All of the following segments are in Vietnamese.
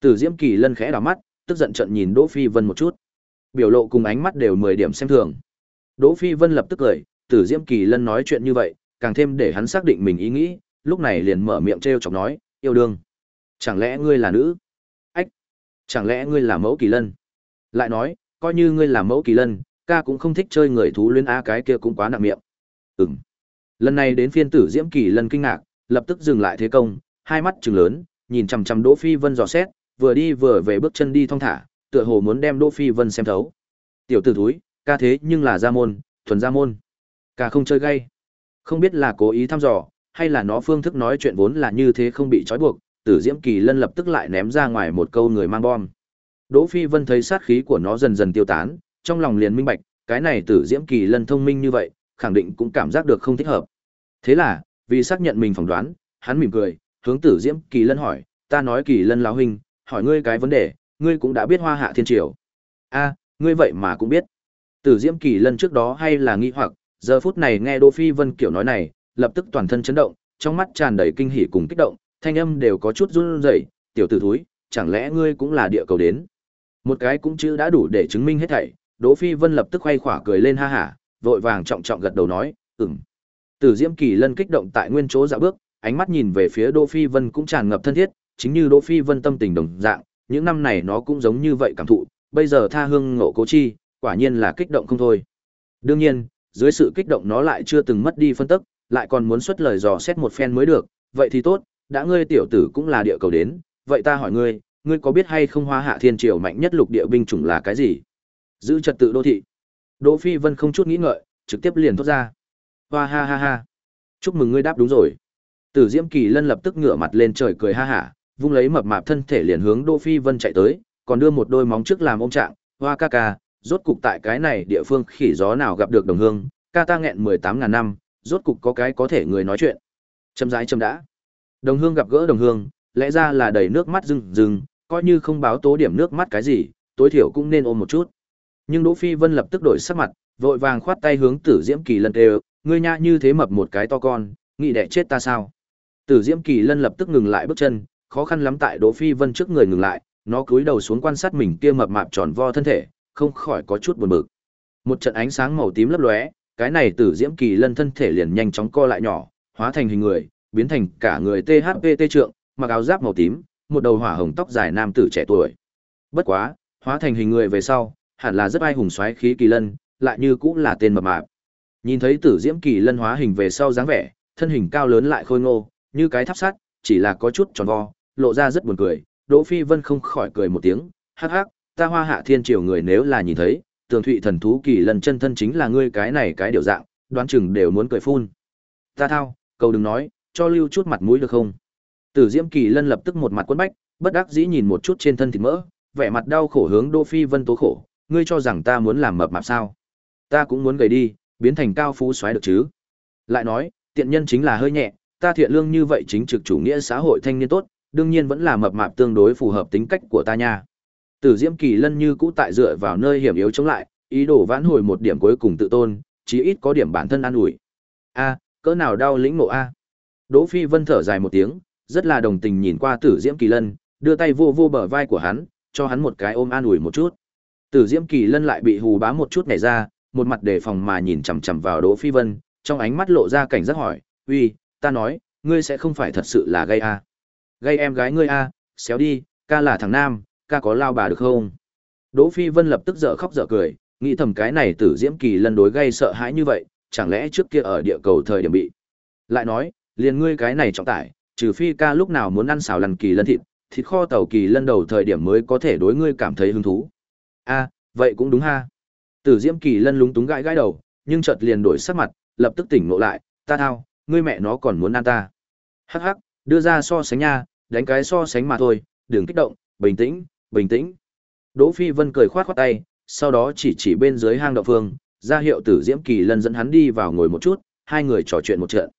Tử Diễm Kỳ Lân khẽ đảo mắt, tức giận trận nhìn Đỗ Phi Vân một chút. Biểu lộ cùng ánh mắt đều 10 điểm xem thường. Đỗ Phi Vân lập tức cười, Tử Diễm Kỳ Lân nói chuyện như vậy, càng thêm để hắn xác định mình ý nghĩ, lúc này liền mở miệng trêu chọc nói, yêu đương. Chẳng lẽ ngươi là nữ? Ách! Chẳng lẽ ngươi là mẫu kỳ lân? Lại nói, coi như ngươi là mẫu kỳ lân, ca cũng không thích chơi người thú luyến á cái kia cũng quá nặng miệng. Ừm. Lần này đến phiên tử Diễm Kỳ Lân kinh ngạc, lập tức dừng lại thế công, hai mắt trừng lớn, nhìn chằm chằm Đỗ Phi Vân dò xét, vừa đi vừa về bước chân đi thong thả, tựa hồ muốn đem Đỗ Phi Vân xem thấu. Tiểu tử thúi, ca thế nhưng là gia môn, thuần gia môn. Ca không chơi gay. Không biết là cố ý thăm dò, hay là nó phương thức nói chuyện vốn là như thế không bị trói buộc, Tử Diễm Kỳ Lân lập tức lại ném ra ngoài một câu người mang bom. Đỗ Phi Vân thấy sát khí của nó dần dần tiêu tán, trong lòng liền minh bạch, cái này Tử Diễm Kỳ Lân thông minh như vậy, khẳng định cũng cảm giác được không thích hợp. Thế là, vì xác nhận mình phỏng đoán, hắn mỉm cười, hướng Tử Diễm Kỳ Lân hỏi, "Ta nói Kỳ Lân lão huynh, hỏi ngươi cái vấn đề, ngươi cũng đã biết Hoa Hạ Thiên Triều?" "A, ngươi vậy mà cũng biết." Tử Diễm Kỳ lần trước đó hay là nghi hoặc, giờ phút này nghe Đỗ Phi Vân kiểu nói này, lập tức toàn thân chấn động, trong mắt tràn đầy kinh hỉ cùng kích động, thanh âm đều có chút run rẩy, "Tiểu tử thúi, chẳng lẽ ngươi cũng là địa cầu đến?" Một cái cũng chưa đã đủ để chứng minh hết thảy, Đỗ Phi Vân lập tức khoay khỏa cười lên ha hả, vội vàng trọng trọng gật đầu nói, "Ừm." Tử Diễm Kỳ Lân kích động tại nguyên chỗ dạo bước, ánh mắt nhìn về phía Đỗ Phi Vân cũng tràn ngập thân thiết, chính như Đỗ Phi Vân tâm tình đồng dạng, những năm này nó cũng giống như vậy cảm thụ, bây giờ tha hương ngộ cố chi, quả nhiên là kích động không thôi. Đương nhiên, dưới sự kích động nó lại chưa từng mất đi phân tức, lại còn muốn xuất lời dò xét một phen mới được, vậy thì tốt, đã ngươi tiểu tử cũng là địa cầu đến, vậy ta hỏi ngươi, ngươi có biết hay không Hoa Hạ Thiên Triều mạnh nhất lục địa binh chủng là cái gì? Giữ trật tự đô thị. Đỗ Phi Vân không chút nghĩ ngợi, trực tiếp liền thốt ra. Hoa ha ha ha. Chúc mừng ngươi đáp đúng rồi. Tử Diễm Kỳ Lân lập tức ngửa mặt lên trời cười ha hả, vung lấy mập mạp thân thể liền hướng Đỗ Phi Vân chạy tới, còn đưa một đôi móng trước làm ôm trạng, hoa ca ca, rốt cục tại cái này địa phương khỉ gió nào gặp được đồng hương, ca ta nghẹn 18 ngàn năm, rốt cục có cái có thể người nói chuyện. Châm rãi châm đã. Đồng hương gặp gỡ đồng hương, lẽ ra là đầy nước mắt rưng rưng, coi như không báo tố điểm nước mắt cái gì, tối thiểu cũng nên ôm một chút. Nhưng Đỗ Phi Vân lập tức đổi sắc mặt, vội vàng khoát tay hướng Tử Diễm Kỳ Lân đều, ngươi nha như thế mập một cái to con, nghĩ đẻ chết ta sao? Tử Diễm Kỳ Lân lập tức ngừng lại bước chân, khó khăn lắm tại Đỗ Phi Vân trước người ngừng lại, nó cúi đầu xuống quan sát mình kia mập mạp tròn vo thân thể, không khỏi có chút buồn bực. Một trận ánh sáng màu tím lấp lóe, cái này Tử Diễm Kỳ Lân thân thể liền nhanh chóng co lại nhỏ, hóa thành hình người, biến thành cả người THPT trượng, mặc áo giáp màu tím, một đầu hỏa hồng tóc dài nam tử trẻ tuổi. Bất quá, hóa thành hình người về sau, hẳn là rất ai hùng xoáy khí kỳ lân, lại như cũng là tên mập mạp. Nhìn thấy Tử Diễm Kỳ Lân hóa hình về sau dáng vẻ, thân hình cao lớn lại khôi ngô, như cái tháp sắt, chỉ là có chút tròn vo, lộ ra rất buồn cười. Đỗ Phi Vân không khỏi cười một tiếng, hắc hắc, ta Hoa Hạ Thiên Triều người nếu là nhìn thấy, Tường Thụy thần thú Kỳ Lân chân thân chính là ngươi cái này cái điều dạng, đoán chừng đều muốn cười phun. Ta thao, cầu đừng nói, cho lưu chút mặt mũi được không? Tử Diễm Kỳ Lân lập tức một mặt quấn bách, bất đắc dĩ nhìn một chút trên thân thịt mỡ, vẻ mặt đau khổ hướng Đỗ Phi Vân tố khổ, ngươi cho rằng ta muốn làm mập mạp sao? Ta cũng muốn gầy đi, biến thành cao phú soái được chứ? Lại nói, tiện nhân chính là hơi nhẹ, ta thiện lương như vậy chính trực chủ nghĩa xã hội thanh niên tốt, đương nhiên vẫn là mập mạp tương đối phù hợp tính cách của ta nha. Tử Diễm Kỳ Lân như cũ tại dựa vào nơi hiểm yếu chống lại, ý đồ vãn hồi một điểm cuối cùng tự tôn, chí ít có điểm bản thân an ủi. A, cỡ nào đau lĩnh ngộ a. Đỗ Phi Vân thở dài một tiếng, rất là đồng tình nhìn qua Tử Diễm Kỳ Lân, đưa tay vô vô bờ vai của hắn, cho hắn một cái ôm an ủi một chút. Tử Diễm Kỳ Lân lại bị hù bá một chút nhảy ra, một mặt đề phòng mà nhìn chằm chằm vào Đỗ Phi Vân, trong ánh mắt lộ ra cảnh giác hỏi, "Uy, ta nói, ngươi sẽ không phải thật sự là gây a? À? Gây em gái ngươi a, xéo đi, ca là thằng nam, ca có lao bà được không?" Đỗ Phi Vân lập tức dở khóc dở cười, nghĩ thầm cái này Tử Diễm Kỳ Lân đối gây sợ hãi như vậy, chẳng lẽ trước kia ở địa cầu thời điểm bị. Lại nói, liền ngươi cái này trọng tải, trừ phi ca lúc nào muốn ăn xào lằn kỳ lân thịt, thịt kho tàu kỳ lân đầu thời điểm mới có thể đối ngươi cảm thấy hứng thú. A, vậy cũng đúng ha. Tử Diễm Kỳ Lân lúng túng gãi gãi đầu, nhưng chợt liền đổi sắc mặt, lập tức tỉnh ngộ lại, ta thao, ngươi mẹ nó còn muốn ăn ta. Hắc hắc, đưa ra so sánh nha, đánh cái so sánh mà thôi, đừng kích động, bình tĩnh, bình tĩnh. Đỗ Phi Vân cười khoát khoát tay, sau đó chỉ chỉ bên dưới hang động phương, ra hiệu Tử Diễm Kỳ Lân dẫn hắn đi vào ngồi một chút, hai người trò chuyện một trận.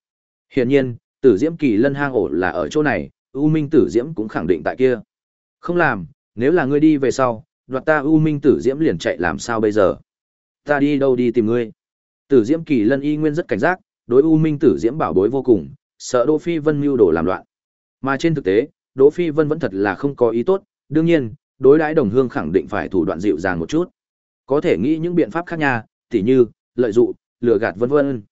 Hiển nhiên, Tử Diễm Kỳ Lân hang ổ là ở chỗ này, U Minh Tử Diễm cũng khẳng định tại kia. Không làm, nếu là ngươi đi về sau, đoạt ta U Minh Tử Diễm liền chạy làm sao bây giờ? Ta đi đâu đi tìm ngươi? Tử Diễm Kỳ Lân y nguyên rất cảnh giác, đối U Minh Tử Diễm bảo bối vô cùng, sợ Đỗ Phi Vân mưu đồ làm loạn. Mà trên thực tế, Đỗ Phi Vân vẫn thật là không có ý tốt, Đương nhiên, đối đãi đồng hương khẳng định phải thủ đoạn dịu dàng một chút. Có thể nghĩ những biện pháp khác nha, tỉ như lợi dụng, lừa gạt vân vân.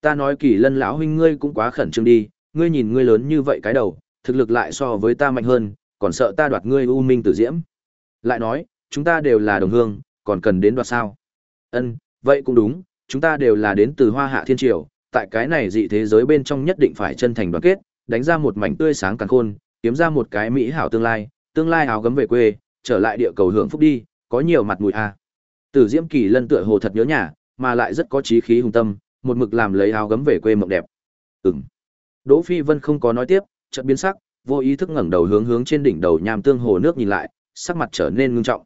Ta nói Kỳ Lân lão huynh ngươi cũng quá khẩn trương đi, ngươi nhìn ngươi lớn như vậy cái đầu, thực lực lại so với ta mạnh hơn, còn sợ ta đoạt ngươi u minh tử diễm. Lại nói, chúng ta đều là đồng hương, còn cần đến đoạt sao? Ân, vậy cũng đúng, chúng ta đều là đến từ Hoa Hạ Thiên Triều, tại cái này dị thế giới bên trong nhất định phải chân thành đoàn kết, đánh ra một mảnh tươi sáng càng khôn, kiếm ra một cái mỹ hảo tương lai, tương lai áo gấm về quê, trở lại địa cầu hưởng phúc đi, có nhiều mặt mũi à. Tử Diễm Kỳ Lân tựa hồ thật nhớ nhà, mà lại rất có chí khí hùng tâm, một mực làm lấy áo gấm về quê mộng đẹp. Ừm. Đỗ Phi Vân không có nói tiếp, chợt biến sắc, vô ý thức ngẩng đầu hướng hướng trên đỉnh đầu nham tương hồ nước nhìn lại, sắc mặt trở nên ngưng trọng.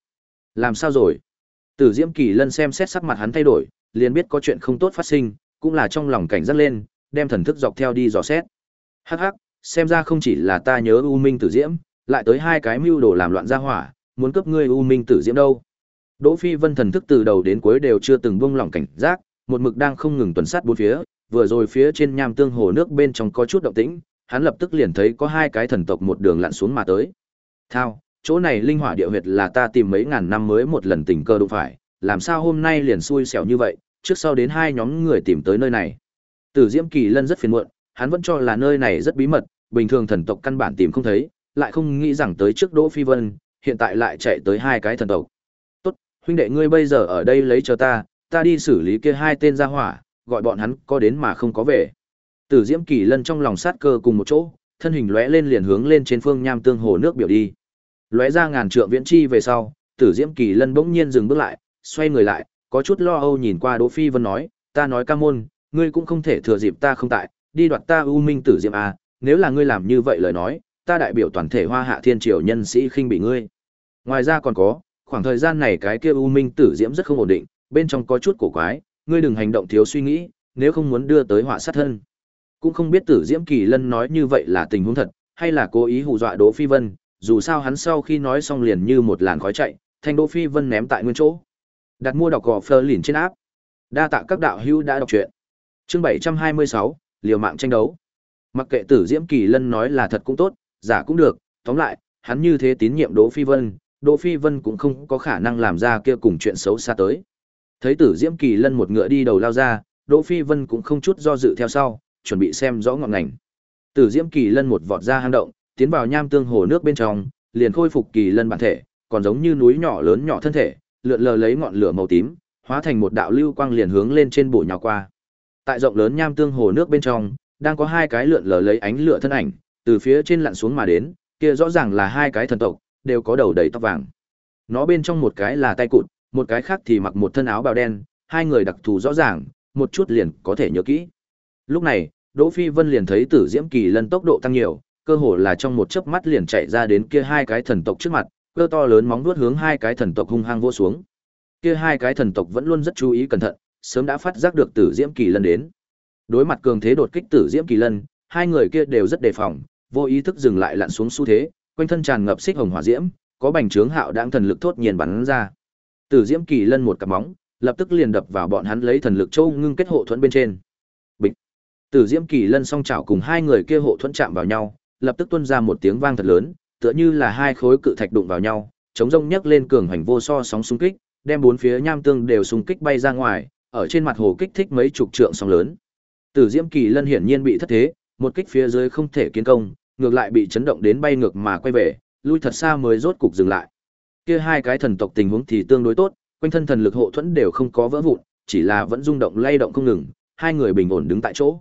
Làm sao rồi? Tử Diễm Kỳ Lân xem xét sắc mặt hắn thay đổi, liền biết có chuyện không tốt phát sinh, cũng là trong lòng cảnh giác lên, đem thần thức dọc theo đi dò xét. Hắc hắc, xem ra không chỉ là ta nhớ U Minh Tử Diễm, lại tới hai cái mưu đồ làm loạn ra hỏa, muốn cướp ngươi U Minh Tử Diễm đâu. Đỗ Phi Vân thần thức từ đầu đến cuối đều chưa từng buông lỏng cảnh giác, một mực đang không ngừng tuần sát bốn phía, vừa rồi phía trên nham tương hồ nước bên trong có chút động tĩnh, hắn lập tức liền thấy có hai cái thần tộc một đường lặn xuống mà tới. Thao, chỗ này linh hỏa địa huyệt là ta tìm mấy ngàn năm mới một lần tình cơ đụng phải, làm sao hôm nay liền xui xẻo như vậy, trước sau đến hai nhóm người tìm tới nơi này. Tử Diễm Kỳ Lân rất phiền muộn, hắn vẫn cho là nơi này rất bí mật, bình thường thần tộc căn bản tìm không thấy, lại không nghĩ rằng tới trước Đỗ Phi Vân, hiện tại lại chạy tới hai cái thần tộc. "Tốt, huynh đệ ngươi bây giờ ở đây lấy chờ ta, ta đi xử lý kia hai tên gia hỏa, gọi bọn hắn có đến mà không có về." Tử Diễm Kỳ Lân trong lòng sát cơ cùng một chỗ, thân hình lóe lên liền hướng lên trên phương nham tương hồ nước biểu đi. Lóe ra ngàn trượng viễn chi về sau, Tử Diễm Kỳ Lân bỗng nhiên dừng bước lại, xoay người lại, có chút lo âu nhìn qua Đỗ Phi Vân nói, "Ta nói ca môn, ngươi cũng không thể thừa dịp ta không tại, đi đoạt ta U Minh Tử Diệm a, nếu là ngươi làm như vậy lời nói, ta đại biểu toàn thể Hoa Hạ Thiên Triều nhân sĩ khinh bị ngươi." Ngoài ra còn có, khoảng thời gian này cái kia U Minh Tử Diễm rất không ổn định, bên trong có chút cổ quái, ngươi đừng hành động thiếu suy nghĩ, nếu không muốn đưa tới họa sát thân. Cũng không biết Tử Diễm Kỳ Lân nói như vậy là tình huống thật, hay là cố ý hù dọa Đỗ Phi Vân, dù sao hắn sau khi nói xong liền như một làn khói chạy, thanh Đỗ Phi Vân ném tại nguyên chỗ. Đặt mua đọc gò phơ lìn trên áp. Đa tạ các đạo hữu đã đọc truyện. Chương 726, liều mạng tranh đấu. Mặc kệ Tử Diễm Kỳ Lân nói là thật cũng tốt, giả cũng được, tóm lại, hắn như thế tín nhiệm Đỗ Phi Vân, Đỗ Phi Vân cũng không có khả năng làm ra kia cùng chuyện xấu xa tới. Thấy Tử Diễm Kỳ Lân một ngựa đi đầu lao ra, Đỗ Phi Vân cũng không chút do dự theo sau, chuẩn bị xem rõ ngọn ngành. Tử Diễm Kỳ Lân một vọt ra hang động, tiến vào nham tương hồ nước bên trong, liền khôi phục Kỳ Lân bản thể, còn giống như núi nhỏ lớn nhỏ thân thể, lượn lờ lấy ngọn lửa màu tím, hóa thành một đạo lưu quang liền hướng lên trên bổ nhào qua. Tại rộng lớn nham tương hồ nước bên trong, đang có hai cái lượn lờ lấy ánh lửa thân ảnh, từ phía trên lặn xuống mà đến, kia rõ ràng là hai cái thần tộc, đều có đầu đầy tóc vàng. Nó bên trong một cái là tay cụt, một cái khác thì mặc một thân áo bào đen, hai người đặc thù rõ ràng, một chút liền có thể nhớ kỹ. Lúc này, Đỗ Phi Vân liền thấy Tử Diễm Kỳ Lân tốc độ tăng nhiều, cơ hồ là trong một chớp mắt liền chạy ra đến kia hai cái thần tộc trước mặt, cơ to lớn móng vuốt hướng hai cái thần tộc hung hăng vô xuống. Kia hai cái thần tộc vẫn luôn rất chú ý cẩn thận, sớm đã phát giác được Tử Diễm Kỳ Lân đến. Đối mặt cường thế đột kích Tử Diễm Kỳ Lân, hai người kia đều rất đề phòng, vô ý thức dừng lại lặn xuống xu thế, quanh thân tràn ngập xích hồng hỏa diễm, có bành trướng hạo đang thần lực thốt nhiên bắn ra. Tử Diễm Kỳ Lân một cặp móng, lập tức liền đập vào bọn hắn lấy thần lực châu ngưng kết hộ thuẫn bên trên. Bịch. Tử Diễm Kỳ Lân song chảo cùng hai người kia hộ thuẫn chạm vào nhau, lập tức tuôn ra một tiếng vang thật lớn, tựa như là hai khối cự thạch đụng vào nhau, chống rông nhấc lên cường hành vô so sóng xung kích, đem bốn phía nham tương đều xung kích bay ra ngoài, ở trên mặt hồ kích thích mấy chục trượng sóng lớn. Tử Diễm Kỳ Lân hiển nhiên bị thất thế, một kích phía dưới không thể kiến công, ngược lại bị chấn động đến bay ngược mà quay về, lui thật xa mới rốt cục dừng lại. Kia hai cái thần tộc tình huống thì tương đối tốt, quanh thân thần lực hộ thuẫn đều không có vỡ vụn, chỉ là vẫn rung động lay động không ngừng, hai người bình ổn đứng tại chỗ.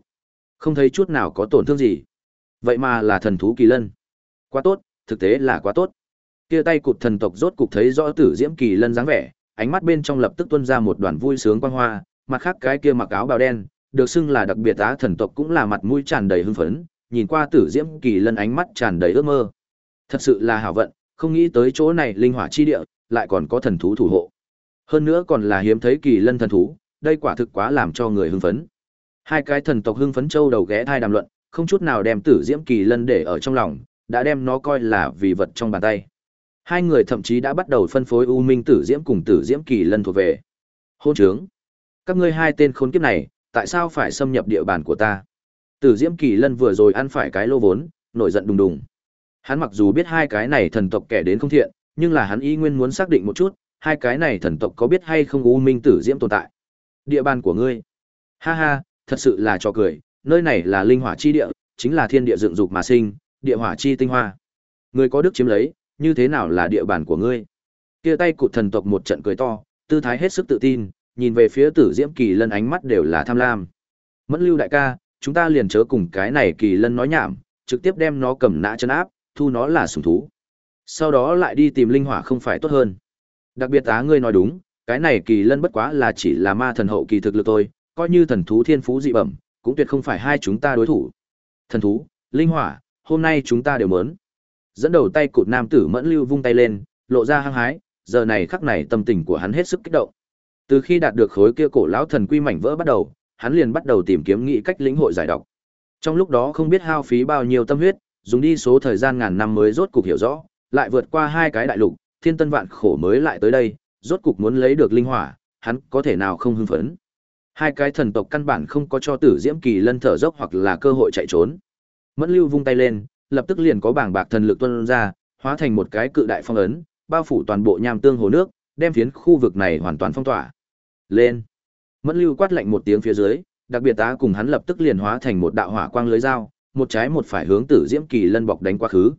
Không thấy chút nào có tổn thương gì. Vậy mà là thần thú kỳ lân. Quá tốt, thực tế là quá tốt. Kia tay cụt thần tộc rốt cục thấy rõ Tử Diễm Kỳ Lân dáng vẻ, ánh mắt bên trong lập tức tuôn ra một đoàn vui sướng quang hoa, mặt khác cái kia mặc áo bào đen, được xưng là đặc biệt á thần tộc cũng là mặt mũi tràn đầy hưng phấn, nhìn qua Tử Diễm Kỳ Lân ánh mắt tràn đầy ước mơ. Thật sự là hảo vận, không nghĩ tới chỗ này linh hỏa chi địa, lại còn có thần thú thủ hộ. Hơn nữa còn là hiếm thấy kỳ lân thần thú, đây quả thực quá làm cho người hưng phấn. Hai cái thần tộc hưng phấn châu đầu ghé thai đàm luận, không chút nào đem Tử Diễm Kỳ Lân để ở trong lòng, đã đem nó coi là vì vật trong bàn tay. Hai người thậm chí đã bắt đầu phân phối U Minh Tử Diễm cùng Tử Diễm Kỳ Lân thuộc về. Hôn trướng. Các ngươi hai tên khốn kiếp này, tại sao phải xâm nhập địa bàn của ta? Tử Diễm Kỳ Lân vừa rồi ăn phải cái lô vốn, nổi giận đùng đùng. Hắn mặc dù biết hai cái này thần tộc kẻ đến không thiện, nhưng là hắn ý nguyên muốn xác định một chút, hai cái này thần tộc có biết hay không U Minh Tử Diễm tồn tại. Địa bàn của ngươi. Ha ha, thật sự là cho cười, nơi này là linh hỏa chi địa, chính là thiên địa dựng dục mà sinh, địa hỏa chi tinh hoa. Ngươi có đức chiếm lấy, như thế nào là địa bàn của ngươi? Kia tay cụt thần tộc một trận cười to, tư thái hết sức tự tin, nhìn về phía Tử Diễm Kỳ Lân ánh mắt đều là tham lam. Mẫn Lưu đại ca, chúng ta liền chớ cùng cái này Kỳ Lân nói nhảm, trực tiếp đem nó cầm nã chân áp, thu nó là sủng thú. Sau đó lại đi tìm linh hỏa không phải tốt hơn. Đặc biệt á ngươi nói đúng, cái này Kỳ Lân bất quá là chỉ là ma thần hậu kỳ thực lực thôi, coi như thần thú thiên phú dị bẩm, cũng tuyệt không phải hai chúng ta đối thủ. Thần thú, linh hỏa, hôm nay chúng ta đều muốn. Dẫn đầu tay cụt nam tử Mẫn Lưu vung tay lên, lộ ra hăng hái, giờ này khắc này tâm tình của hắn hết sức kích động. Từ khi đạt được khối kia cổ lão thần quy mảnh vỡ bắt đầu, hắn liền bắt đầu tìm kiếm nghĩ cách lĩnh hội giải độc. Trong lúc đó không biết hao phí bao nhiêu tâm huyết, dùng đi số thời gian ngàn năm mới rốt cục hiểu rõ, lại vượt qua hai cái đại lục, thiên tân vạn khổ mới lại tới đây, rốt cục muốn lấy được linh hỏa, hắn có thể nào không hưng phấn. Hai cái thần tộc căn bản không có cho Tử Diễm Kỳ Lân thở dốc hoặc là cơ hội chạy trốn. Mẫn Lưu vung tay lên, lập tức liền có bảng bạc thần lực tuôn ra, hóa thành một cái cự đại phong ấn, bao phủ toàn bộ nham tương hồ nước, đem phiến khu vực này hoàn toàn phong tỏa. Lên. Mẫn Lưu quát lạnh một tiếng phía dưới, đặc biệt tá cùng hắn lập tức liền hóa thành một đạo hỏa quang lưới dao, một trái một phải hướng Tử Diễm Kỳ Lân bọc đánh qua khứ.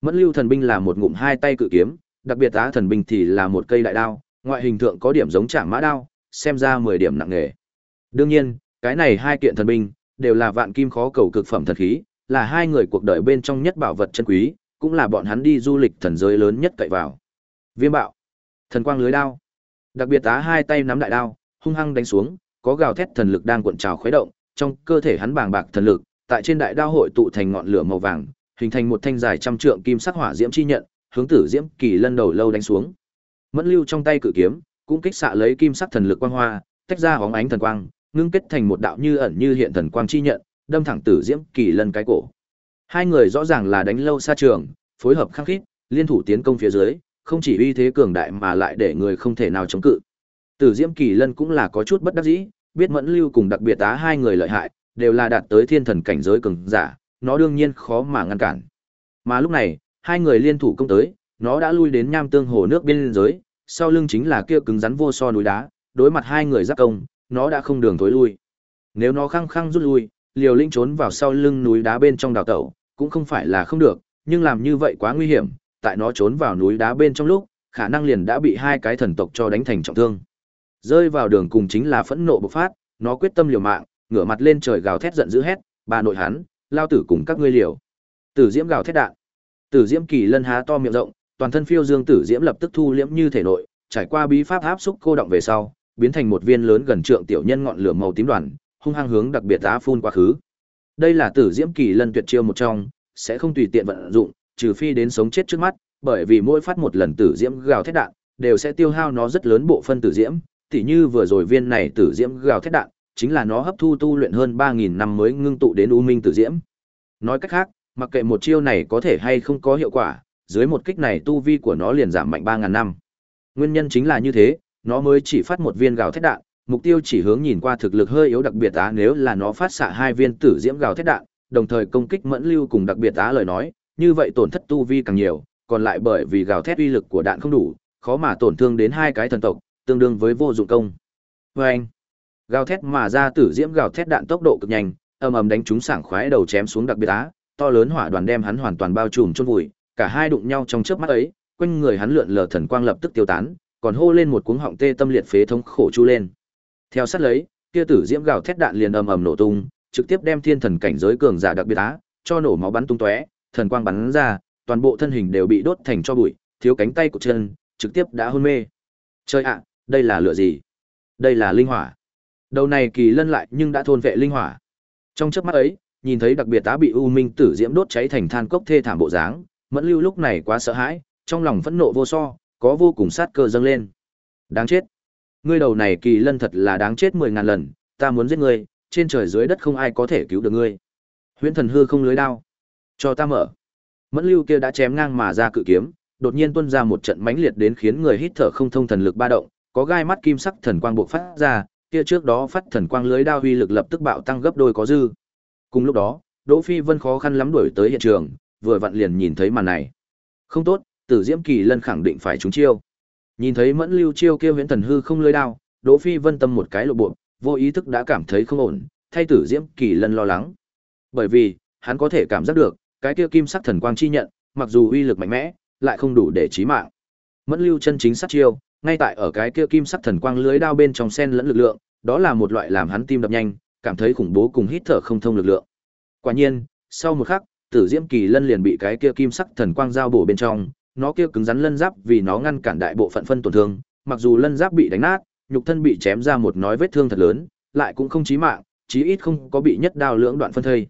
Mẫn Lưu thần binh là một ngụm hai tay cự kiếm, đặc biệt tá thần binh thì là một cây đại đao, ngoại hình thượng có điểm giống trạng Mã đao, xem ra 10 điểm nặng nghề. Đương nhiên, cái này hai kiện thần binh đều là vạn kim khó cầu cực phẩm thần khí, là hai người cuộc đời bên trong nhất bảo vật chân quý, cũng là bọn hắn đi du lịch thần giới lớn nhất cậy vào. Viêm bạo, thần quang lưới đao. Đặc biệt tá hai tay nắm đại đao, hung hăng đánh xuống, có gào thét thần lực đang cuộn trào khuấy động, trong cơ thể hắn bàng bạc thần lực, tại trên đại đao hội tụ thành ngọn lửa màu vàng, hình thành một thanh dài trăm trượng kim sắc hỏa diễm chi nhận, hướng Tử Diễm Kỳ Lân đầu lâu đánh xuống. Mẫn Lưu trong tay cự kiếm, cũng kích xạ lấy kim sắc thần lực quang hoa, tách ra hóng ánh thần quang, ngưng kết thành một đạo như ẩn như hiện thần quang chi nhận, đâm thẳng Tử Diễm Kỳ Lân cái cổ. Hai người rõ ràng là đánh lâu xa trường, phối hợp khăng khít, liên thủ tiến công phía dưới, không chỉ uy thế cường đại mà lại để người không thể nào chống cự. Tử Diễm Kỳ Lân cũng là có chút bất đắc dĩ, biết Mẫn Lưu cùng đặc biệt tá hai người lợi hại, đều là đạt tới thiên thần cảnh giới cường giả, nó đương nhiên khó mà ngăn cản. Mà lúc này, hai người liên thủ công tới, nó đã lui đến nham tương hồ nước biên giới, sau lưng chính là kia cứng rắn vô so núi đá, đối mặt hai người giáp công, nó đã không đường thối lui. Nếu nó khăng khăng rút lui, liều lĩnh trốn vào sau lưng núi đá bên trong đào tẩu, cũng không phải là không được, nhưng làm như vậy quá nguy hiểm, tại nó trốn vào núi đá bên trong lúc, khả năng liền đã bị hai cái thần tộc cho đánh thành trọng thương. Rơi vào đường cùng chính là phẫn nộ bộc phát, nó quyết tâm liều mạng, ngửa mặt lên trời gào thét giận dữ hét, "Bà nội hắn, lao tử cùng các ngươi liều." Tử Diễm gào thét đạn. Tử Diễm kỳ lân há to miệng rộng, toàn thân phiêu dương tử diễm lập tức thu liễm như thể nội, trải qua bí pháp áp xúc cô động về sau, biến thành một viên lớn gần trượng tiểu nhân ngọn lửa màu tím đoàn, hung hăng hướng đặc biệt á phun quá khứ. Đây là Tử Diễm kỳ lân tuyệt chiêu một trong, sẽ không tùy tiện vận dụng, trừ phi đến sống chết trước mắt, bởi vì mỗi phát một lần tử diễm gào thét đạn, đều sẽ tiêu hao nó rất lớn bộ phân tử diễm, tỉ như vừa rồi viên này tử diễm gào thét đạn, chính là nó hấp thu tu luyện hơn 3000 năm mới ngưng tụ đến u minh tử diễm. Nói cách khác, mặc kệ một chiêu này có thể hay không có hiệu quả, dưới một kích này tu vi của nó liền giảm mạnh 3000 năm. Nguyên nhân chính là như thế, nó mới chỉ phát một viên gào thét đạn, mục tiêu chỉ hướng nhìn qua thực lực hơi yếu đặc biệt á nếu là nó phát xạ hai viên tử diễm gào thét đạn, đồng thời công kích mẫn lưu cùng đặc biệt á lời nói, như vậy tổn thất tu vi càng nhiều, còn lại bởi vì gào thét uy lực của đạn không đủ, khó mà tổn thương đến hai cái thần tộc, tương đương với vô dụng công. vê anh, gào thét mà ra tử diễm gào thét đạn tốc độ cực nhanh, ầm ầm đánh trúng sảng khoái đầu chém xuống đặc biệt á, to lớn hỏa đoàn đem hắn hoàn toàn bao trùm chôn vùi, cả hai đụng nhau trong chớp mắt ấy, quanh người hắn lượn lờ thần quang lập tức tiêu tán, còn hô lên một cuống họng tê tâm liệt phế thống khổ chu lên. Theo sát lấy, kia tử diễm gào thét đạn liền ầm ầm nổ tung, trực tiếp đem thiên thần cảnh giới cường giả đặc biệt á, cho nổ máu bắn tung tóe, thần quang bắn ra, toàn bộ thân hình đều bị đốt thành cho bụi, thiếu cánh tay của chân, trực tiếp đã hôn mê. Chơi ạ, đây là lửa gì? Đây là linh hỏa. Đầu này kỳ lân lại nhưng đã thôn vệ linh hỏa. Trong chớp mắt ấy, nhìn thấy đặc biệt tá bị u minh tử diễm đốt cháy thành than cốc thê thảm bộ dáng, Mẫn Lưu lúc này quá sợ hãi, trong lòng phẫn nộ vô so, có vô cùng sát cơ dâng lên. Đáng chết. Ngươi đầu này kỳ lân thật là đáng chết mười ngàn lần, ta muốn giết ngươi, trên trời dưới đất không ai có thể cứu được ngươi. Huyễn thần hư không lưới đao. Cho ta mở. Mẫn Lưu kia đã chém ngang mà ra cự kiếm, đột nhiên tuôn ra một trận mãnh liệt đến khiến người hít thở không thông thần lực ba động, có gai mắt kim sắc thần quang bộc phát ra, kia trước đó phát thần quang lưới đao uy lực lập tức bạo tăng gấp đôi có dư. Cùng lúc đó, Đỗ Phi Vân khó khăn lắm đuổi tới hiện trường, vừa vặn liền nhìn thấy màn này. Không tốt, Tử Diễm Kỳ Lân khẳng định phải trúng chiêu. Nhìn thấy Mẫn Lưu chiêu kia Huyễn Thần hư không lưỡi đao, Đỗ Phi Vân tâm một cái lộ bộ, vô ý thức đã cảm thấy không ổn, thay Tử Diễm Kỳ Lân lo lắng. Bởi vì, hắn có thể cảm giác được, cái kia kim sắc thần quang chi nhận, mặc dù uy lực mạnh mẽ, lại không đủ để chí mạng. Mẫn Lưu chân chính sát chiêu, ngay tại ở cái kia kim sắc thần quang lưới đao bên trong sen lẫn lực lượng, đó là một loại làm hắn tim đập nhanh, cảm thấy khủng bố cùng hít thở không thông lực lượng. Quả nhiên, sau một khắc, Tử Diễm Kỳ Lân liền bị cái kia kim sắc thần quang giao bổ bên trong, nó kia cứng rắn lân giáp vì nó ngăn cản đại bộ phận phân tổn thương, mặc dù lân giáp bị đánh nát, nhục thân bị chém ra một nói vết thương thật lớn, lại cũng không chí mạng, chí ít không có bị nhất đao lưỡng đoạn phân thây.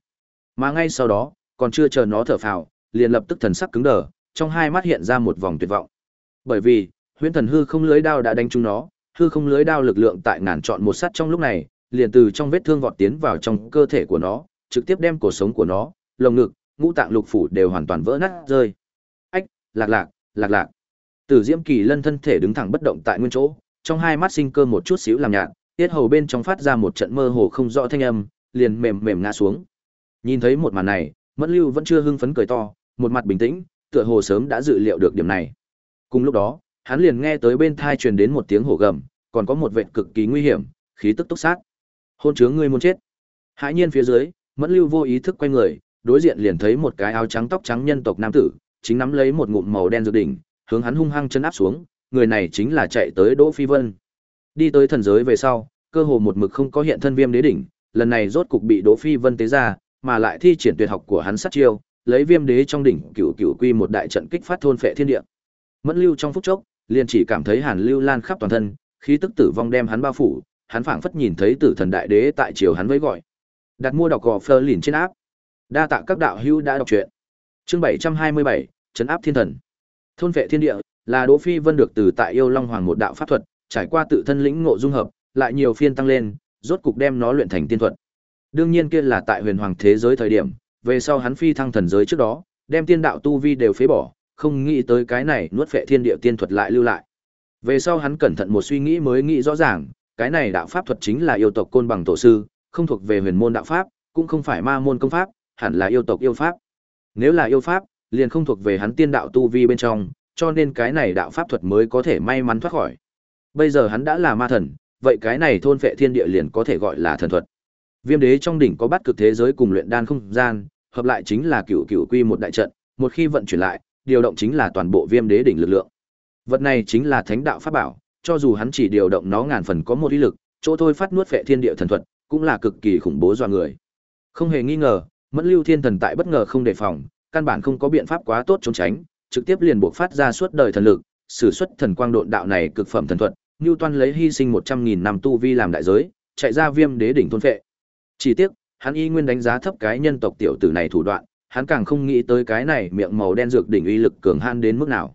Mà ngay sau đó, còn chưa chờ nó thở phào, liền lập tức thần sắc cứng đờ, trong hai mắt hiện ra một vòng tuyệt vọng. Bởi vì, Huyễn Thần hư không lưới đao đã đánh trúng nó, hư không lưới đao lực lượng tại ngàn chọn một sát trong lúc này, liền từ trong vết thương vọt tiến vào trong cơ thể của nó, trực tiếp đem cuộc sống của nó, lồng ngực, ngũ tạng lục phủ đều hoàn toàn vỡ nát rơi. Lạc lạc, lạc lạc. Tử Diễm Kỳ Lân thân thể đứng thẳng bất động tại nguyên chỗ, trong hai mắt sinh cơ một chút xíu làm nhạt, tiết hầu bên trong phát ra một trận mơ hồ không rõ thanh âm, liền mềm mềm ngã xuống. Nhìn thấy một màn này, Mẫn Lưu vẫn chưa hưng phấn cười to, một mặt bình tĩnh, tựa hồ sớm đã dự liệu được điểm này. Cùng lúc đó, hắn liền nghe tới bên thai truyền đến một tiếng hổ gầm, còn có một vệt cực kỳ nguy hiểm, khí tức túc sát. Hôn chướng ngươi muốn chết. Hãi nhiên phía dưới, Mẫn Lưu vô ý thức quay người, đối diện liền thấy một cái áo trắng tóc trắng nhân tộc nam tử, chính nắm lấy một ngụm màu đen dược đỉnh, hướng hắn hung hăng chân áp xuống, người này chính là chạy tới Đỗ Phi Vân. Đi tới thần giới về sau, cơ hồ một mực không có hiện thân viêm đế đỉnh, lần này rốt cục bị Đỗ Phi Vân tế ra, mà lại thi triển tuyệt học của hắn sát chiêu, lấy viêm đế trong đỉnh cửu cửu quy một đại trận kích phát thôn phệ thiên địa. Mẫn lưu trong phút chốc, liền chỉ cảm thấy hàn lưu lan khắp toàn thân, khí tức tử vong đem hắn bao phủ, hắn phảng phất nhìn thấy tử thần đại đế tại chiều hắn với gọi. Đặt mua đọc gò phơ lìn trên áp. Đa tạ các đạo hữu đã đọc truyện. Chương 727, trấn áp thiên thần. Thôn vệ thiên địa là Đỗ Phi Vân được từ tại Yêu Long Hoàng một đạo pháp thuật, trải qua tự thân lĩnh ngộ dung hợp, lại nhiều phiên tăng lên, rốt cục đem nó luyện thành tiên thuật. Đương nhiên kia là tại huyền hoàng thế giới thời điểm, về sau hắn phi thăng thần giới trước đó, đem tiên đạo tu vi đều phế bỏ, không nghĩ tới cái này nuốt vệ thiên địa tiên thuật lại lưu lại. Về sau hắn cẩn thận một suy nghĩ mới nghĩ rõ ràng, cái này đạo pháp thuật chính là yêu tộc côn bằng tổ sư, không thuộc về huyền môn đạo pháp, cũng không phải ma môn công pháp, hẳn là yêu tộc yêu pháp. Nếu là yêu pháp, liền không thuộc về hắn tiên đạo tu vi bên trong, cho nên cái này đạo pháp thuật mới có thể may mắn thoát khỏi. Bây giờ hắn đã là ma thần, vậy cái này thôn phệ thiên địa liền có thể gọi là thần thuật. Viêm đế trong đỉnh có bắt cực thế giới cùng luyện đan không gian, hợp lại chính là cửu cửu quy một đại trận, một khi vận chuyển lại, điều động chính là toàn bộ viêm đế đỉnh lực lượng. Vật này chính là thánh đạo pháp bảo, cho dù hắn chỉ điều động nó ngàn phần có một ý lực, chỗ thôi phát nuốt phệ thiên địa thần thuật, cũng là cực kỳ khủng bố do người. Không hề nghi ngờ, Mẫn Lưu Thiên Thần tại bất ngờ không đề phòng, căn bản không có biện pháp quá tốt trốn tránh, trực tiếp liền buộc phát ra suốt đời thần lực, sử xuất thần quang độn đạo này cực phẩm thần thuật, Newton lấy hy sinh 100.000 năm tu vi làm đại giới, chạy ra viêm đế đỉnh thôn phệ. Chỉ tiếc, hắn y nguyên đánh giá thấp cái nhân tộc tiểu tử này thủ đoạn, hắn càng không nghĩ tới cái này miệng màu đen dược đỉnh uy lực cường han đến mức nào.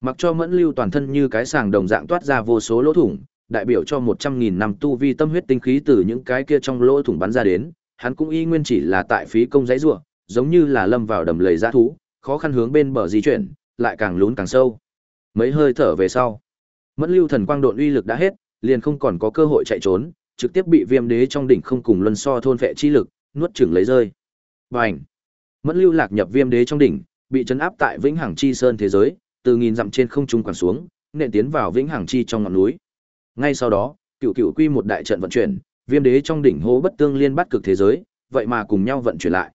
Mặc cho Mẫn Lưu toàn thân như cái sàng đồng dạng toát ra vô số lỗ thủng, đại biểu cho 100.000 năm tu vi tâm huyết tinh khí từ những cái kia trong lỗ thủng bắn ra đến, hắn cũng y nguyên chỉ là tại phí công giấy rủa, giống như là lâm vào đầm lầy dã thú, khó khăn hướng bên bờ di chuyển, lại càng lún càng sâu. Mấy hơi thở về sau, Mẫn Lưu thần quang độn uy lực đã hết, liền không còn có cơ hội chạy trốn, trực tiếp bị Viêm Đế trong đỉnh không cùng luân so thôn phệ chi lực, nuốt chửng lấy rơi. Bành! Mẫn Lưu lạc nhập Viêm Đế trong đỉnh, bị trấn áp tại Vĩnh Hằng Chi Sơn thế giới, từ nghìn dặm trên không trung quằn xuống, nện tiến vào Vĩnh Hằng Chi trong ngọn núi. Ngay sau đó, cựu cựu quy một đại trận vận chuyển, Viêm Đế trong đỉnh hố bất tương liên bắt cực thế giới, vậy mà cùng nhau vận chuyển lại.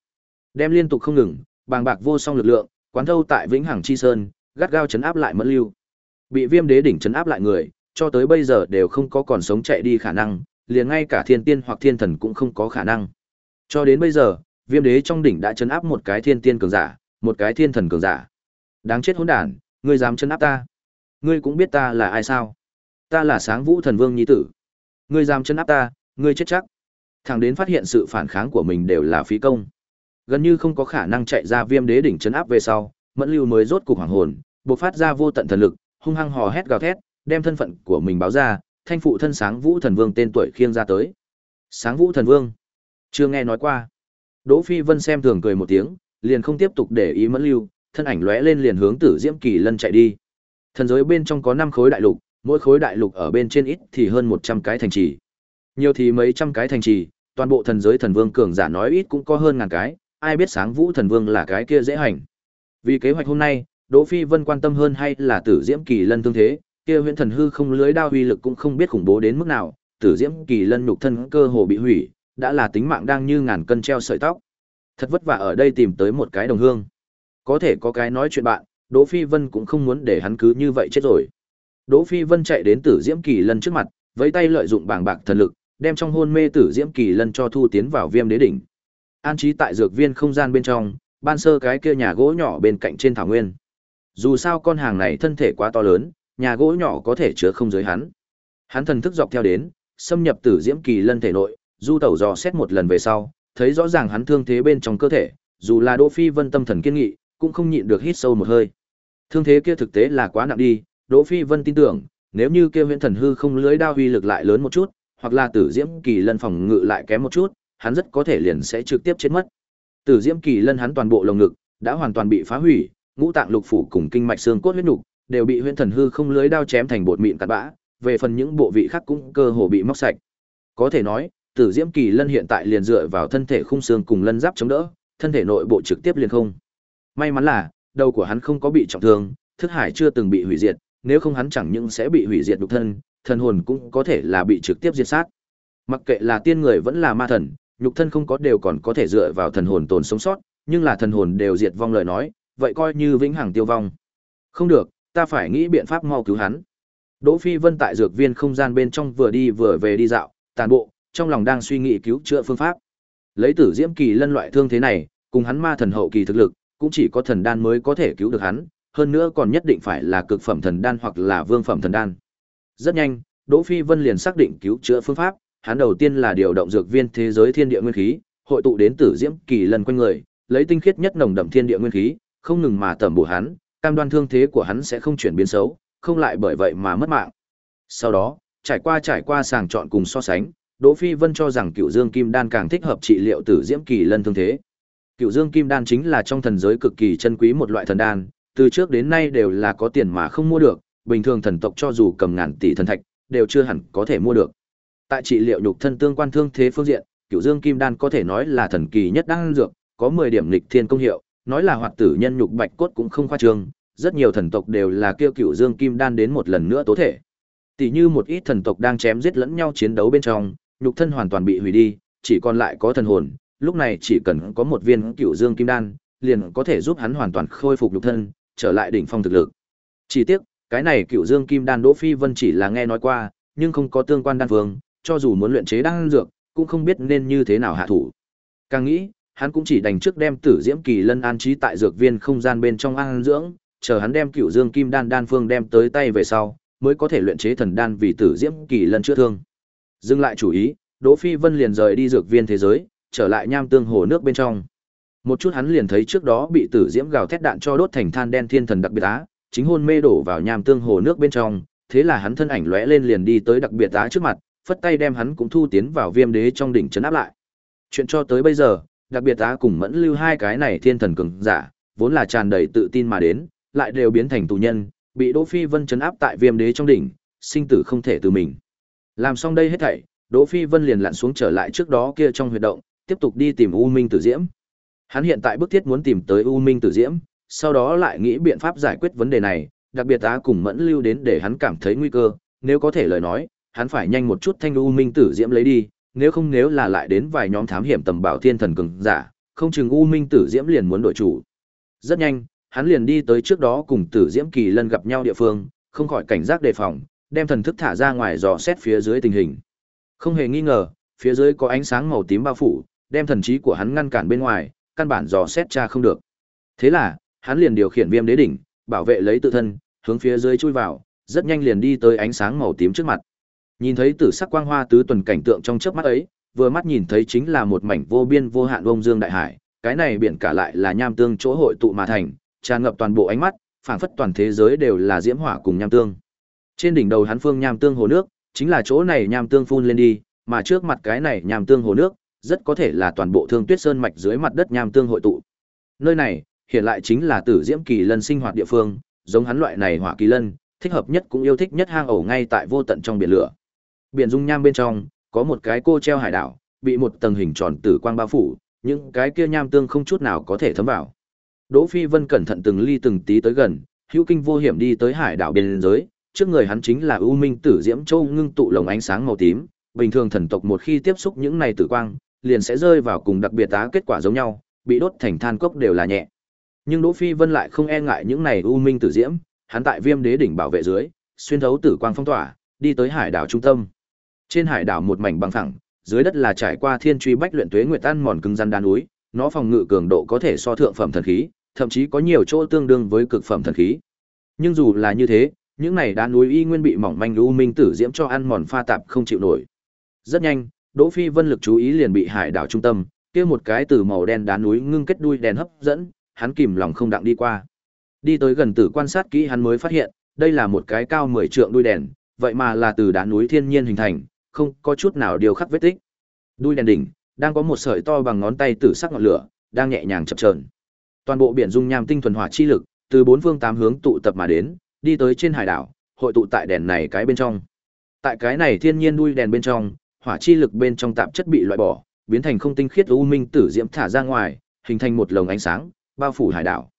Đem liên tục không ngừng, bàng bạc vô song lực lượng, quán thâu tại Vĩnh Hằng Chi Sơn, gắt gao chấn áp lại Mẫn Lưu. Bị Viêm Đế đỉnh chấn áp lại người, cho tới bây giờ đều không có còn sống chạy đi khả năng, liền ngay cả thiên tiên hoặc thiên thần cũng không có khả năng. Cho đến bây giờ, Viêm Đế trong đỉnh đã chấn áp một cái thiên tiên cường giả, một cái thiên thần cường giả. Đáng chết hỗn đản, ngươi dám chấn áp ta? Ngươi cũng biết ta là ai sao? Ta là Sáng Vũ Thần Vương nhi tử. Ngươi dám chấn áp ta, ngươi chết chắc. Thằng đến phát hiện sự phản kháng của mình đều là phí công. Gần như không có khả năng chạy ra viêm đế đỉnh chấn áp về sau, mẫn lưu mới rốt cục hoàng hồn, bộc phát ra vô tận thần lực, hung hăng hò hét gào thét, đem thân phận của mình báo ra, thanh phụ thân sáng vũ thần vương tên tuổi khiêng ra tới. Sáng vũ thần vương, chưa nghe nói qua. Đỗ phi vân xem thường cười một tiếng, liền không tiếp tục để ý mẫn lưu, thân ảnh lóe lên liền hướng tử diễm kỳ lân chạy đi. Thần giới bên trong có năm khối đại lục, mỗi khối đại lục ở bên trên ít thì hơn một trăm cái thành trì nhiều thì mấy trăm cái thành trì toàn bộ thần giới thần vương cường giả nói ít cũng có hơn ngàn cái ai biết sáng vũ thần vương là cái kia dễ hành. Vì kế hoạch hôm nay, Đỗ Phi Vân quan tâm hơn hay là Tử Diễm Kỳ Lân tương thế, kia Huyễn Thần hư không lưới đao uy lực cũng không biết khủng bố đến mức nào, Tử Diễm Kỳ Lân nhục thân cơ hồ bị hủy, đã là tính mạng đang như ngàn cân treo sợi tóc. Thật vất vả ở đây tìm tới một cái đồng hương. Có thể có cái nói chuyện bạn, Đỗ Phi Vân cũng không muốn để hắn cứ như vậy chết rồi. Đỗ Phi Vân chạy đến Tử Diễm Kỳ Lân trước mặt, vẫy tay lợi dụng bảng bạc thần lực, đem trong hôn mê Tử Diễm Kỳ Lân cho thu tiến vào Viêm Đế đỉnh. An trí tại dược viên không gian bên trong, ban sơ cái kia nhà gỗ nhỏ bên cạnh trên thảo nguyên. Dù sao con hàng này thân thể quá to lớn, nhà gỗ nhỏ có thể chứa không giới hắn. Hắn thần thức dọc theo đến, xâm nhập Tử Diễm Kỳ Lân thể nội, du tẩu dò xét một lần về sau, thấy rõ ràng hắn thương thế bên trong cơ thể, dù là Đỗ Phi Vân tâm thần kiên nghị, cũng không nhịn được hít sâu một hơi. Thương thế kia thực tế là quá nặng đi, Đỗ Phi Vân tin tưởng, nếu như kia Huyễn Thần hư không lưới đao uy lực lại lớn một chút, hoặc là Tử Diễm Kỳ Lân phòng ngự lại kém một chút, hắn rất có thể liền sẽ trực tiếp chết mất. Tử Diễm Kỳ Lân hắn toàn bộ lồng ngực đã hoàn toàn bị phá hủy, ngũ tạng lục phủ cùng kinh mạch xương cốt huyết nục đều bị Huyễn Thần hư không lưới đao chém thành bột mịn cặn bã, về phần những bộ vị khác cũng cơ hồ bị móc sạch. Có thể nói, Tử Diễm Kỳ Lân hiện tại liền dựa vào thân thể khung xương cùng lân giáp chống đỡ, thân thể nội bộ trực tiếp liền không. May mắn là, đầu của hắn không có bị trọng thương, thức hải chưa từng bị hủy diệt, nếu không hắn chẳng những sẽ bị hủy diệt nhục thân, thần hồn cũng có thể là bị trực tiếp diệt sát. Mặc kệ là tiên người vẫn là ma thần, nhục thân không có đều còn có thể dựa vào thần hồn tồn sống sót, nhưng là thần hồn đều diệt vong lời nói, vậy coi như vĩnh hằng tiêu vong. Không được, ta phải nghĩ biện pháp mau cứu hắn. Đỗ Phi Vân tại dược viên không gian bên trong vừa đi vừa về đi dạo, tàn bộ, trong lòng đang suy nghĩ cứu chữa phương pháp. Lấy Tử Diễm Kỳ lân loại thương thế này, cùng hắn ma thần hậu kỳ thực lực, cũng chỉ có thần đan mới có thể cứu được hắn, hơn nữa còn nhất định phải là cực phẩm thần đan hoặc là vương phẩm thần đan. Rất nhanh, Đỗ Phi Vân liền xác định cứu chữa phương pháp, hắn đầu tiên là điều động dược viên thế giới thiên địa nguyên khí, hội tụ đến Tử Diễm Kỳ lân quanh người, lấy tinh khiết nhất nồng đậm thiên địa nguyên khí, không ngừng mà tẩm bổ hắn, cam đoan thương thế của hắn sẽ không chuyển biến xấu, không lại bởi vậy mà mất mạng. Sau đó, trải qua trải qua sàng chọn cùng so sánh, Đỗ Phi Vân cho rằng Cựu Dương Kim Đan càng thích hợp trị liệu Tử Diễm Kỳ Lân thương thế. Cựu Dương Kim Đan chính là trong thần giới cực kỳ chân quý một loại thần đan, từ trước đến nay đều là có tiền mà không mua được, bình thường thần tộc cho dù cầm ngàn tỷ thần thạch, đều chưa hẳn có thể mua được. Tại trị liệu nhục thân tương quan thương thế phương diện, Cựu Dương Kim Đan có thể nói là thần kỳ nhất đan dược, có 10 điểm lịch thiên công hiệu, nói là hoạt tử nhân nhục bạch cốt cũng không khoa trương, rất nhiều thần tộc đều là kêu Cựu Dương Kim Đan đến một lần nữa tố thể. Tỷ như một ít thần tộc đang chém giết lẫn nhau chiến đấu bên trong, nhục thân hoàn toàn bị hủy đi, chỉ còn lại có thần hồn, lúc này chỉ cần có một viên Cựu Dương Kim Đan, liền có thể giúp hắn hoàn toàn khôi phục nhục thân, trở lại đỉnh phong thực lực. Chỉ tiếc, cái này Cựu Dương Kim Đan Đỗ Phi Vân chỉ là nghe nói qua, nhưng không có tương quan đan phương, cho dù muốn luyện chế đan dược, cũng không biết nên như thế nào hạ thủ. Càng nghĩ, hắn cũng chỉ đành trước đem Tử Diễm Kỳ Lân an trí tại dược viên không gian bên trong an dưỡng, chờ hắn đem Cựu Dương Kim Đan đan phương đem tới tay về sau, mới có thể luyện chế thần đan vì Tử Diễm Kỳ Lân chữa thương. Dừng lại chủ ý, Đỗ Phi Vân liền rời đi dược viên thế giới, trở lại nham tương hồ nước bên trong. Một chút hắn liền thấy trước đó bị tử diễm gào thét đạn cho đốt thành than đen thiên thần đặc biệt á, chính hôn mê đổ vào nham tương hồ nước bên trong, thế là hắn thân ảnh lóe lên liền đi tới đặc biệt á trước mặt, phất tay đem hắn cũng thu tiến vào viêm đế trong đỉnh trấn áp lại. Chuyện cho tới bây giờ, đặc biệt á cùng mẫn lưu hai cái này thiên thần cường giả, vốn là tràn đầy tự tin mà đến, lại đều biến thành tù nhân, bị Đỗ Phi Vân trấn áp tại viêm đế trong đỉnh, sinh tử không thể từ mình. Làm xong đây hết thảy, Đỗ Phi Vân liền lặn xuống trở lại trước đó kia trong huyệt động, tiếp tục đi tìm U Minh Tử Diễm. Hắn hiện tại bức thiết muốn tìm tới U Minh Tử Diễm, sau đó lại nghĩ biện pháp giải quyết vấn đề này, đặc biệt á cùng Mẫn Lưu đến để hắn cảm thấy nguy cơ, nếu có thể lời nói, hắn phải nhanh một chút thanh U Minh Tử Diễm lấy đi, nếu không nếu là lại đến vài nhóm thám hiểm tầm bảo thiên thần cường giả, không chừng U Minh Tử Diễm liền muốn đổi chủ. Rất nhanh, hắn liền đi tới trước đó cùng Tử Diễm Kỳ Lân gặp nhau địa phương, không khỏi cảnh giác đề phòng, đem thần thức thả ra ngoài dò xét phía dưới tình hình. Không hề nghi ngờ, phía dưới có ánh sáng màu tím bao phủ, đem thần trí của hắn ngăn cản bên ngoài, căn bản dò xét tra không được. Thế là, hắn liền điều khiển Viêm Đế đỉnh, bảo vệ lấy tự thân, hướng phía dưới chui vào, rất nhanh liền đi tới ánh sáng màu tím trước mặt. Nhìn thấy tử sắc quang hoa tứ tuần cảnh tượng trong chớp mắt ấy, vừa mắt nhìn thấy chính là một mảnh vô biên vô hạn bông dương đại hải, cái này biển cả lại là nham tương chỗ hội tụ mà thành, tràn ngập toàn bộ ánh mắt, phảng phất toàn thế giới đều là diễm hỏa cùng nham tương. Trên đỉnh đầu hắn phương nham tương hồ nước, chính là chỗ này nham tương phun lên đi, mà trước mặt cái này nham tương hồ nước, rất có thể là toàn bộ Thương Tuyết Sơn mạch dưới mặt đất nham tương hội tụ. Nơi này, hiện lại chính là Tử Diễm Kỳ Lân sinh hoạt địa phương, giống hắn loại này hỏa kỳ lân, thích hợp nhất cũng yêu thích nhất hang ổ ngay tại vô tận trong biển lửa. Biển dung nham bên trong, có một cái cô treo hải đảo, bị một tầng hình tròn tử quang bao phủ, những cái kia nham tương không chút nào có thể thấm vào. Đỗ Phi Vân cẩn thận từng ly từng tí tới gần, hữu kinh vô hiểm đi tới hải đảo biên giới, trước người hắn chính là U Minh Tử Diễm Châu ngưng tụ lồng ánh sáng màu tím, bình thường thần tộc một khi tiếp xúc những này tử quang, liền sẽ rơi vào cùng đặc biệt tá kết quả giống nhau, bị đốt thành than cốc đều là nhẹ. Nhưng Đỗ Phi Vân lại không e ngại những này U Minh Tử Diễm, hắn tại Viêm Đế đỉnh bảo vệ dưới, xuyên thấu tử quang phong tỏa, đi tới hải đảo trung tâm. Trên hải đảo một mảnh bằng phẳng, dưới đất là trải qua thiên truy bách luyện tuế nguyệt tan mòn cứng rắn đá núi, nó phòng ngự cường độ có thể so thượng phẩm thần khí, thậm chí có nhiều chỗ tương đương với cực phẩm thần khí. Nhưng dù là như thế, những này đá núi y nguyên bị mỏng manh u minh tử diễm cho ăn mòn pha tạp không chịu nổi. Rất nhanh, Đỗ Phi Vân lực chú ý liền bị hải đảo trung tâm, kia một cái từ màu đen đá núi ngưng kết đuôi đèn hấp dẫn, hắn kìm lòng không đặng đi qua. Đi tới gần tử quan sát kỹ hắn mới phát hiện, đây là một cái cao 10 trượng đuôi đèn, vậy mà là từ đá núi thiên nhiên hình thành, không có chút nào điều khắc vết tích. Đuôi đèn đỉnh, đang có một sợi to bằng ngón tay tử sắc ngọn lửa, đang nhẹ nhàng chập chờn. Toàn bộ biển dung nham tinh thuần hỏa chi lực, từ bốn phương tám hướng tụ tập mà đến, đi tới trên hải đảo, hội tụ tại đèn này cái bên trong. Tại cái này thiên nhiên đuôi đèn bên trong, hỏa chi lực bên trong tạp chất bị loại bỏ, biến thành không tinh khiết u minh tử diễm thả ra ngoài, hình thành một lồng ánh sáng, bao phủ hải đảo.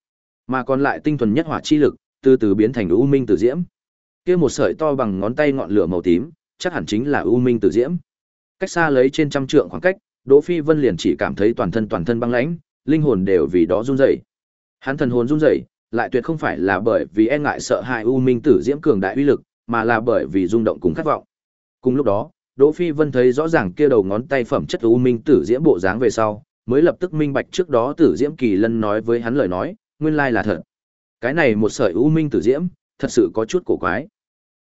Mà còn lại tinh thuần nhất hỏa chi lực, từ từ biến thành u minh tử diễm. Kia một sợi to bằng ngón tay ngọn lửa màu tím, chắc hẳn chính là u minh tử diễm. Cách xa lấy trên trăm trượng khoảng cách, Đỗ Phi Vân liền chỉ cảm thấy toàn thân toàn thân băng lãnh, linh hồn đều vì đó run rẩy. Hắn thần hồn run rẩy, lại tuyệt không phải là bởi vì e ngại sợ hãi u minh tử diễm cường đại uy lực, mà là bởi vì rung động cùng khát vọng. Cùng lúc đó, Đỗ Phi Vân thấy rõ ràng kia đầu ngón tay phẩm chất u minh tử diễm bộ dáng về sau, mới lập tức minh bạch trước đó tử diễm kỳ lân nói với hắn lời nói, nguyên lai là thật. Cái này một sợi u minh tử diễm, thật sự có chút cổ quái.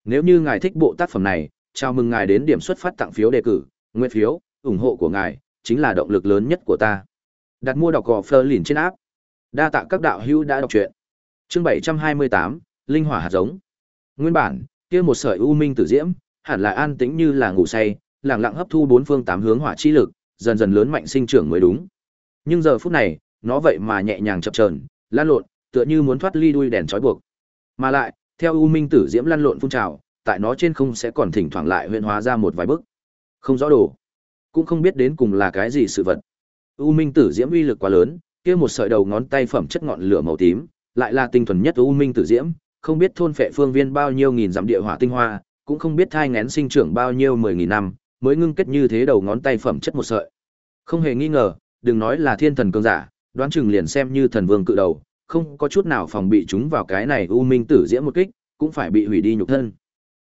Nếu như ngài thích bộ tác phẩm này, chào mừng ngài đến điểm xuất phát tặng phiếu đề cử, nguyên phiếu, ủng hộ của ngài chính là động lực lớn nhất của ta. Đặt mua đọc gò phơ lìn trên áp. Đa tạ các đạo hữu đã đọc truyện. Chương 728, linh hỏa hạt giống. Nguyên bản, kia một sợi u minh tử diễm, hẳn là an tĩnh như là ngủ say, lặng lặng hấp thu bốn phương tám hướng hỏa chi lực, dần dần lớn mạnh sinh trưởng mới đúng. Nhưng giờ phút này, nó vậy mà nhẹ nhàng chập chờn, lan lộn, tựa như muốn thoát ly đuôi đèn trói buộc. Mà lại, theo u minh tử diễm lăn lộn phun trào, tại nó trên không sẽ còn thỉnh thoảng lại huyễn hóa ra một vài bức. Không rõ đồ, cũng không biết đến cùng là cái gì sự vật. U minh tử diễm uy lực quá lớn, kia một sợi đầu ngón tay phẩm chất ngọn lửa màu tím, lại là tinh thuần nhất u minh tử diễm, không biết thôn phệ phương viên bao nhiêu nghìn dặm địa hỏa tinh hoa, cũng không biết thai ngén sinh trưởng bao nhiêu mười nghìn năm, mới ngưng kết như thế đầu ngón tay phẩm chất một sợi. Không hề nghi ngờ, đừng nói là thiên thần cường giả, đoán chừng liền xem như thần vương cự đầu, không có chút nào phòng bị chúng vào cái này u minh tử diễm một kích, cũng phải bị hủy đi nhục thân.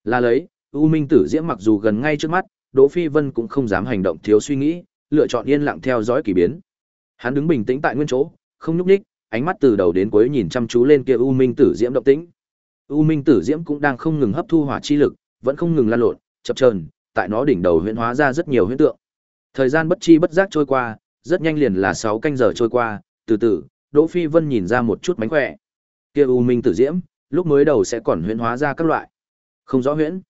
Là lấy, u minh tử diễm mặc dù gần ngay trước mắt, Đỗ Phi Vân cũng không dám hành động thiếu suy nghĩ, lựa chọn yên lặng theo dõi kỳ biến. Hắn đứng bình tĩnh tại nguyên chỗ, không nhúc nhích, ánh mắt từ đầu đến cuối nhìn chăm chú lên kia u minh tử diễm động tĩnh. U minh tử diễm cũng đang không ngừng hấp thu hỏa chi lực, vẫn không ngừng lan lộn, chập chờn, tại nó đỉnh đầu huyễn hóa ra rất nhiều huyễn tượng. Thời gian bất chi bất giác trôi qua, rất nhanh liền là 6 canh giờ trôi qua, từ từ, Đỗ Phi Vân nhìn ra một chút mánh khỏe. Kia u minh tử diễm, lúc mới đầu sẽ còn huyễn hóa ra các loại. Không rõ huyễn.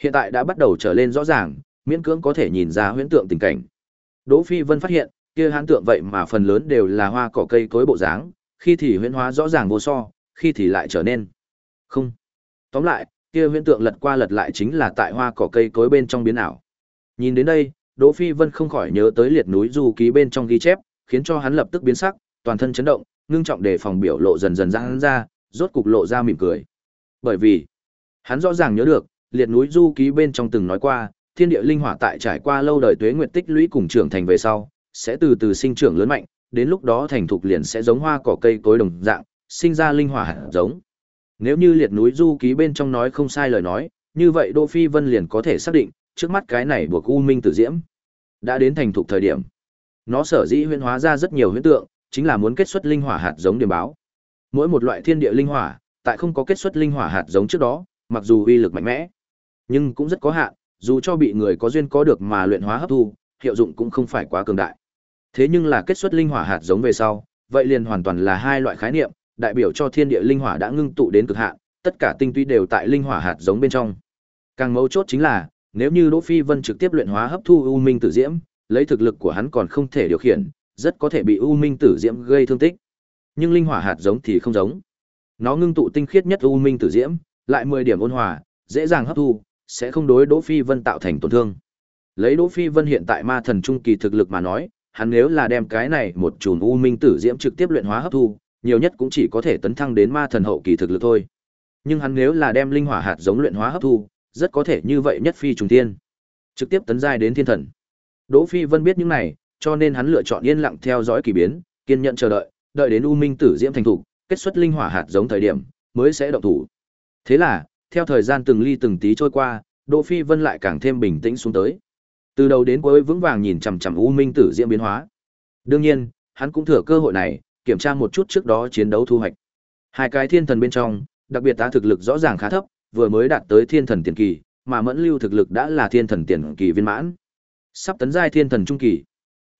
Hiện tại đã bắt đầu trở lên rõ ràng, miễn cưỡng có thể nhìn ra huyễn tượng tình cảnh. Đỗ Phi Vân phát hiện, kia hán tượng vậy mà phần lớn đều là hoa cỏ cây cối bộ dáng, khi thì huyễn hóa rõ ràng vô so, khi thì lại trở nên không. Tóm lại, kia huyễn tượng lật qua lật lại chính là tại hoa cỏ cây cối bên trong biến ảo. Nhìn đến đây, Đỗ Phi Vân không khỏi nhớ tới liệt núi du ký bên trong ghi chép, khiến cho hắn lập tức biến sắc, toàn thân chấn động, ngưng trọng đề phòng biểu lộ dần dần giãn ra, rốt cục lộ ra mỉm cười. Bởi vì, hắn rõ ràng nhớ được, liệt núi du ký bên trong từng nói qua, thiên địa linh hỏa tại trải qua lâu đời tuế nguyệt tích lũy cùng trưởng thành về sau, sẽ từ từ sinh trưởng lớn mạnh, đến lúc đó thành thục liền sẽ giống hoa cỏ cây cối đồng dạng, sinh ra linh hỏa hạt giống. Nếu như liệt núi du ký bên trong nói không sai lời nói, như vậy Đỗ Phi Vân liền có thể xác định, trước mắt cái này buộc u minh tử diễm đã đến thành thục thời điểm. Nó sở dĩ huyễn hóa ra rất nhiều huyễn tượng, chính là muốn kết xuất linh hỏa hạt giống điểm báo. Mỗi một loại thiên địa linh hỏa, tại không có kết xuất linh hỏa hạt giống trước đó, mặc dù uy lực mạnh mẽ, nhưng cũng rất có hạn, dù cho bị người có duyên có được mà luyện hóa hấp thu, hiệu dụng cũng không phải quá cường đại. Thế nhưng là kết xuất linh hỏa hạt giống về sau, vậy liền hoàn toàn là hai loại khái niệm, đại biểu cho thiên địa linh hỏa đã ngưng tụ đến cực hạn, tất cả tinh túy đều tại linh hỏa hạt giống bên trong. Càng mấu chốt chính là, nếu như Đỗ Phi Vân trực tiếp luyện hóa hấp thu U Minh Tử Diễm, lấy thực lực của hắn còn không thể điều khiển, rất có thể bị U Minh Tử Diễm gây thương tích. Nhưng linh hỏa hạt giống thì không giống. Nó ngưng tụ tinh khiết nhất U Minh Tử Diễm, lại 10 điểm ôn hòa, dễ dàng hấp thu, sẽ không đối Đỗ Phi Vân tạo thành tổn thương. Lấy Đỗ Phi Vân hiện tại ma thần trung kỳ thực lực mà nói, hắn nếu là đem cái này một chùm u minh tử diễm trực tiếp luyện hóa hấp thu, nhiều nhất cũng chỉ có thể tấn thăng đến ma thần hậu kỳ thực lực thôi. Nhưng hắn nếu là đem linh hỏa hạt giống luyện hóa hấp thu, rất có thể như vậy nhất phi trùng thiên, trực tiếp tấn giai đến thiên thần. Đỗ Phi Vân biết những này, cho nên hắn lựa chọn yên lặng theo dõi kỳ biến, kiên nhẫn chờ đợi, đợi đến U Minh Tử Diễm thành thủ, kết xuất linh hỏa hạt giống thời điểm, mới sẽ động thủ. Thế là, theo thời gian từng ly từng tí trôi qua, Đỗ Phi Vân lại càng thêm bình tĩnh xuống tới. Từ đầu đến cuối vững vàng nhìn chằm chằm U Minh Tử Diễm biến hóa. Đương nhiên, hắn cũng thừa cơ hội này, kiểm tra một chút trước đó chiến đấu thu hoạch. Hai cái thiên thần bên trong, đặc biệt tá thực lực rõ ràng khá thấp, vừa mới đạt tới thiên thần tiền kỳ, mà Mẫn Lưu thực lực đã là thiên thần tiền kỳ viên mãn. Sắp tấn giai thiên thần trung kỳ.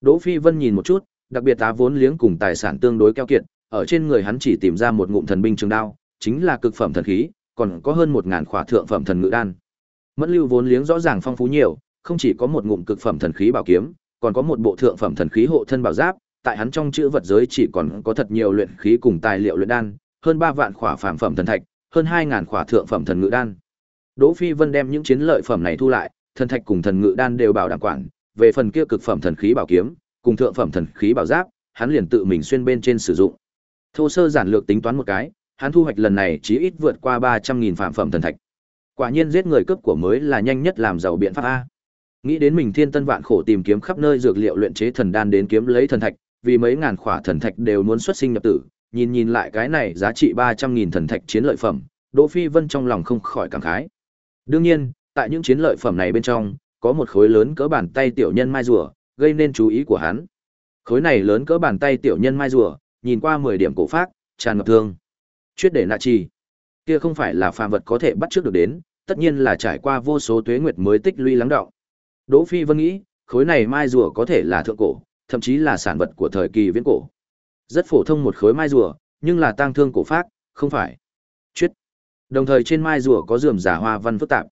Đỗ Phi Vân nhìn một chút, đặc biệt tá vốn liếng cùng tài sản tương đối keo kiệt, ở trên người hắn chỉ tìm ra một ngụm thần binh trường đao, chính là cực phẩm thần khí, còn có hơn một ngàn khỏa thượng phẩm thần ngự đan. Mẫn Lưu vốn liếng rõ ràng phong phú nhiều, không chỉ có một ngụm cực phẩm thần khí bảo kiếm, còn có một bộ thượng phẩm thần khí hộ thân bảo giáp, tại hắn trong chữ vật giới chỉ còn có thật nhiều luyện khí cùng tài liệu luyện đan, hơn 3 vạn khỏa phàm phẩm thần thạch, hơn 2000 khỏa thượng phẩm thần ngự đan. Đỗ Phi Vân đem những chiến lợi phẩm này thu lại, thần thạch cùng thần ngự đan đều bảo đảm quản, về phần kia cực phẩm thần khí bảo kiếm, cùng thượng phẩm thần khí bảo giáp, hắn liền tự mình xuyên bên trên sử dụng. Thô sơ giản lược tính toán một cái, hắn thu hoạch lần này chí ít vượt qua 300.000 phạm phẩm thần thạch. Quả nhiên giết người cướp của mới là nhanh nhất làm giàu biện pháp a. Nghĩ đến mình thiên tân vạn khổ tìm kiếm khắp nơi dược liệu luyện chế thần đan đến kiếm lấy thần thạch, vì mấy ngàn khỏa thần thạch đều muốn xuất sinh nhập tử, nhìn nhìn lại cái này giá trị 300.000 thần thạch chiến lợi phẩm, Đỗ Phi Vân trong lòng không khỏi cảm khái. Đương nhiên, tại những chiến lợi phẩm này bên trong, có một khối lớn cỡ bàn tay tiểu nhân mai rùa, gây nên chú ý của hắn. Khối này lớn cỡ bàn tay tiểu nhân mai rùa, nhìn qua 10 điểm cổ phác, tràn ngập thương. Chuyết để nạ chi. Kia không phải là phàm vật có thể bắt trước được đến, tất nhiên là trải qua vô số tuế nguyệt mới tích lũy lắng đọng. Đỗ Phi Vân nghĩ, khối này mai rùa có thể là thượng cổ, thậm chí là sản vật của thời kỳ viễn cổ. Rất phổ thông một khối mai rùa, nhưng là tang thương cổ phác, không phải. Chuyết. Đồng thời trên mai rùa có rườm giả hoa văn phức tạp.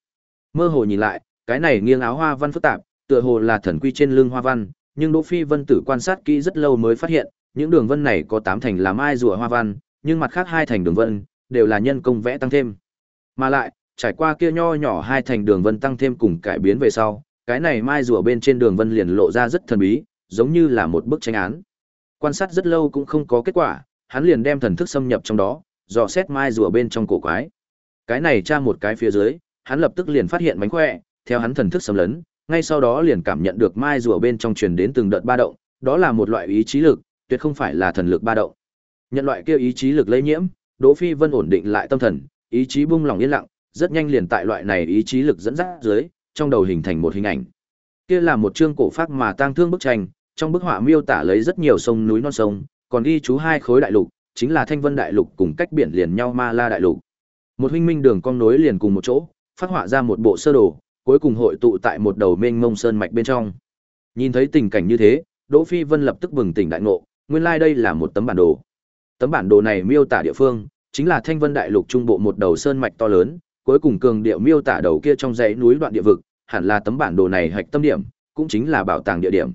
Mơ hồ nhìn lại, cái này nghiêng áo hoa văn phức tạp, tựa hồ là thần quy trên lưng hoa văn, nhưng Đỗ Phi Vân tử quan sát kỹ rất lâu mới phát hiện, những đường vân này có tám thành là mai rùa hoa văn, nhưng mặt khác hai thành đường vân đều là nhân công vẽ tăng thêm. Mà lại, trải qua kia nho nhỏ hai thành đường vân tăng thêm cùng cải biến về sau, cái này mai rùa bên trên đường vân liền lộ ra rất thần bí, giống như là một bức tranh án. Quan sát rất lâu cũng không có kết quả, hắn liền đem thần thức xâm nhập trong đó, dò xét mai rùa bên trong cổ quái. Cái này tra một cái phía dưới, hắn lập tức liền phát hiện mánh khỏe, theo hắn thần thức xâm lấn, ngay sau đó liền cảm nhận được mai rùa bên trong truyền đến từng đợt ba động, đó là một loại ý chí lực, tuyệt không phải là thần lực ba động. Nhận loại kia ý chí lực lây nhiễm, Đỗ Phi Vân ổn định lại tâm thần, ý chí buông lòng yên lặng, rất nhanh liền tại loại này ý chí lực dẫn dắt dưới, trong đầu hình thành một hình ảnh. Kia là một chương cổ phác mà tang thương bức tranh, trong bức họa miêu tả lấy rất nhiều sông núi non sông, còn ghi chú hai khối đại lục, chính là Thanh Vân đại lục cùng cách biển liền nhau Ma La đại lục. Một huynh minh đường cong nối liền cùng một chỗ, phát họa ra một bộ sơ đồ, cuối cùng hội tụ tại một đầu mênh mông sơn mạch bên trong. Nhìn thấy tình cảnh như thế, Đỗ Phi Vân lập tức bừng tỉnh đại ngộ, nguyên lai like đây là một tấm bản đồ. Tấm bản đồ này miêu tả địa phương, chính là Thanh Vân đại lục trung bộ một đầu sơn mạch to lớn, cuối cùng cường điệu miêu tả đầu kia trong dãy núi đoạn địa vực, hẳn là tấm bản đồ này hạch tâm điểm, cũng chính là bảo tàng địa điểm.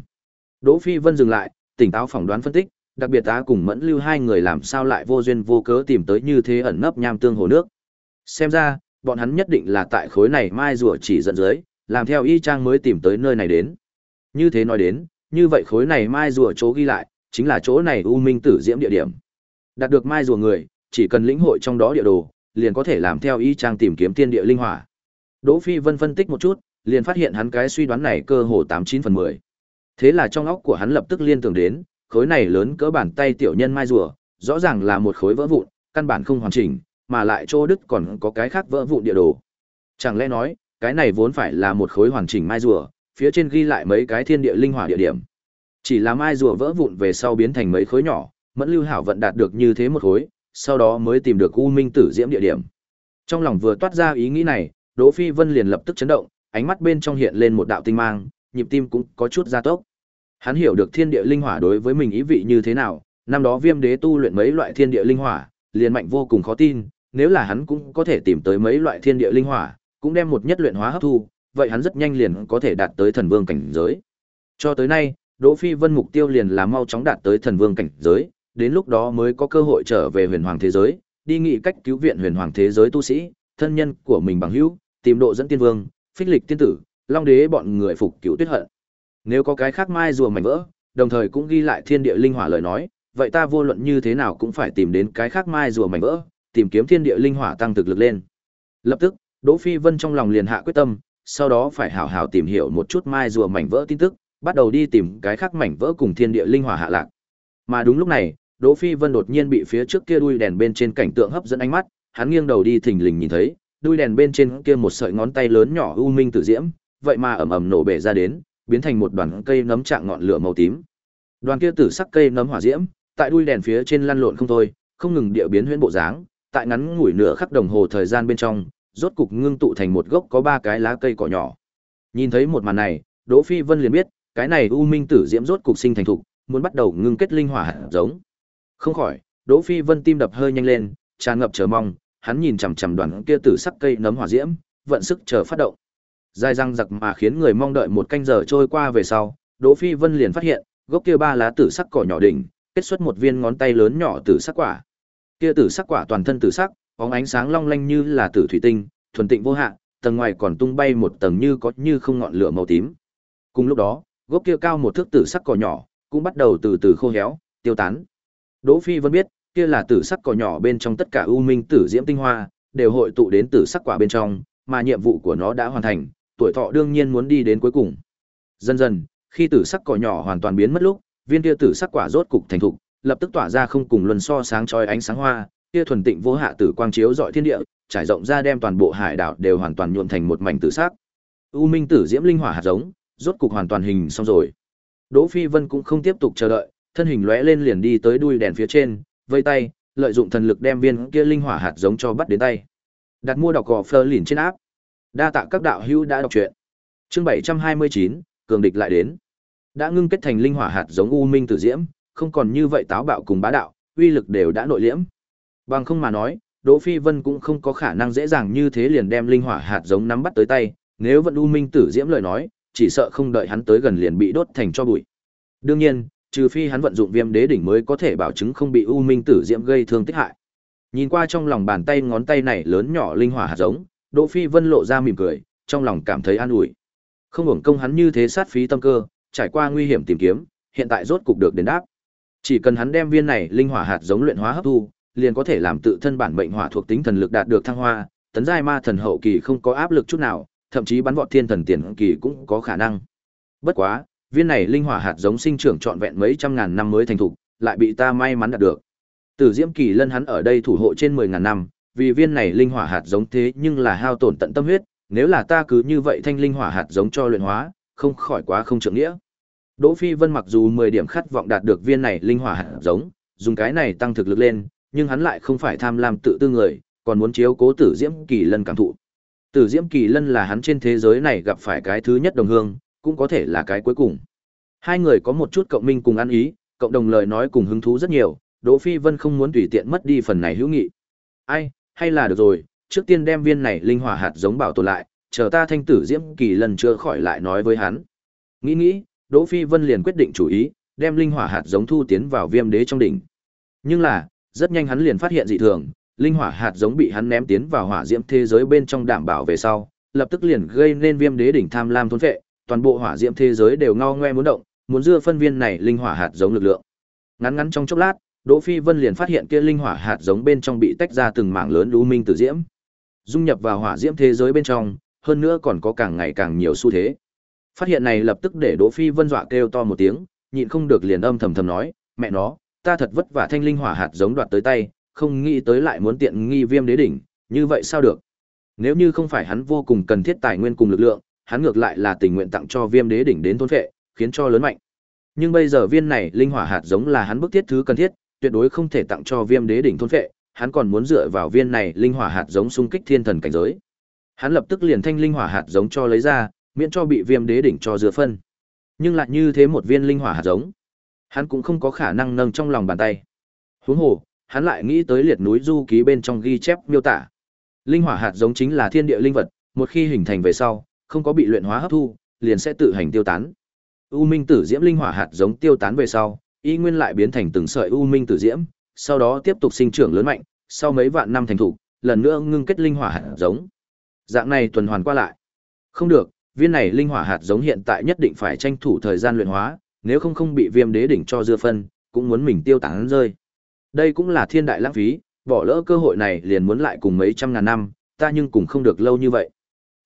Đỗ Phi Vân dừng lại, tỉnh táo phỏng đoán phân tích, đặc biệt ta cùng Mẫn Lưu hai người làm sao lại vô duyên vô cớ tìm tới như thế ẩn nấp nham tương hồ nước. Xem ra, bọn hắn nhất định là tại khối này mai rùa chỉ dẫn dưới, làm theo y trang mới tìm tới nơi này đến. Như thế nói đến, như vậy khối này mai rùa chỗ ghi lại, chính là chỗ này U Minh Tử Diễm địa điểm. Đạt được mai rùa người, chỉ cần lĩnh hội trong đó địa đồ, liền có thể làm theo y trang tìm kiếm tiên địa linh hỏa. Đỗ Phi Vân phân tích một chút, liền phát hiện hắn cái suy đoán này cơ hồ 89 phần 10. Thế là trong óc của hắn lập tức liên tưởng đến, khối này lớn cỡ bàn tay tiểu nhân mai rùa, rõ ràng là một khối vỡ vụn, căn bản không hoàn chỉnh, mà lại chỗ đứt còn có cái khác vỡ vụn địa đồ. Chẳng lẽ nói, cái này vốn phải là một khối hoàn chỉnh mai rùa, phía trên ghi lại mấy cái thiên địa linh hỏa địa điểm. Chỉ là mai rùa vỡ vụn về sau biến thành mấy khối nhỏ, Mẫn Lưu Hảo vận đạt được như thế một khối, sau đó mới tìm được U Minh Tử Diễm địa điểm. Trong lòng vừa toát ra ý nghĩ này, Đỗ Phi Vân liền lập tức chấn động, ánh mắt bên trong hiện lên một đạo tinh mang, nhịp tim cũng có chút gia tốc. Hắn hiểu được thiên địa linh hỏa đối với mình ý vị như thế nào, năm đó Viêm Đế tu luyện mấy loại thiên địa linh hỏa, liền mạnh vô cùng khó tin, nếu là hắn cũng có thể tìm tới mấy loại thiên địa linh hỏa, cũng đem một nhất luyện hóa hấp thu, vậy hắn rất nhanh liền có thể đạt tới thần vương cảnh giới. Cho tới nay, Đỗ Phi Vân mục tiêu liền là mau chóng đạt tới thần vương cảnh giới, đến lúc đó mới có cơ hội trở về huyền hoàng thế giới, đi nghị cách cứu viện huyền hoàng thế giới tu sĩ, thân nhân của mình bằng hữu, tìm độ dẫn tiên vương, phích lịch tiên tử, long đế bọn người phục cứu tuyết hận. Nếu có cái khác mai rùa mảnh vỡ, đồng thời cũng ghi lại thiên địa linh hỏa lời nói, vậy ta vô luận như thế nào cũng phải tìm đến cái khác mai rùa mảnh vỡ, tìm kiếm thiên địa linh hỏa tăng thực lực lên. Lập tức, Đỗ Phi Vân trong lòng liền hạ quyết tâm, sau đó phải hảo hảo tìm hiểu một chút mai rùa mảnh vỡ tin tức, bắt đầu đi tìm cái khác mảnh vỡ cùng thiên địa linh hỏa hạ lạc. Mà đúng lúc này, Đỗ Phi Vân đột nhiên bị phía trước kia đuôi đèn bên trên cảnh tượng hấp dẫn ánh mắt, hắn nghiêng đầu đi thình lình nhìn thấy, đuôi đèn bên trên kia một sợi ngón tay lớn nhỏ u minh tử diễm, vậy mà ầm ầm nổ bể ra đến, biến thành một đoàn cây nấm trạng ngọn lửa màu tím. Đoàn kia tử sắc cây nấm hỏa diễm, tại đuôi đèn phía trên lăn lộn không thôi, không ngừng địa biến huyễn bộ dáng, tại ngắn ngủi nửa khắc đồng hồ thời gian bên trong, rốt cục ngưng tụ thành một gốc có ba cái lá cây cỏ nhỏ. Nhìn thấy một màn này, Đỗ Phi Vân liền biết, cái này u minh tử diễm rốt cục sinh thành thục, muốn bắt đầu ngưng kết linh hỏa hạt giống. Không khỏi, Đỗ Phi Vân tim đập hơi nhanh lên, tràn ngập chờ mong, hắn nhìn chằm chằm đoàn kia tử sắc cây nấm hỏa diễm, vận sức chờ phát động. Dài răng giặc mà khiến người mong đợi một canh giờ trôi qua về sau, Đỗ Phi Vân liền phát hiện, gốc kia ba lá tử sắc cỏ nhỏ đỉnh, kết xuất một viên ngón tay lớn nhỏ tử sắc quả. Kia tử sắc quả toàn thân tử sắc, bóng ánh sáng long lanh như là tử thủy tinh, thuần tịnh vô hạn, tầng ngoài còn tung bay một tầng như có như không ngọn lửa màu tím. Cùng lúc đó, gốc kia cao một thước tử sắc cỏ nhỏ cũng bắt đầu từ từ khô héo, tiêu tán. Đỗ Phi Vân biết, kia là tử sắc cỏ nhỏ bên trong tất cả u minh tử diễm tinh hoa, đều hội tụ đến tử sắc quả bên trong, mà nhiệm vụ của nó đã hoàn thành, tuổi thọ đương nhiên muốn đi đến cuối cùng. Dần dần, khi tử sắc cỏ nhỏ hoàn toàn biến mất lúc, viên kia tử sắc quả rốt cục thành thục, lập tức tỏa ra không cùng luân so sáng chói ánh sáng hoa, kia thuần tịnh vô hạ tử quang chiếu rọi thiên địa, trải rộng ra đem toàn bộ hải đảo đều hoàn toàn nhuộm thành một mảnh tử sắc. U minh tử diễm linh hỏa hạt giống, rốt cục hoàn toàn hình xong rồi. Đỗ Phi Vân cũng không tiếp tục chờ đợi, thân hình lóe lên liền đi tới đuôi đèn phía trên, vây tay, lợi dụng thần lực đem viên kia linh hỏa hạt giống cho bắt đến tay. Đặt mua đọc gò phơ lìn trên áp. Đa tạ các đạo hữu đã đọc truyện. Chương 729, cường địch lại đến. Đã ngưng kết thành linh hỏa hạt giống u minh tử diễm, không còn như vậy táo bạo cùng bá đạo, uy lực đều đã nội liễm. Bằng không mà nói, Đỗ Phi Vân cũng không có khả năng dễ dàng như thế liền đem linh hỏa hạt giống nắm bắt tới tay, nếu vẫn u minh tử diễm lời nói, chỉ sợ không đợi hắn tới gần liền bị đốt thành cho bụi. Đương nhiên, trừ phi hắn vận dụng viêm đế đỉnh mới có thể bảo chứng không bị u minh tử diễm gây thương tích hại. Nhìn qua trong lòng bàn tay ngón tay này lớn nhỏ linh hỏa hạt giống, Đỗ Phi Vân lộ ra mỉm cười, trong lòng cảm thấy an ủi. Không hưởng công hắn như thế sát phí tâm cơ, trải qua nguy hiểm tìm kiếm, hiện tại rốt cục được đền đáp. Chỉ cần hắn đem viên này linh hỏa hạt giống luyện hóa hấp thu, liền có thể làm tự thân bản mệnh hỏa thuộc tính thần lực đạt được thăng hoa, tấn giai ma thần hậu kỳ không có áp lực chút nào, thậm chí bắn vọt thiên thần tiền kỳ cũng có khả năng. Bất quá, viên này linh hỏa hạt giống sinh trưởng trọn vẹn mấy trăm ngàn năm mới thành thục, lại bị ta may mắn đạt được. Tử Diễm Kỳ Lân hắn ở đây thủ hộ trên 10 ngàn năm, vì viên này linh hỏa hạt giống thế nhưng là hao tổn tận tâm huyết, nếu là ta cứ như vậy thanh linh hỏa hạt giống cho luyện hóa, không khỏi quá không trượng nghĩa. Đỗ Phi Vân mặc dù 10 điểm khát vọng đạt được viên này linh hỏa hạt giống, dùng cái này tăng thực lực lên, nhưng hắn lại không phải tham lam tự tư người, còn muốn chiếu cố Tử Diễm Kỳ Lân cảm thụ. Tử Diễm Kỳ Lân là hắn trên thế giới này gặp phải cái thứ nhất đồng hương, cũng có thể là cái cuối cùng. Hai người có một chút cộng minh cùng ăn ý, cộng đồng lời nói cùng hứng thú rất nhiều, Đỗ Phi Vân không muốn tùy tiện mất đi phần này hữu nghị. Ai, hay là được rồi, trước tiên đem viên này linh hỏa hạt giống bảo tồn lại, chờ ta thanh tử Diễm Kỳ lần chưa khỏi lại nói với hắn. Nghĩ nghĩ, Đỗ Phi Vân liền quyết định chủ ý, đem linh hỏa hạt giống thu tiến vào Viêm Đế trong đỉnh. Nhưng là, rất nhanh hắn liền phát hiện dị thường, linh hỏa hạt giống bị hắn ném tiến vào hỏa diễm thế giới bên trong đảm bảo về sau, lập tức liền gây nên Viêm Đế đỉnh tham lam thôn phệ, toàn bộ hỏa diễm thế giới đều ngao ngoe muốn động, muốn dưa phân viên này linh hỏa hạt giống lực lượng. Ngắn ngắn trong chốc lát, Đỗ Phi Vân liền phát hiện kia linh hỏa hạt giống bên trong bị tách ra từng mảng lớn lũ minh tử diễm, dung nhập vào hỏa diễm thế giới bên trong, hơn nữa còn có càng ngày càng nhiều xu thế. Phát hiện này lập tức để Đỗ Phi Vân dọa kêu to một tiếng, nhịn không được liền âm thầm thầm nói, mẹ nó, ta thật vất vả thanh linh hỏa hạt giống đoạt tới tay, không nghĩ tới lại muốn tiện nghi viêm đế đỉnh, như vậy sao được? Nếu như không phải hắn vô cùng cần thiết tài nguyên cùng lực lượng, hắn ngược lại là tình nguyện tặng cho viêm đế đỉnh đến thôn phệ, khiến cho lớn mạnh. Nhưng bây giờ viên này linh hỏa hạt giống là hắn bức thiết thứ cần thiết, tuyệt đối không thể tặng cho viêm đế đỉnh thôn phệ, hắn còn muốn dựa vào viên này linh hỏa hạt giống xung kích thiên thần cảnh giới. Hắn lập tức liền thanh linh hỏa hạt giống cho lấy ra, miễn cho bị viêm đế đỉnh cho dựa phân. Nhưng lại như thế một viên linh hỏa hạt giống, hắn cũng không có khả năng nâng trong lòng bàn tay. Huống hồ, hắn lại nghĩ tới liệt núi du ký bên trong ghi chép miêu tả. Linh hỏa hạt giống chính là thiên địa linh vật, một khi hình thành về sau, không có bị luyện hóa hấp thu, liền sẽ tự hành tiêu tán. U minh tử diễm linh hỏa hạt giống tiêu tán về sau, y nguyên lại biến thành từng sợi u minh tử diễm, sau đó tiếp tục sinh trưởng lớn mạnh, sau mấy vạn năm thành thủ, lần nữa ngưng kết linh hỏa hạt giống. Dạng này tuần hoàn qua lại. Không được, viên này linh hỏa hạt giống hiện tại nhất định phải tranh thủ thời gian luyện hóa, nếu không không bị viêm đế đỉnh cho dưa phân, cũng muốn mình tiêu tán rơi. Đây cũng là thiên đại lãng phí, bỏ lỡ cơ hội này liền muốn lại cùng mấy trăm ngàn năm, ta nhưng cũng không được lâu như vậy.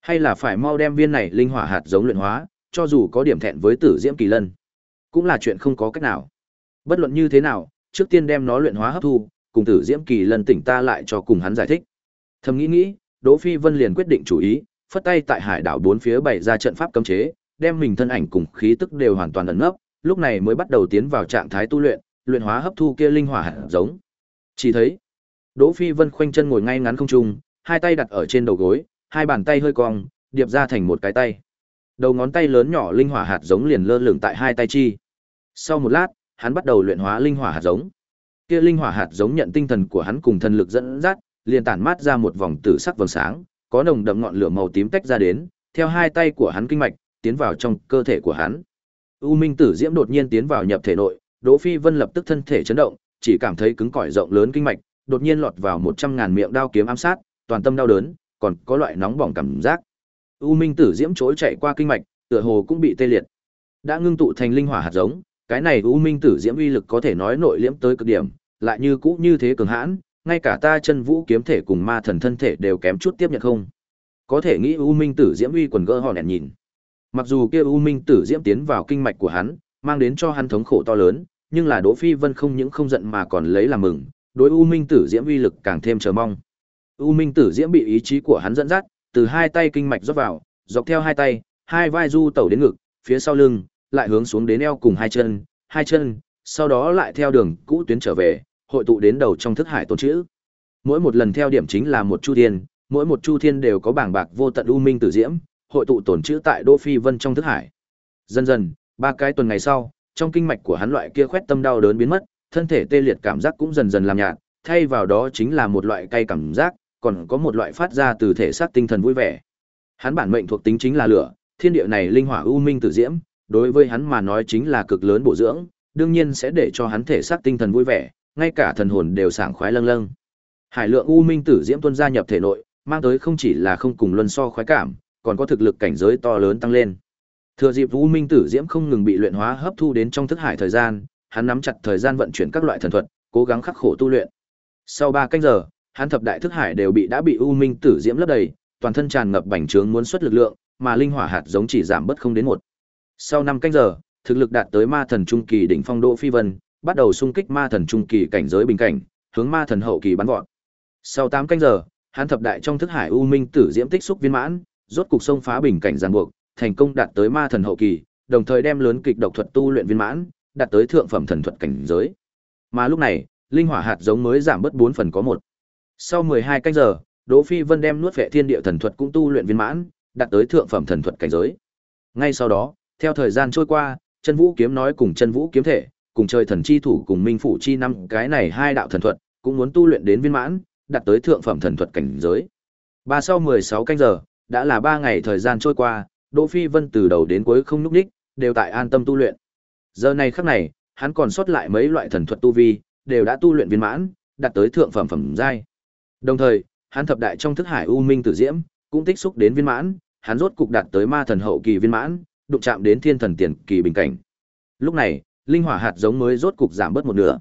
Hay là phải mau đem viên này linh hỏa hạt giống luyện hóa, cho dù có điểm thẹn với tử diễm kỳ lân. Cũng là chuyện không có cách nào. Bất luận như thế nào, trước tiên đem nó luyện hóa hấp thu, cùng tử diễm kỳ lần tỉnh ta lại cho cùng hắn giải thích. Thầm nghĩ nghĩ, Đỗ Phi Vân liền quyết định chủ ý, phất tay tại hải đảo bốn phía bày ra trận pháp cấm chế, đem mình thân ảnh cùng khí tức đều hoàn toàn ẩn nấp, lúc này mới bắt đầu tiến vào trạng thái tu luyện, luyện hóa hấp thu kia linh hỏa hạt giống. Chỉ thấy, Đỗ Phi Vân khoanh chân ngồi ngay ngắn không trung, hai tay đặt ở trên đầu gối, hai bàn tay hơi cong, điệp ra thành một cái tay. Đầu ngón tay lớn nhỏ linh hỏa hạt giống liền lơ lửng tại hai tay chi. Sau một lát, hắn bắt đầu luyện hóa linh hỏa hạt giống. Kia linh hỏa hạt giống nhận tinh thần của hắn cùng thần lực dẫn dắt, liền tản mát ra một vòng tử sắc vầng sáng, có nồng đậm ngọn lửa màu tím tách ra đến, theo hai tay của hắn kinh mạch, tiến vào trong cơ thể của hắn. U Minh Tử Diễm đột nhiên tiến vào nhập thể nội, Đỗ Phi Vân lập tức thân thể chấn động, chỉ cảm thấy cứng cỏi rộng lớn kinh mạch, đột nhiên lọt vào một trăm ngàn miệng đao kiếm ám sát, toàn tâm đau đớn, còn có loại nóng bỏng cảm giác. U Minh Tử Diễm trối chạy qua kinh mạch, tựa hồ cũng bị tê liệt. Đã ngưng tụ thành linh hỏa hạt giống, cái này U Minh Tử Diễm uy lực có thể nói nội liễm tới cực điểm, lại như cũ như thế cường hãn, ngay cả ta chân vũ kiếm thể cùng ma thần thân thể đều kém chút tiếp nhận không. Có thể nghĩ U Minh Tử Diễm uy quần gỡ hòn nhìn. Mặc dù kia U Minh Tử Diễm tiến vào kinh mạch của hắn, mang đến cho hắn thống khổ to lớn, nhưng là Đỗ Phi Vân không những không giận mà còn lấy làm mừng, đối U Minh Tử Diễm uy lực càng thêm chờ mong. U Minh Tử Diễm bị ý chí của hắn dẫn dắt, từ hai tay kinh mạch rót vào, dọc theo hai tay, hai vai du tẩu đến ngực, phía sau lưng, lại hướng xuống đến eo cùng hai chân, hai chân, sau đó lại theo đường cũ tuyến trở về, hội tụ đến đầu trong thức hải tồn chữ. Mỗi một lần theo điểm chính là một chu thiên, mỗi một chu thiên đều có bảng bạc vô tận u minh tử diễm, hội tụ tồn chữ tại đô Phi Vân trong thức hải. Dần dần, ba cái tuần ngày sau, trong kinh mạch của hắn loại kia khoét tâm đau đớn biến mất, thân thể tê liệt cảm giác cũng dần dần làm nhạt, thay vào đó chính là một loại cay cảm giác, còn có một loại phát ra từ thể xác tinh thần vui vẻ. Hắn bản mệnh thuộc tính chính là lửa, thiên địa này linh hỏa u minh tử diễm, đối với hắn mà nói chính là cực lớn bổ dưỡng, đương nhiên sẽ để cho hắn thể xác tinh thần vui vẻ, ngay cả thần hồn đều sảng khoái lâng lâng. Hải lượng u minh tử diễm tuôn ra nhập thể nội, mang tới không chỉ là không cùng luân so khoái cảm, còn có thực lực cảnh giới to lớn tăng lên. Thừa dịp u minh tử diễm không ngừng bị luyện hóa hấp thu đến trong thức hải thời gian, hắn nắm chặt thời gian vận chuyển các loại thần thuật, cố gắng khắc khổ tu luyện. Sau 3 canh giờ, hắn thập đại thức hải đều bị đã bị u minh tử diễm lấp đầy, toàn thân tràn ngập bành trướng muốn xuất lực lượng, mà linh hỏa hạt giống chỉ giảm bất không đến một. Sau 5 canh giờ, thực lực đạt tới ma thần trung kỳ đỉnh phong độ phi vân, bắt đầu xung kích ma thần trung kỳ cảnh giới bình cảnh, hướng ma thần hậu kỳ bắn vọt. Sau 8 canh giờ, hắn thập đại trong thức hải u minh tử diễm tích xúc viên mãn, rốt cục xông phá bình cảnh giằng buộc, thành công đạt tới ma thần hậu kỳ, đồng thời đem lớn kịch độc thuật tu luyện viên mãn, đạt tới thượng phẩm thần thuật cảnh giới. Mà lúc này, linh hỏa hạt giống mới giảm bớt 4 phần có một. Sau 12 canh giờ, Đỗ Phi Vân đem nuốt vệ thiên địa thần thuật cũng tu luyện viên mãn, đạt tới thượng phẩm thần thuật cảnh giới. Ngay sau đó, theo thời gian trôi qua, chân vũ kiếm nói cùng chân vũ kiếm thể, cùng trời thần chi thủ cùng minh phủ chi năm cái này hai đạo thần thuật, cũng muốn tu luyện đến viên mãn, đạt tới thượng phẩm thần thuật cảnh giới. Ba sau 16 canh giờ, đã là 3 ngày thời gian trôi qua, Đỗ Phi Vân từ đầu đến cuối không núp đích, đều tại an tâm tu luyện. Giờ này khắc này, hắn còn sót lại mấy loại thần thuật tu vi, đều đã tu luyện viên mãn, đạt tới thượng phẩm phẩm giai. Đồng thời, hắn thập đại trong thức hải u minh tử diễm, cũng tích xúc đến viên mãn, hắn rốt cục đạt tới ma thần hậu kỳ viên mãn, đụng chạm đến thiên thần tiền kỳ bình cảnh. Lúc này, linh hỏa hạt giống mới rốt cục giảm bớt một nửa.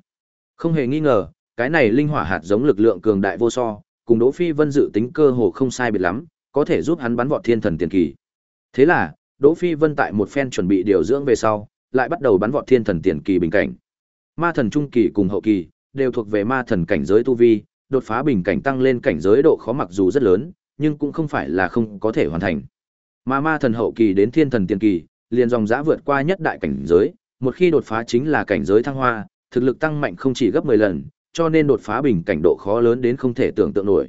Không hề nghi ngờ, cái này linh hỏa hạt giống lực lượng cường đại vô so, cùng Đỗ Phi Vân dự tính cơ hồ không sai biệt lắm, có thể giúp hắn bắn vọt thiên thần tiền kỳ. Thế là, Đỗ Phi Vân tại một phen chuẩn bị điều dưỡng về sau, lại bắt đầu bắn vọt thiên thần tiền kỳ bình cảnh. Ma thần trung kỳ cùng hậu kỳ đều thuộc về ma thần cảnh giới tu vi, đột phá bình cảnh tăng lên cảnh giới độ khó mặc dù rất lớn, nhưng cũng không phải là không có thể hoàn thành. Mà ma thần hậu kỳ đến thiên thần tiền kỳ, liền dòng dã vượt qua nhất đại cảnh giới, một khi đột phá chính là cảnh giới thăng hoa, thực lực tăng mạnh không chỉ gấp 10 lần, cho nên đột phá bình cảnh độ khó lớn đến không thể tưởng tượng nổi.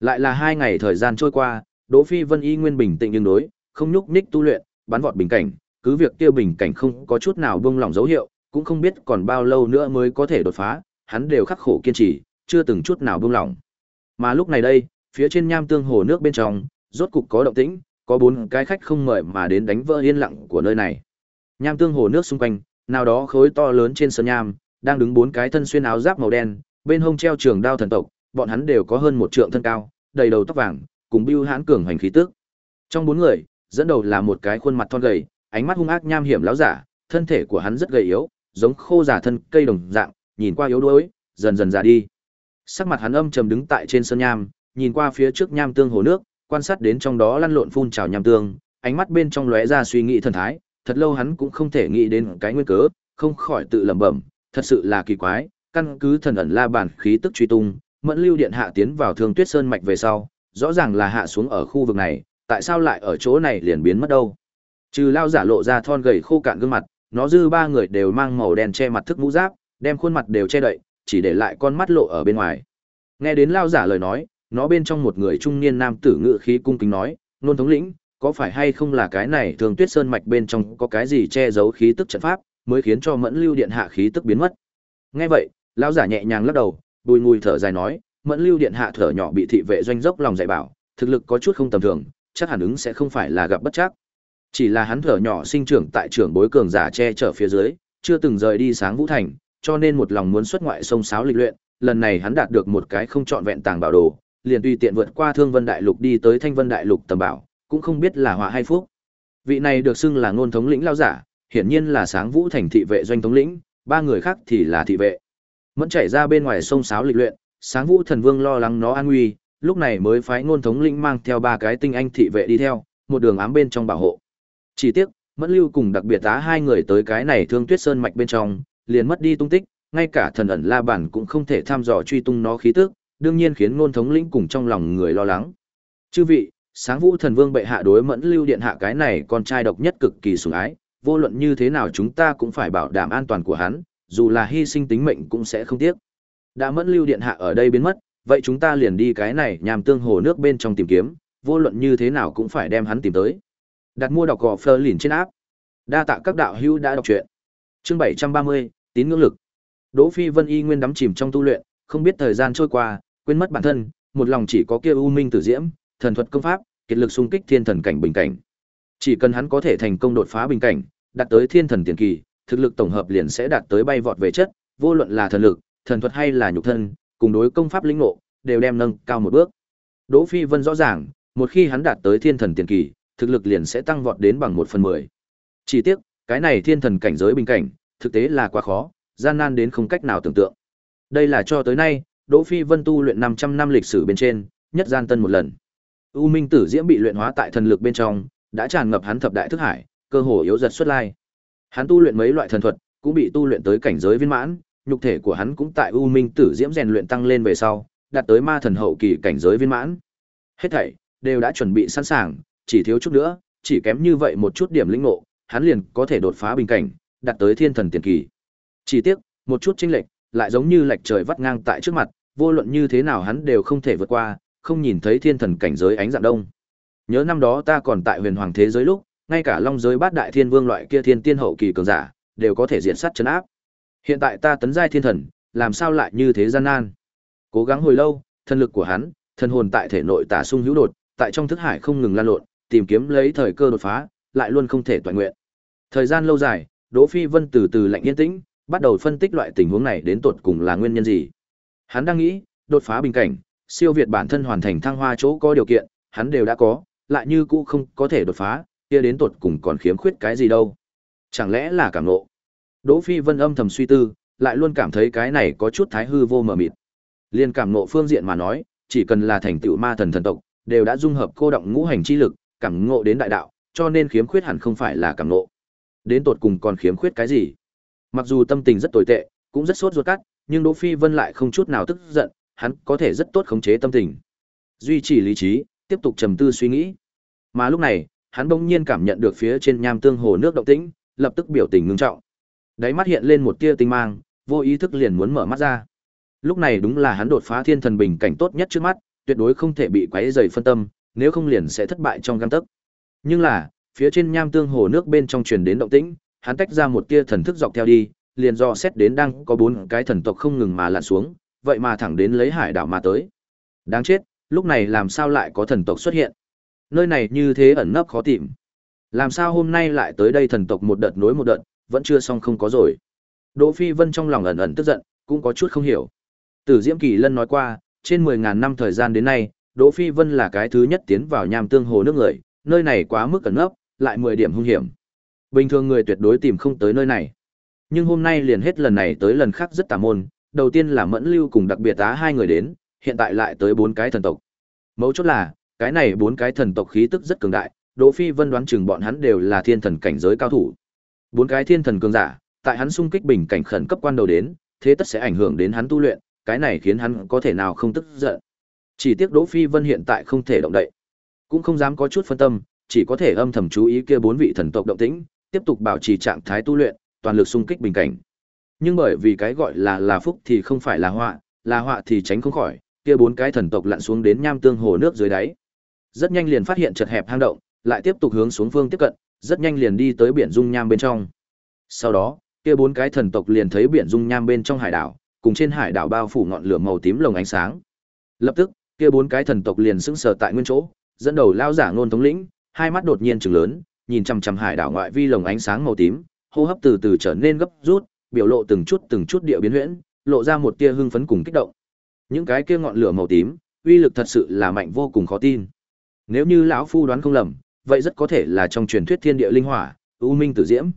Lại là hai ngày thời gian trôi qua, Đỗ Phi Vân y nguyên bình tĩnh nhưng đối, không nhúc nhích tu luyện, bắn vọt bình cảnh, cứ việc kia bình cảnh không có chút nào buông lỏng dấu hiệu, cũng không biết còn bao lâu nữa mới có thể đột phá, hắn đều khắc khổ kiên trì, chưa từng chút nào buông lỏng. Mà lúc này đây, phía trên nham tương hồ nước bên trong, rốt cục có động tĩnh, có bốn cái khách không mời mà đến đánh vỡ yên lặng của nơi này. Nham tương hồ nước xung quanh, nào đó khối to lớn trên sơn nham, đang đứng bốn cái thân xuyên áo giáp màu đen, bên hông treo trường đao thần tộc, bọn hắn đều có hơn một trượng thân cao, đầy đầu tóc vàng, cùng bưu hãn cường hành khí tức. Trong bốn người, dẫn đầu là một cái khuôn mặt thon gầy, ánh mắt hung ác nham hiểm lão giả, thân thể của hắn rất gầy yếu, giống khô giả thân cây đồng dạng, nhìn qua yếu đuối, dần dần già đi. Sắc mặt hắn âm trầm đứng tại trên sân nham, nhìn qua phía trước nham tương hồ nước, quan sát đến trong đó lăn lộn phun trào nham tương, ánh mắt bên trong lóe ra suy nghĩ thần thái, thật lâu hắn cũng không thể nghĩ đến cái nguyên cớ, không khỏi tự lẩm bẩm, thật sự là kỳ quái, căn cứ thần ẩn la bản khí tức truy tung, Mẫn Lưu Điện hạ tiến vào Thương Tuyết Sơn mạch về sau, rõ ràng là hạ xuống ở khu vực này, tại sao lại ở chỗ này liền biến mất đâu? Trừ lao giả lộ ra thon gầy khô cạn gương mặt, nó dư ba người đều mang màu đen che mặt thức mũ giáp, đem khuôn mặt đều che đậy, chỉ để lại con mắt lộ ở bên ngoài. Nghe đến lao giả lời nói, nó bên trong một người trung niên nam tử ngự khí cung kính nói, "Nôn thống lĩnh, có phải hay không là cái này Thường Tuyết Sơn mạch bên trong có cái gì che giấu khí tức trận pháp, mới khiến cho Mẫn Lưu Điện hạ khí tức biến mất?" Nghe vậy, lão giả nhẹ nhàng lắc đầu, bùi ngùi thở dài nói, "Mẫn Lưu Điện hạ thở nhỏ bị thị vệ doanh dốc lòng dạy bảo, thực lực có chút không tầm thường, chắc hẳn ứng sẽ không phải là gặp bất chắc. Chỉ là hắn thở nhỏ sinh trưởng tại trưởng bối cường giả che chở phía dưới, chưa từng rời đi sáng vũ thành, cho nên một lòng muốn xuất ngoại sông sáo lịch luyện, lần này hắn đạt được một cái không trọn vẹn tàng bảo đồ, liền tùy tiện vượt qua Thương Vân Đại Lục đi tới Thanh Vân Đại Lục tầm bảo, cũng không biết là họa hay phúc. Vị này được xưng là ngôn thống lĩnh lao giả, hiển nhiên là sáng vũ thành thị vệ doanh thống lĩnh, ba người khác thì là thị vệ. Mẫn chảy ra bên ngoài sông sáo lịch luyện, sáng vũ thần vương lo lắng nó an nguy, lúc này mới phái ngôn thống lĩnh mang theo ba cái tinh anh thị vệ đi theo, một đường ám bên trong bảo hộ. Chỉ tiếc, Mẫn Lưu cùng đặc biệt tá hai người tới cái này Thương Tuyết Sơn mạch bên trong, liền mất đi tung tích, ngay cả thần ẩn La Bản cũng không thể thăm dò truy tung nó khí tức, đương nhiên khiến ngôn thống lĩnh cùng trong lòng người lo lắng. Chư vị, sáng vũ thần vương bệ hạ đối Mẫn Lưu điện hạ cái này con trai độc nhất cực kỳ sủng ái, vô luận như thế nào chúng ta cũng phải bảo đảm an toàn của hắn, dù là hy sinh tính mệnh cũng sẽ không tiếc. Đã Mẫn Lưu điện hạ ở đây biến mất, vậy chúng ta liền đi cái này nhằm tương hồ nước bên trong tìm kiếm, vô luận như thế nào cũng phải đem hắn tìm tới. Đặt mua đọc gò phơ lìn trên áp. Đa tạ các đạo hữu đã đọc truyện. Chương 730, tín ngưỡng lực. Đỗ Phi Vân y nguyên đắm chìm trong tu luyện, không biết thời gian trôi qua, quên mất bản thân, một lòng chỉ có kia u minh tử diễm, thần thuật công pháp, kiệt lực xung kích thiên thần cảnh bình cảnh. Chỉ cần hắn có thể thành công đột phá bình cảnh, đạt tới thiên thần tiền kỳ, thực lực tổng hợp liền sẽ đạt tới bay vọt về chất, vô luận là thần lực, thần thuật hay là nhục thân, cùng đối công pháp linh ngộ, đều đem nâng cao một bước. Đỗ Phi Vân rõ ràng, một khi hắn đạt tới thiên thần tiền kỳ, thực lực liền sẽ tăng vọt đến bằng một phần mười. Chỉ tiếc, cái này thiên thần cảnh giới bình cảnh, thực tế là quá khó, gian nan đến không cách nào tưởng tượng. Đây là cho tới nay, Đỗ Phi Vân tu luyện 500 năm lịch sử bên trên, nhất gian tân một lần. U Minh Tử Diễm bị luyện hóa tại thần lực bên trong, đã tràn ngập hắn thập đại thức hải, cơ hồ yếu giật xuất lai. Hắn tu luyện mấy loại thần thuật, cũng bị tu luyện tới cảnh giới viên mãn, nhục thể của hắn cũng tại U Minh Tử Diễm rèn luyện tăng lên về sau, đạt tới ma thần hậu kỳ cảnh giới viên mãn. Hết thảy đều đã chuẩn bị sẵn sàng, chỉ thiếu chút nữa, chỉ kém như vậy một chút điểm lĩnh ngộ, hắn liền có thể đột phá bình cảnh, đạt tới thiên thần tiền kỳ. Chỉ tiếc, một chút chênh lệch, lại giống như lệch trời vắt ngang tại trước mặt, vô luận như thế nào hắn đều không thể vượt qua, không nhìn thấy thiên thần cảnh giới ánh dạng đông. Nhớ năm đó ta còn tại huyền hoàng thế giới lúc, ngay cả long giới bát đại thiên vương loại kia thiên tiên hậu kỳ cường giả, đều có thể diện sát chấn áp. Hiện tại ta tấn giai thiên thần, làm sao lại như thế gian nan? Cố gắng hồi lâu, thân lực của hắn, thân hồn tại thể nội tả sung hữu đột, tại trong thức hải không ngừng lan lộn, tìm kiếm lấy thời cơ đột phá, lại luôn không thể toàn nguyện. Thời gian lâu dài, Đỗ Phi Vân từ từ lạnh yên tĩnh, bắt đầu phân tích loại tình huống này đến tột cùng là nguyên nhân gì. Hắn đang nghĩ, đột phá bình cảnh, siêu việt bản thân hoàn thành thăng hoa chỗ có điều kiện, hắn đều đã có, lại như cũ không có thể đột phá, kia đến tột cùng còn khiếm khuyết cái gì đâu. Chẳng lẽ là cảm ngộ? Đỗ Phi Vân âm thầm suy tư, lại luôn cảm thấy cái này có chút thái hư vô mờ mịt. Liên cảm ngộ phương diện mà nói, chỉ cần là thành tựu ma thần thần tộc, đều đã dung hợp cô động ngũ hành chi lực, cảm ngộ đến đại đạo, cho nên khiếm khuyết hẳn không phải là cảm ngộ. Đến tột cùng còn khiếm khuyết cái gì? Mặc dù tâm tình rất tồi tệ, cũng rất sốt ruột cắt, nhưng Đỗ Phi Vân lại không chút nào tức giận, hắn có thể rất tốt khống chế tâm tình. Duy trì lý trí, tiếp tục trầm tư suy nghĩ. Mà lúc này, hắn bỗng nhiên cảm nhận được phía trên nham tương hồ nước động tĩnh, lập tức biểu tình ngưng trọng. Đáy mắt hiện lên một tia tinh mang, vô ý thức liền muốn mở mắt ra. Lúc này đúng là hắn đột phá thiên thần bình cảnh tốt nhất trước mắt, tuyệt đối không thể bị quấy rầy phân tâm, nếu không liền sẽ thất bại trong gang tấc. Nhưng là, phía trên nham tương hồ nước bên trong truyền đến động tĩnh, hắn tách ra một tia thần thức dọc theo đi, liền do xét đến đang có bốn cái thần tộc không ngừng mà lặn xuống, vậy mà thẳng đến lấy hải đảo mà tới. Đáng chết, lúc này làm sao lại có thần tộc xuất hiện? Nơi này như thế ẩn nấp khó tìm. Làm sao hôm nay lại tới đây thần tộc một đợt nối một đợt, vẫn chưa xong không có rồi. Đỗ Phi Vân trong lòng ẩn ẩn tức giận, cũng có chút không hiểu. Tử Diễm Kỳ Lân nói qua, trên 10.000 năm thời gian đến nay, Đỗ Phi Vân là cái thứ nhất tiến vào nham tương hồ nước người, nơi này quá mức ẩn nấp, lại 10 điểm hung hiểm. Bình thường người tuyệt đối tìm không tới nơi này. Nhưng hôm nay liền hết lần này tới lần khác rất tà môn, đầu tiên là Mẫn Lưu cùng đặc biệt á hai người đến, hiện tại lại tới bốn cái thần tộc. Mấu chốt là, cái này bốn cái thần tộc khí tức rất cường đại, Đỗ Phi Vân đoán chừng bọn hắn đều là thiên thần cảnh giới cao thủ. Bốn cái thiên thần cường giả, tại hắn xung kích bình cảnh khẩn cấp quan đầu đến, thế tất sẽ ảnh hưởng đến hắn tu luyện, cái này khiến hắn có thể nào không tức giận. Chỉ tiếc Đỗ Phi Vân hiện tại không thể động đậy, cũng không dám có chút phân tâm, chỉ có thể âm thầm chú ý kia bốn vị thần tộc động tĩnh, tiếp tục bảo trì trạng thái tu luyện, toàn lực xung kích bình cảnh. Nhưng bởi vì cái gọi là là phúc thì không phải là họa, là họa thì tránh không khỏi, kia bốn cái thần tộc lặn xuống đến nham tương hồ nước dưới đáy. Rất nhanh liền phát hiện chật hẹp hang động, lại tiếp tục hướng xuống phương tiếp cận, rất nhanh liền đi tới biển dung nham bên trong. Sau đó, kia bốn cái thần tộc liền thấy biển dung nham bên trong hải đảo, cùng trên hải đảo bao phủ ngọn lửa màu tím lồng ánh sáng. Lập tức, kia bốn cái thần tộc liền sững sờ tại nguyên chỗ, dẫn đầu lao giả ngôn thống lĩnh, hai mắt đột nhiên trừng lớn, nhìn chằm chằm hải đảo ngoại vi lồng ánh sáng màu tím, hô hấp từ từ trở nên gấp rút, biểu lộ từng chút từng chút địa biến huyễn, lộ ra một tia hưng phấn cùng kích động. Những cái kia ngọn lửa màu tím, uy lực thật sự là mạnh vô cùng khó tin. Nếu như lão phu đoán không lầm, vậy rất có thể là trong truyền thuyết thiên địa linh hỏa, u minh tử diễm.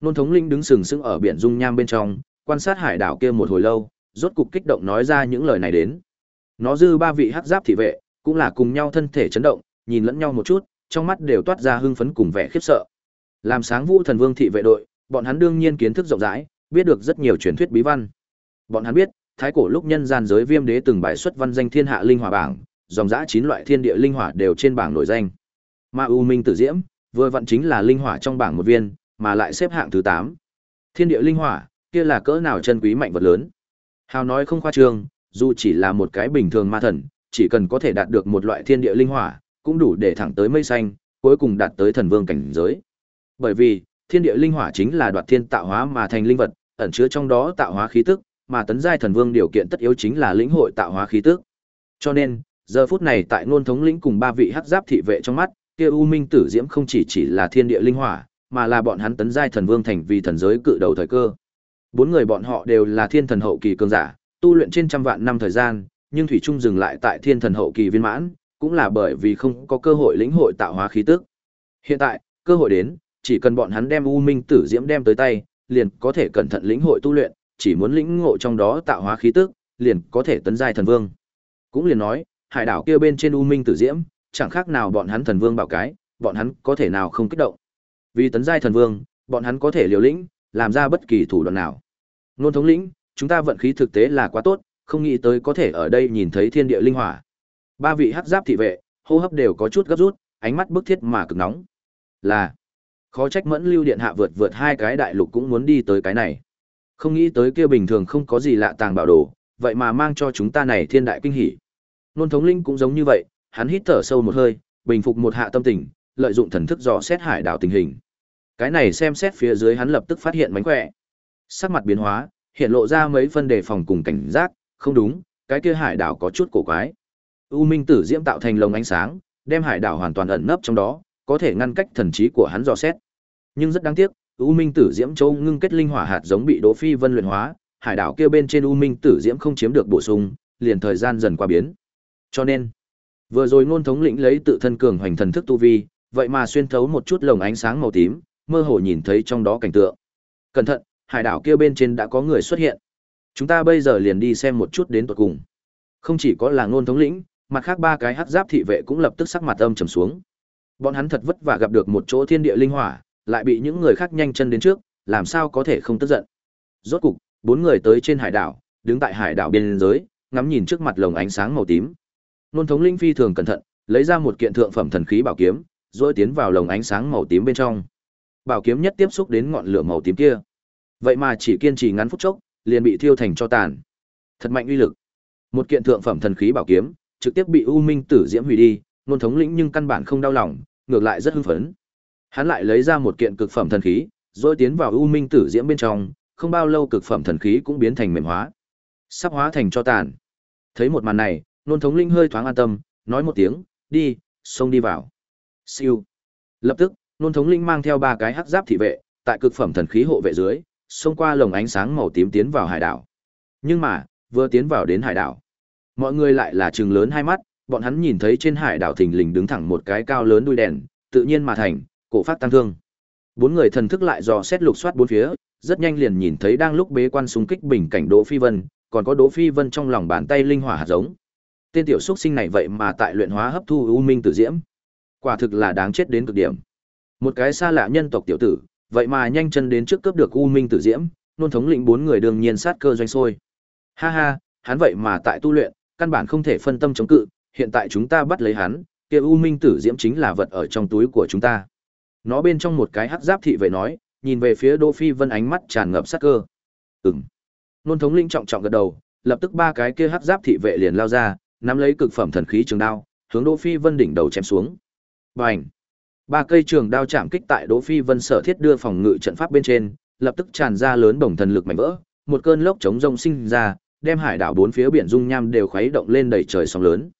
Nôn thống linh đứng sừng sững ở biển dung nham bên trong, quan sát hải đảo kia một hồi lâu, rốt cục kích động nói ra những lời này đến. Nó dư ba vị hắc giáp thị vệ, cũng là cùng nhau thân thể chấn động, nhìn lẫn nhau một chút, trong mắt đều toát ra hưng phấn cùng vẻ khiếp sợ. Làm sáng Vũ Thần Vương thị vệ đội, bọn hắn đương nhiên kiến thức rộng rãi, biết được rất nhiều truyền thuyết bí văn. Bọn hắn biết, thái cổ lúc nhân gian giới viêm đế từng bài xuất văn danh thiên hạ linh hỏa bảng, dòng dã chín loại thiên địa linh hỏa đều trên bảng nổi danh. Ma U Minh Tử Diễm, vừa vặn chính là linh hỏa trong bảng một viên, mà lại xếp hạng thứ 8. Thiên địa linh hỏa, kia là cỡ nào chân quý mạnh vật lớn. Hào nói không khoa trương, dù chỉ là một cái bình thường ma thần, chỉ cần có thể đạt được một loại thiên địa linh hỏa, cũng đủ để thẳng tới mây xanh, cuối cùng đạt tới thần vương cảnh giới. Bởi vì, thiên địa linh hỏa chính là đoạt thiên tạo hóa mà thành linh vật, ẩn chứa trong đó tạo hóa khí tức, mà tấn giai thần vương điều kiện tất yếu chính là lĩnh hội tạo hóa khí tức. Cho nên, giờ phút này tại ngôn thống lĩnh cùng ba vị hắc giáp thị vệ trong mắt, kia u minh tử diễm không chỉ chỉ là thiên địa linh hỏa, mà là bọn hắn tấn giai thần vương thành vì thần giới cự đầu thời cơ. Bốn người bọn họ đều là thiên thần hậu kỳ cường giả, tu luyện trên trăm vạn năm thời gian, nhưng thủy trung dừng lại tại thiên thần hậu kỳ viên mãn, cũng là bởi vì không có cơ hội lĩnh hội tạo hóa khí tức. Hiện tại, cơ hội đến, chỉ cần bọn hắn đem U Minh Tử Diễm đem tới tay, liền có thể cẩn thận lĩnh hội tu luyện, chỉ muốn lĩnh ngộ trong đó tạo hóa khí tức, liền có thể tấn giai thần vương. Cũng liền nói, hải đảo kia bên trên U Minh Tử Diễm, chẳng khác nào bọn hắn thần vương bảo cái, bọn hắn có thể nào không kích động. Vì tấn giai thần vương, bọn hắn có thể liều lĩnh, làm ra bất kỳ thủ đoạn nào. Nôn thống lĩnh, chúng ta vận khí thực tế là quá tốt, không nghĩ tới có thể ở đây nhìn thấy thiên địa linh hỏa. Ba vị hắc giáp thị vệ, hô hấp đều có chút gấp rút, ánh mắt bức thiết mà cực nóng. Là khó trách Mẫn Lưu điện hạ vượt vượt hai cái đại lục cũng muốn đi tới cái này. Không nghĩ tới kia bình thường không có gì lạ tàng bảo đồ, vậy mà mang cho chúng ta này thiên đại kinh hỉ. Nôn thống linh cũng giống như vậy, hắn hít thở sâu một hơi, bình phục một hạ tâm tình, lợi dụng thần thức dò xét hải đảo tình hình. Cái này xem xét phía dưới hắn lập tức phát hiện mánh khỏe. Sắc mặt biến hóa, hiện lộ ra mấy phân đề phòng cùng cảnh giác, không đúng, cái kia hải đảo có chút cổ quái. U Minh Tử Diễm tạo thành lồng ánh sáng, đem hải đảo hoàn toàn ẩn nấp trong đó, có thể ngăn cách thần trí của hắn dò xét. Nhưng rất đáng tiếc, U Minh Tử Diễm châu ngưng kết linh hỏa hạt giống bị Đỗ Phi Vân luyện hóa, hải đảo kia bên trên U Minh Tử Diễm không chiếm được bổ sung, liền thời gian dần qua biến. Cho nên, vừa rồi ngôn thống lĩnh lấy tự thân cường hoành thần thức tu vi, vậy mà xuyên thấu một chút lồng ánh sáng màu tím, mơ hồ nhìn thấy trong đó cảnh tượng. Cẩn thận, hải đảo kia bên trên đã có người xuất hiện. Chúng ta bây giờ liền đi xem một chút đến tận cùng. Không chỉ có là ngôn thống lĩnh, mặt khác ba cái hắc giáp thị vệ cũng lập tức sắc mặt âm trầm xuống. Bọn hắn thật vất vả gặp được một chỗ thiên địa linh hỏa, lại bị những người khác nhanh chân đến trước, làm sao có thể không tức giận. Rốt cục, bốn người tới trên hải đảo, đứng tại hải đảo biên giới, ngắm nhìn trước mặt lồng ánh sáng màu tím. Nôn thống linh phi thường cẩn thận, lấy ra một kiện thượng phẩm thần khí bảo kiếm, rồi tiến vào lồng ánh sáng màu tím bên trong. Bảo kiếm nhất tiếp xúc đến ngọn lửa màu tím kia. Vậy mà chỉ kiên trì ngắn phút chốc, liền bị thiêu thành cho tàn. Thật mạnh uy lực. Một kiện thượng phẩm thần khí bảo kiếm, trực tiếp bị U Minh Tử Diễm hủy đi, nôn thống lĩnh nhưng căn bản không đau lòng, ngược lại rất hưng phấn. Hắn lại lấy ra một kiện cực phẩm thần khí, rồi tiến vào U Minh Tử Diễm bên trong, không bao lâu cực phẩm thần khí cũng biến thành mềm hóa, sắp hóa thành cho tàn. Thấy một màn này, nôn thống lĩnh hơi thoáng an tâm, nói một tiếng, đi, xông đi vào. Siêu. Lập tức, nôn thống lĩnh mang theo ba cái hắc giáp thị vệ, tại cực phẩm thần khí hộ vệ dưới, xông qua lồng ánh sáng màu tím tiến vào hải đảo. Nhưng mà, vừa tiến vào đến hải đảo, mọi người lại là chừng lớn hai mắt, bọn hắn nhìn thấy trên hải đảo thình lình đứng thẳng một cái cao lớn đuôi đèn, tự nhiên mà thành, cổ phát tăng thương. Bốn người thần thức lại dò xét lục soát bốn phía, rất nhanh liền nhìn thấy đang lúc bế quan xung kích bình cảnh Đỗ Phi Vân, còn có Đỗ Phi Vân trong lòng bàn tay linh hỏa hạt giống. Tên tiểu xuất sinh này vậy mà tại luyện hóa hấp thu u minh tử diễm. Quả thực là đáng chết đến cực điểm. Một cái xa lạ nhân tộc tiểu tử, vậy mà nhanh chân đến trước cướp được u minh tử diễm, nôn thống lĩnh bốn người đương nhiên sát cơ doanh sôi. Ha ha, hắn vậy mà tại tu luyện, căn bản không thể phân tâm chống cự, hiện tại chúng ta bắt lấy hắn, kia u minh tử diễm chính là vật ở trong túi của chúng ta. Nó bên trong một cái hắc giáp thị vệ nói, nhìn về phía Đỗ Phi Vân ánh mắt tràn ngập sát cơ. Ừm. Nôn thống linh trọng trọng gật đầu, lập tức ba cái kia hắc giáp thị vệ liền lao ra, nắm lấy cực phẩm thần khí trường đao, hướng Đỗ Phi Vân đỉnh đầu chém xuống. Bành! Ba cây trường đao chạm kích tại Đỗ Phi Vân sở thiết đưa phòng ngự trận pháp bên trên, lập tức tràn ra lớn bổng thần lực mạnh vỡ, một cơn lốc chống rông sinh ra, đem hải đảo bốn phía biển dung nham đều khuấy động lên đầy trời sóng lớn.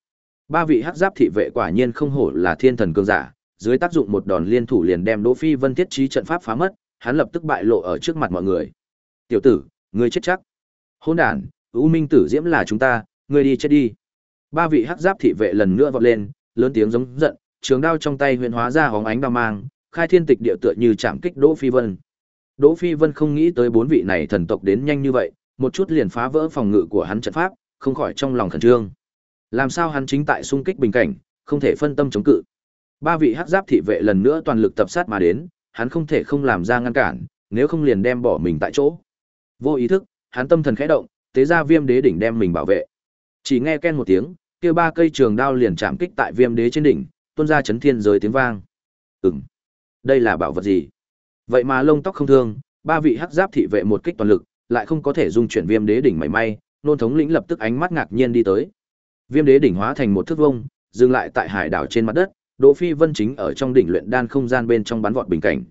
Ba vị hắc giáp thị vệ quả nhiên không hổ là thiên thần cường giả, dưới tác dụng một đòn liên thủ liền đem Đỗ Phi Vân thiết trí trận pháp phá mất, hắn lập tức bại lộ ở trước mặt mọi người. "Tiểu tử, ngươi chết chắc." "Hỗn đản, U Minh Tử Diễm là chúng ta, ngươi đi chết đi." Ba vị hắc giáp thị vệ lần nữa vọt lên, lớn tiếng giống giận, trường đao trong tay huyền hóa ra hóng ánh đao mang, khai thiên tịch địa tựa như chạm kích Đỗ Phi Vân. Đỗ Phi Vân không nghĩ tới bốn vị này thần tộc đến nhanh như vậy, một chút liền phá vỡ phòng ngự của hắn trận pháp, không khỏi trong lòng khẩn trương. Làm sao hắn chính tại xung kích bình cảnh, không thể phân tâm chống cự. Ba vị hắc giáp thị vệ lần nữa toàn lực tập sát mà đến, hắn không thể không làm ra ngăn cản, nếu không liền đem bỏ mình tại chỗ. Vô ý thức, hắn tâm thần khẽ động, tế ra viêm đế đỉnh đem mình bảo vệ. Chỉ nghe ken một tiếng, kia ba cây trường đao liền chạm kích tại viêm đế trên đỉnh, tuôn ra chấn thiên giới tiếng vang. Ừm, đây là bảo vật gì? Vậy mà lông tóc không thương, ba vị hắc giáp thị vệ một kích toàn lực, lại không có thể dung chuyển viêm đế đỉnh mảy may, nôn thống lĩnh lập tức ánh mắt ngạc nhiên đi tới. Viêm đế đỉnh hóa thành một thước vông, dừng lại tại hải đảo trên mặt đất, Đỗ Phi Vân chính ở trong đỉnh luyện đan không gian bên trong bắn vọt bình cảnh.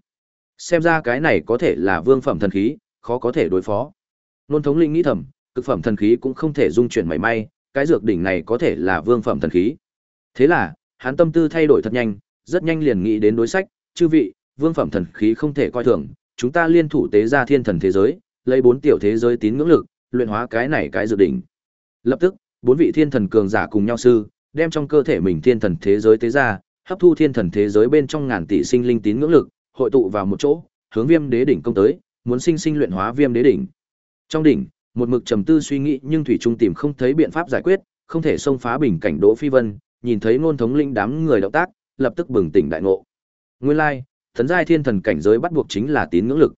Xem ra cái này có thể là vương phẩm thần khí, khó có thể đối phó. Nôn thống lĩnh nghĩ thầm, cực phẩm thần khí cũng không thể dung chuyển mảy may, cái dược đỉnh này có thể là vương phẩm thần khí. Thế là, hắn tâm tư thay đổi thật nhanh, rất nhanh liền nghĩ đến đối sách, chư vị, vương phẩm thần khí không thể coi thường, chúng ta liên thủ tế ra thiên thần thế giới, lấy bốn tiểu thế giới tín ngưỡng lực, luyện hóa cái này cái dược đỉnh. Lập tức, bốn vị thiên thần cường giả cùng nhau sư, đem trong cơ thể mình thiên thần thế giới tế ra, hấp thu thiên thần thế giới bên trong ngàn tỷ sinh linh tín ngưỡng lực, hội tụ vào một chỗ, hướng Viêm Đế đỉnh công tới, muốn sinh sinh luyện hóa Viêm Đế đỉnh. Trong đỉnh, một mực trầm tư suy nghĩ nhưng thủy trung tìm không thấy biện pháp giải quyết, không thể xông phá bình cảnh Đỗ Phi Vân, nhìn thấy ngôn thống linh đám người động tác, lập tức bừng tỉnh đại ngộ. Nguyên lai, thần giai thiên thần cảnh giới bắt buộc chính là tín ngưỡng lực.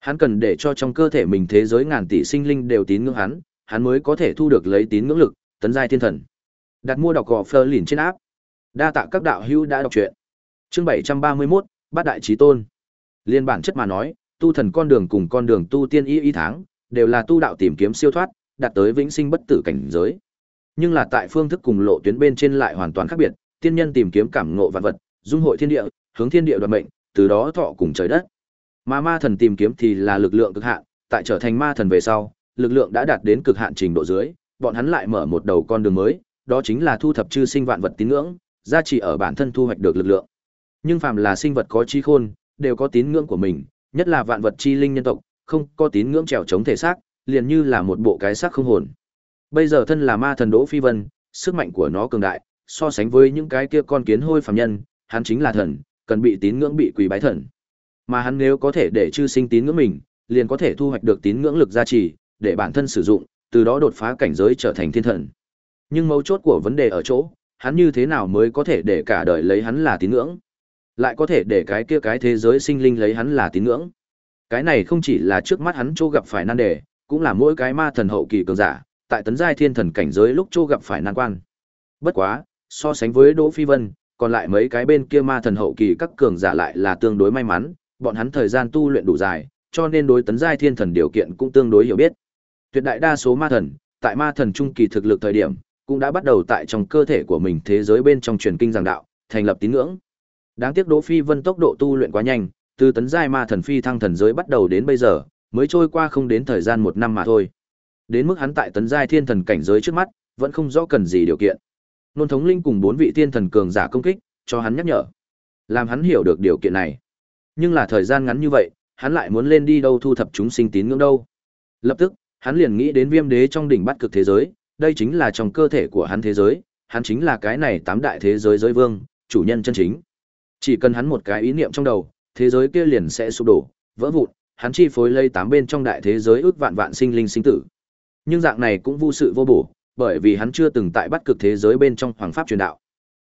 Hắn cần để cho trong cơ thể mình thế giới ngàn tỷ sinh linh đều tín ngưỡng hắn, hắn mới có thể thu được lấy tín ngưỡng lực, tấn giai thiên thần. Đặt mua đọc gò Fleur lìn trên áp. Đa tạ các đạo hữu đã đọc truyện. Chương 731, Bát đại chí tôn. Liên bản chất mà nói, tu thần con đường cùng con đường tu tiên y y tháng, đều là tu đạo tìm kiếm siêu thoát, đạt tới vĩnh sinh bất tử cảnh giới. Nhưng là tại phương thức cùng lộ tuyến bên trên lại hoàn toàn khác biệt, tiên nhân tìm kiếm cảm ngộ vạn vật, dung hội thiên địa, hướng thiên địa đoạt mệnh, từ đó thọ cùng trời đất. Mà ma thần tìm kiếm thì là lực lượng cực hạn, tại trở thành ma thần về sau, lực lượng đã đạt đến cực hạn trình độ dưới, bọn hắn lại mở một đầu con đường mới, đó chính là thu thập chư sinh vạn vật tín ngưỡng, gia trì ở bản thân thu hoạch được lực lượng. Nhưng phàm là sinh vật có trí khôn, đều có tín ngưỡng của mình, nhất là vạn vật chi linh nhân tộc, không có tín ngưỡng trèo chống thể xác, liền như là một bộ cái xác không hồn. Bây giờ thân là ma thần Đỗ Phi Vân, sức mạnh của nó cường đại, so sánh với những cái kia con kiến hôi phàm nhân, hắn chính là thần, cần bị tín ngưỡng bị quỳ bái thần. Mà hắn nếu có thể để chư sinh tín ngưỡng mình, liền có thể thu hoạch được tín ngưỡng lực gia trì, để bản thân sử dụng, từ đó đột phá cảnh giới trở thành thiên thần. Nhưng mấu chốt của vấn đề ở chỗ, hắn như thế nào mới có thể để cả đời lấy hắn là tín ngưỡng, lại có thể để cái kia cái thế giới sinh linh lấy hắn là tín ngưỡng. Cái này không chỉ là trước mắt hắn chỗ gặp phải nan đề, cũng là mỗi cái ma thần hậu kỳ cường giả, tại tấn giai thiên thần cảnh giới lúc chỗ gặp phải nan quan. Bất quá, so sánh với Đỗ Phi Vân, còn lại mấy cái bên kia ma thần hậu kỳ các cường giả lại là tương đối may mắn, bọn hắn thời gian tu luyện đủ dài, cho nên đối tấn giai thiên thần điều kiện cũng tương đối hiểu biết. Tuyệt đại đa số ma thần, tại ma thần trung kỳ thực lực thời điểm, cũng đã bắt đầu tại trong cơ thể của mình thế giới bên trong truyền kinh giảng đạo, thành lập tín ngưỡng. Đáng tiếc Đỗ Phi Vân tốc độ tu luyện quá nhanh, từ tấn giai ma thần phi thăng thần giới bắt đầu đến bây giờ, mới trôi qua không đến thời gian một năm mà thôi. Đến mức hắn tại tấn giai thiên thần cảnh giới trước mắt, vẫn không rõ cần gì điều kiện. Nôn thống linh cùng bốn vị thiên thần cường giả công kích, cho hắn nhắc nhở. Làm hắn hiểu được điều kiện này. Nhưng là thời gian ngắn như vậy, hắn lại muốn lên đi đâu thu thập chúng sinh tín ngưỡng đâu. Lập tức, hắn liền nghĩ đến viêm đế trong đỉnh bắt cực thế giới, đây chính là trong cơ thể của hắn thế giới, hắn chính là cái này tám đại thế giới giới vương, chủ nhân chân chính. Chỉ cần hắn một cái ý niệm trong đầu, thế giới kia liền sẽ sụp đổ, vỡ vụn, hắn chi phối lây tám bên trong đại thế giới ước vạn vạn sinh linh sinh tử. Nhưng dạng này cũng vô sự vô bổ, bởi vì hắn chưa từng tại bắt cực thế giới bên trong hoàng pháp truyền đạo.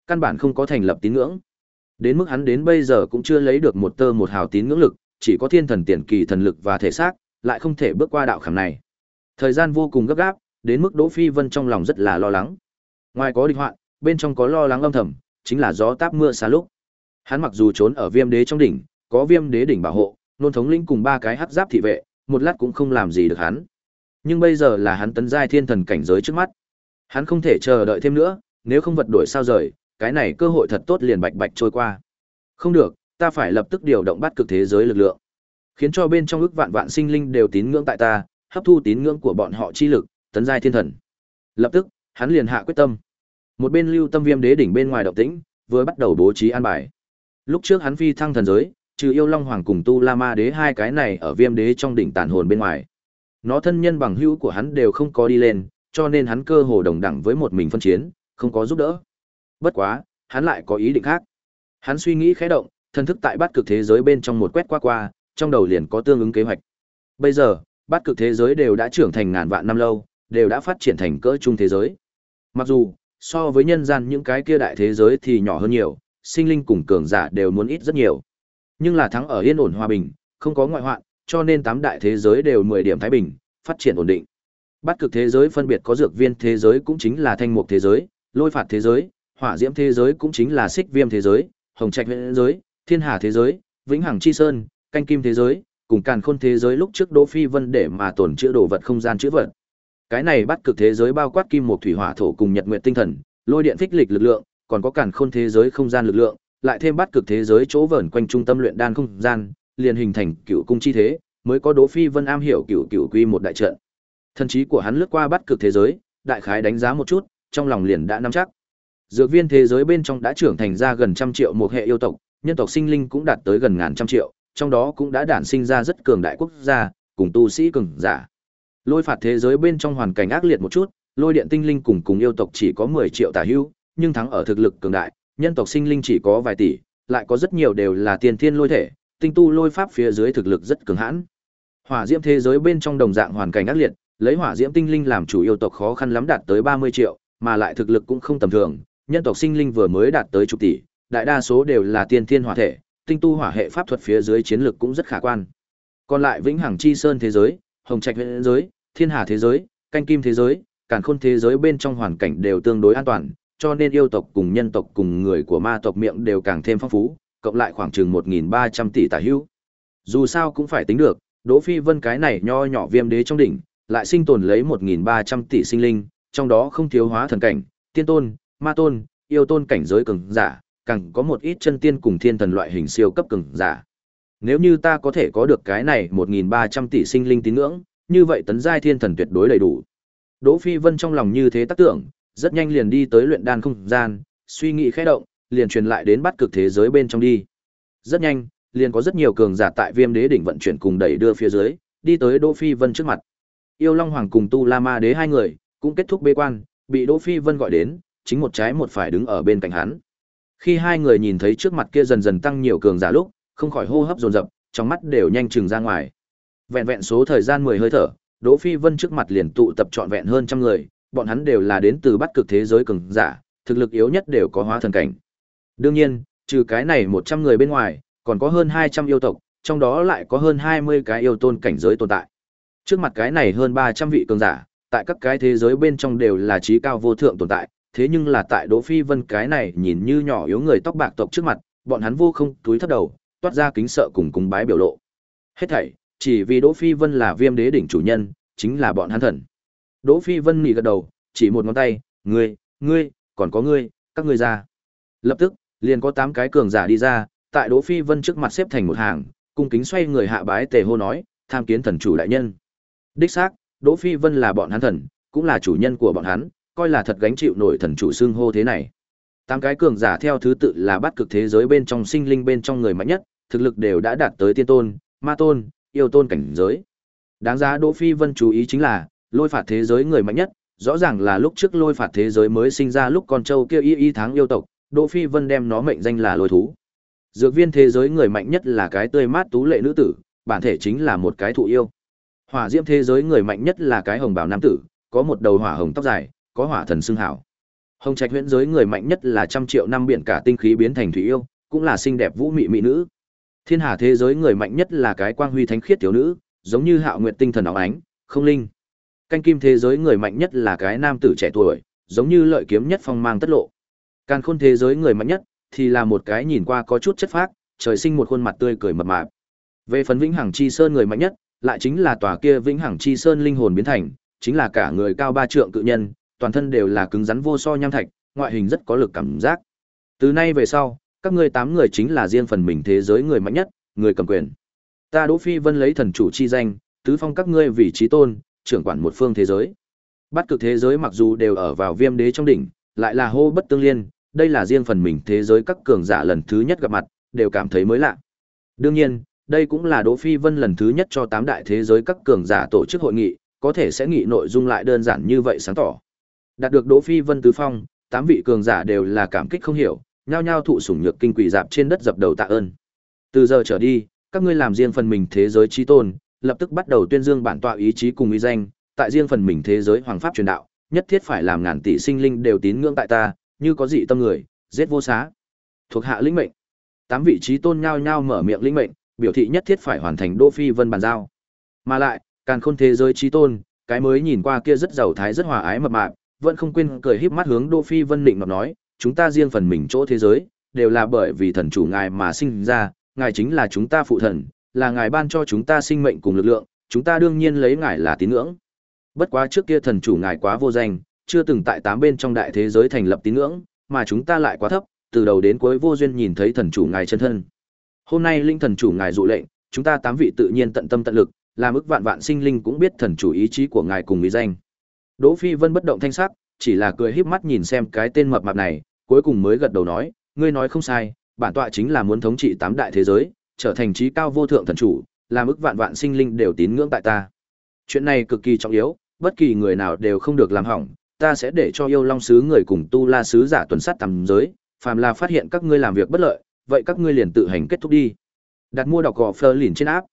Căn bản không có thành lập tín ngưỡng. Đến mức hắn đến bây giờ cũng chưa lấy được một tơ một hào tín ngưỡng lực, chỉ có thiên thần tiền kỳ thần lực và thể xác, lại không thể bước qua đạo khảm này. Thời gian vô cùng gấp gáp, đến mức Đỗ Phi Vân trong lòng rất là lo lắng. Ngoài có địch hoạn, bên trong có lo lắng âm thầm, chính là gió táp mưa xa lúc. Hắn mặc dù trốn ở Viêm Đế trong đỉnh, có Viêm Đế đỉnh bảo hộ, nôn thống lĩnh cùng ba cái hắc giáp thị vệ, một lát cũng không làm gì được hắn. Nhưng bây giờ là hắn tấn giai thiên thần cảnh giới trước mắt. Hắn không thể chờ đợi thêm nữa, nếu không vật đổi sao rời, cái này cơ hội thật tốt liền bạch bạch trôi qua. Không được, ta phải lập tức điều động bắt cực thế giới lực lượng, khiến cho bên trong ước vạn vạn sinh linh đều tín ngưỡng tại ta, hấp thu tín ngưỡng của bọn họ chi lực, tấn giai thiên thần. Lập tức, hắn liền hạ quyết tâm. Một bên Lưu Tâm Viêm Đế đỉnh bên ngoài động tĩnh, vừa bắt đầu bố trí an bài. Lúc trước hắn phi thăng thần giới, trừ yêu long hoàng cùng tu la ma đế hai cái này ở viêm đế trong đỉnh tàn hồn bên ngoài nó thân nhân bằng hữu của hắn đều không có đi lên cho nên hắn cơ hồ đồng đẳng với một mình phân chiến không có giúp đỡ bất quá hắn lại có ý định khác. Hắn suy nghĩ khẽ động thân thức tại bát cực thế giới bên trong một quét qua qua trong đầu liền có tương ứng kế hoạch. Bây giờ bát cực thế giới đều đã trưởng thành ngàn vạn năm lâu đều đã phát triển thành cỡ chung thế giới. Mặc dù so với nhân gian những cái kia đại thế giới thì nhỏ hơn nhiều sinh linh cùng cường giả đều muốn ít rất nhiều. Nhưng là thắng ở yên ổn hòa bình, không có ngoại hoạn, cho nên tám đại thế giới đều 10 điểm thái bình, phát triển ổn định. Bát cực thế giới phân biệt có dược viên thế giới cũng chính là thanh mục thế giới, lôi phạt thế giới, hỏa diễm thế giới cũng chính là xích viêm thế giới, hồng trạch thế giới, thiên hà thế giới, vĩnh hằng chi sơn, canh kim thế giới, cùng càn khôn thế giới lúc trước Đỗ Phi Vân để mà tổn chữa đồ vật không gian chữa vật. Cái này bắt cực thế giới bao quát kim một thủy hỏa thổ cùng nhật nguyệt tinh thần, lôi điện phích lịch lực lượng, còn có càn khôn thế giới không gian lực lượng, lại thêm bắt cực thế giới chỗ vẩn quanh trung tâm luyện đan không gian, liền hình thành cựu cung chi thế, mới có Đỗ Phi Vân am hiểu cựu cựu quy một đại trận. Thần trí của hắn lướt qua bắt cực thế giới, đại khái đánh giá một chút, trong lòng liền đã nắm chắc. Dược viên thế giới bên trong đã trưởng thành ra gần trăm triệu một hệ yêu tộc, nhân tộc sinh linh cũng đạt tới gần ngàn trăm triệu, trong đó cũng đã đản sinh ra rất cường đại quốc gia, cùng tu sĩ cường giả. Lôi phạt thế giới bên trong hoàn cảnh ác liệt một chút, lôi điện tinh linh cùng cùng yêu tộc chỉ có 10 triệu tà hữu, nhưng thắng ở thực lực cường đại, nhân tộc sinh linh chỉ có vài tỷ, lại có rất nhiều đều là tiền thiên lôi thể, tinh tu lôi pháp phía dưới thực lực rất cường hãn. Hỏa diễm thế giới bên trong đồng dạng hoàn cảnh ác liệt, lấy hỏa diễm tinh linh làm chủ yêu tộc khó khăn lắm đạt tới 30 triệu, mà lại thực lực cũng không tầm thường, nhân tộc sinh linh vừa mới đạt tới chục tỷ, đại đa số đều là tiên thiên hỏa thể, tinh tu hỏa hệ pháp thuật phía dưới chiến lược cũng rất khả quan. Còn lại vĩnh hằng chi sơn thế giới, hồng trạch thế giới, thiên hà thế giới, canh kim thế giới, càn khôn thế giới bên trong hoàn cảnh đều tương đối an toàn, cho nên yêu tộc cùng nhân tộc cùng người của ma tộc miệng đều càng thêm phong phú, cộng lại khoảng chừng 1.300 tỷ tả hữu. Dù sao cũng phải tính được, Đỗ Phi Vân cái này nho nhỏ viêm đế trong đỉnh, lại sinh tồn lấy 1.300 tỷ sinh linh, trong đó không thiếu hóa thần cảnh, tiên tôn, ma tôn, yêu tôn cảnh giới cường giả, càng có một ít chân tiên cùng thiên thần loại hình siêu cấp cường giả. Nếu như ta có thể có được cái này 1.300 tỷ sinh linh tín ngưỡng, như vậy tấn giai thiên thần tuyệt đối đầy đủ. Đỗ Phi Vân trong lòng như thế tác tưởng, rất nhanh liền đi tới luyện đan không gian, suy nghĩ khẽ động, liền truyền lại đến bắt cực thế giới bên trong đi. Rất nhanh, liền có rất nhiều cường giả tại Viêm Đế đỉnh vận chuyển cùng đẩy đưa phía dưới, đi tới Đỗ Phi Vân trước mặt. Yêu Long Hoàng cùng Tu La Ma Đế hai người cũng kết thúc bế quan, bị Đỗ Phi Vân gọi đến, chính một trái một phải đứng ở bên cạnh hắn. Khi hai người nhìn thấy trước mặt kia dần dần tăng nhiều cường giả lúc, không khỏi hô hấp dồn dập, trong mắt đều nhanh chừng ra ngoài. Vẹn vẹn số thời gian 10 hơi thở, Đỗ Phi Vân trước mặt liền tụ tập trọn vẹn hơn trăm người, bọn hắn đều là đến từ bắt cực thế giới cường giả, thực lực yếu nhất đều có hóa thần cảnh. Đương nhiên, trừ cái này 100 người bên ngoài, còn có hơn 200 yêu tộc, trong đó lại có hơn 20 cái yêu tôn cảnh giới tồn tại. Trước mặt cái này hơn 300 vị cường giả, tại các cái thế giới bên trong đều là trí cao vô thượng tồn tại, thế nhưng là tại Đỗ Phi Vân cái này nhìn như nhỏ yếu người tóc bạc tộc trước mặt, bọn hắn vô không túi thấp đầu, toát ra kính sợ cùng cung bái biểu lộ. Hết thảy, chỉ vì Đỗ Phi Vân là Viêm Đế đỉnh chủ nhân, chính là bọn hắn thần. Đỗ Phi Vân nhị gật đầu, chỉ một ngón tay, ngươi, ngươi, còn có ngươi, các ngươi ra. Lập tức, liền có 8 cái cường giả đi ra, tại Đỗ Phi Vân trước mặt xếp thành một hàng, cung kính xoay người hạ bái tề hô nói, tham kiến thần chủ đại nhân. Đích xác, Đỗ Phi Vân là bọn hắn thần, cũng là chủ nhân của bọn hắn, coi là thật gánh chịu nổi thần chủ xương hô thế này. Tám cái cường giả theo thứ tự là bắt cực thế giới bên trong sinh linh bên trong người mạnh nhất, thực lực đều đã đạt tới tiên tôn, ma tôn, yêu tôn cảnh giới. Đáng giá Đỗ Phi Vân chú ý chính là, lôi phạt thế giới người mạnh nhất, rõ ràng là lúc trước lôi phạt thế giới mới sinh ra lúc con trâu kia y y tháng yêu tộc, Đỗ Phi Vân đem nó mệnh danh là lôi thú. Dược viên thế giới người mạnh nhất là cái tươi mát tú lệ nữ tử, bản thể chính là một cái thụ yêu. Hỏa diễm thế giới người mạnh nhất là cái hồng bào nam tử, có một đầu hỏa hồng tóc dài, có hỏa thần xưng hảo. Hồng trạch huyễn giới người mạnh nhất là trăm triệu năm biển cả tinh khí biến thành thủy yêu, cũng là xinh đẹp vũ mị mỹ nữ. Thiên hà thế giới người mạnh nhất là cái quang huy thánh khiết tiểu nữ, giống như hạo nguyệt tinh thần óng ánh, không linh. Canh kim thế giới người mạnh nhất là cái nam tử trẻ tuổi, giống như lợi kiếm nhất phong mang tất lộ. Càn khôn thế giới người mạnh nhất thì là một cái nhìn qua có chút chất phác, trời sinh một khuôn mặt tươi cười mập mạp. Về phần vĩnh hằng chi sơn người mạnh nhất, lại chính là tòa kia vĩnh hằng chi sơn linh hồn biến thành, chính là cả người cao ba trượng cự nhân, toàn thân đều là cứng rắn vô so nham thạch, ngoại hình rất có lực cảm giác. Từ nay về sau, các ngươi tám người chính là riêng phần mình thế giới người mạnh nhất, người cầm quyền. Ta Đỗ Phi Vân lấy thần chủ chi danh, tứ phong các ngươi vị trí tôn, trưởng quản một phương thế giới. Bát cực thế giới mặc dù đều ở vào viêm đế trong đỉnh, lại là hô bất tương liên, đây là riêng phần mình thế giới các cường giả lần thứ nhất gặp mặt, đều cảm thấy mới lạ. Đương nhiên, đây cũng là Đỗ Phi Vân lần thứ nhất cho tám đại thế giới các cường giả tổ chức hội nghị, có thể sẽ nghị nội dung lại đơn giản như vậy sáng tỏ. Đạt được Đỗ Phi Vân tứ phong, tám vị cường giả đều là cảm kích không hiểu, nhao nhao thụ sủng nhược kinh quỷ dạp trên đất dập đầu tạ ơn. Từ giờ trở đi, các ngươi làm riêng phần mình thế giới chí tôn, lập tức bắt đầu tuyên dương bản tọa ý chí cùng uy danh, tại riêng phần mình thế giới hoàng pháp truyền đạo, nhất thiết phải làm ngàn tỷ sinh linh đều tín ngưỡng tại ta, như có dị tâm người, giết vô xá. Thuộc hạ lĩnh mệnh. Tám vị trí tôn nhao nhao mở miệng lĩnh mệnh, biểu thị nhất thiết phải hoàn thành Đỗ Phi Vân bàn giao. Mà lại, càng khôn thế giới trí tôn, cái mới nhìn qua kia rất giàu thái rất hòa ái mập mạp, vẫn không quên cười híp mắt hướng Đỗ Phi Vân định nọt nói, chúng ta riêng phần mình chỗ thế giới, đều là bởi vì thần chủ ngài mà sinh ra, ngài chính là chúng ta phụ thần, là ngài ban cho chúng ta sinh mệnh cùng lực lượng, chúng ta đương nhiên lấy ngài là tín ngưỡng. Bất quá trước kia thần chủ ngài quá vô danh, chưa từng tại tám bên trong đại thế giới thành lập tín ngưỡng, mà chúng ta lại quá thấp, từ đầu đến cuối vô duyên nhìn thấy thần chủ ngài chân thân. Hôm nay linh thần chủ ngài dụ lệnh, chúng ta tám vị tự nhiên tận tâm tận lực, làm ức vạn vạn sinh linh cũng biết thần chủ ý chí của ngài cùng ý danh. Đỗ Phi Vân bất động thanh sắc, chỉ là cười híp mắt nhìn xem cái tên mập mạp này, cuối cùng mới gật đầu nói, ngươi nói không sai, bản tọa chính là muốn thống trị tám đại thế giới, trở thành trí cao vô thượng thần chủ, làm ức vạn vạn sinh linh đều tín ngưỡng tại ta. Chuyện này cực kỳ trọng yếu, bất kỳ người nào đều không được làm hỏng, ta sẽ để cho yêu long sứ người cùng tu la sứ giả tuần sát tầm giới, phàm là phát hiện các ngươi làm việc bất lợi, vậy các ngươi liền tự hành kết thúc đi. Đặt mua đọc gò Fleur liền trên áp.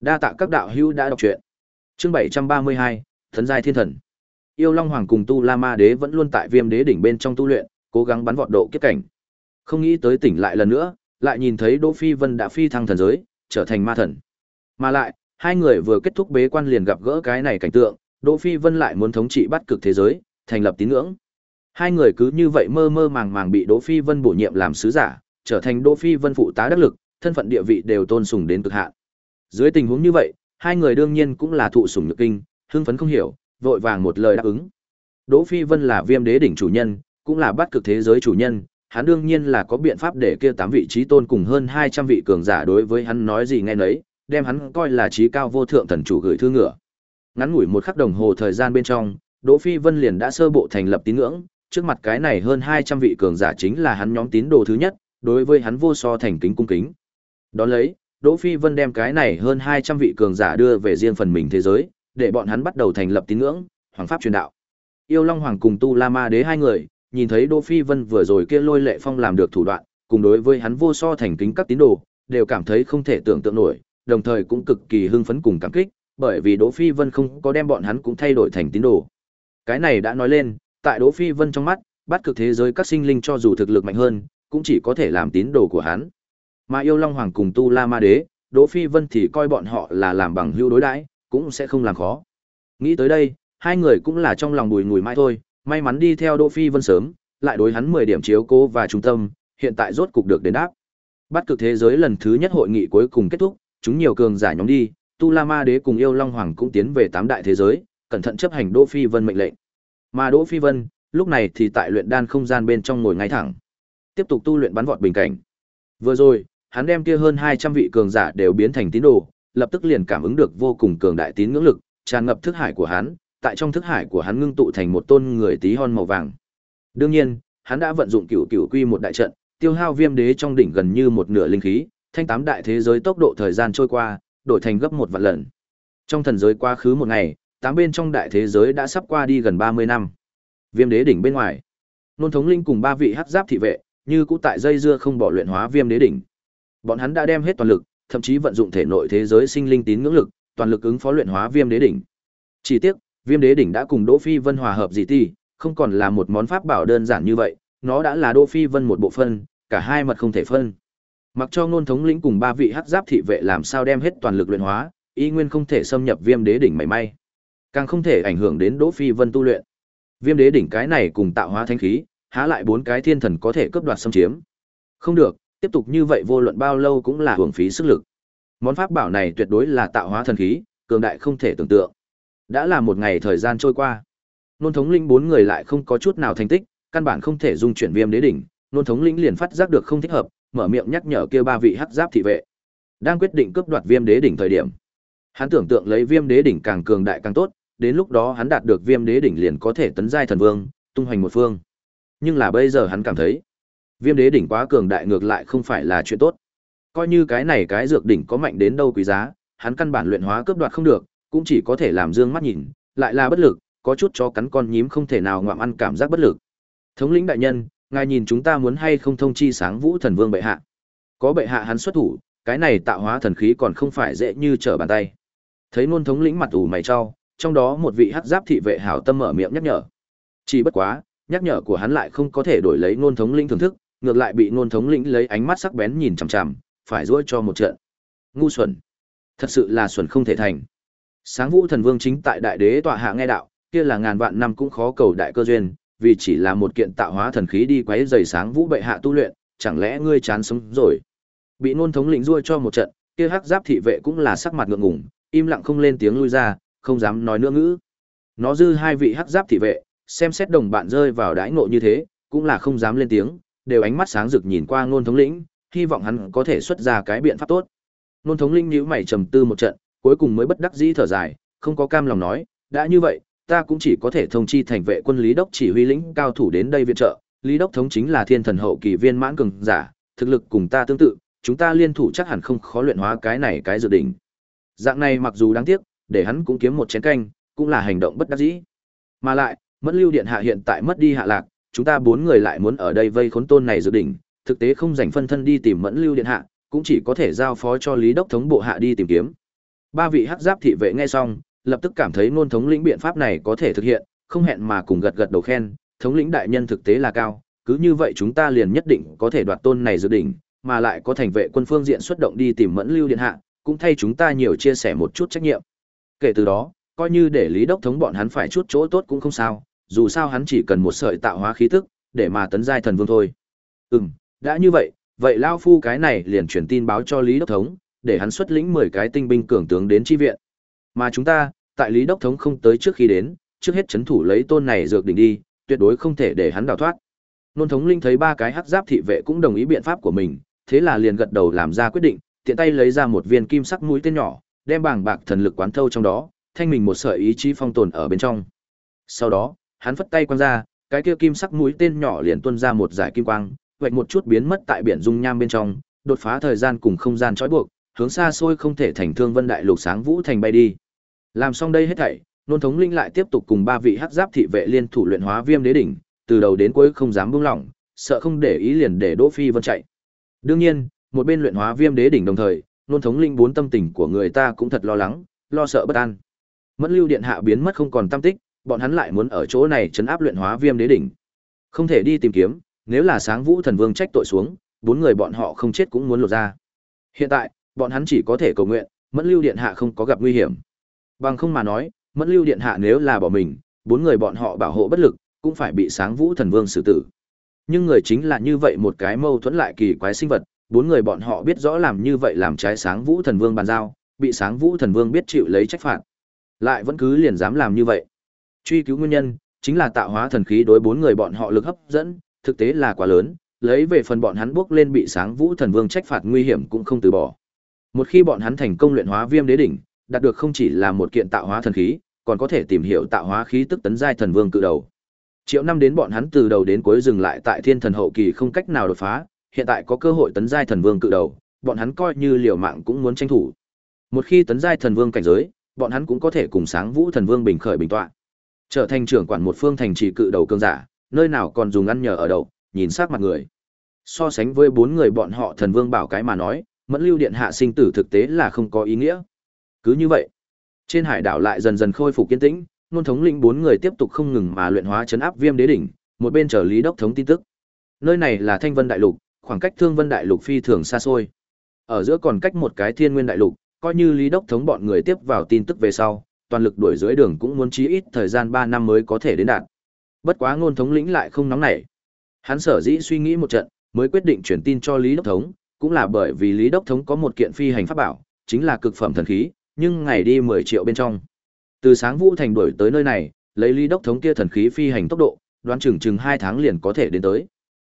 Đa tạ các đạo hữu đã đọc truyện. Chương 732, Thần giai thiên thần. Yêu Long Hoàng cùng Tu La Ma Đế vẫn luôn tại Viêm Đế đỉnh bên trong tu luyện, cố gắng bắn vọt độ kiếp cảnh. Không nghĩ tới tỉnh lại lần nữa, lại nhìn thấy Đỗ Phi Vân đã phi thăng thần giới, trở thành ma thần. Mà lại, hai người vừa kết thúc bế quan liền gặp gỡ cái này cảnh tượng, Đỗ Phi Vân lại muốn thống trị bắt cực thế giới, thành lập tín ngưỡng. Hai người cứ như vậy mơ mơ màng màng bị Đỗ Phi Vân bổ nhiệm làm sứ giả, trở thành Đỗ Phi Vân phụ tá đắc lực, thân phận địa vị đều tôn sùng đến cực hạn. Dưới tình huống như vậy, hai người đương nhiên cũng là thụ sủng nhược kinh, hưng phấn không hiểu, vội vàng một lời đáp ứng. Đỗ Phi Vân là Viêm Đế đỉnh chủ nhân, cũng là bát cực thế giới chủ nhân, hắn đương nhiên là có biện pháp để kia tám vị trí tôn cùng hơn 200 vị cường giả đối với hắn nói gì nghe nấy, đem hắn coi là trí cao vô thượng thần chủ gửi thư ngựa. Ngắn ngủi một khắc đồng hồ thời gian bên trong, Đỗ Phi Vân liền đã sơ bộ thành lập tín ngưỡng, trước mặt cái này hơn 200 vị cường giả chính là hắn nhóm tín đồ thứ nhất, đối với hắn vô so thành kính cung kính. Đón lấy, Đỗ Phi Vân đem cái này hơn 200 vị cường giả đưa về riêng phần mình thế giới, để bọn hắn bắt đầu thành lập tín ngưỡng, hoàng pháp truyền đạo. Yêu Long Hoàng cùng Tu La Ma Đế hai người, nhìn thấy Đỗ Phi Vân vừa rồi kia lôi lệ phong làm được thủ đoạn, cùng đối với hắn vô so thành kính các tín đồ, đều cảm thấy không thể tưởng tượng nổi, đồng thời cũng cực kỳ hưng phấn cùng cảm kích, bởi vì Đỗ Phi Vân không có đem bọn hắn cũng thay đổi thành tín đồ. Cái này đã nói lên, tại Đỗ Phi Vân trong mắt, bắt cực thế giới các sinh linh cho dù thực lực mạnh hơn, cũng chỉ có thể làm tín đồ của hắn. Mà yêu Long Hoàng cùng Tu La Ma Đế, Đỗ Phi Vân thì coi bọn họ là làm bằng hữu đối đãi, cũng sẽ không làm khó. Nghĩ tới đây, hai người cũng là trong lòng bùi ngùi mãi thôi, may mắn đi theo Đỗ Phi Vân sớm, lại đối hắn 10 điểm chiếu cố và trung tâm, hiện tại rốt cục được đền đáp. Bắt cực thế giới lần thứ nhất hội nghị cuối cùng kết thúc, chúng nhiều cường giả nhóm đi, Tu La Ma Đế cùng yêu Long Hoàng cũng tiến về tám đại thế giới, cẩn thận chấp hành Đỗ Phi Vân mệnh lệnh. Mà Đỗ Phi Vân, lúc này thì tại luyện đan không gian bên trong ngồi ngay thẳng, tiếp tục tu luyện bắn vọt bình cảnh. Vừa rồi, hắn đem kia hơn 200 vị cường giả đều biến thành tín đồ, lập tức liền cảm ứng được vô cùng cường đại tín ngưỡng lực, tràn ngập thức hải của hắn, tại trong thức hải của hắn ngưng tụ thành một tôn người tí hon màu vàng. Đương nhiên, hắn đã vận dụng cửu cửu quy một đại trận, tiêu hao viêm đế trong đỉnh gần như một nửa linh khí, thanh tám đại thế giới tốc độ thời gian trôi qua, đổi thành gấp một vạn lần. Trong thần giới quá khứ một ngày, tám bên trong đại thế giới đã sắp qua đi gần 30 năm. Viêm đế đỉnh bên ngoài, nôn thống linh cùng ba vị hắc giáp thị vệ, như cũ tại dây dưa không bỏ luyện hóa viêm đế đỉnh. Bọn hắn đã đem hết toàn lực, thậm chí vận dụng thể nội thế giới sinh linh tín ngưỡng lực, toàn lực ứng phó luyện hóa Viêm Đế đỉnh. Chỉ tiếc, Viêm Đế đỉnh đã cùng Đỗ Phi Vân hòa hợp dị ti, không còn là một món pháp bảo đơn giản như vậy, nó đã là Đỗ Phi Vân một bộ phân, cả hai mật không thể phân. Mặc cho ngôn thống lĩnh cùng ba vị hắc giáp thị vệ làm sao đem hết toàn lực luyện hóa, y nguyên không thể xâm nhập Viêm Đế đỉnh mảy may, càng không thể ảnh hưởng đến Đỗ Phi Vân tu luyện. Viêm Đế đỉnh cái này cùng tạo hóa thánh khí, há lại bốn cái thiên thần có thể cướp đoạt xâm chiếm. Không được, tiếp tục như vậy vô luận bao lâu cũng là hưởng phí sức lực. Món pháp bảo này tuyệt đối là tạo hóa thần khí, cường đại không thể tưởng tượng. Đã là một ngày thời gian trôi qua. Nôn thống linh bốn người lại không có chút nào thành tích, căn bản không thể dung chuyển viêm đế đỉnh, nôn thống lĩnh liền phát giác được không thích hợp, mở miệng nhắc nhở kêu ba vị hắc giáp thị vệ. Đang quyết định cướp đoạt viêm đế đỉnh thời điểm, hắn tưởng tượng lấy viêm đế đỉnh càng cường đại càng tốt, đến lúc đó hắn đạt được viêm đế đỉnh liền có thể tấn giai thần vương, tung hoành một phương. Nhưng là bây giờ hắn cảm thấy, viêm đế đỉnh quá cường đại ngược lại không phải là chuyện tốt. Coi như cái này cái dược đỉnh có mạnh đến đâu quý giá, hắn căn bản luyện hóa cướp đoạt không được, cũng chỉ có thể làm dương mắt nhìn, lại là bất lực, có chút cho cắn con nhím không thể nào ngoạm ăn cảm giác bất lực. Thống lĩnh đại nhân, ngài nhìn chúng ta muốn hay không thông chi sáng vũ thần vương bệ hạ. Có bệ hạ hắn xuất thủ, cái này tạo hóa thần khí còn không phải dễ như trở bàn tay. Thấy nôn thống lĩnh mặt ủ mày cho, trong đó một vị hắc giáp thị vệ hảo tâm mở miệng nhắc nhở. Chỉ bất quá, nhắc nhở của hắn lại không có thể đổi lấy nôn thống lĩnh thưởng thức, ngược lại bị nôn thống lĩnh lấy ánh mắt sắc bén nhìn chằm chằm, phải giũa cho một trận. Ngu xuẩn. Thật sự là xuẩn không thể thành. Sáng Vũ Thần Vương chính tại đại đế tọa hạ nghe đạo, kia là ngàn vạn năm cũng khó cầu đại cơ duyên, vì chỉ là một kiện tạo hóa thần khí đi quấy rầy Sáng Vũ bệ hạ tu luyện, chẳng lẽ ngươi chán sống rồi? Bị nôn thống lĩnh rua cho một trận, kia hắc giáp thị vệ cũng là sắc mặt ngượng ngùng, im lặng không lên tiếng lui ra, không dám nói nữa ngữ. Nó dư hai vị hắc giáp thị vệ, xem xét đồng bạn rơi vào đãi ngộ như thế, cũng là không dám lên tiếng, đều ánh mắt sáng rực nhìn qua ngôn thống lĩnh, hy vọng hắn có thể xuất ra cái biện pháp tốt. Nôn thống linh nhíu mày trầm tư một trận, cuối cùng mới bất đắc dĩ thở dài, không có cam lòng nói, đã như vậy, ta cũng chỉ có thể thông chi thành vệ quân Lý Đốc chỉ huy lĩnh cao thủ đến đây viện trợ, Lý Đốc thống chính là thiên thần hậu kỳ viên mãn cường giả, thực lực cùng ta tương tự, chúng ta liên thủ chắc hẳn không khó luyện hóa cái này cái dự định. Dạng này mặc dù đáng tiếc, để hắn cũng kiếm một chén canh, cũng là hành động bất đắc dĩ. Mà lại, mất lưu điện hạ hiện tại mất đi hạ lạc, chúng ta bốn người lại muốn ở đây vây khốn tôn này dự định, thực tế không dành phân thân đi tìm mẫn lưu điện hạ, cũng chỉ có thể giao phó cho lý đốc thống bộ hạ đi tìm kiếm. Ba vị hắc giáp thị vệ nghe xong lập tức cảm thấy ngôn thống lĩnh biện pháp này có thể thực hiện không hẹn mà cùng gật gật đầu khen thống lĩnh đại nhân thực tế là cao cứ như vậy chúng ta liền nhất định có thể đoạt tôn này dự định mà lại có thành vệ quân phương diện xuất động đi tìm mẫn lưu điện hạ cũng thay chúng ta nhiều chia sẻ một chút trách nhiệm. Kể từ đó coi như để lý đốc thống bọn hắn phải chút chỗ tốt cũng không sao dù sao hắn chỉ cần một sợi tạo hóa khí tức, để mà tấn giai thần vương thôi. Ừ đã như vậy vậy lao phu cái này liền truyền tin báo cho lý đốc thống, để hắn xuất lĩnh mười cái tinh binh cường tướng đến chi viện. Mà chúng ta, tại lý đốc thống không tới trước khi đến, trước hết chấn thủ lấy tôn này dược đỉnh đi, tuyệt đối không thể để hắn đào thoát. Nôn thống linh thấy ba cái hắc giáp thị vệ cũng đồng ý biện pháp của mình, thế là liền gật đầu làm ra quyết định, tiện tay lấy ra một viên kim sắc mũi tên nhỏ, đem bảng bạc thần lực quán thâu trong đó, thanh mình một sợi ý chí phong tồn ở bên trong. Sau đó hắn phất tay quăng ra cái kia kim sắc mũi tên nhỏ liền tuôn ra một giải kim quang vạch một chút biến mất tại biển dung nham bên trong, đột phá thời gian cùng không gian trói buộc, hướng xa xôi không thể thành thương vân đại lục sáng vũ thành bay đi. Làm xong đây hết thảy, nôn thống linh lại tiếp tục cùng ba vị hắc giáp thị vệ liên thủ luyện hóa viêm đế đỉnh, từ đầu đến cuối không dám buông lỏng, sợ không để ý liền để Đỗ Phi Vân chạy. Đương nhiên, một bên luyện hóa viêm đế đỉnh đồng thời, nôn thống linh bốn tâm tình của người ta cũng thật lo lắng, lo sợ bất an. Mẫn lưu điện hạ biến mất không còn tâm tích, bọn hắn lại muốn ở chỗ này chấn áp luyện hóa viêm đế đỉnh. Không thể đi tìm kiếm, nếu là sáng vũ thần vương trách tội xuống, bốn người bọn họ không chết cũng muốn lột ra. Hiện tại, bọn hắn chỉ có thể cầu nguyện, Mẫn Lưu Điện hạ không có gặp nguy hiểm. Bằng không mà nói, Mẫn Lưu Điện hạ nếu là bỏ mình, bốn người bọn họ bảo hộ bất lực, cũng phải bị sáng vũ thần vương xử tử. Nhưng người chính là như vậy một cái mâu thuẫn lại kỳ quái sinh vật, bốn người bọn họ biết rõ làm như vậy làm trái sáng vũ thần vương bàn giao, bị sáng vũ thần vương biết chịu lấy trách phạt. Lại vẫn cứ liền dám làm như vậy. Truy cứu nguyên nhân, chính là tạo hóa thần khí đối bốn người bọn họ lực hấp dẫn, thực tế là quá lớn, lấy về phần bọn hắn bước lên bị sáng vũ thần vương trách phạt nguy hiểm cũng không từ bỏ. Một khi bọn hắn thành công luyện hóa viêm đế đỉnh, đạt được không chỉ là một kiện tạo hóa thần khí, còn có thể tìm hiểu tạo hóa khí tức tấn giai thần vương cự đầu. Triệu năm đến bọn hắn từ đầu đến cuối dừng lại tại thiên thần hậu kỳ không cách nào đột phá, hiện tại có cơ hội tấn giai thần vương cự đầu, bọn hắn coi như liều mạng cũng muốn tranh thủ. Một khi tấn giai thần vương cảnh giới, bọn hắn cũng có thể cùng sáng vũ thần vương bình khởi bình tọa, trở thành trưởng quản một phương thành trì cự đầu cương giả, nơi nào còn dùng ăn nhờ ở đậu, nhìn sát mặt người. So sánh với bốn người bọn họ thần vương bảo cái mà nói, mẫn lưu điện hạ sinh tử thực tế là không có ý nghĩa. Cứ như vậy, trên hải đảo lại dần dần khôi phục kiên tĩnh, nôn thống lĩnh bốn người tiếp tục không ngừng mà luyện hóa chấn áp viêm đế đỉnh, một bên chờ Lý Đốc thống tin tức. Nơi này là Thanh Vân Đại Lục, khoảng cách Thương Vân Đại Lục phi thường xa xôi. Ở giữa còn cách một cái Thiên Nguyên Đại Lục, coi như Lý Đốc thống bọn người tiếp vào tin tức về sau, toàn lực đuổi dưới đường cũng muốn chí ít thời gian 3 năm mới có thể đến đạt. Bất quá ngôn thống lĩnh lại không nóng nảy. Hắn sở dĩ suy nghĩ một trận, mới quyết định chuyển tin cho Lý Đốc thống, cũng là bởi vì Lý Đốc thống có một kiện phi hành pháp bảo, chính là cực phẩm thần khí, nhưng ngày đi 10 triệu bên trong. Từ sáng Vũ Thành đuổi tới nơi này, lấy Lý Đốc thống kia thần khí phi hành tốc độ, đoán chừng chừng 2 tháng liền có thể đến tới.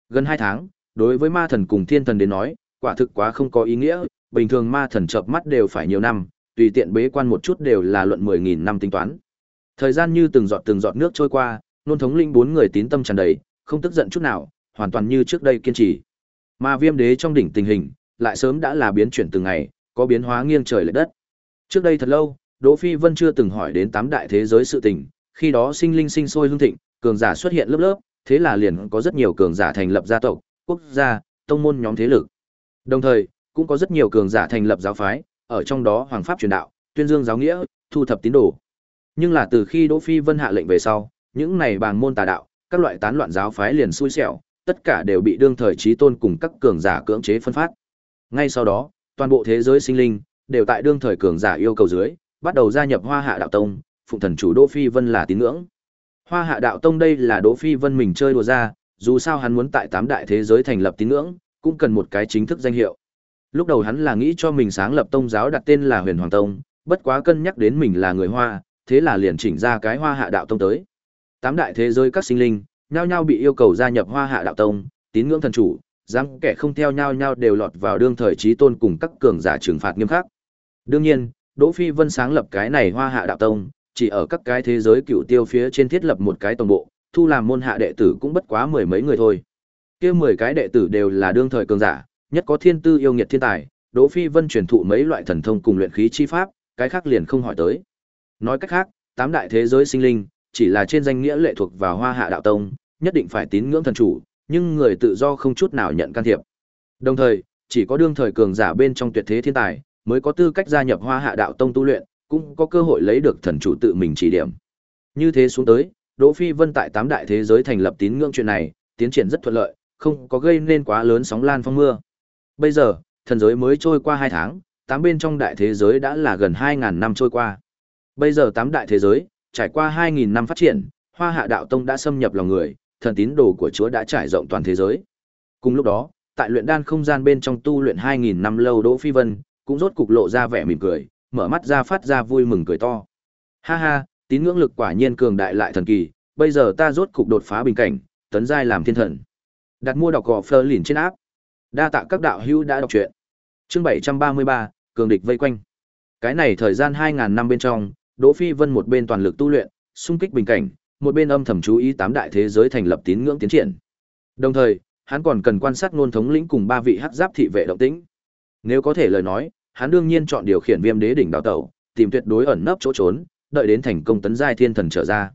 Gần 2 tháng, đối với ma thần cùng thiên thần đến nói, quả thực quá không có ý nghĩa, bình thường ma thần chợp mắt đều phải nhiều năm, tùy tiện bế quan một chút đều là luận mười nghìn năm tính toán. Thời gian như từng giọt từng giọt nước trôi qua, nôn thống linh bốn người tín tâm tràn đầy, không tức giận chút nào, hoàn toàn như trước đây kiên trì. Mà viêm đế trong đỉnh tình hình, lại sớm đã là biến chuyển từng ngày, có biến hóa nghiêng trời lệch đất. Trước đây thật lâu, Đỗ Phi Vân chưa từng hỏi đến tám đại thế giới sự tình, khi đó sinh linh sinh sôi hương thịnh, cường giả xuất hiện lớp lớp, thế là liền có rất nhiều cường giả thành lập gia tộc, quốc gia, tông môn nhóm thế lực. Đồng thời, cũng có rất nhiều cường giả thành lập giáo phái, ở trong đó hoàng pháp truyền đạo, tuyên dương giáo nghĩa, thu thập tín đồ. Nhưng là từ khi Đỗ Phi Vân hạ lệnh về sau, những này bàng môn tà đạo, các loại tán loạn giáo phái liền xui xẻo, tất cả đều bị đương thời chí tôn cùng các cường giả cưỡng chế phân phát. Ngay sau đó, toàn bộ thế giới sinh linh đều tại đương thời cường giả yêu cầu dưới, bắt đầu gia nhập Hoa Hạ đạo tông, phụng thần chủ Đỗ Phi Vân là tín ngưỡng. Hoa Hạ đạo tông đây là Đỗ Phi Vân mình chơi đùa ra, dù sao hắn muốn tại tám đại thế giới thành lập tín ngưỡng, cũng cần một cái chính thức danh hiệu. Lúc đầu hắn là nghĩ cho mình sáng lập tông giáo đặt tên là Huyền Hoàng Tông, bất quá cân nhắc đến mình là người Hoa, thế là liền chỉnh ra cái Hoa Hạ đạo tông tới. Tám đại thế giới các sinh linh, nhao nhao bị yêu cầu gia nhập Hoa Hạ đạo tông, tín ngưỡng thần chủ, rằng kẻ không theo nhao nhao đều lọt vào đương thời trí tôn cùng các cường giả trừng phạt nghiêm khắc. Đương nhiên, Đỗ Phi Vân sáng lập cái này Hoa Hạ đạo tông, chỉ ở các cái thế giới cựu tiêu phía trên thiết lập một cái tổng bộ, thu làm môn hạ đệ tử cũng bất quá mười mấy người thôi. Kia mười cái đệ tử đều là đương thời cường giả, nhất có thiên tư yêu nghiệt thiên tài, Đỗ Phi Vân truyền thụ mấy loại thần thông cùng luyện khí chi pháp, cái khác liền không hỏi tới. Nói cách khác, tám đại thế giới sinh linh, chỉ là trên danh nghĩa lệ thuộc vào Hoa Hạ đạo tông, nhất định phải tín ngưỡng thần chủ, nhưng người tự do không chút nào nhận can thiệp. Đồng thời, chỉ có đương thời cường giả bên trong tuyệt thế thiên tài, mới có tư cách gia nhập Hoa Hạ đạo tông tu luyện, cũng có cơ hội lấy được thần chủ tự mình chỉ điểm. Như thế xuống tới, Đỗ Phi Vân tại tám đại thế giới thành lập tín ngưỡng chuyện này, tiến triển rất thuận lợi, không có gây nên quá lớn sóng lan phong mưa. Bây giờ, thần giới mới trôi qua 2 tháng, tám bên trong đại thế giới đã là gần 2.000 năm trôi qua. Bây giờ tám đại thế giới, trải qua 2.000 năm phát triển, Hoa Hạ Đạo Tông đã xâm nhập lòng người, thần tín đồ của Chúa đã trải rộng toàn thế giới. Cùng lúc đó, tại luyện đan không gian bên trong tu luyện 2.000 năm lâu Đỗ Phi Vân, cũng rốt cục lộ ra vẻ mỉm cười, mở mắt ra phát ra vui mừng cười to. Ha ha, tín ngưỡng lực quả nhiên cường đại lại thần kỳ, bây giờ ta rốt cục đột phá bình cảnh, tấn giai làm thiên thần. Đặt mua đọc gò Fleur lìn trên áp. Đa tạ các đạo hữu đã đọc truyện. Chương 733, cường địch vây quanh. Cái này thời gian 2000 năm bên trong, Đỗ Phi Vân một bên toàn lực tu luyện, xung kích bình cảnh, một bên âm thầm chú ý tám đại thế giới thành lập tín ngưỡng tiến triển. Đồng thời, hắn còn cần quan sát ngôn thống lĩnh cùng ba vị hắc giáp thị vệ động tĩnh. Nếu có thể lời nói, hắn đương nhiên chọn điều khiển Viêm Đế đỉnh đào tẩu, tìm tuyệt đối ẩn nấp chỗ trốn, đợi đến thành công tấn giai thiên thần trở ra.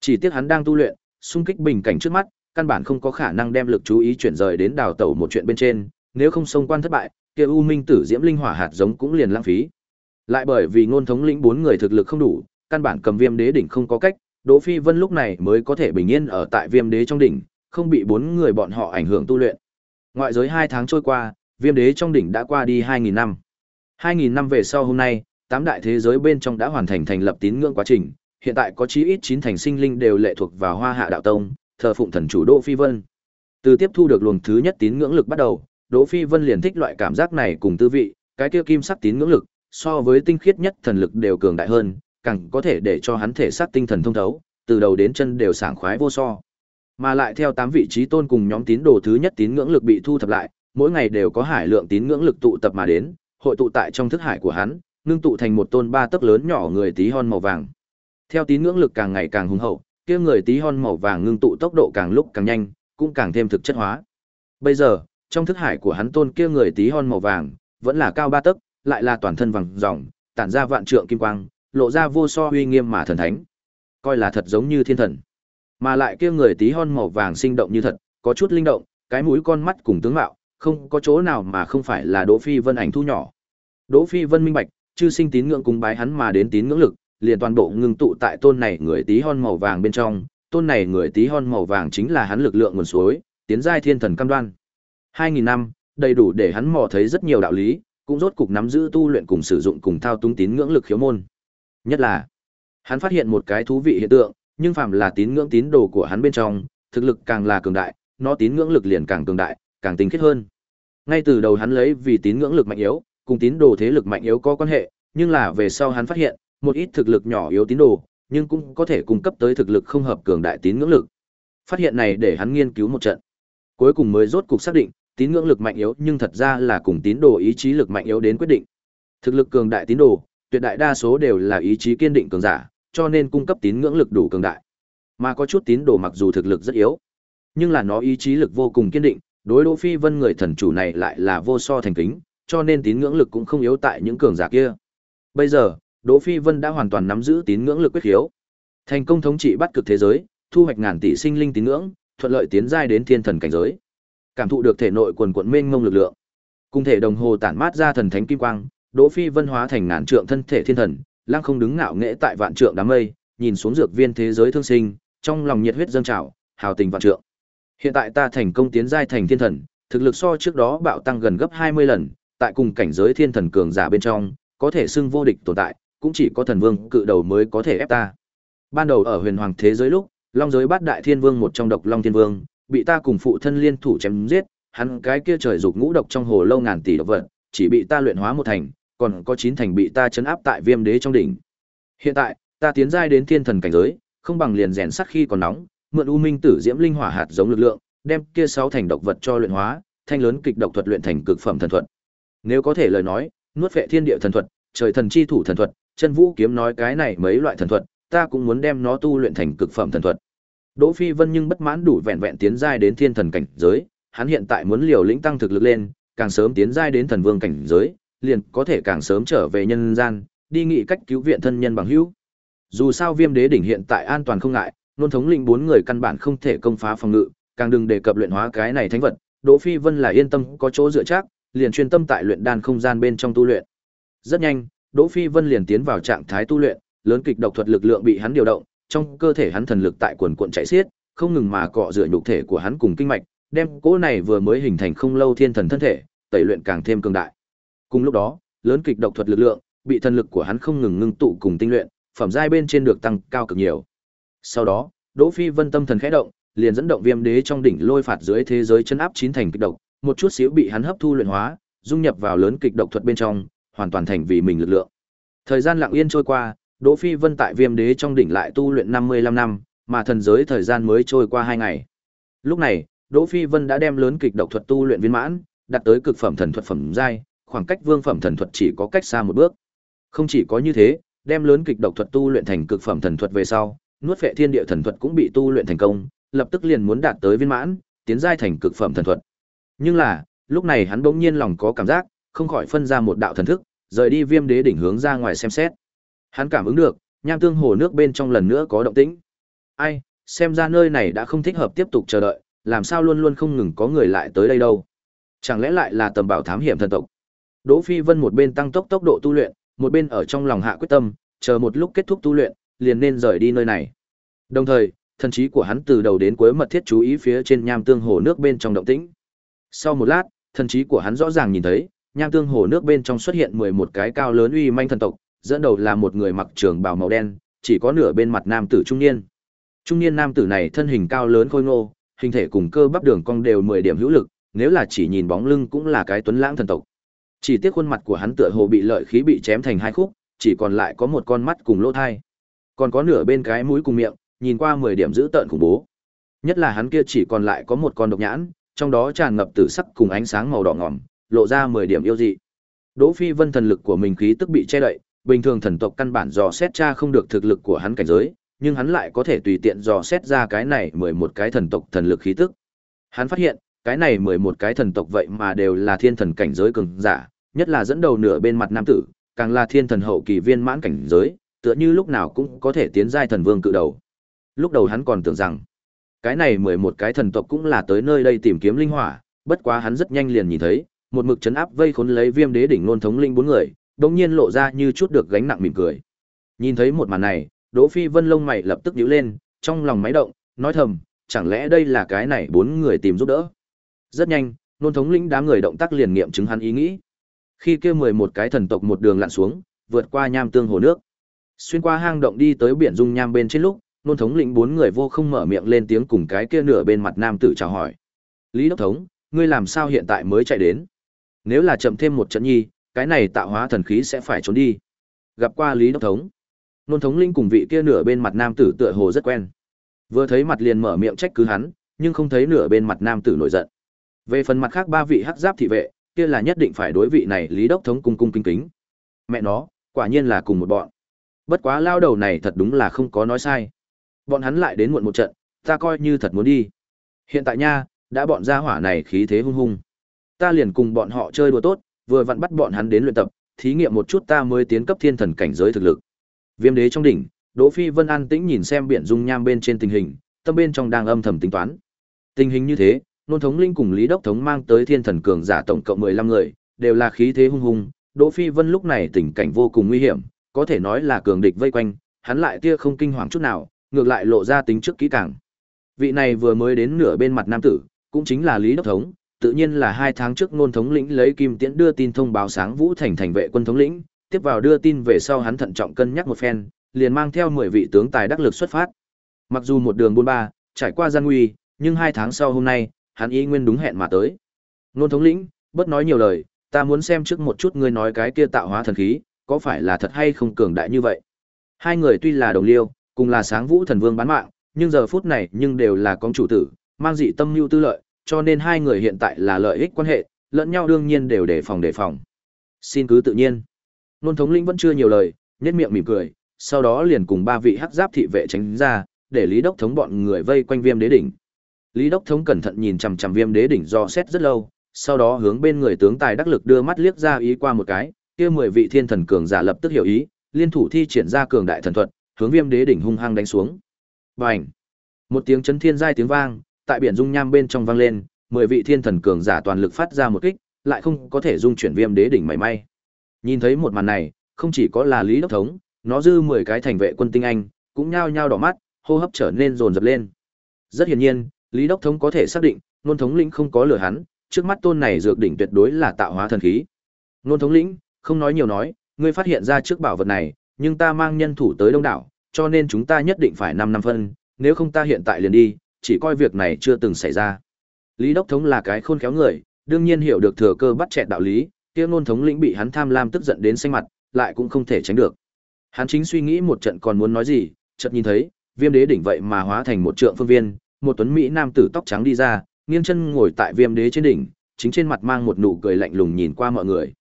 Chỉ tiếc hắn đang tu luyện, xung kích bình cảnh trước mắt, căn bản không có khả năng đem lực chú ý chuyển rời đến đào tẩu một chuyện bên trên, nếu không xông quan thất bại, kia U Minh Tử Diễm Linh Hỏa hạt giống cũng liền lãng phí. Lại bởi vì ngôn thống lĩnh bốn người thực lực không đủ, căn bản cầm Viêm Đế đỉnh không có cách, Đỗ Phi Vân lúc này mới có thể bình yên ở tại Viêm Đế trong đỉnh, không bị bốn người bọn họ ảnh hưởng tu luyện. Ngoại giới hai tháng trôi qua, Viêm Đế trong đỉnh đã qua đi 2000 năm. 2000 năm về sau hôm nay, tám đại thế giới bên trong đã hoàn thành thành lập tín ngưỡng quá trình, hiện tại có chí ít 9 thành sinh linh đều lệ thuộc vào Hoa Hạ đạo tông, thờ phụng thần chủ Đỗ Phi Vân. Từ tiếp thu được luồng thứ nhất tín ngưỡng lực bắt đầu, Đỗ Phi Vân liền thích loại cảm giác này cùng tư vị, cái kia kim sắc tín ngưỡng lực, so với tinh khiết nhất thần lực đều cường đại hơn, càng có thể để cho hắn thể xác tinh thần thông thấu, từ đầu đến chân đều sảng khoái vô so. Mà lại theo tám vị trí tôn cùng nhóm tín đồ thứ nhất tín ngưỡng lực bị thu thập lại, mỗi ngày đều có hải lượng tín ngưỡng lực tụ tập mà đến, hội tụ tại trong thức hải của hắn, ngưng tụ thành một tôn ba tấc lớn nhỏ người tí hon màu vàng. Theo tín ngưỡng lực càng ngày càng hùng hậu, kia người tí hon màu vàng ngưng tụ tốc độ càng lúc càng nhanh, cũng càng thêm thực chất hóa. Bây giờ, trong thức hải của hắn tôn kia người tí hon màu vàng, vẫn là cao ba tấc, lại là toàn thân vàng ròng, tản ra vạn trượng kim quang, lộ ra vô so uy nghiêm mà thần thánh. Coi là thật giống như thiên thần. Mà lại kia người tí hon màu vàng sinh động như thật, có chút linh động, cái mũi con mắt cùng tướng mạo, không có chỗ nào mà không phải là Đỗ Phi Vân ảnh thu nhỏ. Đỗ Phi Vân minh bạch, chư sinh tín ngưỡng cùng bái hắn mà đến tín ngưỡng lực, liền toàn bộ ngưng tụ tại tôn này người tí hon màu vàng bên trong, tôn này người tí hon màu vàng chính là hắn lực lượng nguồn suối, tiến giai thiên thần cam đoan. 2000 năm, đầy đủ để hắn mò thấy rất nhiều đạo lý, cũng rốt cục nắm giữ tu luyện cùng sử dụng cùng thao túng tín ngưỡng lực khiếu môn. Nhất là, hắn phát hiện một cái thú vị hiện tượng, nhưng phàm là tín ngưỡng tín đồ của hắn bên trong, thực lực càng là cường đại, nó tín ngưỡng lực liền càng cường đại, càng tinh khiết hơn. Ngay từ đầu hắn lấy vì tín ngưỡng lực mạnh yếu, cùng tín đồ thế lực mạnh yếu có quan hệ, nhưng là về sau hắn phát hiện, một ít thực lực nhỏ yếu tín đồ, nhưng cũng có thể cung cấp tới thực lực không hợp cường đại tín ngưỡng lực. Phát hiện này để hắn nghiên cứu một trận. Cuối cùng mới rốt cục xác định, tín ngưỡng lực mạnh yếu nhưng thật ra là cùng tín đồ ý chí lực mạnh yếu đến quyết định. Thực lực cường đại tín đồ, tuyệt đại đa số đều là ý chí kiên định cường giả, cho nên cung cấp tín ngưỡng lực đủ cường đại. Mà có chút tín đồ mặc dù thực lực rất yếu, nhưng là nó ý chí lực vô cùng kiên định, đối Đỗ Phi Vân người thần chủ này lại là vô so thành kính, cho nên tín ngưỡng lực cũng không yếu tại những cường giả kia. Bây giờ, Đỗ Phi Vân đã hoàn toàn nắm giữ tín ngưỡng lực quyết hiếu, thành công thống trị bắt cực thế giới, thu hoạch ngàn tỷ sinh linh tín ngưỡng, thuận lợi tiến giai đến thiên thần cảnh giới. Cảm thụ được thể nội quần quần mênh mông lực lượng, cùng thể đồng hồ tản mát ra thần thánh kim quang, Đỗ Phi Vân hóa thành ngàn trượng thân thể thiên thần, lăng không đứng ngạo nghễ tại vạn trượng đám mây, nhìn xuống dược viên thế giới thương sinh, trong lòng nhiệt huyết dâng trào, hào tình vạn trượng. Hiện tại ta thành công tiến giai thành thiên thần, thực lực so trước đó bạo tăng gần gấp 20 lần, tại cùng cảnh giới thiên thần cường giả bên trong, có thể xưng vô địch tồn tại, cũng chỉ có thần vương cự đầu mới có thể ép ta. Ban đầu ở huyền hoàng thế giới lúc, long giới bát đại thiên vương một trong độc long thiên vương, bị ta cùng phụ thân liên thủ chém giết, hắn cái kia trời dục ngũ độc trong hồ lâu ngàn tỷ độc vật, chỉ bị ta luyện hóa một thành, còn có chín thành bị ta chấn áp tại viêm đế trong đỉnh. Hiện tại, ta tiến giai đến thiên thần cảnh giới, không bằng liền rèn sắt khi còn nóng, mượn u minh tử diễm linh hỏa hạt giống lực lượng, đem kia sáu thành độc vật cho luyện hóa, thanh lớn kịch độc thuật luyện thành cực phẩm thần thuật. Nếu có thể lời nói, nuốt vệ thiên địa thần thuật, trời thần chi thủ thần thuật, chân vũ kiếm nói cái này mấy loại thần thuật, ta cũng muốn đem nó tu luyện thành cực phẩm thần thuật. Đỗ Phi Vân nhưng bất mãn đủ vẹn vẹn tiến giai đến thiên thần cảnh giới, hắn hiện tại muốn liều lĩnh tăng thực lực lên, càng sớm tiến giai đến thần vương cảnh giới, liền có thể càng sớm trở về nhân gian, đi nghị cách cứu viện thân nhân bằng hữu. Dù sao Viêm Đế đỉnh hiện tại an toàn không ngại, nôn thống lĩnh bốn người căn bản không thể công phá phòng ngự, càng đừng đề cập luyện hóa cái này thánh vật, Đỗ Phi Vân là yên tâm có chỗ dựa chắc, liền chuyên tâm tại luyện đan không gian bên trong tu luyện. Rất nhanh, Đỗ Phi Vân liền tiến vào trạng thái tu luyện, lớn kịch độc thuật lực lượng bị hắn điều động, trong cơ thể hắn thần lực tại quần cuộn chạy xiết, không ngừng mà cọ rửa nhục thể của hắn cùng kinh mạch, đem cỗ này vừa mới hình thành không lâu thiên thần thân thể, tẩy luyện càng thêm cường đại. Cùng lúc đó, lớn kịch độc thuật lực lượng bị thần lực của hắn không ngừng ngưng tụ cùng tinh luyện, phẩm giai bên trên được tăng cao cực nhiều. Sau đó, Đỗ Phi Vân tâm thần khẽ động, liền dẫn động Viêm Đế trong đỉnh lôi phạt dưới thế giới chân áp chín thành kịch độc, một chút xíu bị hắn hấp thu luyện hóa, dung nhập vào lớn kịch độc thuật bên trong, hoàn toàn thành vì mình lực lượng. Thời gian lặng yên trôi qua, Đỗ Phi Vân tại Viêm Đế trong đỉnh lại tu luyện 55 năm, mà thần giới thời gian mới trôi qua 2 ngày. Lúc này, Đỗ Phi Vân đã đem lớn kịch độc thuật tu luyện viên mãn, đạt tới cực phẩm thần thuật phẩm giai, khoảng cách vương phẩm thần thuật chỉ có cách xa một bước. Không chỉ có như thế, đem lớn kịch độc thuật tu luyện thành cực phẩm thần thuật về sau, nuốt phệ thiên địa thần thuật cũng bị tu luyện thành công, lập tức liền muốn đạt tới viên mãn, tiến giai thành cực phẩm thần thuật. Nhưng là, lúc này hắn bỗng nhiên lòng có cảm giác, không khỏi phân ra một đạo thần thức, rời đi Viêm Đế đỉnh hướng ra ngoài xem xét. Hắn cảm ứng được, nham tương hồ nước bên trong lần nữa có động tĩnh. Ai, xem ra nơi này đã không thích hợp tiếp tục chờ đợi, làm sao luôn luôn không ngừng có người lại tới đây đâu. Chẳng lẽ lại là tầm bảo thám hiểm thần tộc? Đỗ Phi Vân một bên tăng tốc tốc độ tu luyện, một bên ở trong lòng hạ quyết tâm, chờ một lúc kết thúc tu luyện, liền nên rời đi nơi này. Đồng thời, thần trí của hắn từ đầu đến cuối mật thiết chú ý phía trên nham tương hồ nước bên trong động tĩnh. Sau một lát, thần trí của hắn rõ ràng nhìn thấy, nham tương hồ nước bên trong xuất hiện 11 cái cao lớn uy manh thần tộc, dẫn đầu là một người mặc trường bào màu đen, chỉ có nửa bên mặt nam tử trung niên. Trung niên nam tử này thân hình cao lớn khôi ngô, hình thể cùng cơ bắp đường cong đều 10 điểm hữu lực, nếu là chỉ nhìn bóng lưng cũng là cái tuấn lãng thần tộc. Chỉ tiếc khuôn mặt của hắn tựa hồ bị lợi khí bị chém thành hai khúc, chỉ còn lại có một con mắt cùng lỗ thai. Còn có nửa bên cái mũi cùng miệng, nhìn qua 10 điểm dữ tợn khủng bố. Nhất là hắn kia chỉ còn lại có một con độc nhãn, trong đó tràn ngập tử sắc cùng ánh sáng màu đỏ ngòm, lộ ra 10 điểm yêu dị. Đỗ Phi Vân thần lực của mình khí tức bị che đậy, bình thường thần tộc căn bản dò xét tra không được thực lực của hắn cảnh giới, nhưng hắn lại có thể tùy tiện dò xét ra cái này 11 cái thần tộc thần lực khí tức. Hắn phát hiện, cái này 11 cái thần tộc vậy mà đều là thiên thần cảnh giới cường giả, nhất là dẫn đầu nửa bên mặt nam tử, càng là thiên thần hậu kỳ viên mãn cảnh giới, tựa như lúc nào cũng có thể tiến giai thần vương cự đầu. Lúc đầu hắn còn tưởng rằng, cái này 11 cái thần tộc cũng là tới nơi đây tìm kiếm linh hỏa, bất quá hắn rất nhanh liền nhìn thấy, một mực chấn áp vây khốn lấy Viêm Đế đỉnh nôn thống linh bốn người, đống nhiên lộ ra như chút được gánh nặng mỉm cười. Nhìn thấy một màn này, Đỗ Phi Vân lông mày lập tức nhíu lên, trong lòng máy động, nói thầm, chẳng lẽ đây là cái này bốn người tìm giúp đỡ. Rất nhanh, nôn thống lĩnh đám người động tác liền nghiệm chứng hắn ý nghĩ. Khi kia mười một cái thần tộc một đường lặn xuống, vượt qua nham tương hồ nước, xuyên qua hang động đi tới biển dung nham bên trên lúc, nôn thống lĩnh bốn người vô không mở miệng lên tiếng cùng cái kia nửa bên mặt nam tử chào hỏi. Lý đốc thống, ngươi làm sao hiện tại mới chạy đến? Nếu là chậm thêm một trận nhi, cái này tạo hóa thần khí sẽ phải trốn đi. Gặp qua Lý đốc thống, nôn thống linh cùng vị kia nửa bên mặt nam tử tựa hồ rất quen. Vừa thấy mặt liền mở miệng trách cứ hắn, nhưng không thấy nửa bên mặt nam tử nổi giận. Về phần mặt khác ba vị hắc giáp thị vệ, kia là nhất định phải đối vị này Lý đốc thống cung cung kính kính. Mẹ nó, quả nhiên là cùng một bọn. Bất quá lao đầu này thật đúng là không có nói sai. Bọn hắn lại đến muộn một trận, ta coi như thật muốn đi. Hiện tại nha, đã bọn gia hỏa này khí thế hung hung. Ta liền cùng bọn họ chơi đùa tốt, vừa vặn bắt bọn hắn đến luyện tập, thí nghiệm một chút ta mới tiến cấp thiên thần cảnh giới thực lực. Viêm đế trong đỉnh, Đỗ Phi Vân an tĩnh nhìn xem biển dung nham bên trên tình hình, tâm bên trong đang âm thầm tính toán. Tình hình như thế, nôn thống linh cùng Lý Đốc thống mang tới thiên thần cường giả tổng cộng 15 người, đều là khí thế hung hùng. Đỗ Phi Vân lúc này tình cảnh vô cùng nguy hiểm, có thể nói là cường địch vây quanh, hắn lại tia không kinh hoàng chút nào, ngược lại lộ ra tính trước kỹ càng. Vị này vừa mới đến nửa bên mặt nam tử, cũng chính là Lý Đốc thống, tự nhiên là hai tháng trước nôn thống lĩnh lấy kim tiễn đưa tin thông báo sáng vũ thành thành vệ quân thống lĩnh, tiếp vào đưa tin về sau hắn thận trọng cân nhắc một phen, liền mang theo 10 vị tướng tài đắc lực xuất phát. Mặc dù một đường buôn ba, trải qua gian nguy, nhưng hai tháng sau hôm nay, hắn ý nguyên đúng hẹn mà tới. Nôn thống lĩnh, bất nói nhiều lời, ta muốn xem trước một chút ngươi nói cái kia tạo hóa thần khí, có phải là thật hay không cường đại như vậy. Hai người tuy là đồng liêu, cùng là sáng vũ thần vương bán mạng, nhưng giờ phút này nhưng đều là con chủ tử, mang dị tâm mưu tư lợi, cho nên hai người hiện tại là lợi ích quan hệ, lẫn nhau đương nhiên đều đề phòng đề phòng. Xin cứ tự nhiên. Nôn thống lĩnh vẫn chưa nhiều lời, nhếch miệng mỉm cười, sau đó liền cùng ba vị hắc giáp thị vệ tránh ra, để Lý Đốc thống bọn người vây quanh Viêm Đế đỉnh. Lý Đốc thống cẩn thận nhìn chằm chằm Viêm Đế đỉnh do xét rất lâu, sau đó hướng bên người tướng tài đắc lực đưa mắt liếc ra ý qua một cái, kia mười vị thiên thần cường giả lập tức hiểu ý, liên thủ thi triển ra cường đại thần thuật, hướng Viêm Đế đỉnh hung hăng đánh xuống. Bành! Một tiếng chấn thiên giai tiếng vang, tại biển dung nham bên trong vang lên, mười vị thiên thần cường giả toàn lực phát ra một kích, lại không có thể dung chuyển Viêm Đế đỉnh mảy may. Nhìn thấy một màn này, không chỉ có là Lý Đốc thống, nó dư mười cái thành vệ quân tinh anh, cũng nhao nhao đỏ mắt, hô hấp trở nên rồn rập lên. Rất hiển nhiên, Lý Đốc thống có thể xác định, nôn thống lĩnh không có lừa hắn, trước mắt tôn này dược đỉnh tuyệt đối là tạo hóa thần khí. Nôn thống lĩnh, không nói nhiều nói, ngươi phát hiện ra trước bảo vật này, nhưng ta mang nhân thủ tới đông đảo, cho nên chúng ta nhất định phải 5 năm phân, nếu không ta hiện tại liền đi, chỉ coi việc này chưa từng xảy ra. Lý Đốc thống là cái khôn khéo người, đương nhiên hiểu được thừa cơ bắt chẹt đạo lý, kia ngôn thống lĩnh bị hắn tham lam tức giận đến xanh mặt, lại cũng không thể tránh được. Hắn chính suy nghĩ một trận còn muốn nói gì, chợt nhìn thấy, Viêm Đế đỉnh vậy mà hóa thành một trượng phương viên, một tuấn mỹ nam tử tóc trắng đi ra, nghiêng chân ngồi tại Viêm Đế trên đỉnh, chính trên mặt mang một nụ cười lạnh lùng nhìn qua mọi người.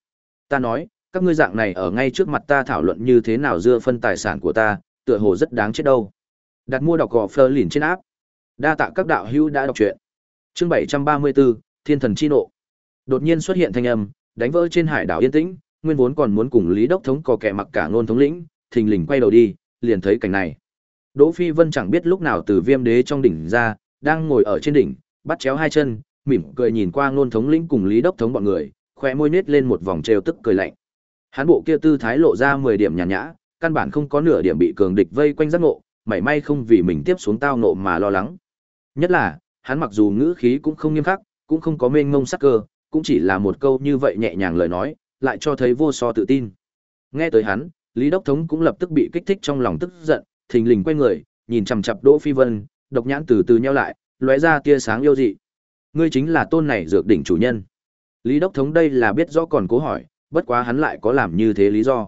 Ta nói, các ngươi dạng này ở ngay trước mặt ta thảo luận như thế nào dưa phân tài sản của ta, tựa hồ rất đáng chết đâu. Đặt mua đọc gò Fleur lìn trên áp. Đa tạ các đạo hữu đã đọc truyện. Chương 734, Thiên thần chi nộ. Đột nhiên xuất hiện thanh âm, đánh vỡ trên hải đảo yên tĩnh, nguyên vốn còn muốn cùng Lý Đốc thống có kẻ mặc cả ngôn thống lĩnh, thình lình quay đầu đi, liền thấy cảnh này. Đỗ Phi Vân chẳng biết lúc nào từ Viêm Đế trong đỉnh ra, đang ngồi ở trên đỉnh, bắt chéo hai chân, mỉm cười nhìn qua ngôn thống lĩnh cùng Lý Đốc thống bọn người, khóe môi nết lên một vòng trêu tức cười lạnh. Hán bộ kia tư thái lộ ra 10 điểm nhàn nhã, căn bản không có nửa điểm bị cường địch vây quanh giác ngộ, mảy may không vì mình tiếp xuống tao nộ mà lo lắng. Nhất là, hắn mặc dù ngữ khí cũng không nghiêm khắc, cũng không có mênh ngông sắc cơ, cũng chỉ là một câu như vậy nhẹ nhàng lời nói, lại cho thấy vô so tự tin. Nghe tới hắn, Lý Đốc Thống cũng lập tức bị kích thích trong lòng tức giận, thình lình quay người, nhìn chằm chằm Đỗ Phi Vân, độc nhãn từ từ nheo lại, lóe ra tia sáng yêu dị. Ngươi chính là tôn này dược đỉnh chủ nhân. Lý Đốc Thống đây là biết rõ còn cố hỏi, bất quá hắn lại có làm như thế lý do.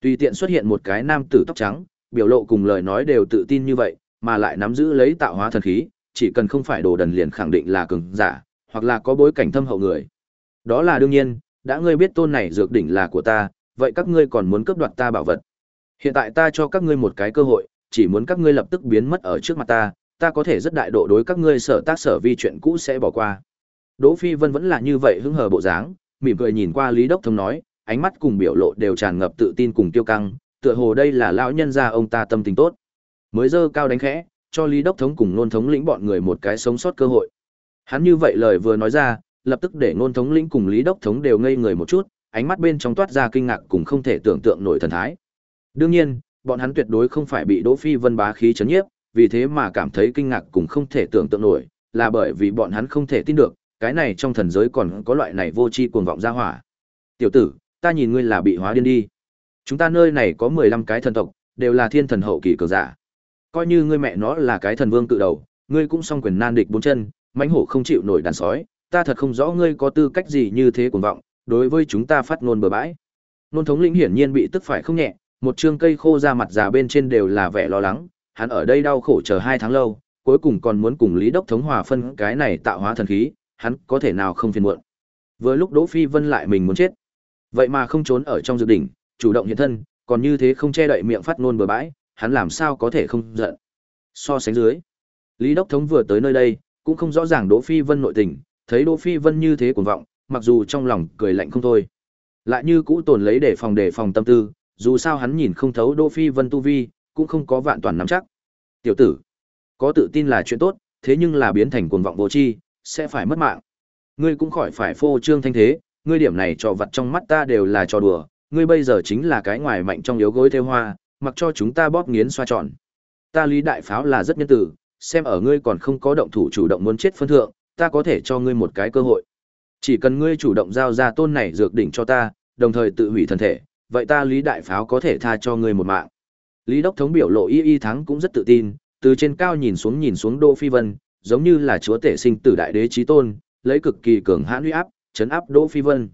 Tùy tiện xuất hiện một cái nam tử tóc trắng, biểu lộ cùng lời nói đều tự tin như vậy, mà lại nắm giữ lấy tạo hóa thần khí, chỉ cần không phải đồ đần liền khẳng định là cường giả, hoặc là có bối cảnh thâm hậu người. Đó là đương nhiên, đã ngươi biết tôn này dược đỉnh là của ta, vậy các ngươi còn muốn cướp đoạt ta bảo vật. Hiện tại ta cho các ngươi một cái cơ hội, chỉ muốn các ngươi lập tức biến mất ở trước mặt ta, ta có thể rất đại độ đối các ngươi sở tác sở vi chuyện cũ sẽ bỏ qua. Đỗ Phi Vân vẫn là như vậy hứng hờ bộ dáng, mỉm cười nhìn qua Lý Đốc Thông nói, ánh mắt cùng biểu lộ đều tràn ngập tự tin cùng tiêu căng, tựa hồ đây là lão nhân gia ông ta tâm tình tốt. Mới dơ cao đánh khẽ, cho Lý Đốc Thống cùng Nôn Thống lĩnh bọn người một cái sống sót cơ hội. Hắn như vậy lời vừa nói ra, lập tức để nôn thống lĩnh cùng lý đốc thống đều ngây người một chút ánh mắt bên trong toát ra kinh ngạc cùng không thể tưởng tượng nổi thần thái đương nhiên bọn hắn tuyệt đối không phải bị đỗ phi vân bá khí chấn nhiếp vì thế mà cảm thấy kinh ngạc cùng không thể tưởng tượng nổi là bởi vì bọn hắn không thể tin được cái này trong thần giới còn có loại này vô tri cuồng vọng ra hỏa tiểu tử ta nhìn ngươi là bị hóa điên đi chúng ta nơi này có mười lăm cái thần tộc, đều là thiên thần hậu kỳ cường giả. Coi như ngươi mẹ nó là cái thần vương cự đầu, ngươi cũng song quyền nan địch bốn chân, mãnh hổ không chịu nổi đàn sói, ta thật không rõ ngươi có tư cách gì như thế cuồng vọng, đối với chúng ta phát ngôn bừa bãi. Nôn thống lĩnh hiển nhiên bị tức phải không nhẹ, một chương cây khô ra mặt già bên trên đều là vẻ lo lắng, hắn ở đây đau khổ chờ hai tháng lâu, cuối cùng còn muốn cùng lý đốc thống hòa phân cái này tạo hóa thần khí, hắn có thể nào không phiền muộn. Vừa lúc đỗ phi vân lại mình muốn chết. Vậy mà không trốn ở trong dự đỉnh chủ động hiện thân, còn như thế không che đậy miệng phát ngôn bừa bãi, hắn làm sao có thể không giận? So sánh dưới, lý đốc thống vừa tới nơi đây, cũng không rõ ràng đỗ phi vân nội tình, thấy đỗ phi vân như thế cuồng vọng, mặc dù trong lòng cười lạnh không thôi. Lại như cũ tồn lấy để phòng để phòng tâm tư, dù sao hắn nhìn không thấu đỗ phi vân tu vi, cũng không có vạn toàn nắm chắc. Tiểu tử, có tự tin là chuyện tốt, thế nhưng là biến thành cuồng vọng vô tri, sẽ phải mất mạng. Ngươi cũng khỏi phải phô trương thanh thế, ngươi điểm này trò vặt trong mắt ta đều là trò đùa ngươi bây giờ chính là cái ngoài mạnh trong yếu gối theo hoa mặc cho chúng ta bóp nghiến xoa tròn. Ta lý đại pháo là rất nhân từ, xem ở ngươi còn không có động thủ chủ động muốn chết phân thượng ta có thể cho ngươi một cái cơ hội. Chỉ cần ngươi chủ động giao ra tôn này dược đỉnh cho ta đồng thời tự hủy thân thể vậy ta lý đại pháo có thể tha cho ngươi một mạng. Lý đốc thống biểu lộ y y thắng cũng rất tự tin từ trên cao nhìn xuống nhìn xuống đô phi vân giống như là chúa tể sinh tử đại đế trí tôn lấy cực kỳ cường hãn uy áp chấn áp đỗ phi vân.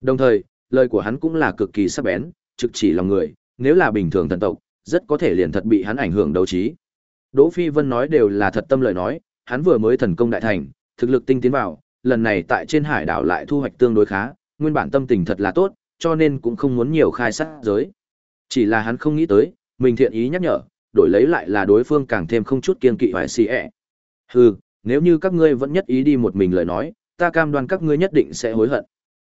Đồng thời lời của hắn cũng là cực kỳ sắc bén trực chỉ lòng người nếu là bình thường thần tộc rất có thể liền thật bị hắn ảnh hưởng đấu trí đỗ phi vân nói đều là thật tâm lời nói hắn vừa mới thần công đại thành thực lực tinh tiến vào lần này tại trên hải đảo lại thu hoạch tương đối khá nguyên bản tâm tình thật là tốt cho nên cũng không muốn nhiều khai sát giới chỉ là hắn không nghĩ tới mình thiện ý nhắc nhở đổi lấy lại là đối phương càng thêm không chút kiên kỵ hoài xì ẹ. Hừ, nếu như các ngươi vẫn nhất ý đi một mình lời nói, ta cam đoan các ngươi nhất định sẽ hối hận.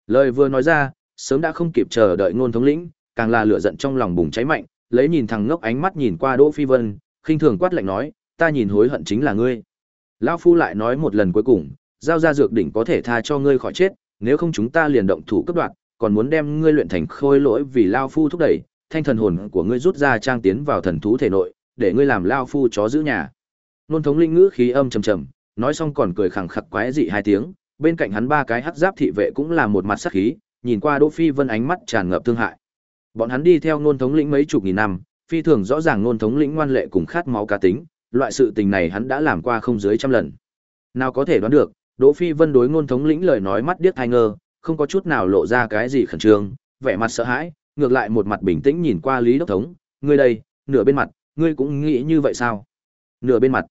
Lời vừa nói ra, sớm đã không kịp chờ đợi ngôn thống lĩnh, càng là lửa giận trong lòng bùng cháy mạnh, lấy nhìn thằng ngốc ánh mắt nhìn qua Đỗ Phi Vân, khinh thường quát lạnh nói, ta nhìn hối hận chính là ngươi. Lão phu lại nói một lần cuối cùng, giao ra dược đỉnh có thể tha cho ngươi khỏi chết, nếu không chúng ta liền động thủ cấp đoạn, còn muốn đem ngươi luyện thành khôi lỗi vì lão phu thúc đẩy, thanh thần hồn của ngươi rút ra trang tiến vào thần thú thể nội, để ngươi làm lao phu chó giữ nhà. Nôn thống linh ngữ khí âm trầm trầm, nói xong còn cười khẳng khặc quái dị hai tiếng, bên cạnh hắn ba cái hắc giáp thị vệ cũng là một mặt sắc khí, nhìn qua Đỗ Phi Vân ánh mắt tràn ngập thương hại. Bọn hắn đi theo nôn thống lĩnh mấy chục nghìn năm, phi thường rõ ràng nôn thống lĩnh ngoan lệ cùng khát máu cá tính, loại sự tình này hắn đã làm qua không dưới trăm lần. Nào có thể đoán được, Đỗ Phi Vân đối nôn thống lĩnh lời nói mắt điếc tai ngơ, không có chút nào lộ ra cái gì khẩn trương, vẻ mặt sợ hãi, ngược lại một mặt bình tĩnh nhìn qua Lý Đốc Thống, ngươi đây, nửa bên mặt, ngươi cũng nghĩ như vậy sao? Nửa bên mặt.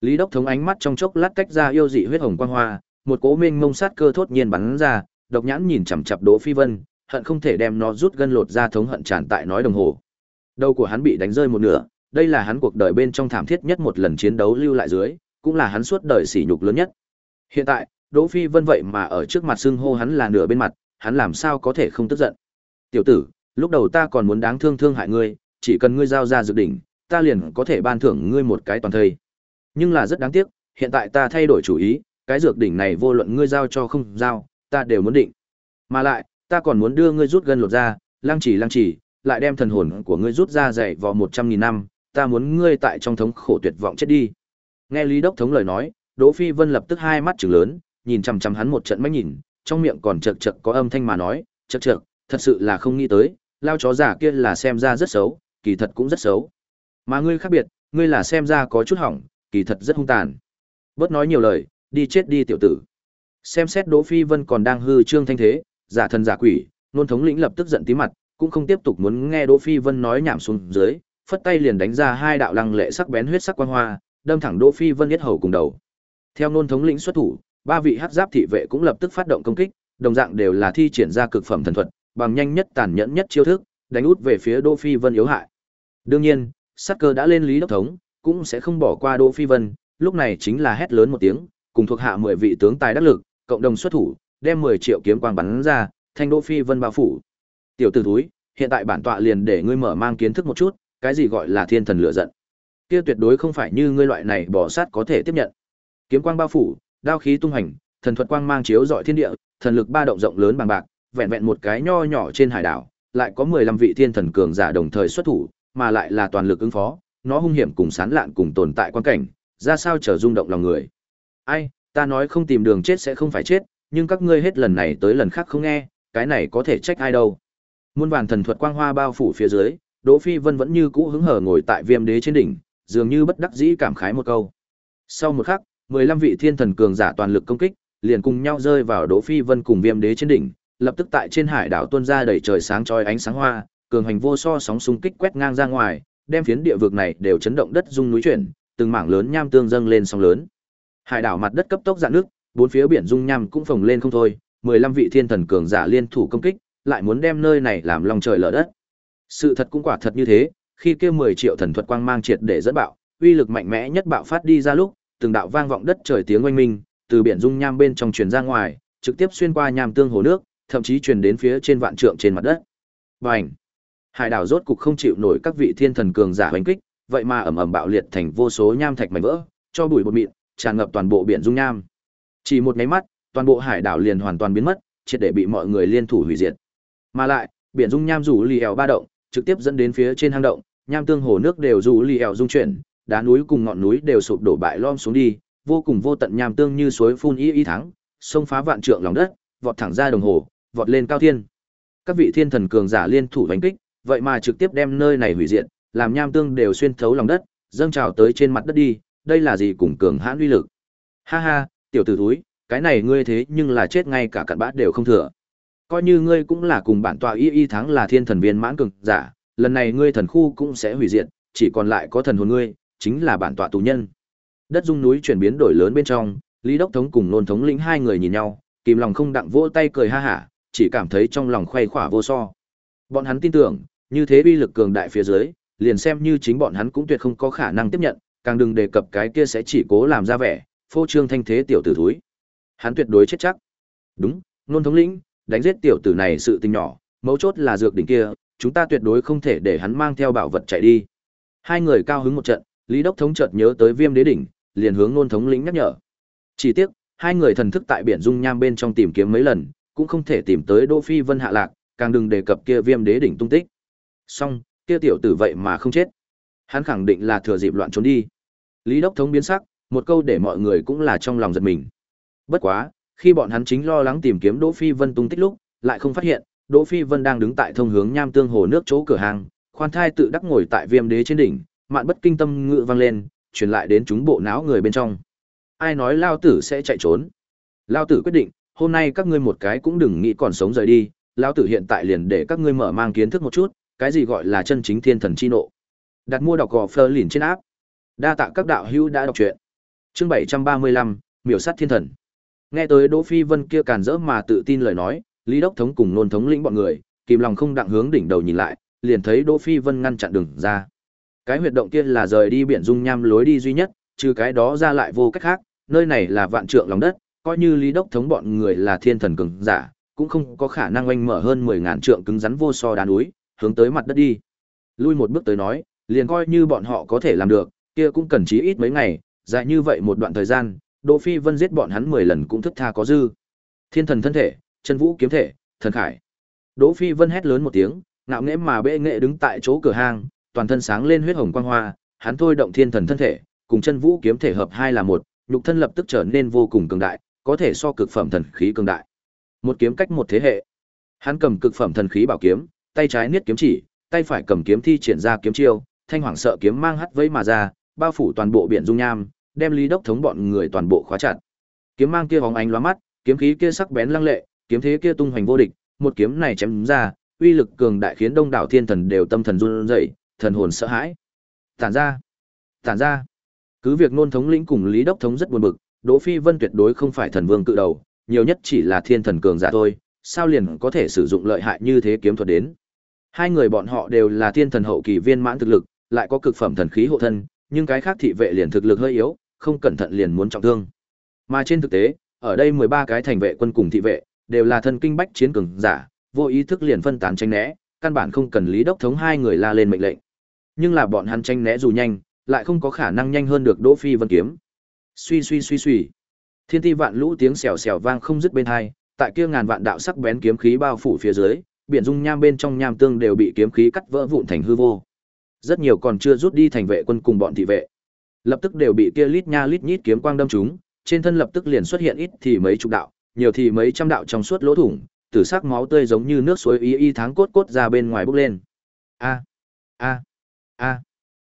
Lý Đốc Thống ánh mắt trong chốc lát cách ra yêu dị huyết hồng quang hoa, một cỗ mênh mông sát cơ thốt nhiên bắn ra, độc nhãn nhìn chằm chằm Đỗ Phi Vân, hận không thể đem nó rút gân lột ra thống hận tràn tại nói đồng hồ. Đầu của hắn bị đánh rơi một nửa, đây là hắn cuộc đời bên trong thảm thiết nhất một lần chiến đấu lưu lại dưới, cũng là hắn suốt đời sỉ nhục lớn nhất. Hiện tại, Đỗ Phi Vân vậy mà ở trước mặt xưng hô hắn là nửa bên mặt, hắn làm sao có thể không tức giận. Tiểu tử, lúc đầu ta còn muốn đáng thương thương hại ngươi, chỉ cần ngươi giao ra dược đỉnh, ta liền có thể ban thưởng ngươi một cái toàn thây. Nhưng là rất đáng tiếc, hiện tại ta thay đổi chủ ý, cái dược đỉnh này vô luận ngươi giao cho không giao, ta đều muốn định. Mà lại, ta còn muốn đưa ngươi rút gân lột ra, lăng chỉ lăng chỉ, lại đem thần hồn của ngươi rút ra dạy vào một trăm nghìn năm, ta muốn ngươi tại trong thống khổ tuyệt vọng chết đi. Nghe Lý Đốc thống lời nói, Đỗ Phi Vân lập tức hai mắt trừng lớn, nhìn chằm chằm hắn một trận mắt nhìn, trong miệng còn chậc chậc có âm thanh mà nói, chậc chậc, thật sự là không nghĩ tới, lao chó giả kia là xem ra rất xấu, kỳ thật cũng rất xấu. Mà ngươi khác biệt, ngươi là xem ra có chút hỏng, kỳ thật rất hung tàn. Bớt nói nhiều lời, đi chết đi tiểu tử. Xem xét Đỗ Phi Vân còn đang hư trương thanh thế, giả thần giả quỷ, nôn thống lĩnh lập tức giận tí mặt, cũng không tiếp tục muốn nghe Đỗ Phi Vân nói nhảm xuống dưới, phất tay liền đánh ra hai đạo lăng lệ sắc bén huyết sắc quang hoa, đâm thẳng Đỗ Phi Vân yết hầu cùng đầu. Theo nôn thống lĩnh xuất thủ, ba vị hắc giáp thị vệ cũng lập tức phát động công kích, đồng dạng đều là thi triển ra cực phẩm thần thuật, bằng nhanh nhất tàn nhẫn nhất chiêu thức, đánh út về phía Đỗ Phi Vân yếu hại. Đương nhiên, sát cơ đã lên Lý Đốc Thống, cũng sẽ không bỏ qua Đỗ Phi Vân, lúc này chính là hét lớn một tiếng, cùng thuộc hạ 10 vị tướng tài đắc lực, cộng đồng xuất thủ, đem 10 triệu kiếm quang bắn ra, thanh Đỗ Phi Vân bao phủ. Tiểu tử thúi, hiện tại bản tọa liền để ngươi mở mang kiến thức một chút, cái gì gọi là thiên thần lửa giận. Kia tuyệt đối không phải như ngươi loại này bỏ sát có thể tiếp nhận. Kiếm quang bao phủ, đao khí tung hành, thần thuật quang mang chiếu rọi thiên địa, thần lực ba động rộng lớn bằng bạc, vẹn vẹn một cái nho nhỏ trên hải đảo, lại có 15 vị thiên thần cường giả đồng thời xuất thủ, mà lại là toàn lực ứng phó, nó hung hiểm cùng sán lạn cùng tồn tại quan cảnh, ra sao trở rung động lòng người. Ai, ta nói không tìm đường chết sẽ không phải chết, nhưng các ngươi hết lần này tới lần khác không nghe, cái này có thể trách ai đâu. Muôn vàn thần thuật quang hoa bao phủ phía dưới, Đỗ Phi Vân vẫn như cũ hứng hở ngồi tại Viêm Đế trên đỉnh, dường như bất đắc dĩ cảm khái một câu. Sau một khắc, 15 vị thiên thần cường giả toàn lực công kích, liền cùng nhau rơi vào Đỗ Phi Vân cùng Viêm Đế trên đỉnh, lập tức tại trên hải đảo tuôn ra đầy trời sáng chói ánh sáng hoa, cường hành vô so sóng xung kích quét ngang ra ngoài, đem phiến địa vực này đều chấn động đất rung núi chuyển, từng mảng lớn nham tương dâng lên sóng lớn. Hải đảo mặt đất cấp tốc dạn nước, bốn phía biển dung nham cũng phồng lên không thôi, 15 vị thiên thần cường giả liên thủ công kích, lại muốn đem nơi này làm lòng trời lở đất. Sự thật cũng quả thật như thế, khi kia 10 triệu thần thuật quang mang triệt để dẫn bạo, uy lực mạnh mẽ nhất bạo phát đi ra lúc, từng đạo vang vọng đất trời tiếng oanh minh, từ biển dung nham bên trong truyền ra ngoài, trực tiếp xuyên qua nham tương hồ nước, thậm chí truyền đến phía trên vạn trượng trên mặt đất. Bành! Hải đảo rốt cục không chịu nổi các vị thiên thần cường giả hoành kích, vậy mà ầm ầm bạo liệt thành vô số nham thạch mảnh vỡ, cho bụi bột mịn, tràn ngập toàn bộ biển dung nham. Chỉ một cái mắt, toàn bộ hải đảo liền hoàn toàn biến mất, triệt để bị mọi người liên thủ hủy diệt. Mà lại, biển dung nham rủ lì eo ba động, trực tiếp dẫn đến phía trên hang động, nham tương hồ nước đều rủ lì eo dung chuyển, đá núi cùng ngọn núi đều sụp đổ bại lom xuống đi, vô cùng vô tận nham tương như suối phun y y thắng, sông phá vạn trượng lòng đất, vọt thẳng ra đồng hồ, vọt lên cao thiên. Các vị thiên thần cường giả liên thủ đánh kích, vậy mà trực tiếp đem nơi này hủy diệt, làm nham tương đều xuyên thấu lòng đất, dâng trào tới trên mặt đất đi, đây là gì cùng cường hãn uy lực. Ha ha, tiểu tử thúi, cái này ngươi thế nhưng là chết ngay cả cặn bát đều không thừa. Coi như ngươi cũng là cùng bản tọa y y thắng là thiên thần viên mãn cường giả, lần này ngươi thần khu cũng sẽ hủy diệt, chỉ còn lại có thần hồn ngươi, chính là bản tọa tù nhân. Đất dung núi chuyển biến đổi lớn bên trong, Lý Đốc Thống cùng Nôn Thống lĩnh hai người nhìn nhau, kìm lòng không đặng vỗ tay cười ha hả, chỉ cảm thấy trong lòng khoe khỏa vô so. Bọn hắn tin tưởng, như thế uy lực cường đại phía dưới, liền xem như chính bọn hắn cũng tuyệt không có khả năng tiếp nhận, càng đừng đề cập cái kia sẽ chỉ cố làm ra vẻ, phô trương thanh thế tiểu tử thúi. Hắn tuyệt đối chết chắc. Đúng, Nôn Thống lĩnh, đánh giết tiểu tử này sự tình nhỏ, mấu chốt là dược đỉnh kia, chúng ta tuyệt đối không thể để hắn mang theo bảo vật chạy đi. Hai người cao hứng một trận, Lý Đốc Thống chợt nhớ tới Viêm Đế đỉnh, liền hướng Nôn Thống lĩnh nhắc nhở. Chỉ tiếc, hai người thần thức tại biển dung nham bên trong tìm kiếm mấy lần, cũng không thể tìm tới Đỗ Phi Vân hạ lạc, càng đừng đề cập kia Viêm Đế đỉnh tung tích. Song, kia tiểu tử vậy mà không chết. Hắn khẳng định là thừa dịp loạn trốn đi. Lý Đốc Thống biến sắc, một câu để mọi người cũng là trong lòng giật mình. Bất quá, khi bọn hắn chính lo lắng tìm kiếm Đỗ Phi Vân tung tích lúc, lại không phát hiện, Đỗ Phi Vân đang đứng tại thông hướng Nham Tương hồ nước chỗ cửa hàng, khoan thai tự đắc ngồi tại Viêm Đế trên đỉnh, mạn bất kinh tâm ngự vang lên, truyền lại đến chúng bộ não người bên trong. Ai nói lao tử sẽ chạy trốn? Lao tử quyết định, hôm nay các ngươi một cái cũng đừng nghĩ còn sống rời đi, lao tử hiện tại liền để các ngươi mở mang kiến thức một chút, cái gì gọi là chân chính thiên thần chi nộ. Đặt mua đọc gò Fleur lìn trên áp. Đa tạ các đạo hữu đã đọc truyện. Chương 735, miểu sát thiên thần. Nghe tới Đỗ Phi Vân kia càn rỡ mà tự tin lời nói, Lý Đốc thống cùng nôn thống lĩnh bọn người, kìm lòng không đặng hướng đỉnh đầu nhìn lại, liền thấy Đỗ Phi Vân ngăn chặn đường ra. Cái huyệt động kia là rời đi biển dung nham lối đi duy nhất, trừ cái đó ra lại vô cách khác, nơi này là vạn trượng lòng đất, coi như Lý Đốc thống bọn người là thiên thần cường giả, cũng không có khả năng oanh mở hơn 10 ngàn trượng cứng rắn vô so đá núi, hướng tới mặt đất đi. Lui một bước tới nói, liền coi như bọn họ có thể làm được, kia cũng cần chí ít mấy ngày, dài như vậy một đoạn thời gian, Đỗ Phi Vân giết bọn hắn 10 lần cũng thức tha có dư. Thiên thần thân thể, chân vũ kiếm thể, thần khải. Đỗ Phi Vân hét lớn một tiếng, ngạo nghễ mà bệ nghệ đứng tại chỗ cửa hang, toàn thân sáng lên huyết hồng quang hoa, hắn thôi động thiên thần thân thể, cùng chân vũ kiếm thể hợp hai là một, nhục thân lập tức trở nên vô cùng cường đại, có thể so cực phẩm thần khí cường đại. Một kiếm cách một thế hệ. Hắn cầm cực phẩm thần khí bảo kiếm, tay trái niết kiếm chỉ, tay phải cầm kiếm thi triển ra kiếm chiêu, thanh hoàng sợ kiếm mang hắt vẫy mà ra, bao phủ toàn bộ biển dung nham, đem Lý Đốc thống bọn người toàn bộ khóa chặt. Kiếm mang kia hóng ánh lóa mắt, kiếm khí kia sắc bén lăng lệ, kiếm thế kia tung hoành vô địch, một kiếm này chém ra, uy lực cường đại khiến đông đảo thiên thần đều tâm thần run rẩy, thần hồn sợ hãi. Tản ra, tản ra. Cứ việc nôn thống lĩnh cùng Lý Đốc thống rất buồn bực, Đỗ Phi Vân tuyệt đối không phải thần vương cự đầu, nhiều nhất chỉ là thiên thần cường giả thôi, sao liền có thể sử dụng lợi hại như thế kiếm thuật đến. Hai người bọn họ đều là thiên thần hậu kỳ viên mãn thực lực, lại có cực phẩm thần khí hộ thân, nhưng cái khác thị vệ liền thực lực hơi yếu, không cẩn thận liền muốn trọng thương. Mà trên thực tế, ở đây 13 cái thành vệ quân cùng thị vệ, đều là thân kinh bách chiến cường giả, vô ý thức liền phân tán tranh né, căn bản không cần Lý Đốc thống hai người la lên mệnh lệnh. Nhưng là bọn hắn tranh né dù nhanh, lại không có khả năng nhanh hơn được Đỗ Phi Vân kiếm. Suy suy suy suy. Thiên ti vạn lũ tiếng xèo xèo vang không dứt bên hai, tại kia ngàn vạn đạo sắc bén kiếm khí bao phủ phía dưới, biển dung nham bên trong nham tương đều bị kiếm khí cắt vỡ vụn thành hư vô. Rất nhiều còn chưa rút đi thành vệ quân cùng bọn thị vệ. Lập tức đều bị kia lít nha lít nhít kiếm quang đâm trúng, trên thân lập tức liền xuất hiện ít thì mấy chục đạo, nhiều thì mấy trăm đạo trong suốt lỗ thủng, tử sắc máu tươi giống như nước suối y y tháng cốt cốt ra bên ngoài bốc lên. A a a.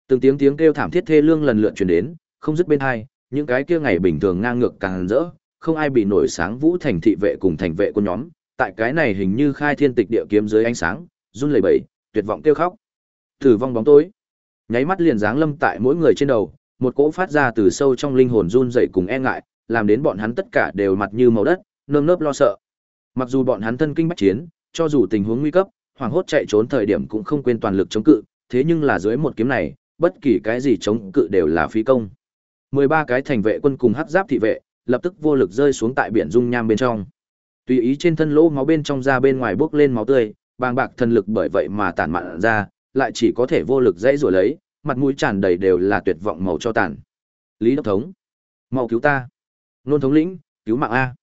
Từng tiếng tiếng kêu thảm thiết thê lương lần lượt truyền đến, không dứt bên hai, những cái kia ngày bình thường ngang ngược càng rỡ, không ai bị nổi sáng vũ thành thị vệ cùng thành vệ quân nhóm, tại cái này hình như khai thiên tịch địa kiếm dưới ánh sáng, run lẩy bẩy, tuyệt vọng kêu khóc. Tử vong bóng tối, nháy mắt liền giáng lâm tại mỗi người trên đầu, một cỗ phát ra từ sâu trong linh hồn run rẩy cùng e ngại, làm đến bọn hắn tất cả đều mặt như màu đất, nơm nớp lo sợ. Mặc dù bọn hắn thân kinh bách chiến, cho dù tình huống nguy cấp, hoảng hốt chạy trốn thời điểm cũng không quên toàn lực chống cự, thế nhưng là dưới một kiếm này, bất kỳ cái gì chống cự đều là phí công. 13 cái thành vệ quân cùng hắc giáp thị vệ, lập tức vô lực rơi xuống tại biển dung nham bên trong. Tùy ý trên thân lỗ máu bên trong ra bên ngoài bốc lên máu tươi, bàng bạc thần lực bởi vậy mà tản mạn ra, lại chỉ có thể vô lực dãy rủa lấy, mặt mũi tràn đầy đều là tuyệt vọng màu cho tàn. Lý đốc thống, mau cứu ta. Nôn thống lĩnh, cứu mạng a.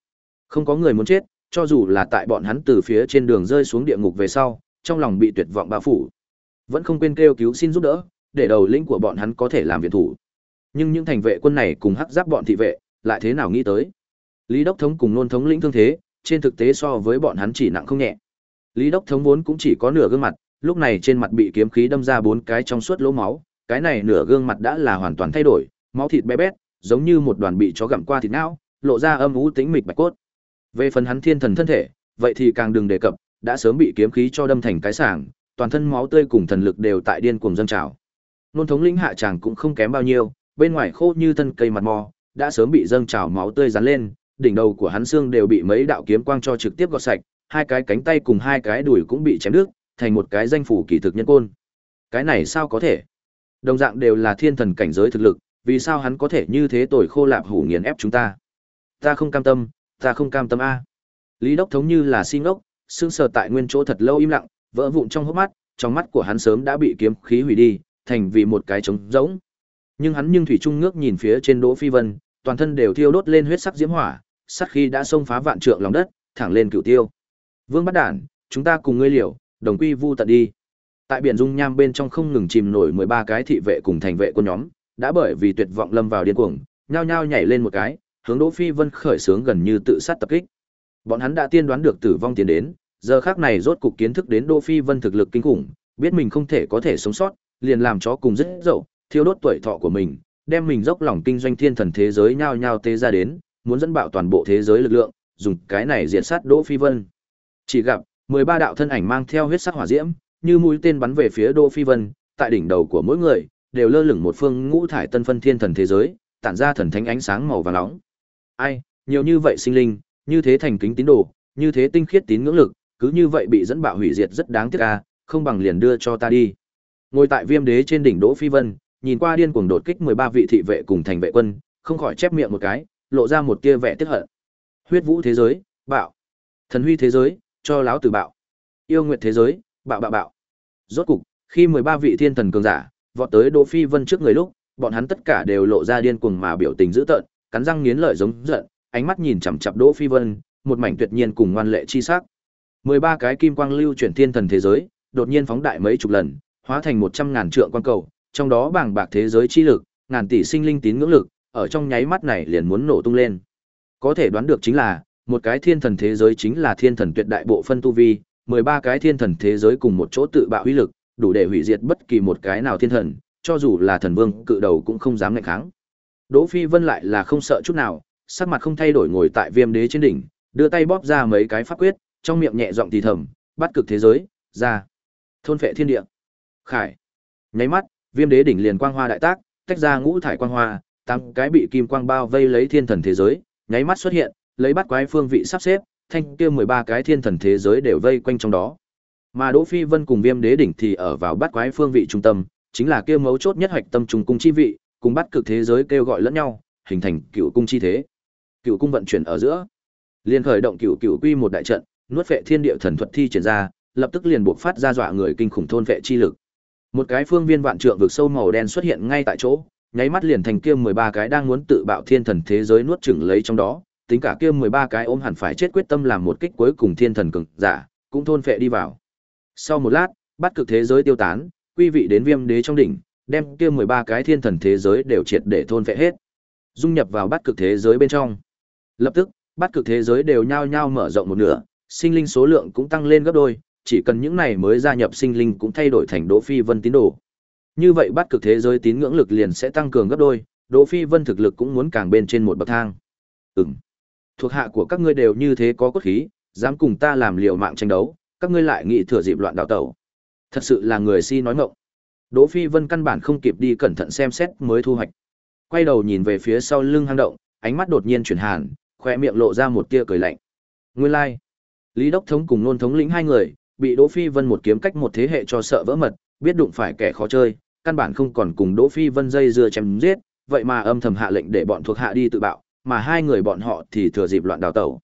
Không có người muốn chết, cho dù là tại bọn hắn từ phía trên đường rơi xuống địa ngục về sau, trong lòng bị tuyệt vọng bao phủ. Vẫn không quên kêu cứu xin giúp đỡ, để đầu lĩnh của bọn hắn có thể làm viện thủ. Nhưng những thành vệ quân này cùng hắc giáp bọn thị vệ, lại thế nào nghĩ tới? Lý đốc thống cùng nôn thống lĩnh thương thế, trên thực tế so với bọn hắn chỉ nặng không nhẹ. Lý đốc thống vốn cũng chỉ có nửa gương mặt, lúc này trên mặt bị kiếm khí đâm ra bốn cái trong suốt lỗ máu, cái này nửa gương mặt đã là hoàn toàn thay đổi, máu thịt bé bét, giống như một đoàn bị chó gặm qua thịt não, lộ ra âm u tĩnh mịch bạch cốt. Về phần hắn thiên thần thân thể, vậy thì càng đừng đề cập, đã sớm bị kiếm khí cho đâm thành cái sảng, toàn thân máu tươi cùng thần lực đều tại điên cuồng dâng trào. Nôn thống lĩnh hạ chàng cũng không kém bao nhiêu, bên ngoài khô như thân cây mặt mò, đã sớm bị dâng trào máu tươi dán lên, đỉnh đầu của hắn xương đều bị mấy đạo kiếm quang cho trực tiếp gọt sạch, hai cái cánh tay cùng hai cái đùi cũng bị chém đứt, thành một cái danh phủ kỳ thực nhân côn. Cái này sao có thể? Đồng dạng đều là thiên thần cảnh giới thực lực, vì sao hắn có thể như thế tồi khô lạp hủ nghiền ép chúng ta? Ta không cam tâm, ta không cam tâm a. Lý Đốc thống như là si ngốc, sững sờ tại nguyên chỗ thật lâu im lặng, vỡ vụn trong hốc mắt, trong mắt của hắn sớm đã bị kiếm khí hủy đi, thành vì một cái trống rỗng. Nhưng hắn nhưng thủy trung ngước nhìn phía trên Đỗ Phi Vân, toàn thân đều thiêu đốt lên huyết sắc diễm hỏa, sát khí đã xông phá vạn trượng lòng đất, thẳng lên cửu tiêu. Vương Bất Đản, chúng ta cùng ngươi liều, đồng quy vu tận đi. Tại biển dung nham bên trong không ngừng chìm nổi 13 cái thị vệ cùng thành vệ quân nhóm, đã bởi vì tuyệt vọng lâm vào điên cuồng, nhao nhao nhảy lên một cái, hướng Đỗ Phi Vân khởi sướng gần như tự sát tập kích. Bọn hắn đã tiên đoán được tử vong tiến đến, giờ khắc này rốt cục kiến thức đến Đỗ Phi Vân thực lực kinh khủng, biết mình không thể có thể sống sót, liền làm chó cùng rất dậu, thiêu đốt tuổi thọ của mình, đem mình dốc lòng kinh doanh thiên thần thế giới nhao nhao tê ra đến, muốn dẫn bạo toàn bộ thế giới lực lượng, dùng cái này diệt sát Đỗ Phi Vân. Chỉ gặp 13 đạo thân ảnh mang theo huyết sắc hỏa diễm, như mũi tên bắn về phía Đỗ Phi Vân, tại đỉnh đầu của mỗi người đều lơ lửng một phương ngũ thải tân phân thiên thần thế giới, tản ra thần thánh ánh sáng màu vàng nóng. Ai, nhiều như vậy sinh linh, như thế thành kính tín đồ, như thế tinh khiết tín ngưỡng lực, cứ như vậy bị dẫn bạo hủy diệt rất đáng tiếc a, không bằng liền đưa cho ta đi. Ngồi tại Viêm Đế trên đỉnh Đỗ Phi Vân, nhìn qua điên cuồng đột kích 13 vị thị vệ cùng thành vệ quân, không khỏi chép miệng một cái, lộ ra một tia vẻ tiếc hận. Huyết vũ thế giới, bạo. Thần huy thế giới, cho láo tử bạo. Yêu nguyệt thế giới, bạo bạo bạo. Rốt cục, khi 13 vị thiên thần cường giả vọt tới Đỗ Phi Vân trước người lúc, bọn hắn tất cả đều lộ ra điên cuồng mà biểu tình dữ tợn, cắn răng nghiến lợi giống giận, ánh mắt nhìn chằm chằm Đỗ Phi Vân, một mảnh tuyệt nhiên cùng ngoan lệ chi sắc. 13 cái kim quang lưu chuyển thiên thần thế giới, đột nhiên phóng đại mấy chục lần, hóa thành 100 ngàn trượng quang cầu, trong đó bảng bạc thế giới chi lực, ngàn tỷ sinh linh tín ngưỡng lực, ở trong nháy mắt này liền muốn nổ tung lên. Có thể đoán được chính là, một cái thiên thần thế giới chính là thiên thần tuyệt đại bộ phân tu vi, 13 cái thiên thần thế giới cùng một chỗ tự bạo uy lực, đủ để hủy diệt bất kỳ một cái nào thiên thần, cho dù là thần vương cự đầu cũng không dám ngạnh kháng. Đỗ Phi Vân lại là không sợ chút nào, sắc mặt không thay đổi ngồi tại Viêm Đế trên đỉnh, đưa tay bóp ra mấy cái pháp quyết, trong miệng nhẹ giọng thì thầm, bắt cực thế giới, ra. Thôn phệ thiên địa. Khải. Nháy mắt, Viêm Đế đỉnh liền quang hoa đại tác, tách ra ngũ thải quang hoa, tám cái bị kim quang bao vây lấy thiên thần thế giới, nháy mắt xuất hiện, lấy bắt quái phương vị sắp xếp, thanh kia 13 cái thiên thần thế giới đều vây quanh trong đó. Mà Đỗ Phi Vân cùng Viêm Đế đỉnh thì ở vào bắt quái phương vị trung tâm, chính là kia mấu chốt nhất hoạch tâm trùng cung chi vị, cùng bắt cực thế giới kêu gọi lẫn nhau, hình thành cựu cung chi thế. Cựu cung vận chuyển ở giữa, liền khởi động cựu cựu quy một đại trận, nuốt vệ thiên địa thần thuật thi triển ra, lập tức liền buộc phát ra dọa người kinh khủng thôn vệ chi lực. Một cái phương viên vạn trượng vực sâu màu đen xuất hiện ngay tại chỗ, nháy mắt liền thành kia 13 cái đang muốn tự bạo thiên thần thế giới nuốt chửng lấy trong đó, tính cả kia 13 cái ôm hẳn phải chết quyết tâm làm một kích cuối cùng thiên thần cường giả, cũng thôn phệ đi vào. Sau một lát, bắt cực thế giới tiêu tán, quy vị đến viêm đế trong đỉnh, đem kia 13 cái thiên thần thế giới đều triệt để thôn phệ hết. Dung nhập vào bắt cực thế giới bên trong. Lập tức, bắt cực thế giới đều nhao nhao mở rộng một nửa, sinh linh số lượng cũng tăng lên gấp đôi, chỉ cần những này mới gia nhập sinh linh cũng thay đổi thành Đỗ Phi Vân tín đồ. Như vậy bắt cực thế giới tín ngưỡng lực liền sẽ tăng cường gấp đôi, Đỗ Phi Vân thực lực cũng muốn càng bên trên một bậc thang. Ừm. Thuộc hạ của các ngươi đều như thế có cốt khí, dám cùng ta làm liều mạng tranh đấu, các ngươi lại nghĩ thừa dịp loạn đào tẩu. Thật sự là người si nói ngọng. Đỗ Phi Vân căn bản không kịp đi cẩn thận xem xét mới thu hoạch. Quay đầu nhìn về phía sau lưng hang động, ánh mắt đột nhiên chuyển hàn, khoe miệng lộ ra một tia cười lạnh. Nguyên lai, like. Lý Đốc Thống cùng Nôn Thống lĩnh hai người, bị Đỗ Phi Vân một kiếm cách một thế hệ cho sợ vỡ mật, biết đụng phải kẻ khó chơi, căn bản không còn cùng Đỗ Phi Vân dây dưa chém giết, vậy mà âm thầm hạ lệnh để bọn thuộc hạ đi tự bạo, mà hai người bọn họ thì thừa dịp loạn đào tẩu.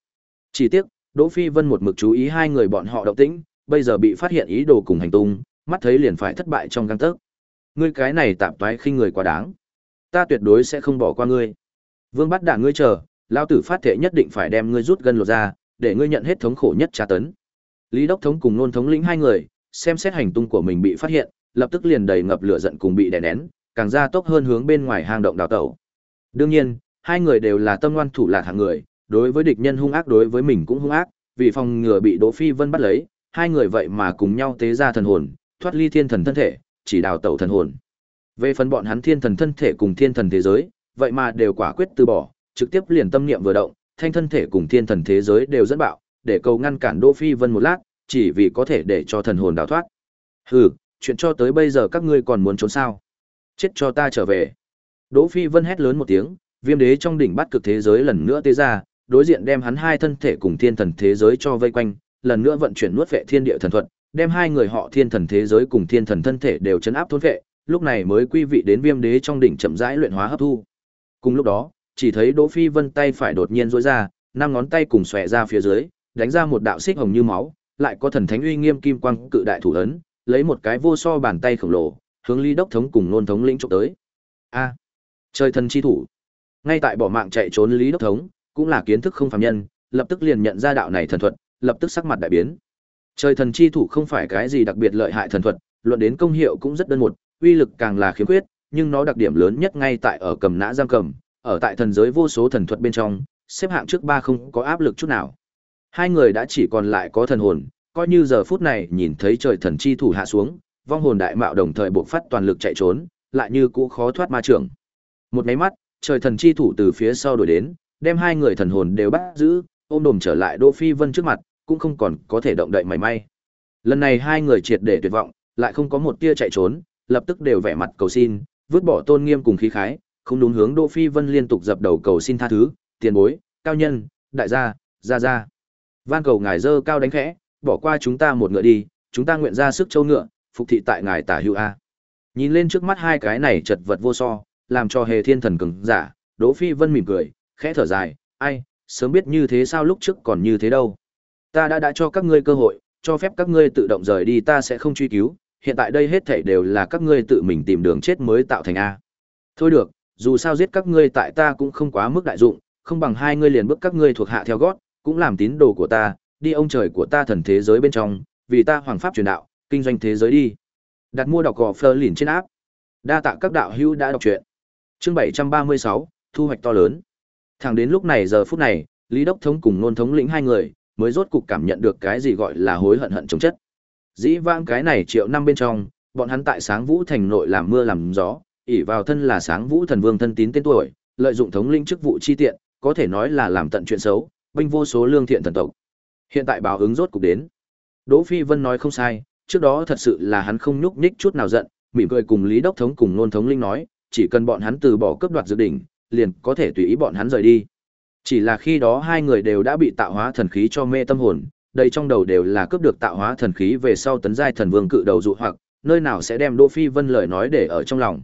Chỉ tiếc, Đỗ Phi Vân một mực chú ý hai người bọn họ động tĩnh, bây giờ bị phát hiện ý đồ cùng hành tung, mắt thấy liền phải thất bại trong gang tấc. Ngươi cái này tạm toái khinh người quá đáng. Ta tuyệt đối sẽ không bỏ qua ngươi. Vương bắt đạn ngươi chờ, lão tử phát thể nhất định phải đem ngươi rút gần lột ra, để ngươi nhận hết thống khổ nhất tra tấn. Lý Đốc thống cùng nôn thống lĩnh hai người, xem xét hành tung của mình bị phát hiện, lập tức liền đầy ngập lửa giận cùng bị đè nén, càng ra tốc hơn hướng bên ngoài hang động đào tẩu. Đương nhiên, hai người đều là tâm ngoan thủ lạt hạng người, đối với địch nhân hung ác đối với mình cũng hung ác, vì phòng ngừa bị Đỗ Phi Vân bắt lấy, hai người vậy mà cùng nhau tế ra thần hồn, thoát ly thiên thần thân thể, chỉ đào tẩu thần hồn. Về phần bọn hắn thiên thần thân thể cùng thiên thần thế giới, vậy mà đều quả quyết từ bỏ, trực tiếp liền tâm niệm vừa động, thanh thân thể cùng thiên thần thế giới đều dẫn bạo, để cầu ngăn cản Đỗ Phi Vân một lát, chỉ vì có thể để cho thần hồn đào thoát. Hừ, chuyện cho tới bây giờ các ngươi còn muốn trốn sao? Chết cho ta trở về. Đỗ Phi Vân hét lớn một tiếng, viêm đế trong đỉnh bắt cực thế giới lần nữa tế ra, đối diện đem hắn hai thân thể cùng thiên thần thế giới cho vây quanh, lần nữa vận chuyển nuốt vệ thiên địa thần thuật, đem hai người họ thiên thần thế giới cùng thiên thần thân thể đều chấn áp thôn vệ, lúc này mới quy vị đến viêm đế trong đỉnh chậm rãi luyện hóa hấp thu. Cùng lúc đó, chỉ thấy Đỗ Phi Vân tay phải đột nhiên duỗi ra, năm ngón tay cùng xòe ra phía dưới, đánh ra một đạo xích hồng như máu, lại có thần thánh uy nghiêm kim quang cự đại thủ ấn, lấy một cái vô so bàn tay khổng lồ, hướng ly Đốc thống cùng nôn thống lĩnh chụp tới. A, trời thần chi thủ. Ngay tại bỏ mạng chạy trốn Lý Đốc thống, cũng là kiến thức không phạm nhân, lập tức liền nhận ra đạo này thần thuật, lập tức sắc mặt đại biến. Trời thần chi thủ không phải cái gì đặc biệt lợi hại thần thuật, luận đến công hiệu cũng rất đơn một, uy lực càng là khiếm khuyết, nhưng nó đặc điểm lớn nhất ngay tại ở cầm nã giam cầm, ở tại thần giới vô số thần thuật bên trong, xếp hạng trước ba không có áp lực chút nào. Hai người đã chỉ còn lại có thần hồn, coi như giờ phút này nhìn thấy trời thần chi thủ hạ xuống, vong hồn đại mạo đồng thời buộc phát toàn lực chạy trốn, lại như cũ khó thoát ma trưởng. Một máy mắt, trời thần chi thủ từ phía sau đuổi đến, đem hai người thần hồn đều bắt giữ, ôm đồm trở lại Đỗ Phi Vân trước mặt, cũng không còn có thể động đậy mảy may. Lần này hai người triệt để tuyệt vọng, lại không có một tia chạy trốn, lập tức đều vẻ mặt cầu xin, vứt bỏ tôn nghiêm cùng khí khái, không đúng hướng Đỗ Phi Vân liên tục dập đầu cầu xin tha thứ, tiền bối, cao nhân, đại gia, gia gia. Van cầu ngài dơ cao đánh khẽ, bỏ qua chúng ta một ngựa đi, chúng ta nguyện ra sức châu ngựa, phục thị tại ngài tả hữu a. Nhìn lên trước mắt hai cái này chật vật vô so, làm cho hề thiên thần cứng giả, Đỗ Phi Vân mỉm cười, khẽ thở dài, ai, sớm biết như thế sao lúc trước còn như thế đâu. Ta đã đã cho các ngươi cơ hội, cho phép các ngươi tự động rời đi ta sẽ không truy cứu, hiện tại đây hết thảy đều là các ngươi tự mình tìm đường chết mới tạo thành A. Thôi được, dù sao giết các ngươi tại ta cũng không quá mức đại dụng, không bằng hai ngươi liền bước các ngươi thuộc hạ theo gót, cũng làm tín đồ của ta, đi ông trời của ta thần thế giới bên trong, vì ta hoàng pháp truyền đạo, kinh doanh thế giới đi. Đặt mua đọc gò phơ lìn trên áp. Đa tạ các đạo hữu đã đọc truyện. Chương 736, thu hoạch to lớn. Thẳng đến lúc này giờ phút này, Lý Đốc Thống cùng Nôn Thống lĩnh hai người, mới rốt cục cảm nhận được cái gì gọi là hối hận hận chống chất. Dĩ vãng cái này triệu năm bên trong, bọn hắn tại Sáng Vũ thành nội làm mưa làm gió, ỉ vào thân là Sáng Vũ thần vương thân tín tên tuổi, lợi dụng thống lĩnh chức vụ chi tiện, có thể nói là làm tận chuyện xấu, binh vô số lương thiện thần tộc. Hiện tại báo ứng rốt cục đến. Đỗ Phi Vân nói không sai, trước đó thật sự là hắn không nhúc nhích chút nào giận, mỉm cười cùng Lý Đốc thống cùng Nôn thống linh nói, chỉ cần bọn hắn từ bỏ cướp đoạt dự đỉnh, liền có thể tùy ý bọn hắn rời đi. Chỉ là khi đó hai người đều đã bị tạo hóa thần khí cho mê tâm hồn, đây trong đầu đều là cướp được tạo hóa thần khí về sau tấn giai thần vương cự đầu dụ hoặc, nơi nào sẽ đem Đỗ Phi Vân lời nói để ở trong lòng.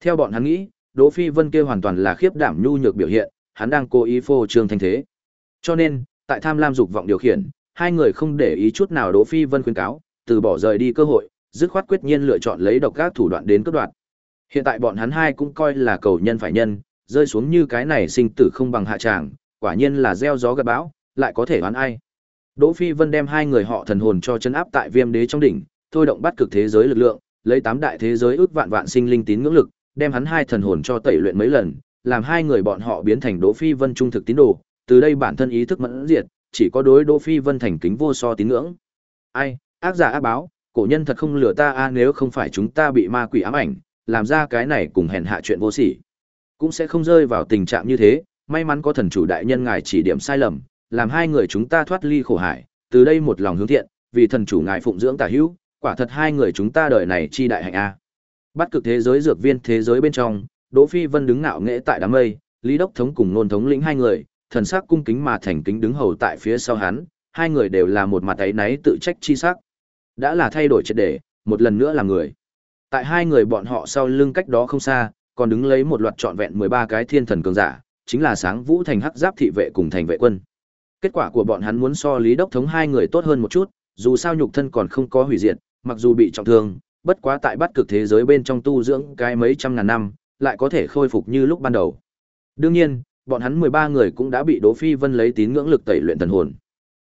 Theo bọn hắn nghĩ, Đỗ Phi Vân kia hoàn toàn là khiếp đảm nhu nhược biểu hiện, hắn đang cố ý phô trương thanh thế. Cho nên, tại tham lam dục vọng điều khiển, hai người không để ý chút nào Đỗ Phi Vân khuyên cáo, từ bỏ rời đi cơ hội, dứt khoát quyết nhiên lựa chọn lấy độc các thủ đoạn đến cướp đoạt. Hiện tại bọn hắn hai cũng coi là cầu nhân phải nhân, rơi xuống như cái này sinh tử không bằng hạ tràng, quả nhiên là gieo gió gặt bão, lại có thể đoán ai. Đỗ Phi Vân đem hai người họ thần hồn cho chân áp tại Viêm Đế trong đỉnh, thôi động bắt cực thế giới lực lượng, lấy tám đại thế giới ước vạn vạn sinh linh tín ngưỡng lực, đem hắn hai thần hồn cho tẩy luyện mấy lần, làm hai người bọn họ biến thành Đỗ Phi Vân trung thực tín đồ, từ đây bản thân ý thức mẫn diệt, chỉ có đối Đỗ Phi Vân thành kính vô so tín ngưỡng. Ai, ác giả ác báo, cổ nhân thật không lừa ta a nếu không phải chúng ta bị ma quỷ ám ảnh, làm ra cái này cùng hèn hạ chuyện vô sỉ, cũng sẽ không rơi vào tình trạng như thế, may mắn có thần chủ đại nhân ngài chỉ điểm sai lầm, làm hai người chúng ta thoát ly khổ hải, từ đây một lòng hướng thiện, vì thần chủ ngài phụng dưỡng tả hữu, quả thật hai người chúng ta đời này chi đại hạnh a. Bắt cực thế giới dược viên thế giới bên trong, Đỗ Phi Vân đứng ngạo nghễ tại đám mây, Lý Đốc thống cùng nôn thống lĩnh hai người, thần sắc cung kính mà thành kính đứng hầu tại phía sau hắn, hai người đều là một mặt ấy náy tự trách chi sắc. Đã là thay đổi triệt để, một lần nữa là người. Tại hai người bọn họ sau lưng cách đó không xa, còn đứng lấy một loạt trọn vẹn 13 cái thiên thần cường giả, chính là sáng vũ thành hắc giáp thị vệ cùng thành vệ quân. Kết quả của bọn hắn muốn so Lý Đốc thống hai người tốt hơn một chút, dù sao nhục thân còn không có hủy diệt, mặc dù bị trọng thương, bất quá tại bắt cực thế giới bên trong tu dưỡng cái mấy trăm ngàn năm, lại có thể khôi phục như lúc ban đầu. Đương nhiên, bọn hắn 13 người cũng đã bị Đỗ Phi Vân lấy tín ngưỡng lực tẩy luyện thần hồn.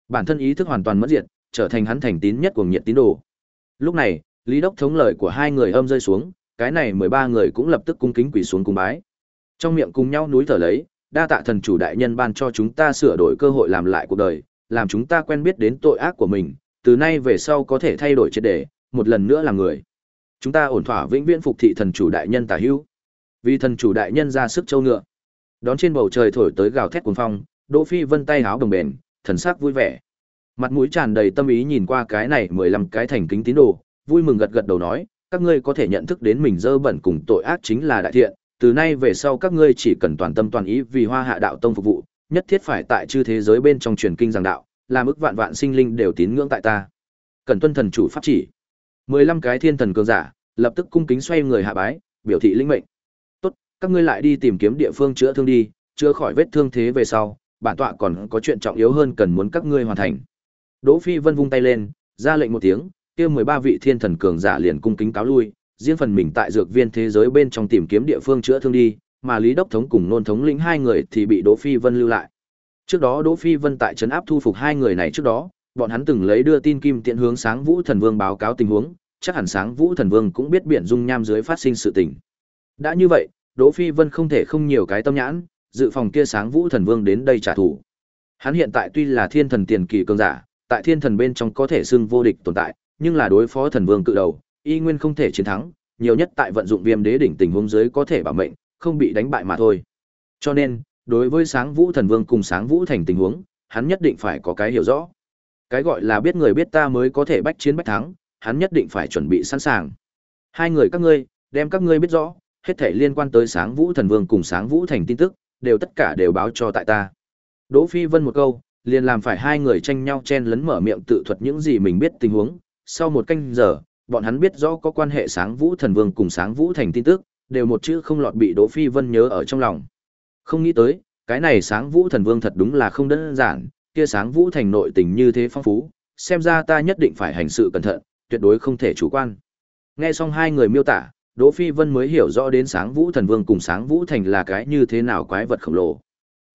Bản thân ý thức hoàn toàn mất diệt, trở thành hắn thành tín nhất của nhiệt tín đồ. Lúc này, Lý Đốc thống lời của hai người âm rơi xuống, cái này 13 người cũng lập tức cung kính quỳ xuống cung bái. Trong miệng cùng nhau núi thở lấy, đa tạ thần chủ đại nhân ban cho chúng ta sửa đổi cơ hội làm lại cuộc đời, làm chúng ta quen biết đến tội ác của mình, từ nay về sau có thể thay đổi triệt để, một lần nữa là người. Chúng ta ổn thỏa vĩnh viễn phục thị thần chủ đại nhân tả hữu. Vì thần chủ đại nhân ra sức châu ngựa. Đón trên bầu trời thổi tới gào thét cuồng phong, Đỗ Phi Vân tay háo đồng bền, thần sắc vui vẻ. Mặt mũi tràn đầy tâm ý nhìn qua cái này 15 cái thành kính tín đồ, vui mừng gật gật đầu nói, các ngươi có thể nhận thức đến mình dơ bẩn cùng tội ác chính là đại thiện, từ nay về sau các ngươi chỉ cần toàn tâm toàn ý vì Hoa Hạ đạo tông phục vụ, nhất thiết phải tại chư thế giới bên trong truyền kinh giảng đạo, làm ức vạn vạn sinh linh đều tín ngưỡng tại ta. Cần tuân thần chủ pháp chỉ. 15 cái thiên thần cường giả, lập tức cung kính xoay người hạ bái, biểu thị linh mệnh. Tốt, các ngươi lại đi tìm kiếm địa phương chữa thương đi, chữa khỏi vết thương thế về sau, bản tọa còn có chuyện trọng yếu hơn cần muốn các ngươi hoàn thành. Đỗ Phi Vân vung tay lên, ra lệnh một tiếng, kia 13 vị thiên thần cường giả liền cung kính cáo lui, riêng phần mình tại dược viên thế giới bên trong tìm kiếm địa phương chữa thương đi, mà Lý Đốc thống cùng Nôn thống lĩnh hai người thì bị Đỗ Phi Vân lưu lại. Trước đó Đỗ Phi Vân tại trấn áp thu phục hai người này trước đó, bọn hắn từng lấy đưa tin kim tiện hướng Sáng Vũ Thần Vương báo cáo tình huống, chắc hẳn Sáng Vũ Thần Vương cũng biết biển dung nham dưới phát sinh sự tình. Đã như vậy, Đỗ Phi Vân không thể không nhiều cái tâm nhãn, dự phòng kia Sáng Vũ Thần Vương đến đây trả thù. Hắn hiện tại tuy là thiên thần tiền kỳ cường giả, tại thiên thần bên trong có thể xưng vô địch tồn tại, nhưng là đối phó thần vương cự đầu, y nguyên không thể chiến thắng, nhiều nhất tại vận dụng viêm đế đỉnh tình huống dưới có thể bảo mệnh, không bị đánh bại mà thôi. Cho nên, đối với sáng vũ thần vương cùng sáng vũ thành tình huống, hắn nhất định phải có cái hiểu rõ. Cái gọi là biết người biết ta mới có thể bách chiến bách thắng, hắn nhất định phải chuẩn bị sẵn sàng. Hai người các ngươi, đem các ngươi biết rõ, hết thể liên quan tới sáng vũ thần vương cùng sáng vũ thành tin tức, đều tất cả đều báo cho tại ta. Đỗ Phi Vân một câu, liền làm phải hai người tranh nhau chen lấn mở miệng tự thuật những gì mình biết tình huống. Sau một canh giờ, bọn hắn biết rõ có quan hệ sáng vũ thần vương cùng sáng vũ thành tin tức, đều một chữ không lọt bị Đỗ Phi Vân nhớ ở trong lòng. Không nghĩ tới, cái này sáng vũ thần vương thật đúng là không đơn giản, kia sáng vũ thành nội tình như thế phong phú, xem ra ta nhất định phải hành sự cẩn thận, tuyệt đối không thể chủ quan. Nghe xong hai người miêu tả, Đỗ Phi Vân mới hiểu rõ đến sáng vũ thần vương cùng sáng vũ thành là cái như thế nào quái vật khổng lồ.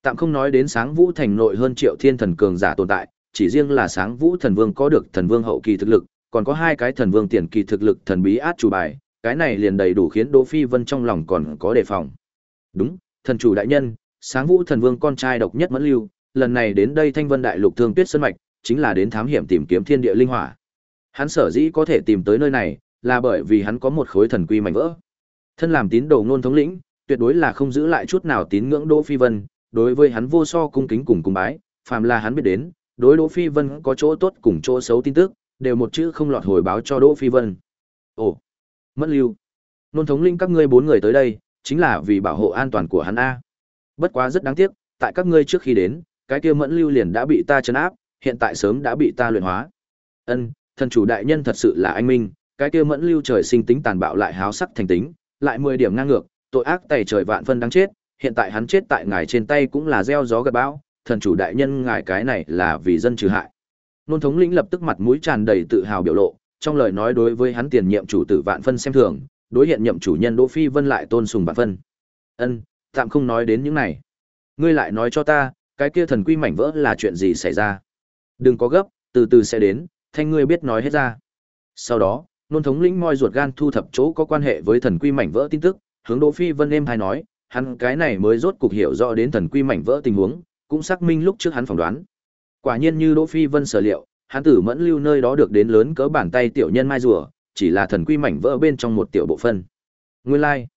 Tạm không nói đến sáng vũ thành nội hơn triệu thiên thần cường giả tồn tại, chỉ riêng là sáng vũ thần vương có được thần vương hậu kỳ thực lực, còn có hai cái thần vương tiền kỳ thực lực thần bí át chủ bài, cái này liền đầy đủ khiến Đỗ Phi Vân trong lòng còn có đề phòng. Đúng, thần chủ đại nhân, sáng vũ thần vương con trai độc nhất mẫn lưu, lần này đến đây thanh vân đại lục thương tuyết sơn mạch, chính là đến thám hiểm tìm kiếm thiên địa linh hỏa. Hắn sở dĩ có thể tìm tới nơi này, là bởi vì hắn có một khối thần quy mảnh vỡ. Thân làm tín đồ ngôn thống lĩnh, tuyệt đối là không giữ lại chút nào tín ngưỡng Đỗ Phi Vân, đối với hắn vô so cung kính cùng cung bái, phàm là hắn biết đến, đối Đỗ Phi Vân có chỗ tốt cùng chỗ xấu tin tức, đều một chữ không lọt hồi báo cho Đỗ Phi Vân. Ồ, mất lưu. Nôn thống linh các ngươi bốn người tới đây, chính là vì bảo hộ an toàn của hắn a. Bất quá rất đáng tiếc, tại các ngươi trước khi đến, cái kia mẫn lưu liền đã bị ta trấn áp, hiện tại sớm đã bị ta luyện hóa. Ân, thần chủ đại nhân thật sự là anh minh, cái kia mẫn lưu trời sinh tính tàn bạo lại háo sắc thành tính, lại 10 điểm ngang ngược, tội ác tày trời vạn phân đáng chết, hiện tại hắn chết tại ngài trên tay cũng là gieo gió gặt bão, thần chủ đại nhân ngài cái này là vì dân trừ hại. Nôn thống lĩnh lập tức mặt mũi tràn đầy tự hào biểu lộ, trong lời nói đối với hắn tiền nhiệm chủ tử vạn phân xem thường, đối hiện nhậm chủ nhân Đỗ Phi Vân lại tôn sùng Vạn phân. Ân, tạm không nói đến những này. Ngươi lại nói cho ta, cái kia thần quy mảnh vỡ là chuyện gì xảy ra? Đừng có gấp, từ từ sẽ đến, thanh ngươi biết nói hết ra. Sau đó, nôn thống lĩnh moi ruột gan thu thập chỗ có quan hệ với thần quy mảnh vỡ tin tức, hướng Đỗ Phi Vân êm hay nói, hắn cái này mới rốt cục hiểu rõ đến thần quy mảnh vỡ tình huống, cũng xác minh lúc trước hắn phỏng đoán. Quả nhiên như Đỗ Phi Vân sở liệu, hắn tử mẫn lưu nơi đó được đến lớn cỡ bàn tay tiểu nhân mai rùa, chỉ là thần quy mảnh vỡ bên trong một tiểu bộ phân. Nguyên lai, like.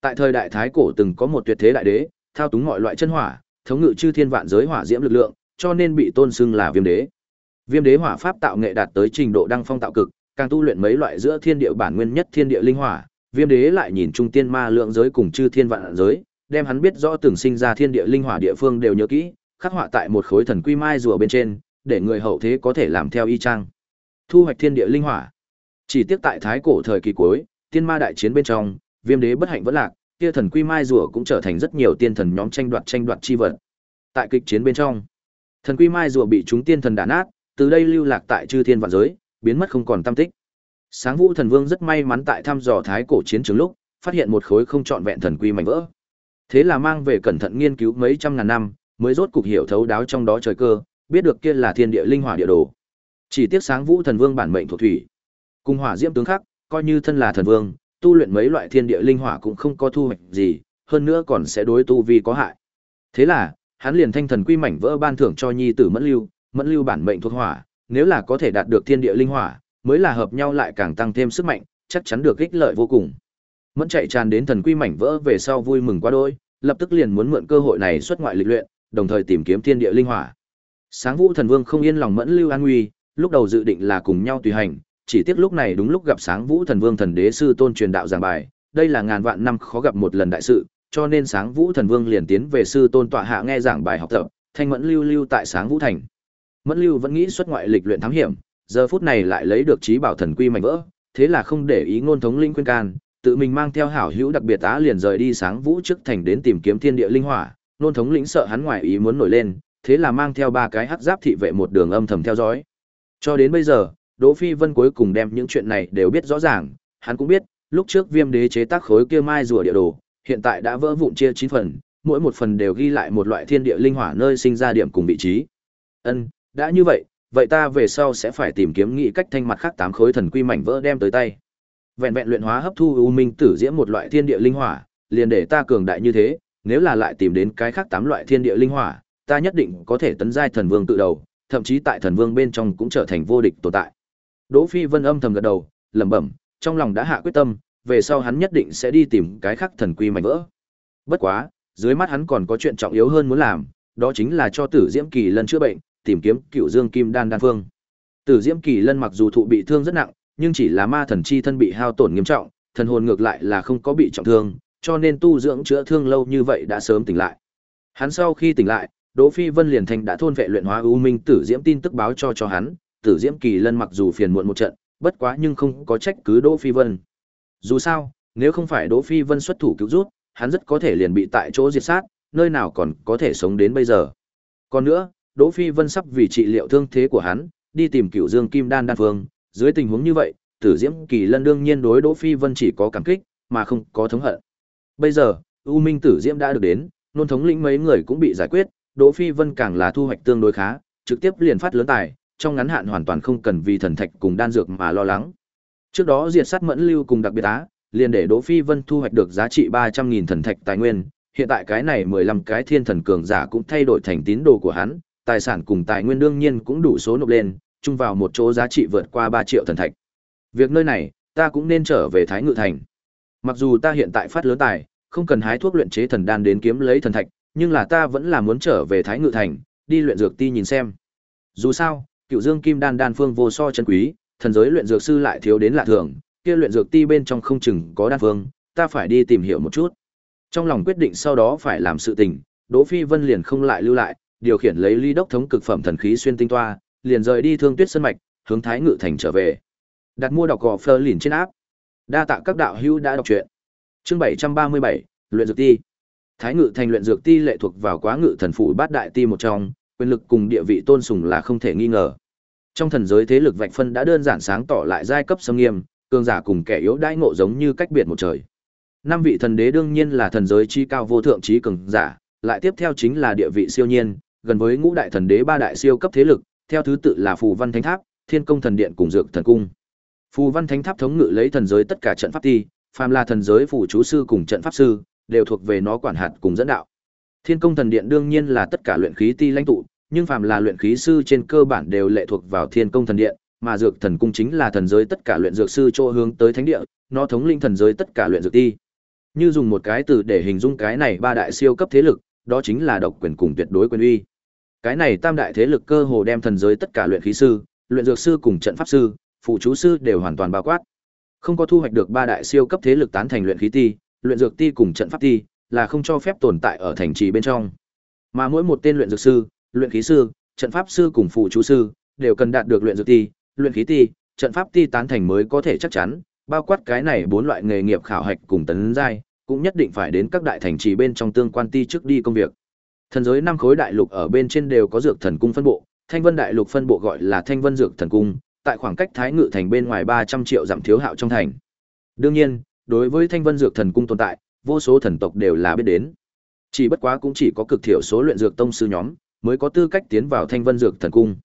tại thời đại thái cổ từng có một tuyệt thế đại đế, thao túng mọi loại chân hỏa, thống ngự chư thiên vạn giới hỏa diễm lực lượng, cho nên bị tôn xưng là Viêm Đế. Viêm Đế hỏa pháp tạo nghệ đạt tới trình độ đăng phong tạo cực, càng tu luyện mấy loại giữa thiên địa bản nguyên nhất thiên địa linh hỏa, Viêm Đế lại nhìn trung tiên ma lượng giới cùng chư thiên vạn giới, đem hắn biết rõ từng sinh ra thiên địa linh hỏa địa phương đều nhớ kỹ, khắc họa tại một khối thần quy mai rùa bên trên, để người hậu thế có thể làm theo y chang. Thu hoạch thiên địa linh hỏa. Chỉ tiếc tại thái cổ thời kỳ cuối, tiên ma đại chiến bên trong, Viêm Đế bất hạnh vẫn lạc, kia thần quy mai rùa cũng trở thành rất nhiều tiên thần nhóm tranh đoạt tranh đoạt chi vật. Tại kịch chiến bên trong, thần quy mai rùa bị chúng tiên thần đả nát, từ đây lưu lạc tại chư thiên vạn giới, biến mất không còn tâm tích. Sáng Vũ Thần Vương rất may mắn tại thăm dò thái cổ chiến trường lúc, phát hiện một khối không trọn vẹn thần quy mảnh vỡ. Thế là mang về cẩn thận nghiên cứu mấy trăm ngàn năm, mới rốt cục hiểu thấu đáo trong đó trời cơ, biết được kia là thiên địa linh hỏa địa đồ. Chỉ tiếc Sáng Vũ Thần Vương bản mệnh thuộc thủy, cùng hỏa diễm tướng khác, coi như thân là thần vương, tu luyện mấy loại thiên địa linh hỏa cũng không có thu hoạch gì, hơn nữa còn sẽ đối tu vi có hại. Thế là, hắn liền thanh thần quy mảnh vỡ ban thưởng cho nhi tử Mẫn Lưu, Mẫn Lưu bản mệnh thuộc hỏa, nếu là có thể đạt được thiên địa linh hỏa, mới là hợp nhau lại càng tăng thêm sức mạnh, chắc chắn được ích lợi vô cùng. Mẫn chạy tràn đến thần quy mảnh vỡ về sau vui mừng quá đôi, lập tức liền muốn mượn cơ hội này xuất ngoại lịch luyện, đồng thời tìm kiếm thiên địa linh hỏa. Sáng Vũ Thần Vương không yên lòng Mẫn Lưu an nguy, lúc đầu dự định là cùng nhau tùy hành, chỉ tiếc lúc này đúng lúc gặp Sáng Vũ Thần Vương thần đế sư tôn truyền đạo giảng bài, đây là ngàn vạn năm khó gặp một lần đại sự, cho nên Sáng Vũ Thần Vương liền tiến về sư tôn tọa hạ nghe giảng bài học tập, thanh Mẫn Lưu lưu tại Sáng Vũ thành. Mẫn Lưu vẫn nghĩ xuất ngoại lịch luyện thám hiểm, giờ phút này lại lấy được trí bảo thần quy mảnh vỡ, thế là không để ý ngôn thống linh khuyên can, tự mình mang theo hảo hữu đặc biệt á liền rời đi sáng vũ trước thành đến tìm kiếm thiên địa linh hỏa, nôn thống lĩnh sợ hắn ngoài ý muốn nổi lên, thế là mang theo ba cái hắc giáp thị vệ một đường âm thầm theo dõi. Cho đến bây giờ, Đỗ Phi Vân cuối cùng đem những chuyện này đều biết rõ ràng, hắn cũng biết, lúc trước Viêm Đế chế tác khối kia mai rùa địa đồ, hiện tại đã vỡ vụn chia chín phần, mỗi một phần đều ghi lại một loại thiên địa linh hỏa nơi sinh ra điểm cùng vị trí. Ân, đã như vậy, vậy ta về sau sẽ phải tìm kiếm nghị cách thanh mặt khác tám khối thần quy mảnh vỡ đem tới tay. Vẹn vẹn luyện hóa hấp thu u minh tử diễm một loại thiên địa linh hỏa, liền để ta cường đại như thế, nếu là lại tìm đến cái khác tám loại thiên địa linh hỏa, ta nhất định có thể tấn giai thần vương tự đầu, thậm chí tại thần vương bên trong cũng trở thành vô địch tồn tại. Đỗ Phi Vân âm thầm gật đầu, lẩm bẩm, trong lòng đã hạ quyết tâm, về sau hắn nhất định sẽ đi tìm cái khác thần quy mảnh vỡ. Bất quá, dưới mắt hắn còn có chuyện trọng yếu hơn muốn làm, đó chính là cho Tử Diễm Kỳ lần chữa bệnh, tìm kiếm cựu dương kim đan đan phương. Tử Diễm Kỳ Lân mặc dù thụ bị thương rất nặng, nhưng chỉ là ma thần chi thân bị hao tổn nghiêm trọng, thần hồn ngược lại là không có bị trọng thương, cho nên tu dưỡng chữa thương lâu như vậy đã sớm tỉnh lại. Hắn sau khi tỉnh lại, Đỗ Phi Vân liền thành đã thôn vệ luyện hóa U Minh Tử Diễm tin tức báo cho cho hắn, Tử Diễm Kỳ Lân mặc dù phiền muộn một trận, bất quá nhưng không có trách cứ Đỗ Phi Vân. Dù sao, nếu không phải Đỗ Phi Vân xuất thủ cứu rút, hắn rất có thể liền bị tại chỗ diệt sát, nơi nào còn có thể sống đến bây giờ. Còn nữa, Đỗ Phi Vân sắp vì trị liệu thương thế của hắn, đi tìm Cửu Dương Kim Đan đan phương, dưới tình huống như vậy, Tử Diễm Kỳ Lân đương nhiên đối Đỗ Phi Vân chỉ có cảm kích, mà không có thống hận. Bây giờ, U Minh Tử Diễm đã được đến, nôn thống lĩnh mấy người cũng bị giải quyết, Đỗ Phi Vân càng là thu hoạch tương đối khá, trực tiếp liền phát lớn tài, trong ngắn hạn hoàn toàn không cần vì thần thạch cùng đan dược mà lo lắng. Trước đó diệt sát Mẫn Lưu cùng đặc biệt á, liền để Đỗ Phi Vân thu hoạch được giá trị 300.000 thần thạch tài nguyên, hiện tại cái này 15 cái thiên thần cường giả cũng thay đổi thành tín đồ của hắn, tài sản cùng tài nguyên đương nhiên cũng đủ số nộp lên, chung vào một chỗ giá trị vượt qua 3 triệu thần thạch. Việc nơi này, ta cũng nên trở về Thái Ngự Thành. Mặc dù ta hiện tại phát lớn tài, không cần hái thuốc luyện chế thần đan đến kiếm lấy thần thạch, nhưng là ta vẫn là muốn trở về Thái Ngự Thành, đi luyện dược ti nhìn xem. Dù sao, Cựu Dương Kim Đan đan phương vô so chân quý, thần giới luyện dược sư lại thiếu đến lạ thường, kia luyện dược ti bên trong không chừng có đan phương, ta phải đi tìm hiểu một chút. Trong lòng quyết định sau đó phải làm sự tình, Đỗ Phi Vân liền không lại lưu lại, điều khiển lấy ly đốc thống cực phẩm thần khí xuyên tinh toa, liền rời đi Thương Tuyết Sơn mạch, hướng Thái Ngự thành trở về. Đặt mua đọc gò Fleur liền trên áp. Đa tạ các đạo hữu đã đọc truyện. Chương 737, luyện dược ti. Thái Ngự thành luyện dược ti lệ thuộc vào Quá Ngự thần phủ bát đại ti một trong, quyền lực cùng địa vị tôn sùng là không thể nghi ngờ. Trong thần giới thế lực vạch phân đã đơn giản sáng tỏ lại giai cấp xâm nghiêm, cường giả cùng kẻ yếu đãi ngộ giống như cách biệt một trời. Năm vị thần đế đương nhiên là thần giới chi cao vô thượng trí cường giả, lại tiếp theo chính là địa vị siêu nhiên, gần với ngũ đại thần đế ba đại siêu cấp thế lực, theo thứ tự là Phù Văn Thánh Tháp, Thiên Công Thần Điện cùng Dược Thần Cung. Phù Văn Thánh Tháp thống ngự lấy thần giới tất cả trận pháp ti, phàm là thần giới phủ chú sư cùng trận pháp sư, đều thuộc về nó quản hạt cùng dẫn đạo. Thiên Công Thần Điện đương nhiên là tất cả luyện khí ti lãnh tụ, nhưng phàm là luyện khí sư trên cơ bản đều lệ thuộc vào Thiên Công Thần Điện, mà Dược Thần Cung chính là thần giới tất cả luyện dược sư chỗ hướng tới thánh địa, nó thống linh thần giới tất cả luyện dược ti. Như dùng một cái từ để hình dung cái này ba đại siêu cấp thế lực, đó chính là độc quyền cùng tuyệt đối quyền uy. Cái này tam đại thế lực cơ hồ đem thần giới tất cả luyện khí sư, luyện dược sư cùng trận pháp sư, phụ chú sư đều hoàn toàn bao quát. Không có thu hoạch được ba đại siêu cấp thế lực tán thành luyện khí ti, luyện dược ti cùng trận pháp ti, là không cho phép tồn tại ở thành trì bên trong. Mà mỗi một tên luyện dược sư, luyện khí sư, trận pháp sư cùng phụ chú sư đều cần đạt được luyện dược ti, luyện khí ti, trận pháp ti tán thành mới có thể chắc chắn, bao quát cái này bốn loại nghề nghiệp khảo hạch cùng tấn giai, cũng nhất định phải đến các đại thành trì bên trong tương quan ti trước đi công việc. Thần giới năm khối đại lục ở bên trên đều có dược thần cung phân bộ, Thanh Vân đại lục phân bộ gọi là Thanh Vân dược thần cung, tại khoảng cách Thái Ngự thành bên ngoài 300 triệu giảm thiếu hạo trong thành. Đương nhiên, đối với Thanh Vân dược thần cung tồn tại, vô số thần tộc đều là biết đến. Chỉ bất quá cũng chỉ có cực thiểu số luyện dược tông sư nhóm mới có tư cách tiến vào Thanh Vân dược thần cung.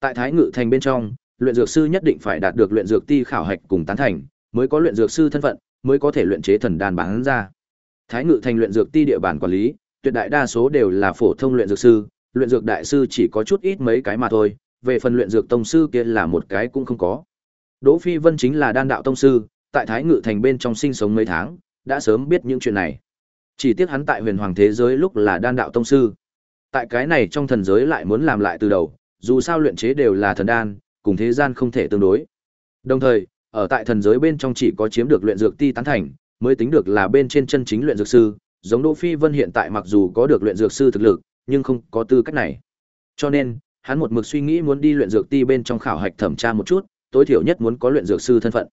Tại Thái Ngự thành bên trong, luyện dược sư nhất định phải đạt được luyện dược ti khảo hạch cùng tán thành, mới có luyện dược sư thân phận, mới có thể luyện chế thần đan bán ra. Thái Ngự thành luyện dược ti địa bàn quản lý, tuyệt đại đa số đều là phổ thông luyện dược sư, luyện dược đại sư chỉ có chút ít mấy cái mà thôi, về phần luyện dược tông sư kia là một cái cũng không có. Đỗ Phi Vân chính là đan đạo tông sư, tại Thái Ngự thành bên trong sinh sống mấy tháng, đã sớm biết những chuyện này. Chỉ tiếc hắn tại huyền hoàng thế giới lúc là đan đạo tông sư. Tại cái này trong thần giới lại muốn làm lại từ đầu, dù sao luyện chế đều là thần đan, cùng thế gian không thể tương đối. Đồng thời, ở tại thần giới bên trong chỉ có chiếm được luyện dược ti tán thành, mới tính được là bên trên chân chính luyện dược sư, giống Đỗ Phi Vân hiện tại mặc dù có được luyện dược sư thực lực, nhưng không có tư cách này. Cho nên, hắn một mực suy nghĩ muốn đi luyện dược ti bên trong khảo hạch thẩm tra một chút, tối thiểu nhất muốn có luyện dược sư thân phận,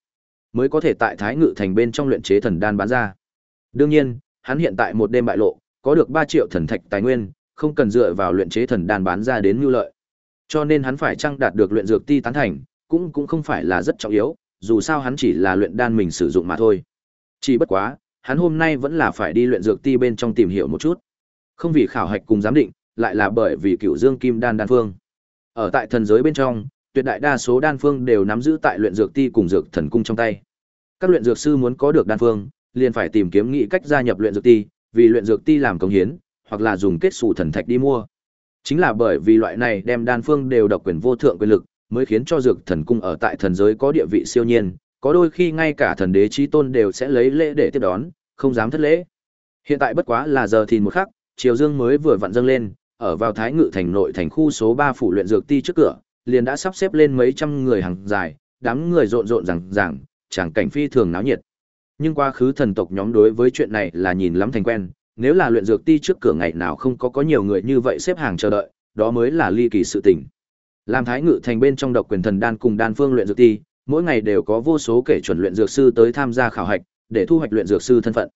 mới có thể tại Thái Ngự thành bên trong luyện chế thần đan bán ra. Đương nhiên, hắn hiện tại một đêm bại lộ, có được 3 triệu thần thạch tài nguyên, không cần dựa vào luyện chế thần đan bán ra đến nhu lợi. Cho nên hắn phải trang đạt được luyện dược ti tán thành, cũng cũng không phải là rất trọng yếu, dù sao hắn chỉ là luyện đan mình sử dụng mà thôi. Chỉ bất quá, hắn hôm nay vẫn là phải đi luyện dược ti bên trong tìm hiểu một chút. Không vì khảo hạch cùng giám định, lại là bởi vì cựu dương kim đan đan phương. Ở tại thần giới bên trong, tuyệt đại đa số đan phương đều nắm giữ tại luyện dược ti cùng dược thần cung trong tay. Các luyện dược sư muốn có được đan phương, liền phải tìm kiếm nghị cách gia nhập luyện dược ti, vì luyện dược ti làm công hiến, hoặc là dùng kết sủ thần thạch đi mua. Chính là bởi vì loại này đem đan phương đều độc quyền vô thượng quyền lực, mới khiến cho dược thần cung ở tại thần giới có địa vị siêu nhiên, có đôi khi ngay cả thần đế chí tôn đều sẽ lấy lễ để tiếp đón, không dám thất lễ. Hiện tại bất quá là giờ thìn một khắc, chiều dương mới vừa vặn dâng lên, ở vào Thái Ngự thành nội thành khu số 3 phủ luyện dược ti trước cửa, liền đã sắp xếp lên mấy trăm người hàng dài, đám người rộn rộn rằng rằng, chẳng cảnh phi thường náo nhiệt. Nhưng quá khứ thần tộc nhóm đối với chuyện này là nhìn lắm thành quen, nếu là luyện dược ti trước cửa ngày nào không có có nhiều người như vậy xếp hàng chờ đợi, đó mới là ly kỳ sự tình. Làm Thái Ngự thành bên trong độc quyền thần đan cùng đan phương luyện dược ti, mỗi ngày đều có vô số kể chuẩn luyện dược sư tới tham gia khảo hạch, để thu hoạch luyện dược sư thân phận.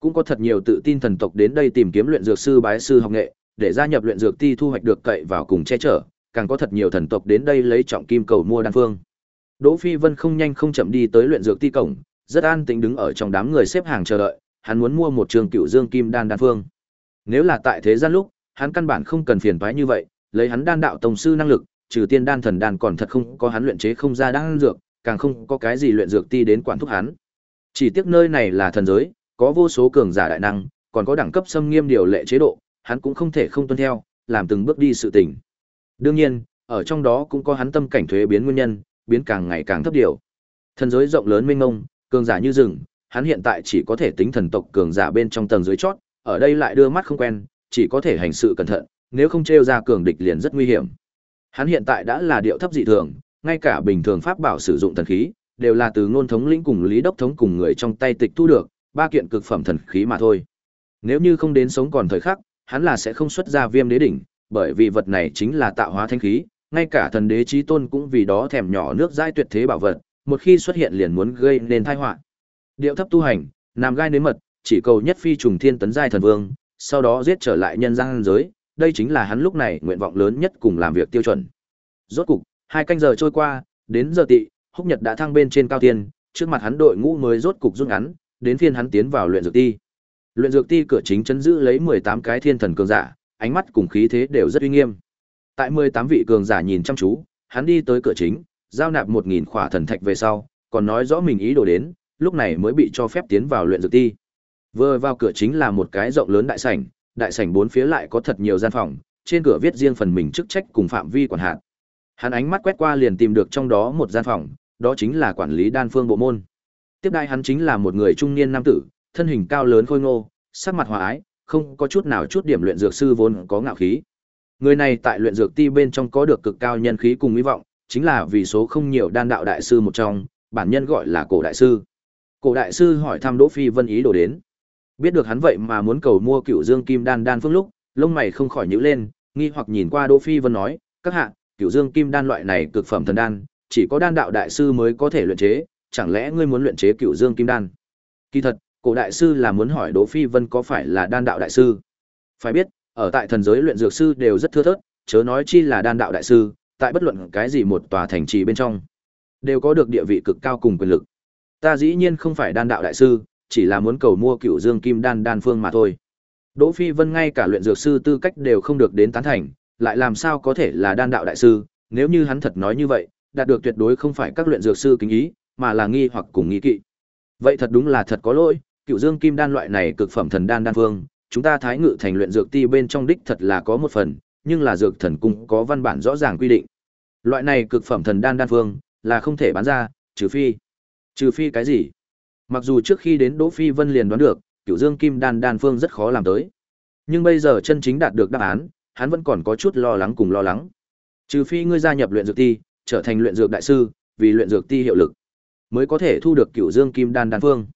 Cũng có thật nhiều tự tin thần tộc đến đây tìm kiếm luyện dược sư bái sư học nghệ, để gia nhập luyện dược ti thu hoạch được cậy vào cùng che chở, càng có thật nhiều thần tộc đến đây lấy trọng kim cầu mua đan phương. Đỗ Phi Vân không nhanh không chậm đi tới luyện dược ti cổng, rất an tĩnh đứng ở trong đám người xếp hàng chờ đợi, hắn muốn mua một trường cựu dương kim đan đan phương. Nếu là tại thế gian lúc, hắn căn bản không cần phiền toái như vậy, lấy hắn đan đạo tổng sư năng lực, trừ tiên đan thần đan còn thật không có hắn luyện chế không ra đan dược, càng không có cái gì luyện dược ti đến quản thúc hắn. Chỉ tiếc nơi này là thần giới, có vô số cường giả đại năng, còn có đẳng cấp xâm nghiêm điều lệ chế độ, hắn cũng không thể không tuân theo, làm từng bước đi sự tình. Đương nhiên, ở trong đó cũng có hắn tâm cảnh thuế biến nguyên nhân, biến càng ngày càng thấp điều. Thần giới rộng lớn mênh mông, cường giả như rừng, hắn hiện tại chỉ có thể tính thần tộc cường giả bên trong tầng dưới chót, ở đây lại đưa mắt không quen, chỉ có thể hành sự cẩn thận, nếu không trêu ra cường địch liền rất nguy hiểm. Hắn hiện tại đã là điệu thấp dị thường, ngay cả bình thường pháp bảo sử dụng thần khí, đều là từ ngôn thống lĩnh cùng lý đốc thống cùng người trong tay tịch thu được, ba kiện cực phẩm thần khí mà thôi. Nếu như không đến sống còn thời khắc, hắn là sẽ không xuất ra viêm đế đỉnh, bởi vì vật này chính là tạo hóa thanh khí, ngay cả thần đế chí tôn cũng vì đó thèm nhỏ nước dai tuyệt thế bảo vật, một khi xuất hiện liền muốn gây nên tai họa. Điệu thấp tu hành, nam gai nếm mật, chỉ cầu nhất phi trùng thiên tấn giai thần vương, sau đó giết trở lại nhân gian giới, đây chính là hắn lúc này nguyện vọng lớn nhất cùng làm việc tiêu chuẩn. Rốt cục, hai canh giờ trôi qua, đến giờ tị, húc nhật đã thăng bên trên cao tiên, trước mặt hắn đội ngũ mới rốt cục rút ngắn, đến phiên hắn tiến vào luyện dược ti. Luyện dược ti cửa chính chấn giữ lấy 18 cái thiên thần cường giả, ánh mắt cùng khí thế đều rất uy nghiêm. Tại 18 vị cường giả nhìn chăm chú, hắn đi tới cửa chính, giao nạp 1000 khỏa thần thạch về sau, còn nói rõ mình ý đồ đến, lúc này mới bị cho phép tiến vào luyện dược ti. Vừa vào cửa chính là một cái rộng lớn đại sảnh, đại sảnh bốn phía lại có thật nhiều gian phòng, trên cửa viết riêng phần mình chức trách cùng phạm vi quản hạt. Hắn ánh mắt quét qua liền tìm được trong đó một gian phòng, đó chính là quản lý đan phương bộ môn. Tiếp đai hắn chính là một người trung niên nam tử, thân hình cao lớn khôi ngô, sắc mặt hòa ái, không có chút nào chút điểm luyện dược sư vốn có ngạo khí. Người này tại luyện dược ti bên trong có được cực cao nhân khí cùng hy vọng, chính là vì số không nhiều đan đạo đại sư một trong, bản nhân gọi là cổ đại sư. Cổ đại sư hỏi thăm Đỗ Phi Vân ý đồ đến. Biết được hắn vậy mà muốn cầu mua cửu Dương Kim Đan đan phương lúc, lông mày không khỏi nhíu lên, nghi hoặc nhìn qua Đỗ Phi Vân nói, "Các hạ, cửu Dương Kim Đan loại này cực phẩm thần đan, chỉ có đan đạo đại sư mới có thể luyện chế, chẳng lẽ ngươi muốn luyện chế cửu Dương Kim Đan?" Kỳ thật, cổ đại sư là muốn hỏi Đỗ Phi Vân có phải là đan đạo đại sư. Phải biết, ở tại thần giới luyện dược sư đều rất thưa thớt, chớ nói chi là đan đạo đại sư, tại bất luận cái gì một tòa thành trì bên trong, đều có được địa vị cực cao cùng quyền lực. Ta dĩ nhiên không phải đan đạo đại sư, chỉ là muốn cầu mua cửu dương kim đan đan phương mà thôi. Đỗ Phi Vân ngay cả luyện dược sư tư cách đều không được đến tán thành, lại làm sao có thể là đan đạo đại sư, nếu như hắn thật nói như vậy, đạt được tuyệt đối không phải các luyện dược sư kính ý, mà là nghi hoặc cùng nghi kỵ. Vậy thật đúng là thật có lỗi, cựu dương kim đan loại này cực phẩm thần đan đan phương, chúng ta thái ngự thành luyện dược ti bên trong đích thật là có một phần, nhưng là dược thần cung có văn bản rõ ràng quy định. Loại này cực phẩm thần đan đan phương là không thể bán ra, trừ phi. Trừ phi cái gì? Mặc dù trước khi đến Đỗ Phi Vân liền đoán được, cựu Dương Kim Đan đan phương rất khó làm tới. Nhưng bây giờ chân chính đạt được đáp án, hắn vẫn còn có chút lo lắng cùng lo lắng. Trừ phi ngươi gia nhập luyện dược ti, trở thành luyện dược đại sư, vì luyện dược ti hiệu lực, mới có thể thu được cựu Dương Kim Đan đan phương.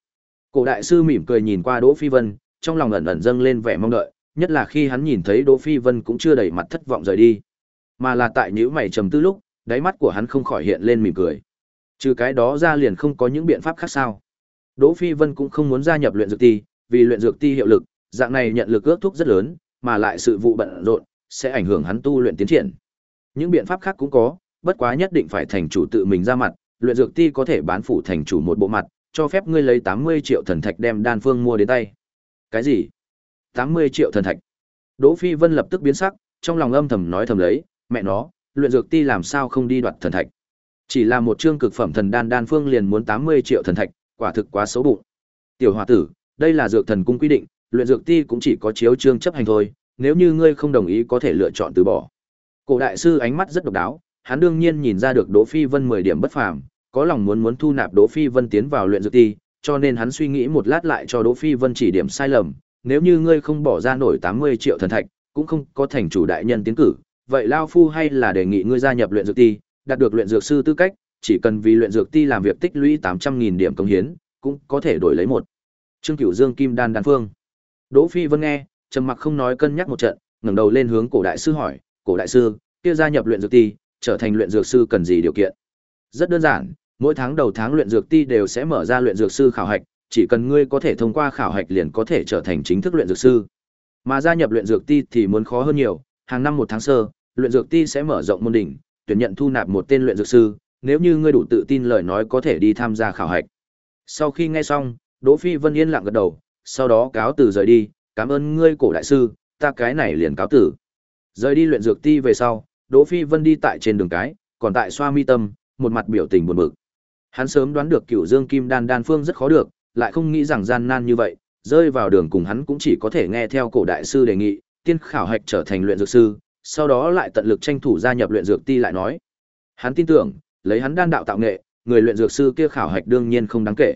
Cổ đại sư mỉm cười nhìn qua Đỗ Phi Vân, trong lòng ẩn ẩn dâng lên vẻ mong đợi, nhất là khi hắn nhìn thấy Đỗ Phi Vân cũng chưa đầy mặt thất vọng rời đi, mà là tại nhíu mày trầm tư lúc, đáy mắt của hắn không khỏi hiện lên mỉm cười. Trừ cái đó ra liền không có những biện pháp khác sao? Đỗ Phi Vân cũng không muốn gia nhập luyện dược ti, vì luyện dược ti hiệu lực, dạng này nhận lực ước thúc rất lớn, mà lại sự vụ bận rộn sẽ ảnh hưởng hắn tu luyện tiến triển. Những biện pháp khác cũng có, bất quá nhất định phải thành chủ tự mình ra mặt, luyện dược ti có thể bán phủ thành chủ một bộ mặt, cho phép ngươi lấy 80 triệu thần thạch đem đan phương mua đến tay. Cái gì? 80 triệu thần thạch? Đỗ Phi Vân lập tức biến sắc, trong lòng âm thầm nói thầm lấy, mẹ nó, luyện dược ti làm sao không đi đoạt thần thạch? Chỉ là một chương cực phẩm thần đan đan phương liền muốn 80 triệu thần thạch, quả thực quá xấu bụng. Tiểu hòa tử, đây là dược thần cung quy định, luyện dược ti cũng chỉ có chiếu chương chấp hành thôi, nếu như ngươi không đồng ý có thể lựa chọn từ bỏ. Cổ đại sư ánh mắt rất độc đáo, hắn đương nhiên nhìn ra được Đỗ Phi Vân 10 điểm bất phàm, có lòng muốn muốn thu nạp Đỗ Phi Vân tiến vào luyện dược ti, cho nên hắn suy nghĩ một lát lại cho Đỗ Phi Vân chỉ điểm sai lầm, nếu như ngươi không bỏ ra nổi 80 triệu thần thạch, cũng không có thành chủ đại nhân tiến cử, vậy lão phu hay là đề nghị ngươi gia nhập luyện dược ti, đạt được luyện dược sư tư cách, chỉ cần vì luyện dược ti làm việc tích lũy 800.000 điểm công hiến, cũng có thể đổi lấy một. Trương Cửu Dương Kim Đan đan phương. Đỗ Phi Vân nghe, trầm mặc không nói cân nhắc một trận, ngẩng đầu lên hướng cổ đại sư hỏi, "Cổ đại sư, kia gia nhập luyện dược ti, trở thành luyện dược sư cần gì điều kiện?" Rất đơn giản, mỗi tháng đầu tháng luyện dược ti đều sẽ mở ra luyện dược sư khảo hạch, chỉ cần ngươi có thể thông qua khảo hạch liền có thể trở thành chính thức luyện dược sư. Mà gia nhập luyện dược ti thì muốn khó hơn nhiều, hàng năm một tháng sơ, luyện dược ti sẽ mở rộng môn đỉnh, tuyển nhận thu nạp một tên luyện dược sư, nếu như ngươi đủ tự tin lời nói có thể đi tham gia khảo hạch. Sau khi nghe xong, Đỗ Phi Vân yên lặng gật đầu, sau đó cáo từ rời đi, cảm ơn ngươi cổ đại sư, ta cái này liền cáo tử. Rời đi luyện dược ti về sau, Đỗ Phi Vân đi tại trên đường cái, còn tại xoa mi tâm, một mặt biểu tình buồn bực. Hắn sớm đoán được Cửu Dương Kim Đan đan phương rất khó được, lại không nghĩ rằng gian nan như vậy, rơi vào đường cùng hắn cũng chỉ có thể nghe theo cổ đại sư đề nghị, tiên khảo hạch trở thành luyện dược sư, sau đó lại tận lực tranh thủ gia nhập luyện dược ti lại nói. Hắn tin tưởng, lấy hắn đan đạo tạo nghệ, người luyện dược sư kia khảo hạch đương nhiên không đáng kể.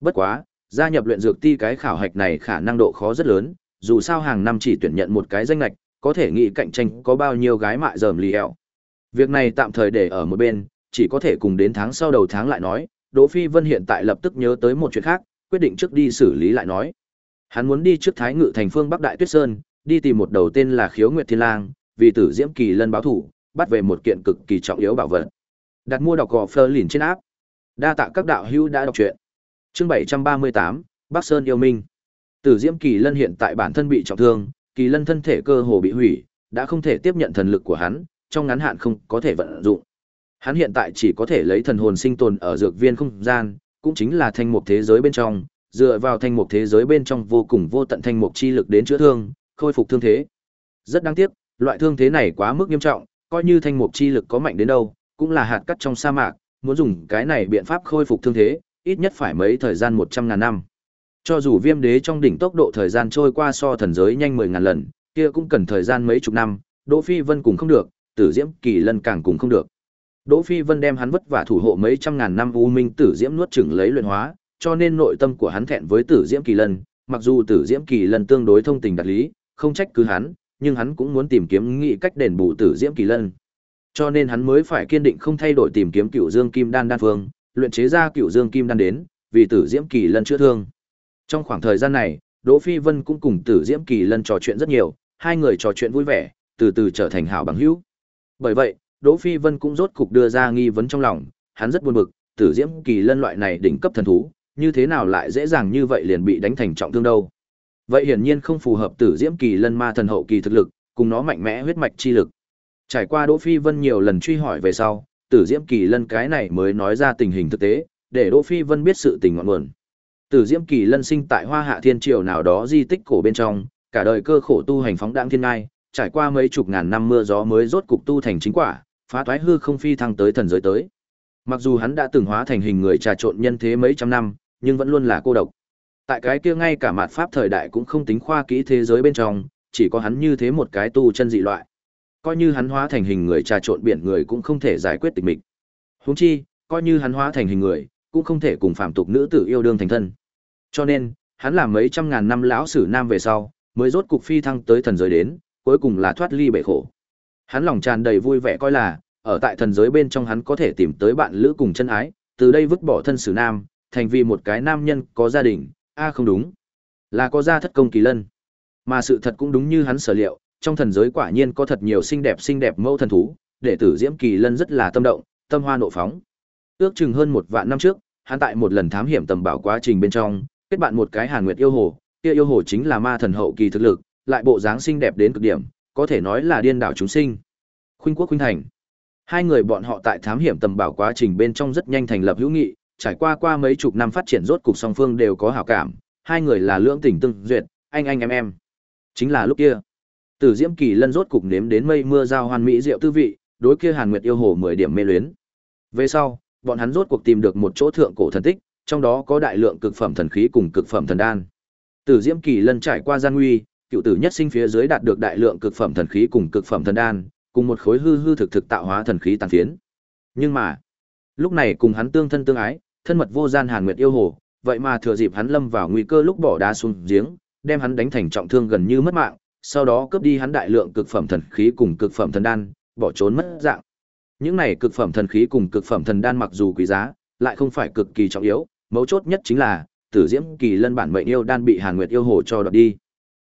Bất quá, gia nhập luyện dược ti cái khảo hạch này khả năng độ khó rất lớn, dù sao hàng năm chỉ tuyển nhận một cái danh ngạch, có thể nghĩ cạnh tranh có bao nhiêu gái mại dởm lì eo. Việc này tạm thời để ở một bên, chỉ có thể cùng đến tháng sau đầu tháng lại nói, Đỗ Phi Vân hiện tại lập tức nhớ tới một chuyện khác, quyết định trước đi xử lý lại nói. Hắn muốn đi trước Thái Ngự thành phương Bắc Đại Tuyết Sơn, đi tìm một đầu tên là Khiếu Nguyệt Thiên Lang, vì tử Diễm Kỳ Lân báo thủ, bắt về một kiện cực kỳ trọng yếu bảo vật. Đặt mua đọc gò Fleur liền trên áp. Đa tạ các đạo hữu đã đọc truyện. Chương 738, Bắc Sơn yêu minh. Tử Diễm Kỳ Lân hiện tại bản thân bị trọng thương, Kỳ Lân thân thể cơ hồ bị hủy, đã không thể tiếp nhận thần lực của hắn, trong ngắn hạn không có thể vận dụng. Hắn hiện tại chỉ có thể lấy thần hồn sinh tồn ở dược viên không gian, cũng chính là thanh mục thế giới bên trong, dựa vào thanh mục thế giới bên trong vô cùng vô tận thanh mục chi lực đến chữa thương, khôi phục thương thế. Rất đáng tiếc, loại thương thế này quá mức nghiêm trọng, coi như thanh mục chi lực có mạnh đến đâu, cũng là hạt cắt trong sa mạc, muốn dùng cái này biện pháp khôi phục thương thế, ít nhất phải mấy thời gian một trăm ngàn năm. Cho dù viêm đế trong đỉnh tốc độ thời gian trôi qua so thần giới nhanh mười ngàn lần, kia cũng cần thời gian mấy chục năm, Đỗ Phi Vân cùng không được, Tử Diễm Kỳ Lân càng cùng không được. Đỗ Phi Vân đem hắn vất vả thủ hộ mấy trăm ngàn năm U Minh Tử Diễm nuốt chửng lấy luyện hóa, cho nên nội tâm của hắn thẹn với Tử Diễm Kỳ Lân, mặc dù Tử Diễm Kỳ Lân tương đối thông tình đạt lý, không trách cứ hắn, nhưng hắn cũng muốn tìm kiếm nghị cách đền bù Tử Diễm Kỳ Lân. Cho nên hắn mới phải kiên định không thay đổi tìm kiếm Cựu Dương Kim Đan đan phương, luyện chế ra Cựu Dương Kim Đan đến, vì Tử Diễm Kỳ Lân chữa thương. Trong khoảng thời gian này, Đỗ Phi Vân cũng cùng Tử Diễm Kỳ Lân trò chuyện rất nhiều, hai người trò chuyện vui vẻ, từ từ trở thành hảo bằng hữu. Bởi vậy, Đỗ Phi Vân cũng rốt cục đưa ra nghi vấn trong lòng, hắn rất buồn bực, Tử Diễm Kỳ Lân loại này đỉnh cấp thần thú, như thế nào lại dễ dàng như vậy liền bị đánh thành trọng thương đâu? Vậy hiển nhiên không phù hợp Tử Diễm Kỳ Lân ma thần hậu kỳ thực lực, cùng nó mạnh mẽ huyết mạch chi lực. Trải qua Đỗ Phi Vân nhiều lần truy hỏi về sau, Tử Diễm Kỳ Lân cái này mới nói ra tình hình thực tế, để Đỗ Phi Vân biết sự tình ngọn nguồn. Tử Diễm Kỳ Lân sinh tại Hoa Hạ Thiên Triều nào đó di tích cổ bên trong, cả đời cơ khổ tu hành phóng đãng thiên ngai, trải qua mấy chục ngàn năm mưa gió mới rốt cục tu thành chính quả, phá toái hư không phi thăng tới thần giới tới. Mặc dù hắn đã từng hóa thành hình người trà trộn nhân thế mấy trăm năm, nhưng vẫn luôn là cô độc. Tại cái kia ngay cả mạt pháp thời đại cũng không tính khoa kỹ thế giới bên trong, chỉ có hắn như thế một cái tu chân dị loại. Coi như hắn hóa thành hình người trà trộn biển người cũng không thể giải quyết tịch mịch. Huống chi, coi như hắn hóa thành hình người, cũng không thể cùng phạm tục nữ tử yêu đương thành thân. Cho nên, hắn làm mấy trăm ngàn năm lão sử nam về sau, mới rốt cục phi thăng tới thần giới đến, cuối cùng là thoát ly bể khổ. Hắn lòng tràn đầy vui vẻ coi là, ở tại thần giới bên trong hắn có thể tìm tới bạn lữ cùng chân ái, từ đây vứt bỏ thân xử nam, thành vì một cái nam nhân có gia đình, a không đúng, là có gia thất công kỳ lân. Mà sự thật cũng đúng như hắn sở liệu, trong thần giới quả nhiên có thật nhiều xinh đẹp xinh đẹp mẫu thần thú, đệ tử Diễm Kỳ Lân rất là tâm động, tâm hoa nộ phóng. Ước chừng hơn một vạn năm trước, hắn tại một lần thám hiểm tầm bảo quá trình bên trong, kết bạn một cái Hàn Nguyệt yêu hồ, kia yêu hồ chính là ma thần hậu kỳ thực lực, lại bộ dáng xinh đẹp đến cực điểm, có thể nói là điên đảo chúng sinh. Khuynh Quốc Khuynh Thành. Hai người bọn họ tại thám hiểm tầm bảo quá trình bên trong rất nhanh thành lập hữu nghị, trải qua qua mấy chục năm phát triển rốt cục song phương đều có hảo cảm, hai người là lưỡng tình tương duyệt, anh anh em em. Chính là lúc kia, Tử Diễm Kỳ Lân rốt cục nếm đến mây mưa giao hoan mỹ rượu tư vị, đối kia Hàn Nguyệt yêu hồ 10 điểm mê luyến. Về sau, bọn hắn rốt cuộc tìm được một chỗ thượng cổ thần tích, trong đó có đại lượng cực phẩm thần khí cùng cực phẩm thần đan. Tử Diễm Kỳ Lân trải qua gian nguy, cựu tử nhất sinh phía dưới đạt được đại lượng cực phẩm thần khí cùng cực phẩm thần đan, cùng một khối hư hư thực thực tạo hóa thần khí tàn phiến. Nhưng mà, lúc này cùng hắn tương thân tương ái, thân mật vô gian Hàn Nguyệt yêu hồ, vậy mà thừa dịp hắn lâm vào nguy cơ lúc bỏ đá xuống giếng, đem hắn đánh thành trọng thương gần như mất mạng, sau đó cướp đi hắn đại lượng cực phẩm thần khí cùng cực phẩm thần đan, bỏ trốn mất dạng. Những này cực phẩm thần khí cùng cực phẩm thần đan mặc dù quý giá, lại không phải cực kỳ trọng yếu, mấu chốt nhất chính là Tử Diễm Kỳ Lân bản mệnh yêu đan bị Hàn Nguyệt yêu hồ cho đoạt đi.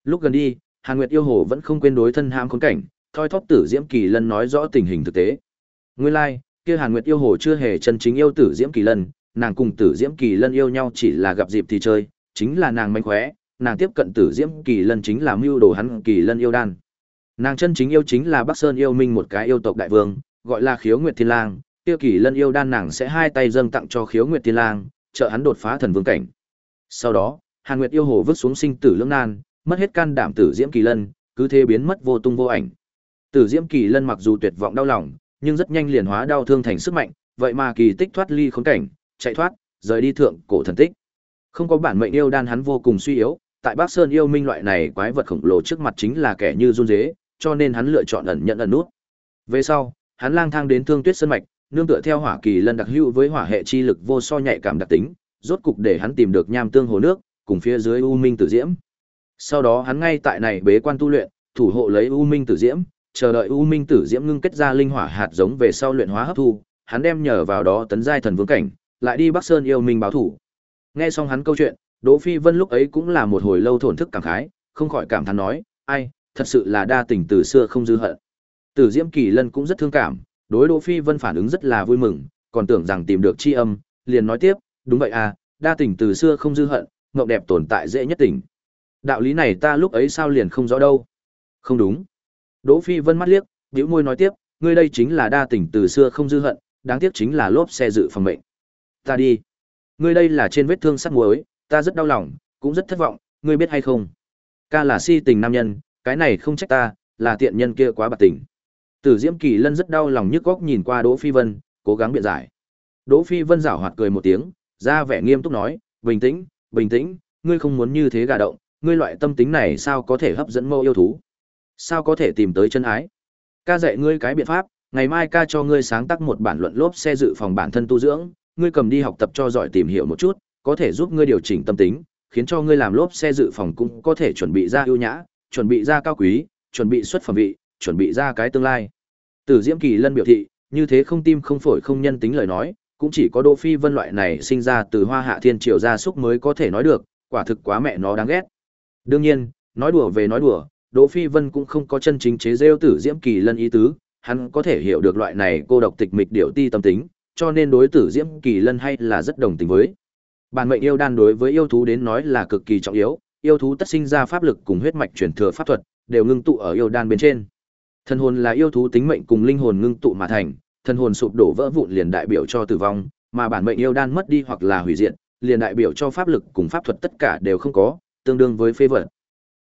Lúc gần đi, Hàn Nguyệt yêu hồ vẫn không quên đối thân ham khốn cảnh, thoi thóp Tử Diễm Kỳ Lân nói rõ tình hình thực tế. Nguyên lai, like, kia Hàn Nguyệt yêu hồ chưa hề chân chính yêu Tử Diễm Kỳ Lân, nàng cùng Tử Diễm Kỳ Lân yêu nhau chỉ là gặp dịp thì chơi, chính là nàng manh khóe, nàng tiếp cận Tử Diễm Kỳ Lân chính là mưu đồ hắn Kỳ Lân yêu đan. Nàng chân chính yêu chính là Bắc Sơn yêu minh một cái yêu tộc đại vương, gọi là Khiếu Nguyệt Thiên Lang, kia Kỳ Lân yêu đan nàng sẽ hai tay dâng tặng cho Khiếu Nguyệt Thiên Lang, trợ hắn đột phá thần vương cảnh. Sau đó, Hàn Nguyệt yêu hồ vứt xuống sinh tử lưỡng nan, mất hết can đảm Tử Diễm Kỳ Lân, cứ thế biến mất vô tung vô ảnh. Tử Diễm Kỳ Lân mặc dù tuyệt vọng đau lòng, nhưng rất nhanh liền hóa đau thương thành sức mạnh, vậy mà kỳ tích thoát ly khốn cảnh, chạy thoát, rời đi thượng cổ thần tích. Không có bản mệnh yêu đan hắn vô cùng suy yếu, tại Bắc Sơn yêu minh loại này quái vật khổng lồ trước mặt chính là kẻ như run rế, cho nên hắn lựa chọn ẩn nhận ẩn nút. Về sau, hắn lang thang đến Thương Tuyết Sơn mạch, nương tựa theo hỏa kỳ lân đặc hữu với hỏa hệ chi lực vô so nhạy cảm đặc tính, rốt cục để hắn tìm được nham tương hồ nước, cùng phía dưới U Minh Tử Diễm. Sau đó hắn ngay tại này bế quan tu luyện, thủ hộ lấy U Minh Tử Diễm, chờ đợi U Minh Tử Diễm ngưng kết ra linh hỏa hạt giống về sau luyện hóa hấp thu, hắn đem nhờ vào đó tấn giai thần vương cảnh, lại đi Bắc Sơn yêu minh báo thủ. Nghe xong hắn câu chuyện, Đỗ Phi Vân lúc ấy cũng là một hồi lâu thổn thức cảm khái, không khỏi cảm thán nói, ai, thật sự là đa tình từ xưa không dư hận. Tử Diễm Kỳ Lân cũng rất thương cảm, đối Đỗ Phi Vân phản ứng rất là vui mừng, còn tưởng rằng tìm được chi âm, liền nói tiếp, đúng vậy à, đa tình từ xưa không dư hận, ngọc đẹp tồn tại dễ nhất tình. Đạo lý này ta lúc ấy sao liền không rõ đâu. Không đúng. Đỗ Phi Vân mắt liếc, bĩu môi nói tiếp, ngươi đây chính là đa tình từ xưa không dư hận, đáng tiếc chính là lốp xe dự phòng mệnh. Ta đi. Ngươi đây là trên vết thương sắt muối, ta rất đau lòng, cũng rất thất vọng, ngươi biết hay không? Ca là si tình nam nhân, cái này không trách ta, là tiện nhân kia quá bạc tình. Tử Diễm Kỳ Lân rất đau lòng nhức góc nhìn qua Đỗ Phi Vân, cố gắng biện giải. Đỗ Phi Vân giảo hoạt cười một tiếng, ra vẻ nghiêm túc nói, bình tĩnh, bình tĩnh, ngươi không muốn như thế gà động, ngươi loại tâm tính này sao có thể hấp dẫn mâu yêu thú? Sao có thể tìm tới chân ái? Ca dạy ngươi cái biện pháp, ngày mai ca cho ngươi sáng tác một bản luận lốp xe dự phòng bản thân tu dưỡng, ngươi cầm đi học tập cho giỏi tìm hiểu một chút, có thể giúp ngươi điều chỉnh tâm tính, khiến cho ngươi làm lốp xe dự phòng cũng có thể chuẩn bị ra ưu nhã, chuẩn bị ra cao quý, chuẩn bị xuất phẩm vị, chuẩn bị ra cái tương lai. Tử Diễm Kỳ Lân biểu thị, như thế không tim không phổi không nhân tính lời nói, cũng chỉ có Đỗ Phi Vân loại này sinh ra từ Hoa Hạ Thiên Triều gia súc mới có thể nói được, quả thực quá mẹ nó đáng ghét. Đương nhiên, nói đùa về nói đùa, Đỗ Phi Vân cũng không có chân chính chế rêu Tử Diễm Kỳ Lân ý tứ, hắn có thể hiểu được loại này cô độc tịch mịch điệu ti tâm tính, cho nên đối Tử Diễm Kỳ Lân hay là rất đồng tình với. Bản mệnh yêu đan đối với yêu thú đến nói là cực kỳ trọng yếu, yêu thú tất sinh ra pháp lực cùng huyết mạch truyền thừa pháp thuật, đều ngưng tụ ở yêu đan bên trên. Thần hồn là yêu thú tính mệnh cùng linh hồn ngưng tụ mà thành, thần hồn sụp đổ vỡ vụn liền đại biểu cho tử vong, mà bản mệnh yêu đan mất đi hoặc là hủy diệt, liền đại biểu cho pháp lực cùng pháp thuật tất cả đều không có, tương đương với phế vật.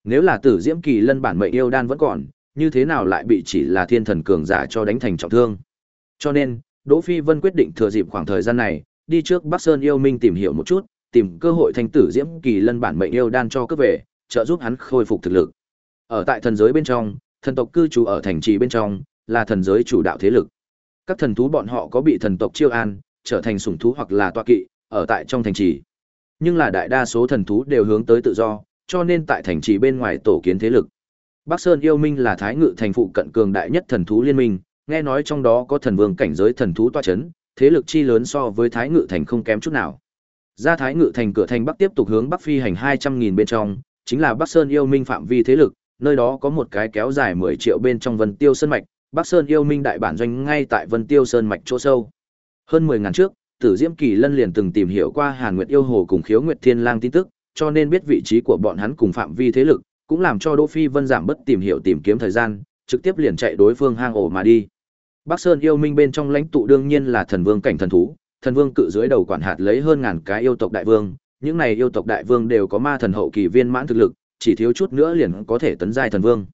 Nếu là Tử Diễm Kỳ Lân bản mệnh yêu đan vẫn còn, như thế nào lại bị chỉ là thiên thần cường giả cho đánh thành trọng thương? Cho nên, Đỗ Phi Vân quyết định thừa dịp khoảng thời gian này, đi trước Bắc Sơn yêu minh tìm hiểu một chút, tìm cơ hội thành tử Diễm Kỳ Lân bản mệnh yêu đan cho cướp về, trợ giúp hắn khôi phục thực lực. Ở tại thần giới bên trong, thần tộc cư trú ở thành trì bên trong, là thần giới chủ đạo thế lực. Các thần thú bọn họ có bị thần tộc chiêu an, trở thành sủng thú hoặc là tọa kỵ, ở tại trong thành trì. Nhưng là đại đa số thần thú đều hướng tới tự do, cho nên tại thành trì bên ngoài tổ kiến thế lực. Bắc Sơn yêu minh là thái ngự thành phụ cận cường đại nhất thần thú liên minh, nghe nói trong đó có thần vương cảnh giới thần thú tọa chấn, thế lực chi lớn so với thái ngự thành không kém chút nào. Ra thái ngự thành cửa thành bắc tiếp tục hướng bắc phi hành 200.000 bên trong, chính là Bắc Sơn yêu minh phạm vi thế lực, nơi đó có một cái kéo dài 10 triệu bên trong Vân Tiêu Sơn mạch, Bắc Sơn yêu minh đại bản doanh ngay tại Vân Tiêu Sơn mạch chỗ sâu. Hơn 10 ngàn trước, Tử Diễm Kỳ Lân liền từng tìm hiểu qua Hàn Nguyệt yêu hồ cùng Khiếu Nguyệt Thiên Lang tin tức, cho nên biết vị trí của bọn hắn cùng phạm vi thế lực, cũng làm cho Đỗ Phi Vân giảm bất tìm hiểu tìm kiếm thời gian, trực tiếp liền chạy đối phương hang ổ mà đi. Bắc Sơn yêu minh bên trong lãnh tụ đương nhiên là thần vương cảnh thần thú, thần vương cự dưới đầu quản hạt lấy hơn ngàn cái yêu tộc đại vương, những này yêu tộc đại vương đều có ma thần hậu kỳ viên mãn thực lực, chỉ thiếu chút nữa liền có thể tấn giai thần vương.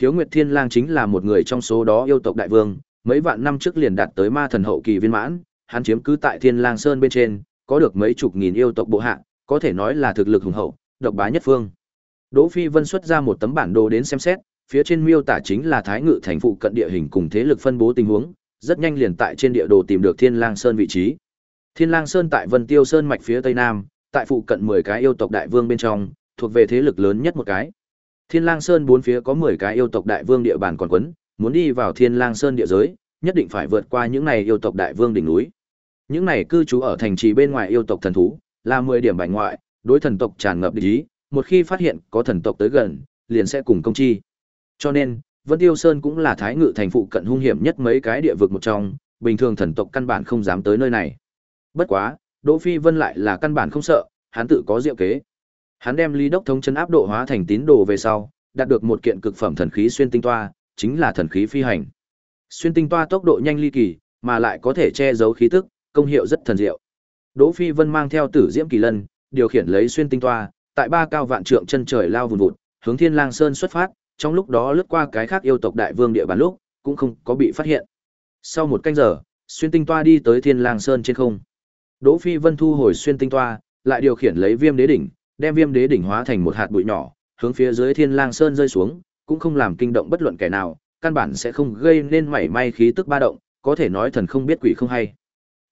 Khiếu Nguyệt Thiên Lang chính là một người trong số đó yêu tộc đại vương, mấy vạn năm trước liền đạt tới ma thần hậu kỳ viên mãn, hắn chiếm cứ tại Thiên Lang Sơn bên trên, có được mấy chục nghìn yêu tộc bộ hạ, có thể nói là thực lực hùng hậu, độc bá nhất phương. Đỗ Phi Vân xuất ra một tấm bản đồ đến xem xét, phía trên miêu tả chính là Thái Ngự thành phụ cận địa hình cùng thế lực phân bố tình huống, rất nhanh liền tại trên địa đồ tìm được Thiên Lang Sơn vị trí. Thiên Lang Sơn tại Vân Tiêu Sơn mạch phía tây nam, tại phụ cận 10 cái yêu tộc đại vương bên trong, thuộc về thế lực lớn nhất một cái. Thiên Lang Sơn bốn phía có 10 cái yêu tộc đại vương địa bàn còn quấn, muốn đi vào Thiên Lang Sơn địa giới, nhất định phải vượt qua những này yêu tộc đại vương đỉnh núi. Những này cư trú ở thành trì bên ngoài yêu tộc thần thú, là 10 điểm bài ngoại, đối thần tộc tràn ngập địch ý, một khi phát hiện có thần tộc tới gần, liền sẽ cùng công chi. Cho nên, Vân Tiêu Sơn cũng là thái ngự thành phụ cận hung hiểm nhất mấy cái địa vực một trong, bình thường thần tộc căn bản không dám tới nơi này. Bất quá, Đỗ Phi Vân lại là căn bản không sợ, hắn tự có diệu kế. Hắn đem Lý Đốc thống chân áp độ hóa thành tín đồ về sau, đạt được một kiện cực phẩm thần khí xuyên tinh toa, chính là thần khí phi hành. Xuyên tinh toa tốc độ nhanh ly kỳ, mà lại có thể che giấu khí tức, công hiệu rất thần diệu. Đỗ Phi Vân mang theo Tử Diễm Kỳ Lân, điều khiển lấy xuyên tinh toa, tại ba cao vạn trượng chân trời lao vùn vụt, hướng Thiên Lang Sơn xuất phát, trong lúc đó lướt qua cái khác yêu tộc đại vương địa bàn lúc, cũng không có bị phát hiện. Sau một canh giờ, xuyên tinh toa đi tới Thiên Lang Sơn trên không. Đỗ Phi Vân thu hồi xuyên tinh toa, lại điều khiển lấy Viêm Đế đỉnh, đem Viêm Đế đỉnh hóa thành một hạt bụi nhỏ, hướng phía dưới Thiên Lang Sơn rơi xuống, cũng không làm kinh động bất luận kẻ nào, căn bản sẽ không gây nên mảy may khí tức ba động, có thể nói thần không biết quỷ không hay.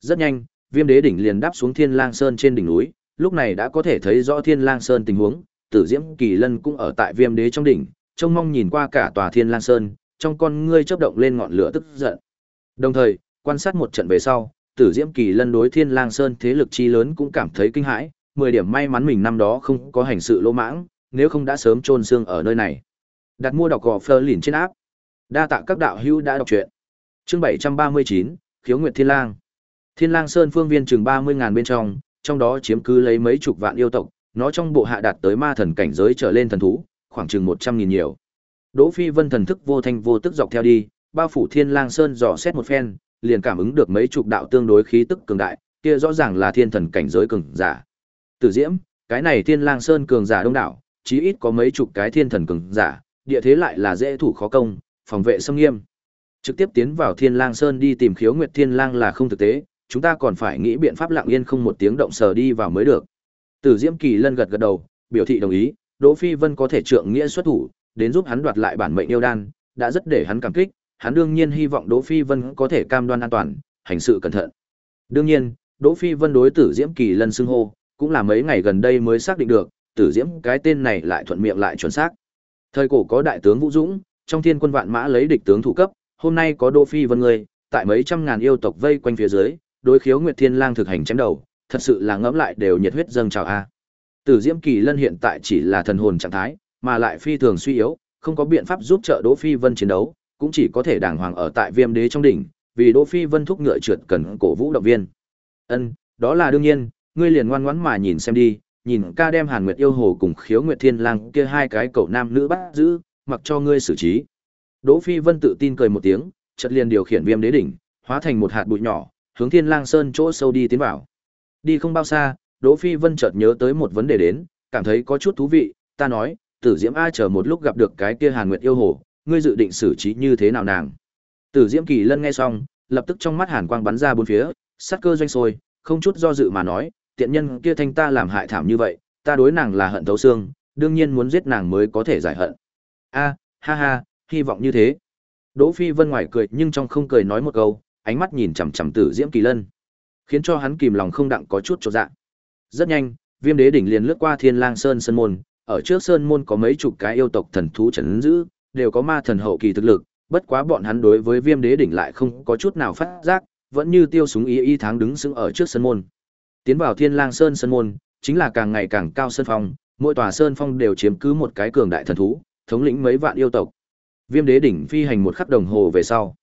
Rất nhanh, Viêm Đế đỉnh liền đáp xuống Thiên Lang Sơn trên đỉnh núi, lúc này đã có thể thấy rõ Thiên Lang Sơn tình huống, Tử Diễm Kỳ Lân cũng ở tại Viêm Đế trong đỉnh, trông mong nhìn qua cả tòa Thiên Lang Sơn, trong con ngươi chớp động lên ngọn lửa tức giận. Đồng thời, quan sát một trận về sau, Tử Diễm Kỳ Lân đối Thiên Lang Sơn thế lực chi lớn cũng cảm thấy kinh hãi, 10 điểm may mắn mình năm đó không có hành sự lỗ mãng, nếu không đã sớm trôn xương ở nơi này. Đặt mua đọc gò phơ lìn trên áp. Đa tạ các đạo hữu đã đọc truyện. Chương 739, Khiếu Nguyệt Thiên Lang. Thiên Lang Sơn phương viên chừng 30.000 bên trong, trong đó chiếm cứ lấy mấy chục vạn yêu tộc, nó trong bộ hạ đạt tới ma thần cảnh giới trở lên thần thú, khoảng chừng 100.000 nhiều. Đỗ Phi Vân thần thức vô thanh vô tức dọc theo đi, bao phủ Thiên Lang Sơn dò xét một phen, liền cảm ứng được mấy chục đạo tương đối khí tức cường đại, kia rõ ràng là thiên thần cảnh giới cường giả. Tử Diễm, cái này Thiên Lang Sơn cường giả đông đảo, chí ít có mấy chục cái thiên thần cường giả, địa thế lại là dễ thủ khó công, phòng vệ sâm nghiêm. Trực tiếp tiến vào Thiên Lang Sơn đi tìm Khiếu Nguyệt Thiên Lang là không thực tế, chúng ta còn phải nghĩ biện pháp lặng yên không một tiếng động sờ đi vào mới được. Tử Diễm Kỳ Lân gật gật đầu, biểu thị đồng ý, Đỗ Phi Vân có thể trượng nghĩa xuất thủ, đến giúp hắn đoạt lại bản mệnh yêu đan, đã rất để hắn cảm kích, hắn đương nhiên hy vọng Đỗ Phi Vân có thể cam đoan an toàn, hành sự cẩn thận. Đương nhiên, Đỗ Phi Vân đối Tử Diễm Kỳ Lân xưng hô, cũng là mấy ngày gần đây mới xác định được, Tử Diễm cái tên này lại thuận miệng lại chuẩn xác. Thời cổ có đại tướng Vũ Dũng, trong thiên quân vạn mã lấy địch tướng thủ cấp, hôm nay có Đỗ Phi Vân người, tại mấy trăm ngàn yêu tộc vây quanh phía dưới, đối khiếu Nguyệt Thiên Lang thực hành chém đầu, thật sự là ngẫm lại đều nhiệt huyết dâng trào a. Tử Diễm Kỳ Lân hiện tại chỉ là thần hồn trạng thái, mà lại phi thường suy yếu, không có biện pháp giúp trợ Đỗ Phi Vân chiến đấu, cũng chỉ có thể đàng hoàng ở tại Viêm Đế trong đỉnh, vì Đỗ Phi Vân thúc ngựa trượt cần cổ vũ động viên. Ân, đó là đương nhiên, ngươi liền ngoan ngoãn mà nhìn xem đi, nhìn ca đem Hàn Nguyệt yêu hồ cùng Khiếu Nguyệt Thiên Lang kia hai cái cậu nam nữ bắt giữ, mặc cho ngươi xử trí. Đỗ Phi Vân tự tin cười một tiếng, chợt liền điều khiển Viêm Đế đỉnh, hóa thành một hạt bụi nhỏ, hướng Thiên Lang Sơn chỗ sâu đi tiến vào. Đi không bao xa, Đỗ Phi Vân chợt nhớ tới một vấn đề đến, cảm thấy có chút thú vị, ta nói, Tử Diễm A chờ một lúc gặp được cái kia Hàn Nguyệt yêu hồ, ngươi dự định xử trí như thế nào nàng? Tử Diễm Kỳ Lân nghe xong, lập tức trong mắt hàn quang bắn ra bốn phía, sát cơ doanh sôi, không chút do dự mà nói, tiện nhân kia thanh ta làm hại thảm như vậy, ta đối nàng là hận thấu xương, đương nhiên muốn giết nàng mới có thể giải hận. A, ha ha, hy vọng như thế. Đỗ Phi Vân ngoài cười nhưng trong không cười nói một câu, ánh mắt nhìn chằm chằm Tử Diễm Kỳ Lân, khiến cho hắn kìm lòng không đặng có chút chột dạ. Rất nhanh, Viêm Đế đỉnh liền lướt qua Thiên Lang Sơn sơn môn, ở trước sơn môn có mấy chục cái yêu tộc thần thú trấn giữ, đều có ma thần hậu kỳ thực lực, bất quá bọn hắn đối với Viêm Đế đỉnh lại không có chút nào phát giác, vẫn như tiêu súng y y tháng đứng sững ở trước sơn môn. Tiến vào Thiên Lang Sơn sơn môn, chính là càng ngày càng cao sơn phong, mỗi tòa sơn phong đều chiếm cứ một cái cường đại thần thú, thống lĩnh mấy vạn yêu tộc. Viêm Đế đỉnh phi hành một khắc đồng hồ về sau,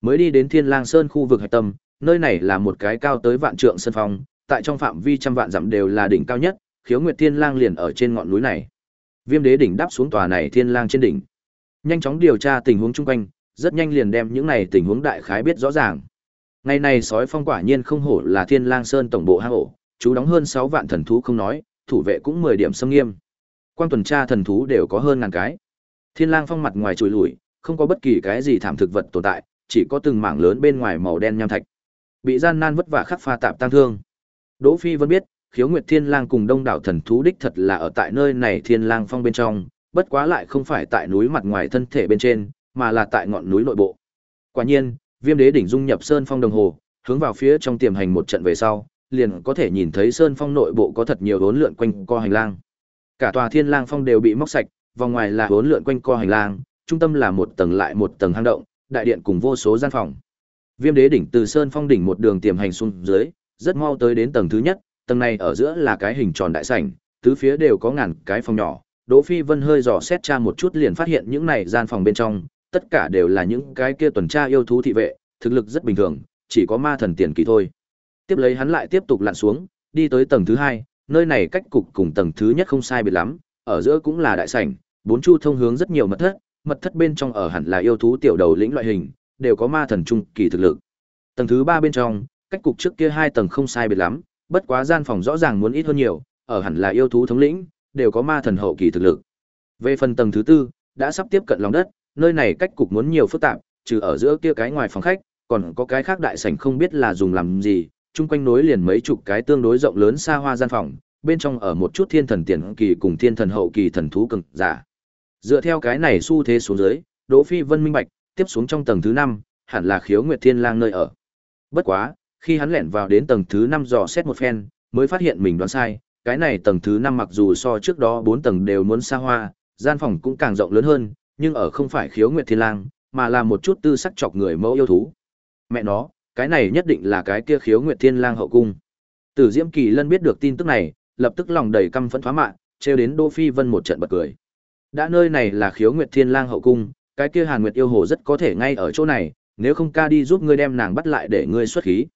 mới đi đến Thiên Lang Sơn khu vực hải tâm, nơi này là một cái cao tới vạn trượng sơn phong, tại trong phạm vi trăm vạn dặm đều là đỉnh cao nhất, Khiếu Nguyệt Thiên Lang liền ở trên ngọn núi này. Viêm Đế đỉnh đáp xuống tòa này Thiên Lang trên đỉnh. Nhanh chóng điều tra tình huống chung quanh, rất nhanh liền đem những này tình huống đại khái biết rõ ràng. Ngày này sói phong quả nhiên không hổ là Thiên Lang Sơn tổng bộ hang ổ, chú đóng hơn 6 vạn thần thú không nói, thủ vệ cũng 10 điểm xâm nghiêm. Quan tuần tra thần thú đều có hơn ngàn cái. Thiên Lang phong mặt ngoài trùi lủi, không có bất kỳ cái gì thảm thực vật tồn tại, chỉ có từng mảng lớn bên ngoài màu đen nham thạch. Bị gian nan vất vả khắc pha tạm tăng thương. Đỗ Phi vẫn biết, khiếu nguyệt thiên lang cùng đông đảo thần thú đích thật là ở tại nơi này thiên lang phong bên trong, bất quá lại không phải tại núi mặt ngoài thân thể bên trên, mà là tại ngọn núi nội bộ. Quả nhiên, viêm đế đỉnh dung nhập sơn phong đồng hồ, hướng vào phía trong tiềm hành một trận về sau, liền có thể nhìn thấy sơn phong nội bộ có thật nhiều hỗn lượn quanh co hành lang. Cả tòa thiên lang phong đều bị móc sạch, vòng ngoài là hỗn lượn quanh co hành lang, trung tâm là một tầng lại một tầng hang động, đại điện cùng vô số gian phòng. Viêm đế đỉnh từ sơn phong đỉnh một đường tiềm hành xuống dưới, rất mau tới đến tầng thứ nhất, tầng này ở giữa là cái hình tròn đại sảnh, tứ phía đều có ngàn cái phòng nhỏ. Đỗ Phi Vân hơi dò xét tra một chút liền phát hiện những này gian phòng bên trong, tất cả đều là những cái kia tuần tra yêu thú thị vệ, thực lực rất bình thường, chỉ có ma thần tiền kỳ thôi. Tiếp lấy hắn lại tiếp tục lặn xuống, đi tới tầng thứ hai, nơi này cách cục cùng tầng thứ nhất không sai biệt lắm, ở giữa cũng là đại sảnh, bốn chu thông hướng rất nhiều mật thất, mật thất bên trong ở hẳn là yêu thú tiểu đầu lĩnh loại hình, đều có ma thần trung kỳ thực lực. Tầng thứ ba bên trong, cách cục trước kia hai tầng không sai biệt lắm, bất quá gian phòng rõ ràng muốn ít hơn nhiều, ở hẳn là yêu thú thống lĩnh, đều có ma thần hậu kỳ thực lực. Về phần tầng thứ tư, đã sắp tiếp cận lòng đất, nơi này cách cục muốn nhiều phức tạp, trừ ở giữa kia cái ngoài phòng khách, còn có cái khác đại sảnh không biết là dùng làm gì, chung quanh nối liền mấy chục cái tương đối rộng lớn xa hoa gian phòng, bên trong ở một chút thiên thần tiền kỳ cùng thiên thần hậu kỳ thần thú cường giả. Dựa theo cái này xu thế xuống dưới, Đỗ Phi Vân minh bạch, tiếp xuống trong tầng thứ 5, hẳn là Khiếu Nguyệt Thiên Lang nơi ở. Bất quá, khi hắn lẻn vào đến tầng thứ 5 dò xét một phen, mới phát hiện mình đoán sai, cái này tầng thứ 5 mặc dù so trước đó 4 tầng đều muốn xa hoa, gian phòng cũng càng rộng lớn hơn, nhưng ở không phải khiếu nguyệt thiên lang, mà là một chút tư sắc chọc người mẫu yêu thú. Mẹ nó, cái này nhất định là cái kia khiếu nguyệt thiên lang hậu cung. Tử Diễm Kỳ Lân biết được tin tức này, lập tức lòng đầy căm phẫn thoá mạ, treo đến Đỗ Phi Vân một trận bật cười. Đã nơi này là khiếu nguyệt thiên lang hậu cung, cái kia Hàn Nguyệt yêu hồ rất có thể ngay ở chỗ này, nếu không ca đi giúp ngươi đem nàng bắt lại để ngươi xuất khí.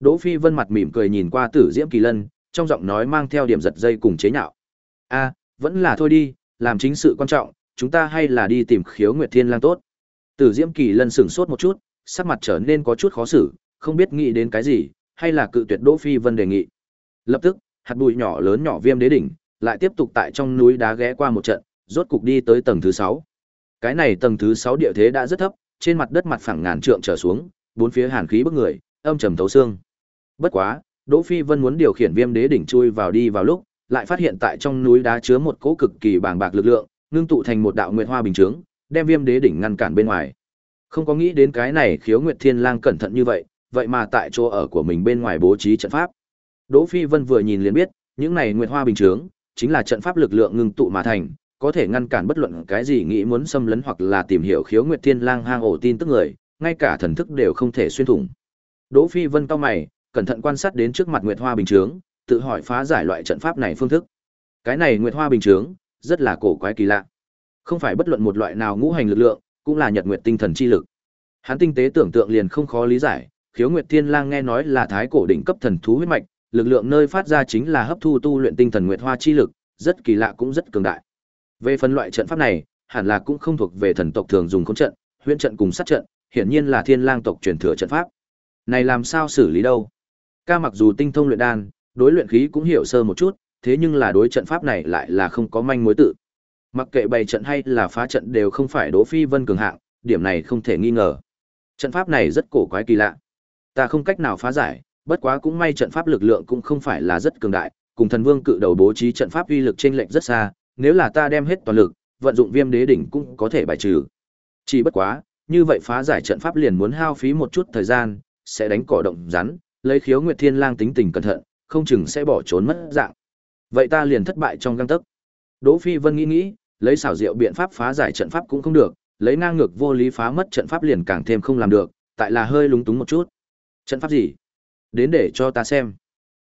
Đỗ Phi Vân mặt mỉm cười nhìn qua Tử Diễm Kỳ Lân, trong giọng nói mang theo điểm giật dây cùng chế nhạo. A, vẫn là thôi đi, làm chính sự quan trọng, chúng ta hay là đi tìm Khiếu Nguyệt Thiên Lang tốt. Tử Diễm Kỳ Lân sững sốt một chút, sắc mặt trở nên có chút khó xử, không biết nghĩ đến cái gì, hay là cự tuyệt Đỗ Phi Vân đề nghị. Lập tức, hạt bụi nhỏ lớn nhỏ viêm đế đỉnh, lại tiếp tục tại trong núi đá ghé qua một trận, rốt cục đi tới tầng thứ 6. Cái này tầng thứ 6 địa thế đã rất thấp, trên mặt đất mặt phẳng ngàn trượng trở xuống, bốn phía hàn khí bức người, âm trầm thấu xương. Bất quá, Đỗ Phi Vân muốn điều khiển Viêm Đế đỉnh chui vào đi vào lúc, lại phát hiện tại trong núi đá chứa một cỗ cực kỳ bàng bạc lực lượng, ngưng tụ thành một đạo nguyệt hoa bình chướng, đem Viêm Đế đỉnh ngăn cản bên ngoài. Không có nghĩ đến cái này Khiếu Nguyệt Thiên Lang cẩn thận như vậy, vậy mà tại chỗ ở của mình bên ngoài bố trí trận pháp. Đỗ Phi Vân vừa nhìn liền biết, những này nguyệt hoa bình chướng chính là trận pháp lực lượng ngưng tụ mà thành, có thể ngăn cản bất luận cái gì nghĩ muốn xâm lấn hoặc là tìm hiểu khiếu nguyệt thiên lang hang ổ tin tức người, ngay cả thần thức đều không thể xuyên thủng. Đỗ Phi Vân cao mày, cẩn thận quan sát đến trước mặt nguyệt hoa bình chướng, tự hỏi phá giải loại trận pháp này phương thức. Cái này nguyệt hoa bình chướng, rất là cổ quái kỳ lạ. Không phải bất luận một loại nào ngũ hành lực lượng, cũng là nhật nguyệt tinh thần chi lực. Hắn tinh tế tưởng tượng liền không khó lý giải, khiếu nguyệt thiên lang nghe nói là thái cổ đỉnh cấp thần thú huyết mạch, lực lượng nơi phát ra chính là hấp thu tu luyện tinh thần nguyệt hoa chi lực, rất kỳ lạ cũng rất cường đại. Về phần loại trận pháp này, hẳn là cũng không thuộc về thần tộc thường dùng khống trận, huyễn trận cùng sát trận, hiển nhiên là thiên lang tộc truyền thừa trận pháp. Này làm sao xử lý đâu? Ca mặc dù tinh thông luyện đan, đối luyện khí cũng hiểu sơ một chút, thế nhưng là đối trận pháp này lại là không có manh mối tự. Mặc kệ bày trận hay là phá trận đều không phải Đỗ Phi Vân cường hạng, điểm này không thể nghi ngờ. Trận pháp này rất cổ quái kỳ lạ. Ta không cách nào phá giải, bất quá cũng may trận pháp lực lượng cũng không phải là rất cường đại, cùng thần vương cự đầu bố trí trận pháp uy lực chênh lệch rất xa, nếu là ta đem hết toàn lực, vận dụng viêm đế đỉnh cũng có thể bài trừ. Chỉ bất quá, như vậy phá giải trận pháp liền muốn hao phí một chút thời gian, sẽ đánh cỏ động rắn, lấy khiếu Nguyệt Thiên Lang tính tình cẩn thận, không chừng sẽ bỏ trốn mất dạng. Vậy ta liền thất bại trong gang tấc. Đỗ Phi Vân nghĩ nghĩ, lấy xảo diệu biện pháp phá giải trận pháp cũng không được, lấy ngang ngược vô lý phá mất trận pháp liền càng thêm không làm được, tại là hơi lúng túng một chút. Trận pháp gì? Đến để cho ta xem.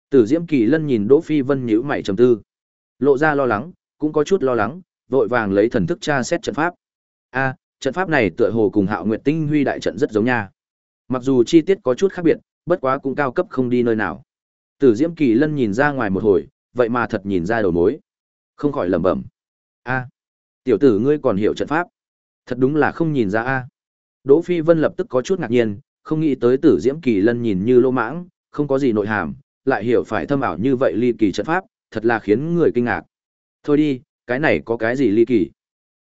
Tử Diễm Kỳ Lân nhìn Đỗ Phi Vân nhíu mày trầm tư, lộ ra lo lắng, cũng có chút lo lắng, vội vàng lấy thần thức tra xét trận pháp. A, trận pháp này tựa hồ cùng Hạo Nguyệt Tinh Huy đại trận rất giống nha. Mặc dù chi tiết có chút khác biệt, bất quá cũng cao cấp không đi nơi nào. Tử Diễm Kỳ Lân nhìn ra ngoài một hồi, vậy mà thật nhìn ra đầu mối. Không khỏi lẩm bẩm. A, tiểu tử ngươi còn hiểu trận pháp? Thật đúng là không nhìn ra a. Đỗ Phi Vân lập tức có chút ngạc nhiên, không nghĩ tới Tử Diễm Kỳ Lân nhìn như lô mãng, không có gì nội hàm, lại hiểu phải thâm ảo như vậy ly kỳ trận pháp, thật là khiến người kinh ngạc. Thôi đi, cái này có cái gì ly kỳ?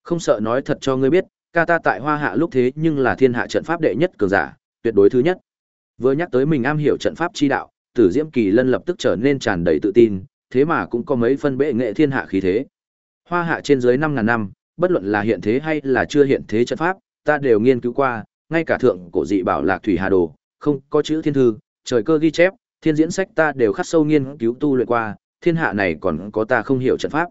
Không sợ nói thật cho ngươi biết, ca ta tại Hoa Hạ lúc thế nhưng là thiên hạ trận pháp đệ nhất cường giả, tuyệt đối thứ nhất. Vừa nhắc tới mình am hiểu trận pháp chi đạo, Tử Diễm Kỳ Lân lập tức trở nên tràn đầy tự tin, thế mà cũng có mấy phân bệ nghệ thiên hạ khí thế. Hoa Hạ trên dưới năm ngàn năm, bất luận là hiện thế hay là chưa hiện thế trận pháp, ta đều nghiên cứu qua, ngay cả thượng cổ dị bảo Lạc Thủy Hà Đồ, không có chữ thiên thư, trời cơ ghi chép, thiên diễn sách ta đều khắc sâu nghiên cứu tu luyện qua, thiên hạ này còn có ta không hiểu trận pháp.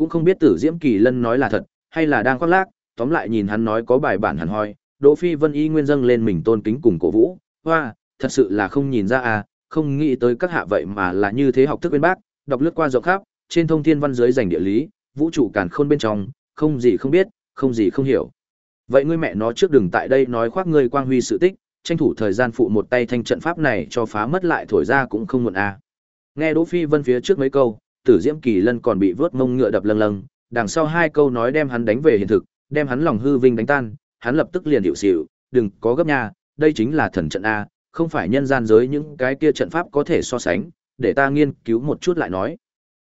Cũng không biết Tử Diễm Kỳ Lân nói là thật, hay là đang khoác lác, tóm lại nhìn hắn nói có bài bản hẳn hoi, Đỗ Phi Vân y nguyên dâng lên mình tôn kính cùng cổ vũ, hoa, thật sự là không nhìn ra à, không nghĩ tới các hạ vậy mà là như thế học thức bên bác, đọc lướt qua rộng khắp, trên thông thiên văn giới dành địa lý, vũ trụ càn khôn bên trong, không gì không biết, không gì không hiểu. Vậy ngươi mẹ nó trước đừng tại đây nói khoác ngươi quang huy sự tích, tranh thủ thời gian phụ một tay thanh trận pháp này cho phá mất lại thổi ra cũng không muộn à. Nghe Đỗ Phi Vân phía trước mấy câu, Tử Diễm Kỳ Lân còn bị vớt mông ngựa đập lâng lâng, đằng sau hai câu nói đem hắn đánh về hiện thực, đem hắn lòng hư vinh đánh tan, hắn lập tức liền hiệu xịu đừng có gấp nha, đây chính là thần trận a, không phải nhân gian giới những cái kia trận pháp có thể so sánh, để ta nghiên cứu một chút lại nói.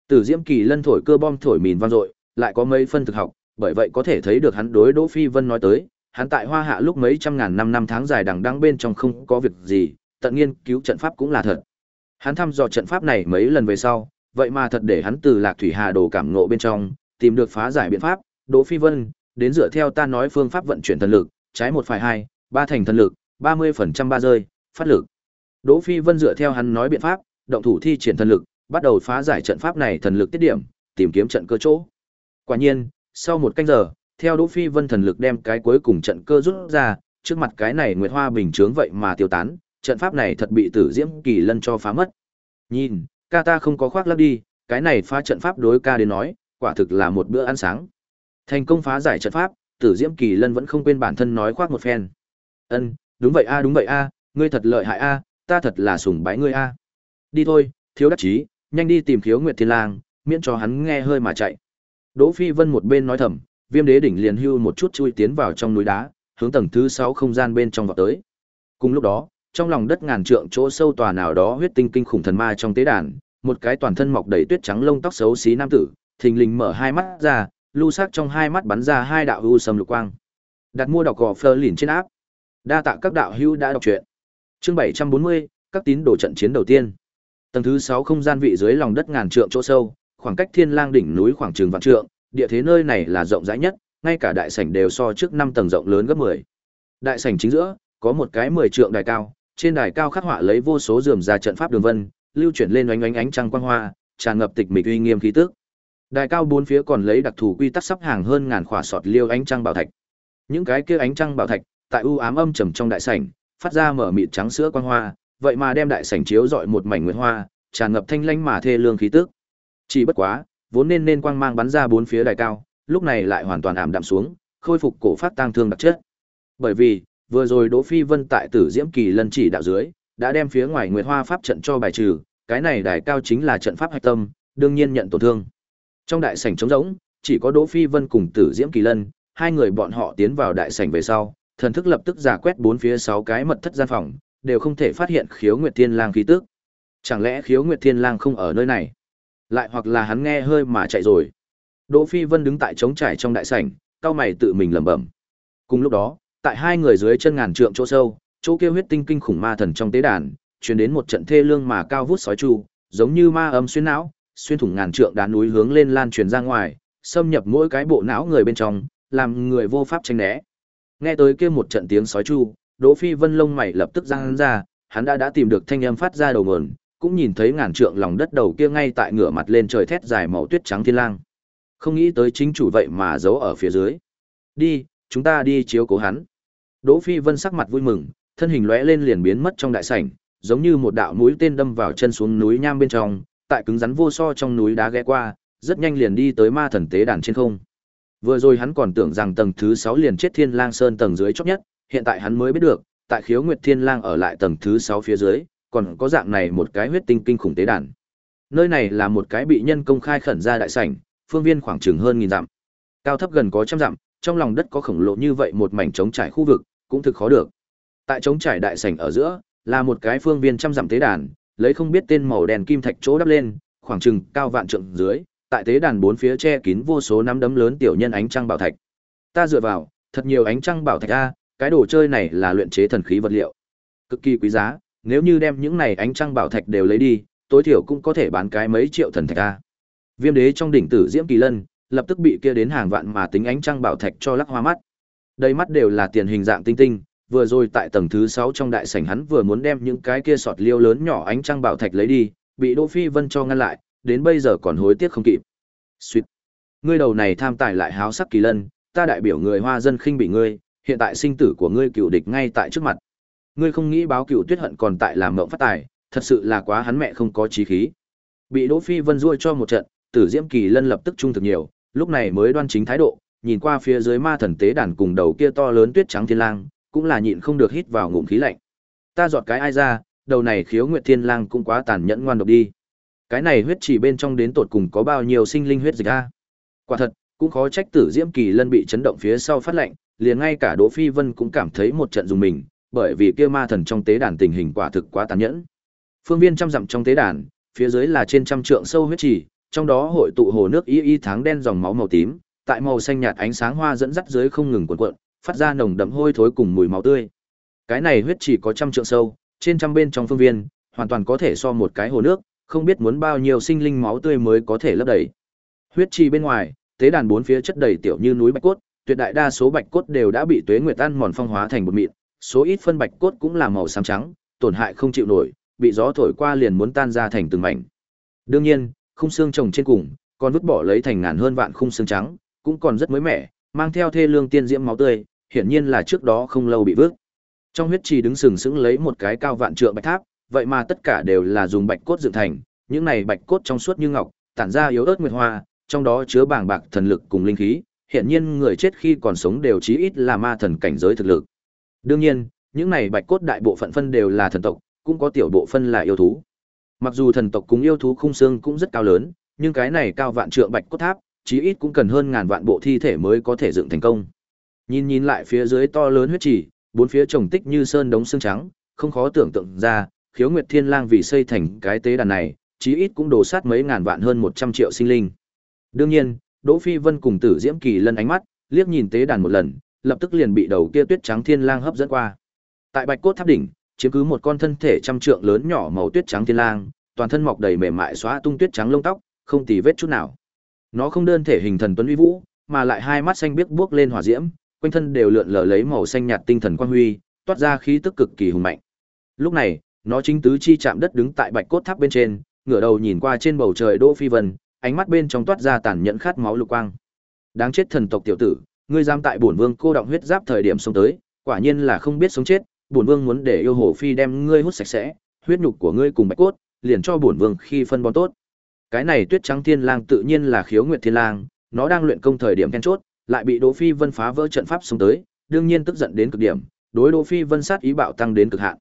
Tử Diễm Kỳ Lân thổi cơ bom thổi mìn vang dội, lại có mấy phân thực học, bởi vậy có thể thấy được hắn đối Đỗ Phi Vân nói tới, hắn tại Hoa Hạ lúc mấy trăm ngàn năm năm tháng dài đằng đăng bên trong không có việc gì, tận nghiên cứu trận pháp cũng là thật. Hắn thăm dò trận pháp này mấy lần về sau, vậy mà thật để hắn từ Lạc Thủy Hà đồ cảm ngộ bên trong, tìm được phá giải biện pháp, Đỗ Phi Vân, đến dựa theo ta nói phương pháp vận chuyển thần lực, trái một phải hai, ba thành thần lực, 30% ba rơi, phát lực. Đỗ Phi Vân dựa theo hắn nói biện pháp, động thủ thi triển thần lực, bắt đầu phá giải trận pháp này thần lực tiết điểm, tìm kiếm trận cơ chỗ. Quả nhiên, sau một canh giờ, theo Đỗ Phi Vân thần lực đem cái cuối cùng trận cơ rút ra, trước mặt cái này Nguyệt Hoa bình chướng vậy mà tiêu tán, trận pháp này thật bị Tử Diễm Kỳ Lân cho phá mất. Nhìn, ca ta không có khoác lác đi, cái này phá trận pháp đối ca đến nói, quả thực là một bữa ăn sáng. Thành công phá giải trận pháp, Tử Diễm Kỳ Lân vẫn không quên bản thân nói khoác một phen. "Ân, đúng vậy a, đúng vậy a, ngươi thật lợi hại a, ta thật là sùng bái ngươi a." "Đi thôi, thiếu đắc chí, nhanh đi tìm Khiếu Nguyệt Thiên Lang, miễn cho hắn nghe hơi mà chạy." Đỗ Phi Vân một bên nói thầm, Viêm Đế đỉnh liền hưu một chút chui tiến vào trong núi đá, hướng tầng thứ 6 không gian bên trong vọt tới. Cùng lúc đó, trong lòng đất ngàn trượng chỗ sâu tòa nào đó huyết tinh kinh khủng thần ma trong tế đàn, một cái toàn thân mọc đầy tuyết trắng lông tóc xấu xí nam tử, thình lình mở hai mắt ra, lưu sắc trong hai mắt bắn ra hai đạo u sầm lục quang. Đặt mua đọc gò phơ lìn trên áp. Đa tạ các đạo hữu đã đọc truyện. Chương 740, các tín đồ trận chiến đầu tiên. Tầng thứ 6 không gian vị dưới lòng đất ngàn trượng chỗ sâu, khoảng cách Thiên Lang đỉnh núi khoảng chừng vạn trượng, địa thế nơi này là rộng rãi nhất, ngay cả đại sảnh đều so trước 5 tầng rộng lớn gấp 10. Đại sảnh chính giữa, có một cái 10 trượng đài cao, trên đài cao khắc họa lấy vô số rườm ra trận pháp đường vân, lưu chuyển lên oánh oánh ánh trăng quang hoa, tràn ngập tịch mịch uy nghiêm khí tức. Đài cao bốn phía còn lấy đặc thù quy tắc sắp hàng hơn ngàn khỏa sọt liêu ánh trăng bảo thạch. Những cái kia ánh trăng bảo thạch, tại u ám âm trầm trong đại sảnh, phát ra mở mịt trắng sữa quang hoa, vậy mà đem đại sảnh chiếu rọi một mảnh nguyệt hoa, tràn ngập thanh lãnh mà thê lương khí tức. Chỉ bất quá, vốn nên nên quang mang bắn ra bốn phía đài cao, lúc này lại hoàn toàn ảm đạm xuống, khôi phục cổ phát tang thương đặc chất. Bởi vì, vừa rồi Đỗ Phi Vân tại Tử Diễm Kỳ lần chỉ đạo dưới, đã đem phía ngoài Nguyệt Hoa pháp trận cho bài trừ, cái này đài cao chính là trận pháp hạch tâm, đương nhiên nhận tổn thương. Trong đại sảnh trống rỗng, chỉ có Đỗ Phi Vân cùng Tử Diễm Kỳ Lân, hai người bọn họ tiến vào đại sảnh về sau, thần thức lập tức giả quét bốn phía sáu cái mật thất gian phòng, đều không thể phát hiện Khiếu Nguyệt Thiên Lang khí tức. Chẳng lẽ Khiếu Nguyệt Thiên Lang không ở nơi này? Lại hoặc là hắn nghe hơi mà chạy rồi. Đỗ Phi Vân đứng tại trống trải trong đại sảnh, cao mày tự mình lẩm bẩm. Cùng lúc đó, tại hai người dưới chân ngàn trượng chỗ sâu, chỗ kia huyết tinh kinh khủng ma thần trong tế đàn, truyền đến một trận thê lương mà cao vút sói chu, giống như ma âm xuyên não, xuyên thủng ngàn trượng đá núi hướng lên lan truyền ra ngoài, xâm nhập mỗi cái bộ não người bên trong, làm người vô pháp tránh né. Nghe tới kia một trận tiếng sói chu, Đỗ Phi Vân lông mày lập tức giăng ra, hắn đã đã tìm được thanh âm phát ra đầu nguồn, cũng nhìn thấy ngàn trượng lòng đất đầu kia ngay tại ngửa mặt lên trời thét dài màu tuyết trắng thiên lang. Không nghĩ tới chính chủ vậy mà giấu ở phía dưới. Đi, chúng ta đi chiếu cố hắn. Đỗ Phi Vân sắc mặt vui mừng, thân hình lóe lên liền biến mất trong đại sảnh, giống như một đạo mũi tên đâm vào chân xuống núi nham bên trong, tại cứng rắn vô so trong núi đá ghé qua, rất nhanh liền đi tới ma thần tế đàn trên không. Vừa rồi hắn còn tưởng rằng tầng thứ 6 liền chết Thiên Lang Sơn tầng dưới chót nhất, hiện tại hắn mới biết được, tại Khiếu Nguyệt Thiên Lang ở lại tầng thứ 6 phía dưới, còn có dạng này một cái huyết tinh kinh khủng tế đàn. Nơi này là một cái bị nhân công khai khẩn ra đại sảnh, phương viên khoảng chừng hơn nghìn dặm. Cao thấp gần có trăm dặm, trong lòng đất có khổng lồ như vậy một mảnh trống trải khu vực, cũng thực khó được. Tại trống trải đại sảnh ở giữa, là một cái phương viên trăm dặm tế đàn, lấy không biết tên màu đèn kim thạch chỗ đắp lên, khoảng chừng cao vạn trượng dưới, tại tế đàn bốn phía che kín vô số nắm đấm lớn tiểu nhân ánh trăng bảo thạch. Ta dựa vào, thật nhiều ánh trăng bảo thạch a, cái đồ chơi này là luyện chế thần khí vật liệu. Cực kỳ quý giá, nếu như đem những này ánh trăng bảo thạch đều lấy đi, tối thiểu cũng có thể bán cái mấy triệu thần thạch a. Viêm đế trong đỉnh tử Diễm Kỳ Lân, lập tức bị kia đến hàng vạn mà tính ánh trăng bảo thạch cho lắc hoa mắt. Đây mắt đều là tiền hình dạng tinh tinh, vừa rồi tại tầng thứ 6 trong đại sảnh hắn vừa muốn đem những cái kia sọt liêu lớn nhỏ ánh trăng bảo thạch lấy đi, bị Đỗ Phi Vân cho ngăn lại, đến bây giờ còn hối tiếc không kịp. Xuyệt. Ngươi đầu này tham tài lại háo sắc kỳ lân, ta đại biểu người hoa dân khinh bị ngươi, hiện tại sinh tử của ngươi cựu địch ngay tại trước mặt. Ngươi không nghĩ báo cựu tuyết hận còn tại làm mộng phát tài, thật sự là quá hắn mẹ không có chí khí. Bị Đỗ Phi Vân ruôi cho một trận, Tử Diễm Kỳ Lân lập tức trung thực nhiều, lúc này mới đoan chính thái độ, nhìn qua phía dưới ma thần tế đàn cùng đầu kia to lớn tuyết trắng thiên lang, cũng là nhịn không được hít vào ngụm khí lạnh. Ta giọt cái ai ra, đầu này khiếu nguyệt thiên lang cũng quá tàn nhẫn ngoan độc đi. Cái này huyết chỉ bên trong đến tột cùng có bao nhiêu sinh linh huyết dịch a? Quả thật, cũng khó trách Tử Diễm Kỳ Lân bị chấn động phía sau phát lạnh, liền ngay cả Đỗ Phi Vân cũng cảm thấy một trận dùng mình, bởi vì kia ma thần trong tế đàn tình hình quả thực quá tàn nhẫn. Phương viên trăm dặm trong tế đàn, phía dưới là trên trăm trượng sâu huyết chỉ, trong đó hội tụ hồ nước y y tháng đen dòng máu màu tím, tại màu xanh nhạt ánh sáng hoa dẫn dắt dưới không ngừng cuộn cuộn, phát ra nồng đậm hôi thối cùng mùi máu tươi. Cái này huyết chỉ có trăm trượng sâu, trên trăm bên trong phương viên, hoàn toàn có thể so một cái hồ nước, không biết muốn bao nhiêu sinh linh máu tươi mới có thể lấp đầy. Huyết trì bên ngoài, tế đàn bốn phía chất đầy tiểu như núi bạch cốt, tuyệt đại đa số bạch cốt đều đã bị tuế nguyệt ăn mòn phong hóa thành bột mịn, số ít phân bạch cốt cũng là màu xám trắng, tổn hại không chịu nổi, bị gió thổi qua liền muốn tan ra thành từng mảnh. Đương nhiên, khung xương trồng trên cùng, còn vứt bỏ lấy thành ngàn hơn vạn khung xương trắng, cũng còn rất mới mẻ, mang theo thê lương tiên diễm máu tươi, hiển nhiên là trước đó không lâu bị vứt. Trong huyết trì đứng sừng sững lấy một cái cao vạn trượng bạch tháp, vậy mà tất cả đều là dùng bạch cốt dựng thành, những này bạch cốt trong suốt như ngọc, tản ra yếu ớt nguyệt hoa, trong đó chứa bàng bạc thần lực cùng linh khí, hiển nhiên người chết khi còn sống đều chí ít là ma thần cảnh giới thực lực. Đương nhiên, những này bạch cốt đại bộ phận phân đều là thần tộc, cũng có tiểu bộ phân là yêu thú. Mặc dù thần tộc cùng yêu thú khung xương cũng rất cao lớn, nhưng cái này cao vạn trượng bạch cốt tháp, chí ít cũng cần hơn ngàn vạn bộ thi thể mới có thể dựng thành công. Nhìn nhìn lại phía dưới to lớn huyết trì, bốn phía trồng tích như sơn đống xương trắng, không khó tưởng tượng ra, khiếu nguyệt thiên lang vì xây thành cái tế đàn này, chí ít cũng đổ sát mấy ngàn vạn hơn 100 triệu sinh linh. Đương nhiên, Đỗ Phi Vân cùng Tử Diễm Kỳ lân ánh mắt, liếc nhìn tế đàn một lần, lập tức liền bị đầu kia tuyết trắng thiên lang hấp dẫn qua. Tại Bạch Cốt Tháp đỉnh, chiếm cứ một con thân thể trăm trượng lớn nhỏ màu tuyết trắng thiên lang, toàn thân mọc đầy mềm mại xóa tung tuyết trắng lông tóc, không tì vết chút nào. Nó không đơn thể hình thần tuấn uy vũ, mà lại hai mắt xanh biếc bước lên hỏa diễm, quanh thân đều lượn lờ lấy màu xanh nhạt tinh thần quang huy, toát ra khí tức cực kỳ hùng mạnh. Lúc này, nó chính tứ chi chạm đất đứng tại Bạch Cốt Tháp bên trên, ngửa đầu nhìn qua trên bầu trời Đỗ Phi Vân, ánh mắt bên trong toát ra tàn nhẫn khát máu lục quang. Đáng chết thần tộc tiểu tử, ngươi dám tại bổn vương cô động huyết giáp thời điểm sống tới, quả nhiên là không biết sống chết, bổn vương muốn để yêu hồ phi đem ngươi hút sạch sẽ, huyết nhục của ngươi cùng bạch cốt, liền cho bổn vương khi phân bón tốt. Cái này Tuyết Trắng Thiên Lang tự nhiên là Khiếu Nguyệt Thiên Lang, nó đang luyện công thời điểm then chốt, lại bị Đỗ Phi Vân phá vỡ trận pháp xuống tới, đương nhiên tức giận đến cực điểm, đối Đỗ Phi Vân sát ý bạo tăng đến cực hạn.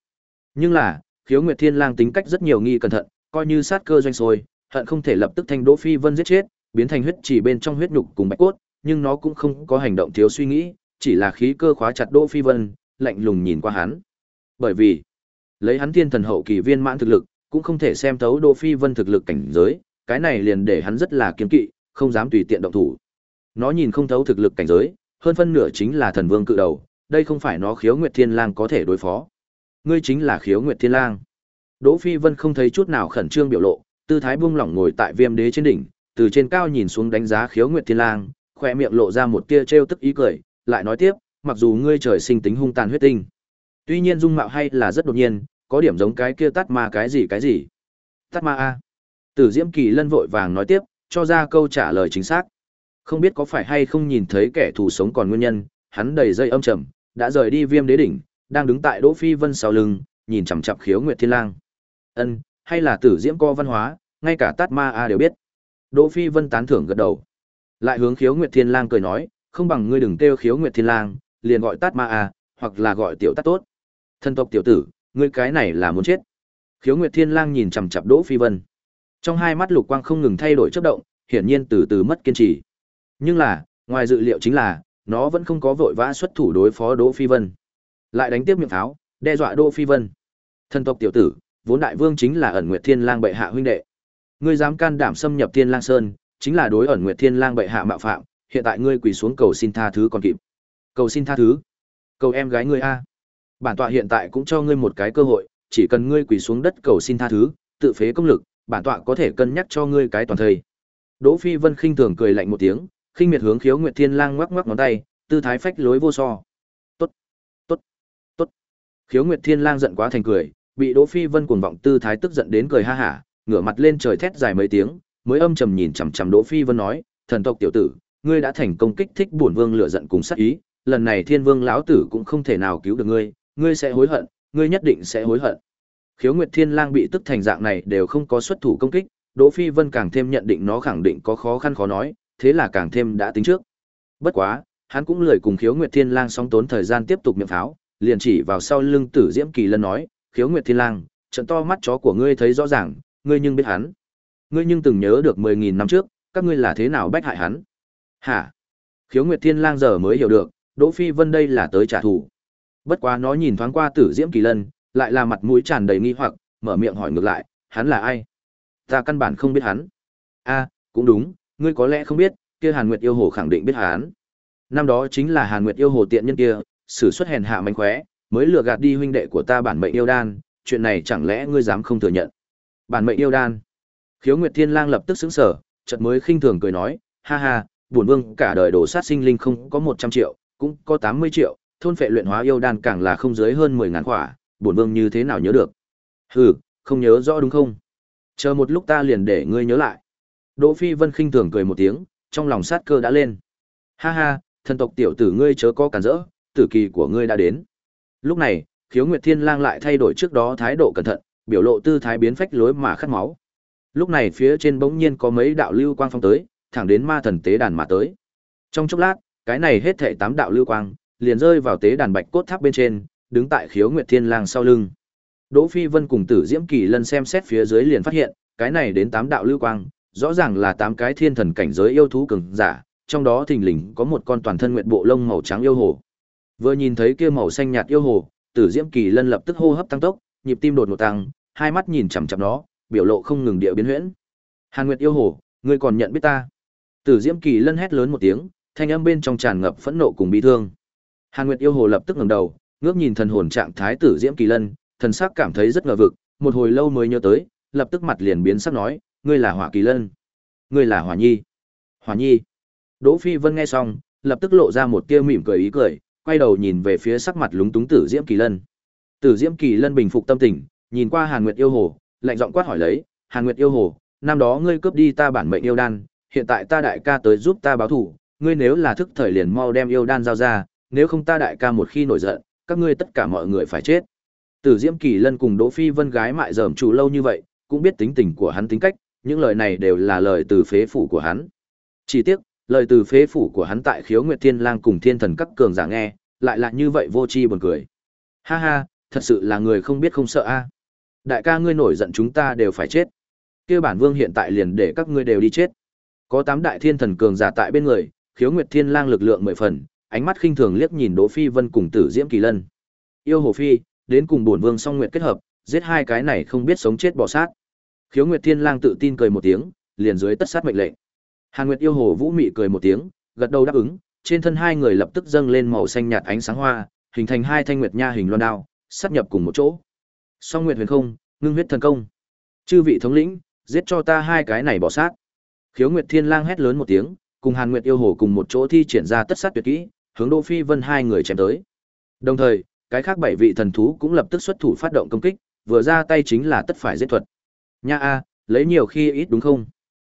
Nhưng là, Khiếu Nguyệt Thiên Lang tính cách rất nhiều nghi cẩn thận, coi như sát cơ doanh sôi, hận không thể lập tức thanh Đỗ Phi Vân giết chết, biến thành huyết chỉ bên trong huyết nhục cùng bạch cốt, nhưng nó cũng không có hành động thiếu suy nghĩ, chỉ là khí cơ khóa chặt Đỗ Phi Vân, lạnh lùng nhìn qua hắn. Bởi vì, lấy hắn thiên thần hậu kỳ viên mãn thực lực, cũng không thể xem thấu Đỗ Phi Vân thực lực cảnh giới, cái này liền để hắn rất là kiêng kỵ, không dám tùy tiện động thủ. Nó nhìn không thấu thực lực cảnh giới, hơn phân nửa chính là thần vương cự đầu, đây không phải nó khiếu Nguyệt Thiên Lang có thể đối phó. Ngươi chính là khiếu Nguyệt Thiên Lang. Đỗ Phi Vân không thấy chút nào khẩn trương biểu lộ, tư thái buông lỏng ngồi tại Viêm Đế trên đỉnh, từ trên cao nhìn xuống đánh giá khiếu Nguyệt Thiên Lang, khoe miệng lộ ra một tia trêu tức ý cười, lại nói tiếp, mặc dù ngươi trời sinh tính hung tàn huyết tinh, tuy nhiên dung mạo hay là rất đột nhiên, có điểm giống cái kia tát ma cái gì cái gì. Tát ma a. Tử Diễm Kỳ Lân vội vàng nói tiếp, cho ra câu trả lời chính xác. Không biết có phải hay không nhìn thấy kẻ thù sống còn nguyên nhân, hắn đầy dây âm trầm, đã rời đi Viêm Đế đỉnh, đang đứng tại Đỗ Phi Vân sau lưng, nhìn chằm chằm Khiếu Nguyệt Thiên Lang. Ân, hay là Tử Diễm co văn hóa, ngay cả Tát Ma a đều biết. Đỗ Phi Vân tán thưởng gật đầu. Lại hướng Khiếu Nguyệt Thiên Lang cười nói, không bằng ngươi đừng kêu Khiếu Nguyệt Thiên Lang, liền gọi Tát Ma a, hoặc là gọi tiểu Tát tốt. Thân tộc tiểu tử, ngươi cái này là muốn chết. Khiếu Nguyệt Thiên Lang nhìn chằm chằm Đỗ Phi Vân. Trong hai mắt lục quang không ngừng thay đổi chớp động, hiển nhiên từ từ mất kiên trì. Nhưng là, ngoài dự liệu chính là, nó vẫn không có vội vã xuất thủ đối phó Đỗ Phi Vân. Lại đánh tiếp miệng pháo, đe dọa Đỗ Phi Vân. Thần tộc tiểu tử, vốn đại vương chính là ẩn Nguyệt Thiên Lang bệ hạ huynh đệ. Ngươi dám can đảm xâm nhập Thiên Lang Sơn, chính là đối ẩn Nguyệt Thiên Lang bệ hạ mạo phạm, hiện tại ngươi quỳ xuống cầu xin tha thứ còn kịp. Cầu xin tha thứ? Cầu em gái ngươi a. Bản tọa hiện tại cũng cho ngươi một cái cơ hội, chỉ cần ngươi quỳ xuống đất cầu xin tha thứ, tự phế công lực, bản tọa có thể cân nhắc cho ngươi cái toàn thời. Đỗ Phi Vân khinh thường cười lạnh một tiếng, khinh miệt hướng Khiếu Nguyệt Thiên Lang ngoắc ngoắc ngón tay, tư thái phách lối vô so. Tốt, tốt, tốt. Khiếu Nguyệt Thiên Lang giận quá thành cười, bị Đỗ Phi Vân cuồng vọng tư thái tức giận đến cười ha hả, ngửa mặt lên trời thét dài mấy tiếng, mới âm trầm nhìn chằm chằm Đỗ Phi Vân nói, "Thần tộc tiểu tử, ngươi đã thành công kích thích bổn vương lửa giận cùng sát ý, lần này Thiên Vương lão tử cũng không thể nào cứu được ngươi, ngươi sẽ hối hận, ngươi nhất định sẽ hối hận." Khiếu Nguyệt Thiên Lang bị tức thành dạng này đều không có xuất thủ công kích, Đỗ Phi Vân càng thêm nhận định nó khẳng định có khó khăn khó nói, thế là càng thêm đã tính trước. Bất quá, hắn cũng lười cùng Khiếu Nguyệt Thiên Lang song tốn thời gian tiếp tục miệng pháo, liền chỉ vào sau lưng Tử Diễm Kỳ Lân nói, "Khiếu Nguyệt Thiên Lang, trận to mắt chó của ngươi thấy rõ ràng, ngươi nhưng biết hắn. Ngươi nhưng từng nhớ được 10000 năm trước, các ngươi là thế nào bách hại hắn?" "Hả?" Khiếu Nguyệt Thiên Lang giờ mới hiểu được, Đỗ Phi Vân đây là tới trả thù. Bất quá nó nhìn thoáng qua Tử Diễm Kỳ Lân, lại là mặt mũi tràn đầy nghi hoặc, mở miệng hỏi ngược lại, hắn là ai? Ta căn bản không biết hắn. A, cũng đúng, ngươi có lẽ không biết, kia Hàn Nguyệt yêu hồ khẳng định biết hắn. Năm đó chính là Hàn Nguyệt yêu hồ tiện nhân kia, sử xuất hèn hạ mánh khóe, mới lừa gạt đi huynh đệ của ta bản mệnh yêu đan, chuyện này chẳng lẽ ngươi dám không thừa nhận? Bản mệnh yêu đan. Khiếu Nguyệt Thiên Lang lập tức sững sờ, chợt mới khinh thường cười nói, ha ha, bổn vương cả đời đổ sát sinh linh không có 100 triệu, cũng có 80 triệu, thôn phệ luyện hóa yêu đan càng là không dưới hơn 10 ngàn quả, bổn vương như thế nào nhớ được? Hừ, không nhớ rõ đúng không? Chờ một lúc ta liền để ngươi nhớ lại. Đỗ Phi Vân khinh thường cười một tiếng, trong lòng sát cơ đã lên. Ha ha, thần tộc tiểu tử ngươi chớ có cản rỡ, tử kỳ của ngươi đã đến. Lúc này, Khiếu Nguyệt Thiên Lang lại thay đổi trước đó thái độ cẩn thận, biểu lộ tư thái biến phách lối mà khát máu. Lúc này phía trên bỗng nhiên có mấy đạo lưu quang phong tới, thẳng đến ma thần tế đàn mà tới. Trong chốc lát, cái này hết thảy tám đạo lưu quang liền rơi vào tế đàn bạch cốt tháp bên trên, đứng tại Khiếu Nguyệt Thiên Lang sau lưng. Đỗ Phi Vân cùng Tử Diễm Kỳ Lân xem xét phía dưới liền phát hiện, cái này đến tám đạo lưu quang, rõ ràng là tám cái thiên thần cảnh giới yêu thú cường giả, trong đó thình lình có một con toàn thân nguyệt bộ lông màu trắng yêu hồ. Vừa nhìn thấy kia màu xanh nhạt yêu hồ, Tử Diễm Kỳ Lân lập tức hô hấp tăng tốc, nhịp tim đột ngột tăng, hai mắt nhìn chằm chằm nó, biểu lộ không ngừng địa biến huyễn. Hàn Nguyệt yêu hồ, ngươi còn nhận biết ta? Tử Diễm Kỳ Lân hét lớn một tiếng, thanh âm bên trong tràn ngập phẫn nộ cùng bi thương. Hàn Nguyệt yêu hồ lập tức ngẩng đầu, ngước nhìn thần hồn trạng thái Tử Diễm Kỳ Lân, thần sắc cảm thấy rất ngờ vực, một hồi lâu mới nhớ tới, lập tức mặt liền biến sắc nói, ngươi là Hỏa Kỳ Lân, ngươi là Hỏa Nhi. Hỏa Nhi. Đỗ Phi Vân nghe xong, lập tức lộ ra một tia mỉm cười ý cười, quay đầu nhìn về phía sắc mặt lúng túng Tử Diễm Kỳ Lân. Tử Diễm Kỳ Lân bình phục tâm tình, nhìn qua Hàn Nguyệt yêu hồ, lạnh giọng quát hỏi lấy, "Hàn Nguyệt yêu hồ, năm đó ngươi cướp đi ta bản mệnh yêu đan, hiện tại ta đại ca tới giúp ta báo thù, ngươi nếu là thức thời liền mau đem yêu đan giao ra, nếu không ta đại ca một khi nổi giận, các ngươi tất cả mọi người phải chết." Tử Diễm Kỳ Lân cùng Đỗ Phi Vân gái mại dởm chủ lâu như vậy, cũng biết tính tình của hắn tính cách, những lời này đều là lời từ phế phủ của hắn. Chỉ tiếc, lời từ phế phủ của hắn tại Khiếu Nguyệt Thiên Lang cùng Thiên Thần các cường giả nghe, lại là như vậy vô tri buồn cười. Ha ha, thật sự là người không biết không sợ a. Đại ca ngươi nổi giận chúng ta đều phải chết. Kia bản vương hiện tại liền để các ngươi đều đi chết. Có tám đại thiên thần cường giả tại bên người, Khiếu Nguyệt Thiên Lang lực lượng mười phần, ánh mắt khinh thường liếc nhìn Đỗ Phi Vân cùng Tử Diễm Kỳ Lân. Yêu Hồ Phi, đến cùng bổn vương song nguyệt kết hợp, giết hai cái này không biết sống chết bỏ sát. Khiếu Nguyệt Thiên Lang tự tin cười một tiếng, liền dưới tất sát mệnh lệnh. Hàn Nguyệt yêu hồ Vũ Mị cười một tiếng, gật đầu đáp ứng, trên thân hai người lập tức dâng lên màu xanh nhạt ánh sáng hoa, hình thành hai thanh nguyệt nha hình loan đao, sát nhập cùng một chỗ. Song Nguyệt Huyền Không, ngưng huyết thần công. Chư vị thống lĩnh, giết cho ta hai cái này bỏ sát. Khiếu Nguyệt Thiên Lang hét lớn một tiếng, cùng Hàn Nguyệt yêu hồ cùng một chỗ thi triển ra tất sát tuyệt kỹ, hướng Đỗ Phi Vân hai người chém tới. Đồng thời, cái khác bảy vị thần thú cũng lập tức xuất thủ phát động công kích, vừa ra tay chính là tất phải giết thuật. Nha a, lấy nhiều khi ít đúng không?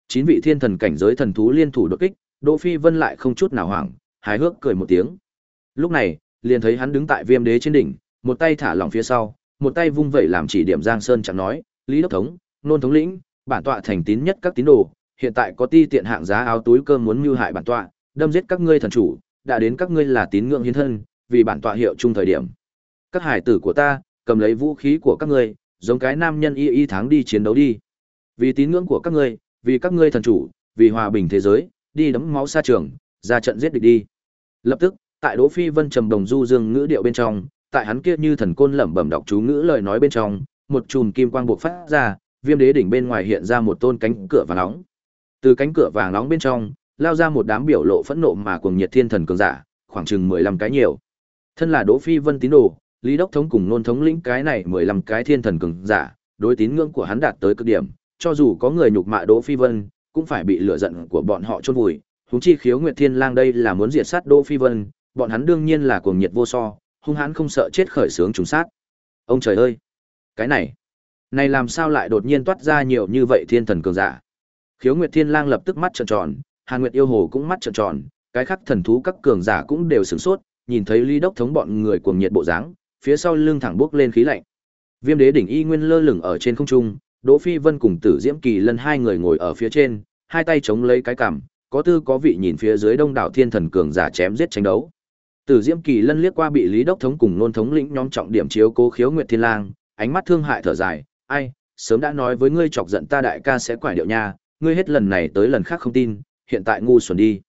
Chín vị thiên thần cảnh giới thần thú liên thủ đột kích, Đỗ Phi Vân lại không chút nào hoảng, hài hước cười một tiếng. Lúc này, liền thấy hắn đứng tại Viêm Đế trên đỉnh, một tay thả lỏng phía sau, một tay vung vẩy làm chỉ điểm Giang Sơn chẳng nói, Lý đốc thống, nôn thống lĩnh, bản tọa thành tín nhất các tín đồ, hiện tại có ti tiện hạng giá áo túi cơm muốn mưu hại bản tọa, đâm giết các ngươi thần chủ, đã đến các ngươi là tín ngưỡng hiến thân, vì bản tọa hiệu chung thời điểm. Các hải tử của ta, cầm lấy vũ khí của các ngươi, giống cái nam nhân y y tháng đi chiến đấu đi. Vì tín ngưỡng của các ngươi, vì các ngươi thần chủ, vì hòa bình thế giới, đi đấm máu xa trường, ra trận giết địch đi. Lập tức, tại Đỗ Phi Vân trầm đồng du dương ngữ điệu bên trong, tại hắn kia như thần côn lẩm bẩm đọc chú ngữ lời nói bên trong, một chùm kim quang bộc phát ra, viêm đế đỉnh bên ngoài hiện ra một tôn cánh cửa vàng nóng. Từ cánh cửa vàng nóng bên trong, lao ra một đám biểu lộ phẫn nộ mà cuồng nhiệt thiên thần cường giả, khoảng chừng 15 cái nhiều. Thân là Đỗ Phi Vân tín đồ, Lý Đốc thống cùng nôn thống lĩnh cái này 15 cái thiên thần cường giả, đối tín ngưỡng của hắn đạt tới cực điểm, cho dù có người nhục mạ Đỗ Phi Vân, cũng phải bị lửa giận của bọn họ chôn vùi. Huống chi khiếu Nguyệt Thiên Lang đây là muốn diệt sát Đỗ Phi Vân, bọn hắn đương nhiên là cuồng nhiệt vô so, hung hãn không sợ chết khởi sướng trùng sát. Ông trời ơi, cái này, này làm sao lại đột nhiên toát ra nhiều như vậy thiên thần cường giả? Khiếu Nguyệt Thiên Lang lập tức mắt trợn tròn, Hàn Nguyệt yêu hồ cũng mắt trợn tròn, cái khác thần thú các cường giả cũng đều sửng sốt, nhìn thấy Lý Đốc thống bọn người cuồng nhiệt bộ dáng, phía sau lưng thẳng bước lên khí lạnh. Viêm Đế đỉnh y nguyên lơ lửng ở trên không trung, Đỗ Phi Vân cùng Tử Diễm Kỳ Lân hai người ngồi ở phía trên, hai tay chống lấy cái cằm, có tư có vị nhìn phía dưới đông đảo thiên thần cường giả chém giết tranh đấu. Tử Diễm Kỳ Lân liếc qua bị Lý Đốc thống cùng nôn thống lĩnh nhóm trọng điểm chiếu cố khiếu Nguyệt Thiên Lang, ánh mắt thương hại thở dài, "Ai, sớm đã nói với ngươi chọc giận ta đại ca sẽ quải điệu nha, ngươi hết lần này tới lần khác không tin, hiện tại ngu xuẩn đi."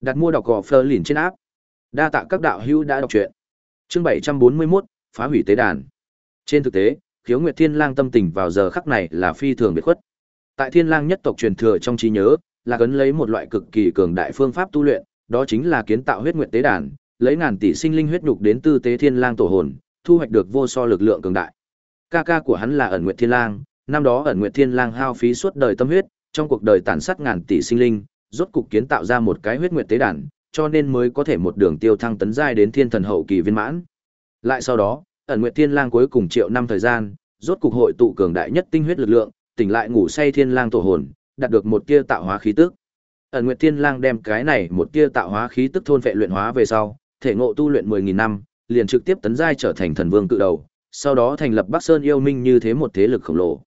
Đặt mua đọc gò phơ lìn trên áp. Đa tạ các đạo hữu đã đọc truyện. Chương 741, phá hủy tế đàn. Trên thực tế, khiếu nguyệt thiên lang tâm tình vào giờ khắc này là phi thường biệt khuất tại thiên lang nhất tộc truyền thừa trong trí nhớ là gắn lấy một loại cực kỳ cường đại phương pháp tu luyện đó chính là kiến tạo huyết nguyệt tế đàn lấy ngàn tỷ sinh linh huyết nhục đến tư tế thiên lang tổ hồn thu hoạch được vô so lực lượng cường đại ca ca của hắn là ẩn nguyệt thiên lang năm đó ẩn nguyệt thiên lang hao phí suốt đời tâm huyết trong cuộc đời tàn sát ngàn tỷ sinh linh rốt cục kiến tạo ra một cái huyết nguyệt tế đàn, cho nên mới có thể một đường tiêu thăng tấn giai đến thiên thần hậu kỳ viên mãn. Lại sau đó, ẩn nguyệt thiên lang cuối cùng triệu năm thời gian, rốt cục hội tụ cường đại nhất tinh huyết lực lượng, tỉnh lại ngủ say thiên lang tổ hồn, đạt được một tia tạo hóa khí tức. Ẩn nguyệt thiên lang đem cái này một tia tạo hóa khí tức thôn vệ luyện hóa về sau, thể ngộ tu luyện mười nghìn năm, liền trực tiếp tấn giai trở thành thần vương cự đầu, sau đó thành lập bắc sơn yêu minh như thế một thế lực khổng lồ.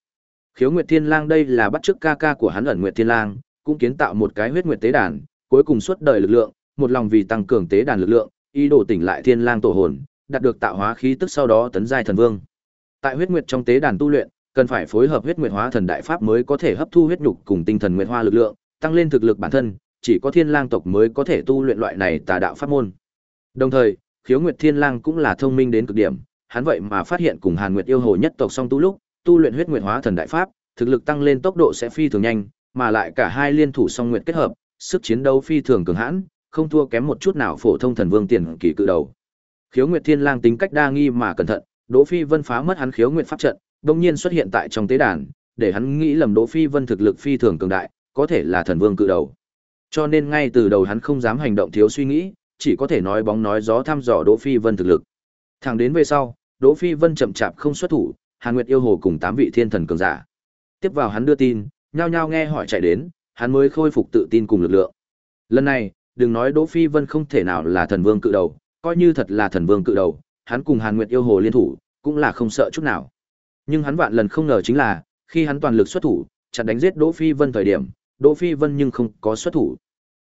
Khiếu nguyệt thiên lang đây là bắt chước ca ca của hắn ẩn nguyệt thiên lang cũng kiến tạo một cái huyết nguyệt tế đàn cuối cùng suốt đời lực lượng một lòng vì tăng cường tế đàn lực lượng ý đồ tỉnh lại thiên lang tổ hồn đạt được tạo hóa khí tức sau đó tấn giai thần vương. Tại huyết nguyệt trong tế đàn tu luyện, cần phải phối hợp huyết nguyệt hóa thần đại pháp mới có thể hấp thu huyết nhục cùng tinh thần nguyệt hoa lực lượng, tăng lên thực lực bản thân, chỉ có thiên lang tộc mới có thể tu luyện loại này tà đạo pháp môn. Đồng thời, khiếu nguyệt thiên lang cũng là thông minh đến cực điểm, hắn vậy mà phát hiện cùng Hàn Nguyệt yêu hồ nhất tộc song tu lúc, tu luyện huyết nguyệt hóa thần đại pháp, thực lực tăng lên tốc độ sẽ phi thường nhanh, mà lại cả hai liên thủ song nguyệt kết hợp, sức chiến đấu phi thường cường hãn, không thua kém một chút nào phổ thông thần vương tiền kỳ cự đầu. Khiếu Nguyệt Thiên Lang tính cách đa nghi mà cẩn thận, Đỗ Phi Vân phá mất hắn Khiếu Nguyệt pháp trận, đột nhiên xuất hiện tại trong tế đàn, để hắn nghĩ lầm Đỗ Phi Vân thực lực phi thường cường đại, có thể là thần vương cự đầu. Cho nên ngay từ đầu hắn không dám hành động thiếu suy nghĩ, chỉ có thể nói bóng nói gió thăm dò Đỗ Phi Vân thực lực. Thẳng đến về sau, Đỗ Phi Vân chậm chạp không xuất thủ, Hàn Nguyệt yêu hồ cùng tám vị thiên thần cường giả. Tiếp vào hắn đưa tin, nhao nhao nghe hỏi chạy đến, hắn mới khôi phục tự tin cùng lực lượng. Lần này, đừng nói Đỗ Phi Vân không thể nào là thần vương cự đầu, coi như thật là thần vương cự đầu, hắn cùng Hàn Nguyệt yêu hồ liên thủ, cũng là không sợ chút nào. Nhưng hắn vạn lần không ngờ chính là, khi hắn toàn lực xuất thủ, chặn đánh giết Đỗ Phi Vân thời điểm, Đỗ Phi Vân nhưng không có xuất thủ,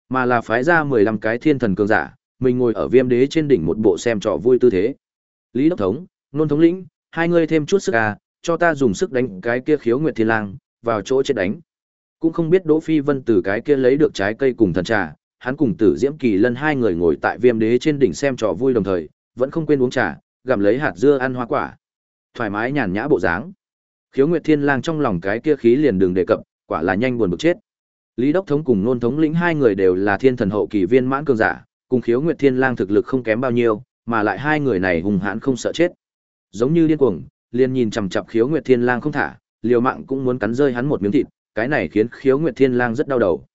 mà là phái ra 15 cái thiên thần cường giả, mình ngồi ở Viêm Đế trên đỉnh một bộ xem trò vui tư thế. Lý Đốc Thống, Nôn Thống lĩnh, hai người thêm chút sức à, cho ta dùng sức đánh cái kia khiếu Nguyệt Thiên Lang, vào chỗ chết đánh. Cũng không biết Đỗ Phi Vân từ cái kia lấy được trái cây cùng thần trà, hắn cùng Tử Diễm Kỳ Lân hai người ngồi tại Viêm Đế trên đỉnh xem trò vui đồng thời, vẫn không quên uống trà, gặm lấy hạt dưa ăn hoa quả. Thoải mái nhàn nhã bộ dáng. Khiếu Nguyệt Thiên Lang trong lòng cái kia khí liền đường đề cập, quả là nhanh buồn bực chết. Lý Đốc Thống cùng Nôn Thống lĩnh hai người đều là thiên thần hậu kỳ viên mãn cường giả, cùng Khiếu Nguyệt Thiên Lang thực lực không kém bao nhiêu, mà lại hai người này hùng hãn không sợ chết. Giống như điên cuồng, liền nhìn chằm chằm Khiếu Nguyệt Thiên Lang không thả, liều mạng cũng muốn cắn rơi hắn một miếng thịt, cái này khiến Khiếu Nguyệt Thiên Lang rất đau đầu.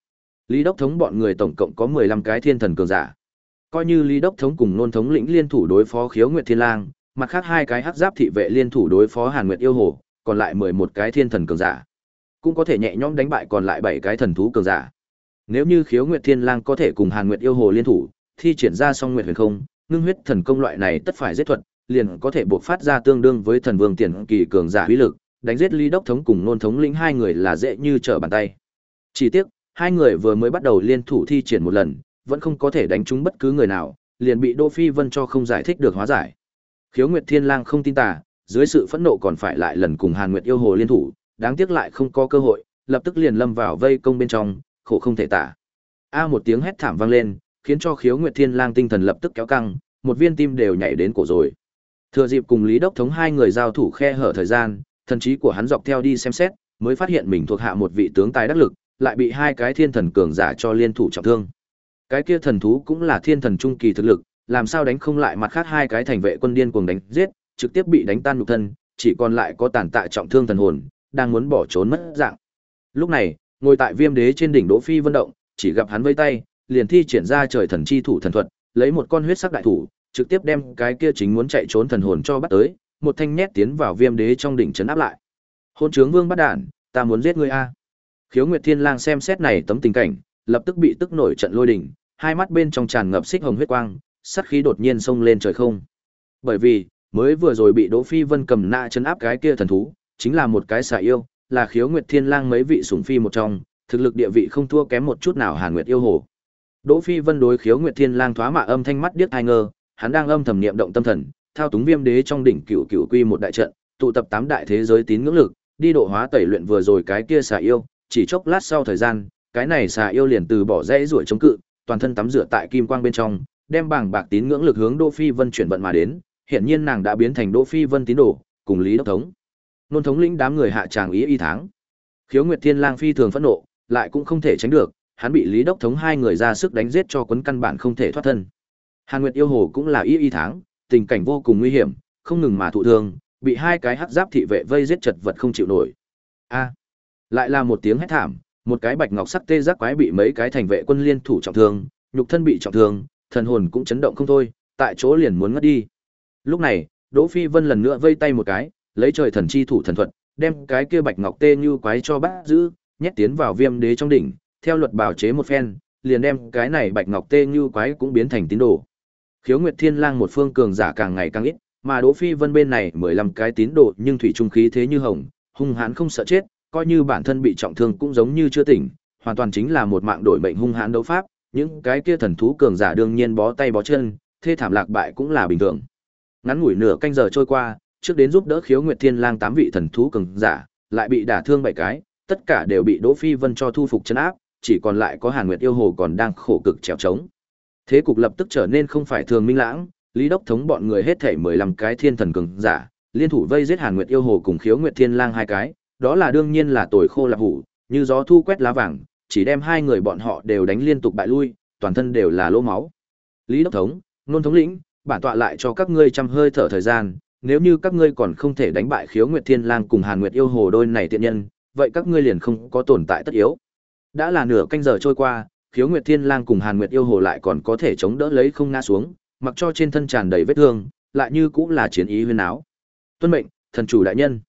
Lý Đốc Thống bọn người tổng cộng có 15 cái thiên thần cường giả. Coi như Lý Đốc Thống cùng Nôn Thống lĩnh liên thủ đối phó Khiếu Nguyệt Thiên Lang, mặt khác hai cái hắc giáp thị vệ liên thủ đối phó Hàn Nguyệt yêu hồ, còn lại 11 cái thiên thần cường giả. Cũng có thể nhẹ nhõm đánh bại còn lại 7 cái thần thú cường giả. Nếu như Khiếu Nguyệt Thiên Lang có thể cùng Hàn Nguyệt yêu hồ liên thủ, thi triển ra song nguyệt huyền không, ngưng huyết thần công loại này tất phải giết thuật, liền có thể buộc phát ra tương đương với thần vương tiền kỳ cường giả uy lực, đánh giết Lý Đốc thống cùng Nôn thống lĩnh hai người là dễ như trở bàn tay. Chỉ tiếc, hai người vừa mới bắt đầu liên thủ thi triển một lần, vẫn không có thể đánh trúng bất cứ người nào, liền bị Đỗ Phi Vân cho không giải thích được hóa giải. Khiếu Nguyệt Thiên Lang không tin tà, dưới sự phẫn nộ còn phải lại lần cùng Hàn Nguyệt yêu hồ liên thủ, đáng tiếc lại không có cơ hội, lập tức liền lâm vào vây công bên trong, khổ không thể tả. A một tiếng hét thảm vang lên, khiến cho Khiếu Nguyệt Thiên Lang tinh thần lập tức kéo căng, một viên tim đều nhảy đến cổ rồi. Thừa dịp cùng Lý Đốc thống hai người giao thủ khe hở thời gian, thần trí của hắn dọc theo đi xem xét, mới phát hiện mình thuộc hạ một vị tướng tài đắc lực, lại bị hai cái thiên thần cường giả cho liên thủ trọng thương. Cái kia thần thú cũng là thiên thần trung kỳ thực lực, làm sao đánh không lại mặt khác hai cái thành vệ quân điên cuồng đánh giết, trực tiếp bị đánh tan nhục thân, chỉ còn lại có tàn tạ trọng thương thần hồn, đang muốn bỏ trốn mất dạng. Lúc này, ngồi tại Viêm Đế trên đỉnh Đỗ Phi vân động, chỉ gặp hắn vây tay, liền thi triển ra trời thần chi thủ thần thuật, lấy một con huyết sắc đại thủ, trực tiếp đem cái kia chính muốn chạy trốn thần hồn cho bắt tới, một thanh nhét tiến vào Viêm Đế trong đỉnh trấn áp lại. Hôn trướng Vương bắt đản, ta muốn giết ngươi a. Khiếu Nguyệt Thiên Lang xem xét này tấm tình cảnh, lập tức bị tức nổi trận lôi đỉnh, hai mắt bên trong tràn ngập xích hồng huyết quang, sát khí đột nhiên xông lên trời không. Bởi vì, mới vừa rồi bị Đỗ Phi Vân cầm nạ chấn áp cái kia thần thú, chính là một cái xà yêu, là Khiếu Nguyệt Thiên Lang mấy vị sủng phi một trong, thực lực địa vị không thua kém một chút nào Hàn Nguyệt yêu hồ. Đỗ Phi Vân đối Khiếu Nguyệt Thiên Lang thoá mạ âm thanh mắt điếc ai ngơ, hắn đang âm thầm niệm động tâm thần, thao túng Viêm Đế trong đỉnh cựu cựu quy một đại trận, tụ tập tám đại thế giới tín ngưỡng lực, đi độ hóa tẩy luyện vừa rồi cái kia xà yêu, chỉ chốc lát sau thời gian, cái này xà yêu liền từ bỏ rẽ rủa chống cự, toàn thân tắm rửa tại kim quang bên trong, đem bảng bạc tín ngưỡng lực hướng Đỗ Phi Vân chuyển vận mà đến, hiện nhiên nàng đã biến thành Đỗ Phi Vân tín đồ, cùng Lý Đốc thống. Nôn thống lĩnh đám người hạ tràng ý y tháng. Khiếu Nguyệt Thiên Lang phi thường phẫn nộ, lại cũng không thể tránh được, hắn bị Lý Đốc thống hai người ra sức đánh giết cho quấn căn bản không thể thoát thân. Hàn Nguyệt yêu hồ cũng là y y tháng, tình cảnh vô cùng nguy hiểm, không ngừng mà thụ thương, bị hai cái hắc giáp thị vệ vây giết chật vật không chịu nổi. A! lại là một tiếng hét thảm, một cái bạch ngọc sắc tê giác quái bị mấy cái thành vệ quân liên thủ trọng thương, nhục thân bị trọng thương, thần hồn cũng chấn động không thôi, tại chỗ liền muốn ngất đi. Lúc này, Đỗ Phi Vân lần nữa vây tay một cái, lấy trời thần chi thủ thần thuật, đem cái kia bạch ngọc tê như quái cho bắt giữ, nhét tiến vào viêm đế trong đỉnh, theo luật bảo chế một phen, liền đem cái này bạch ngọc tê như quái cũng biến thành tín đồ. Khiếu Nguyệt Thiên Lang một phương cường giả càng ngày càng ít, mà Đỗ Phi Vân bên này 15 cái tín đồ nhưng thủy trung khí thế như hồng, hung hãn không sợ chết, coi như bản thân bị trọng thương cũng giống như chưa tỉnh, hoàn toàn chính là một mạng đổi mệnh hung hãn đấu pháp, những cái kia thần thú cường giả đương nhiên bó tay bó chân, thê thảm lạc bại cũng là bình thường. Ngắn ngủi nửa canh giờ trôi qua, trước đến giúp đỡ Khiếu Nguyệt Thiên Lang tám vị thần thú cường giả, lại bị đả thương bảy cái, tất cả đều bị Đỗ Phi Vân cho thu phục trấn áp, chỉ còn lại có Hàn Nguyệt yêu hồ còn đang khổ cực trèo trống. Thế cục lập tức trở nên không phải thường minh lãng, Lý Đốc thống bọn người hết thảy 15 cái thiên thần cường giả, liên thủ vây giết Hàn Nguyệt yêu hồ cùng Khiếu Nguyệt Thiên Lang hai cái, đó là đương nhiên là tồi khô lạp hủ, như gió thu quét lá vàng, chỉ đem hai người bọn họ đều đánh liên tục bại lui, toàn thân đều là lỗ máu. Lý Đốc thống, nôn thống lĩnh, bản tọa lại cho các ngươi trăm hơi thở thời gian, nếu như các ngươi còn không thể đánh bại Khiếu Nguyệt Thiên Lang cùng Hàn Nguyệt yêu hồ đôi này tiện nhân, vậy các ngươi liền không có tồn tại tất yếu. Đã là nửa canh giờ trôi qua, Khiếu Nguyệt Thiên Lang cùng Hàn Nguyệt yêu hồ lại còn có thể chống đỡ lấy không ngã xuống, mặc cho trên thân tràn đầy vết thương, lại như cũng là chiến ý huyên áo. Tuân mệnh, thần chủ đại nhân.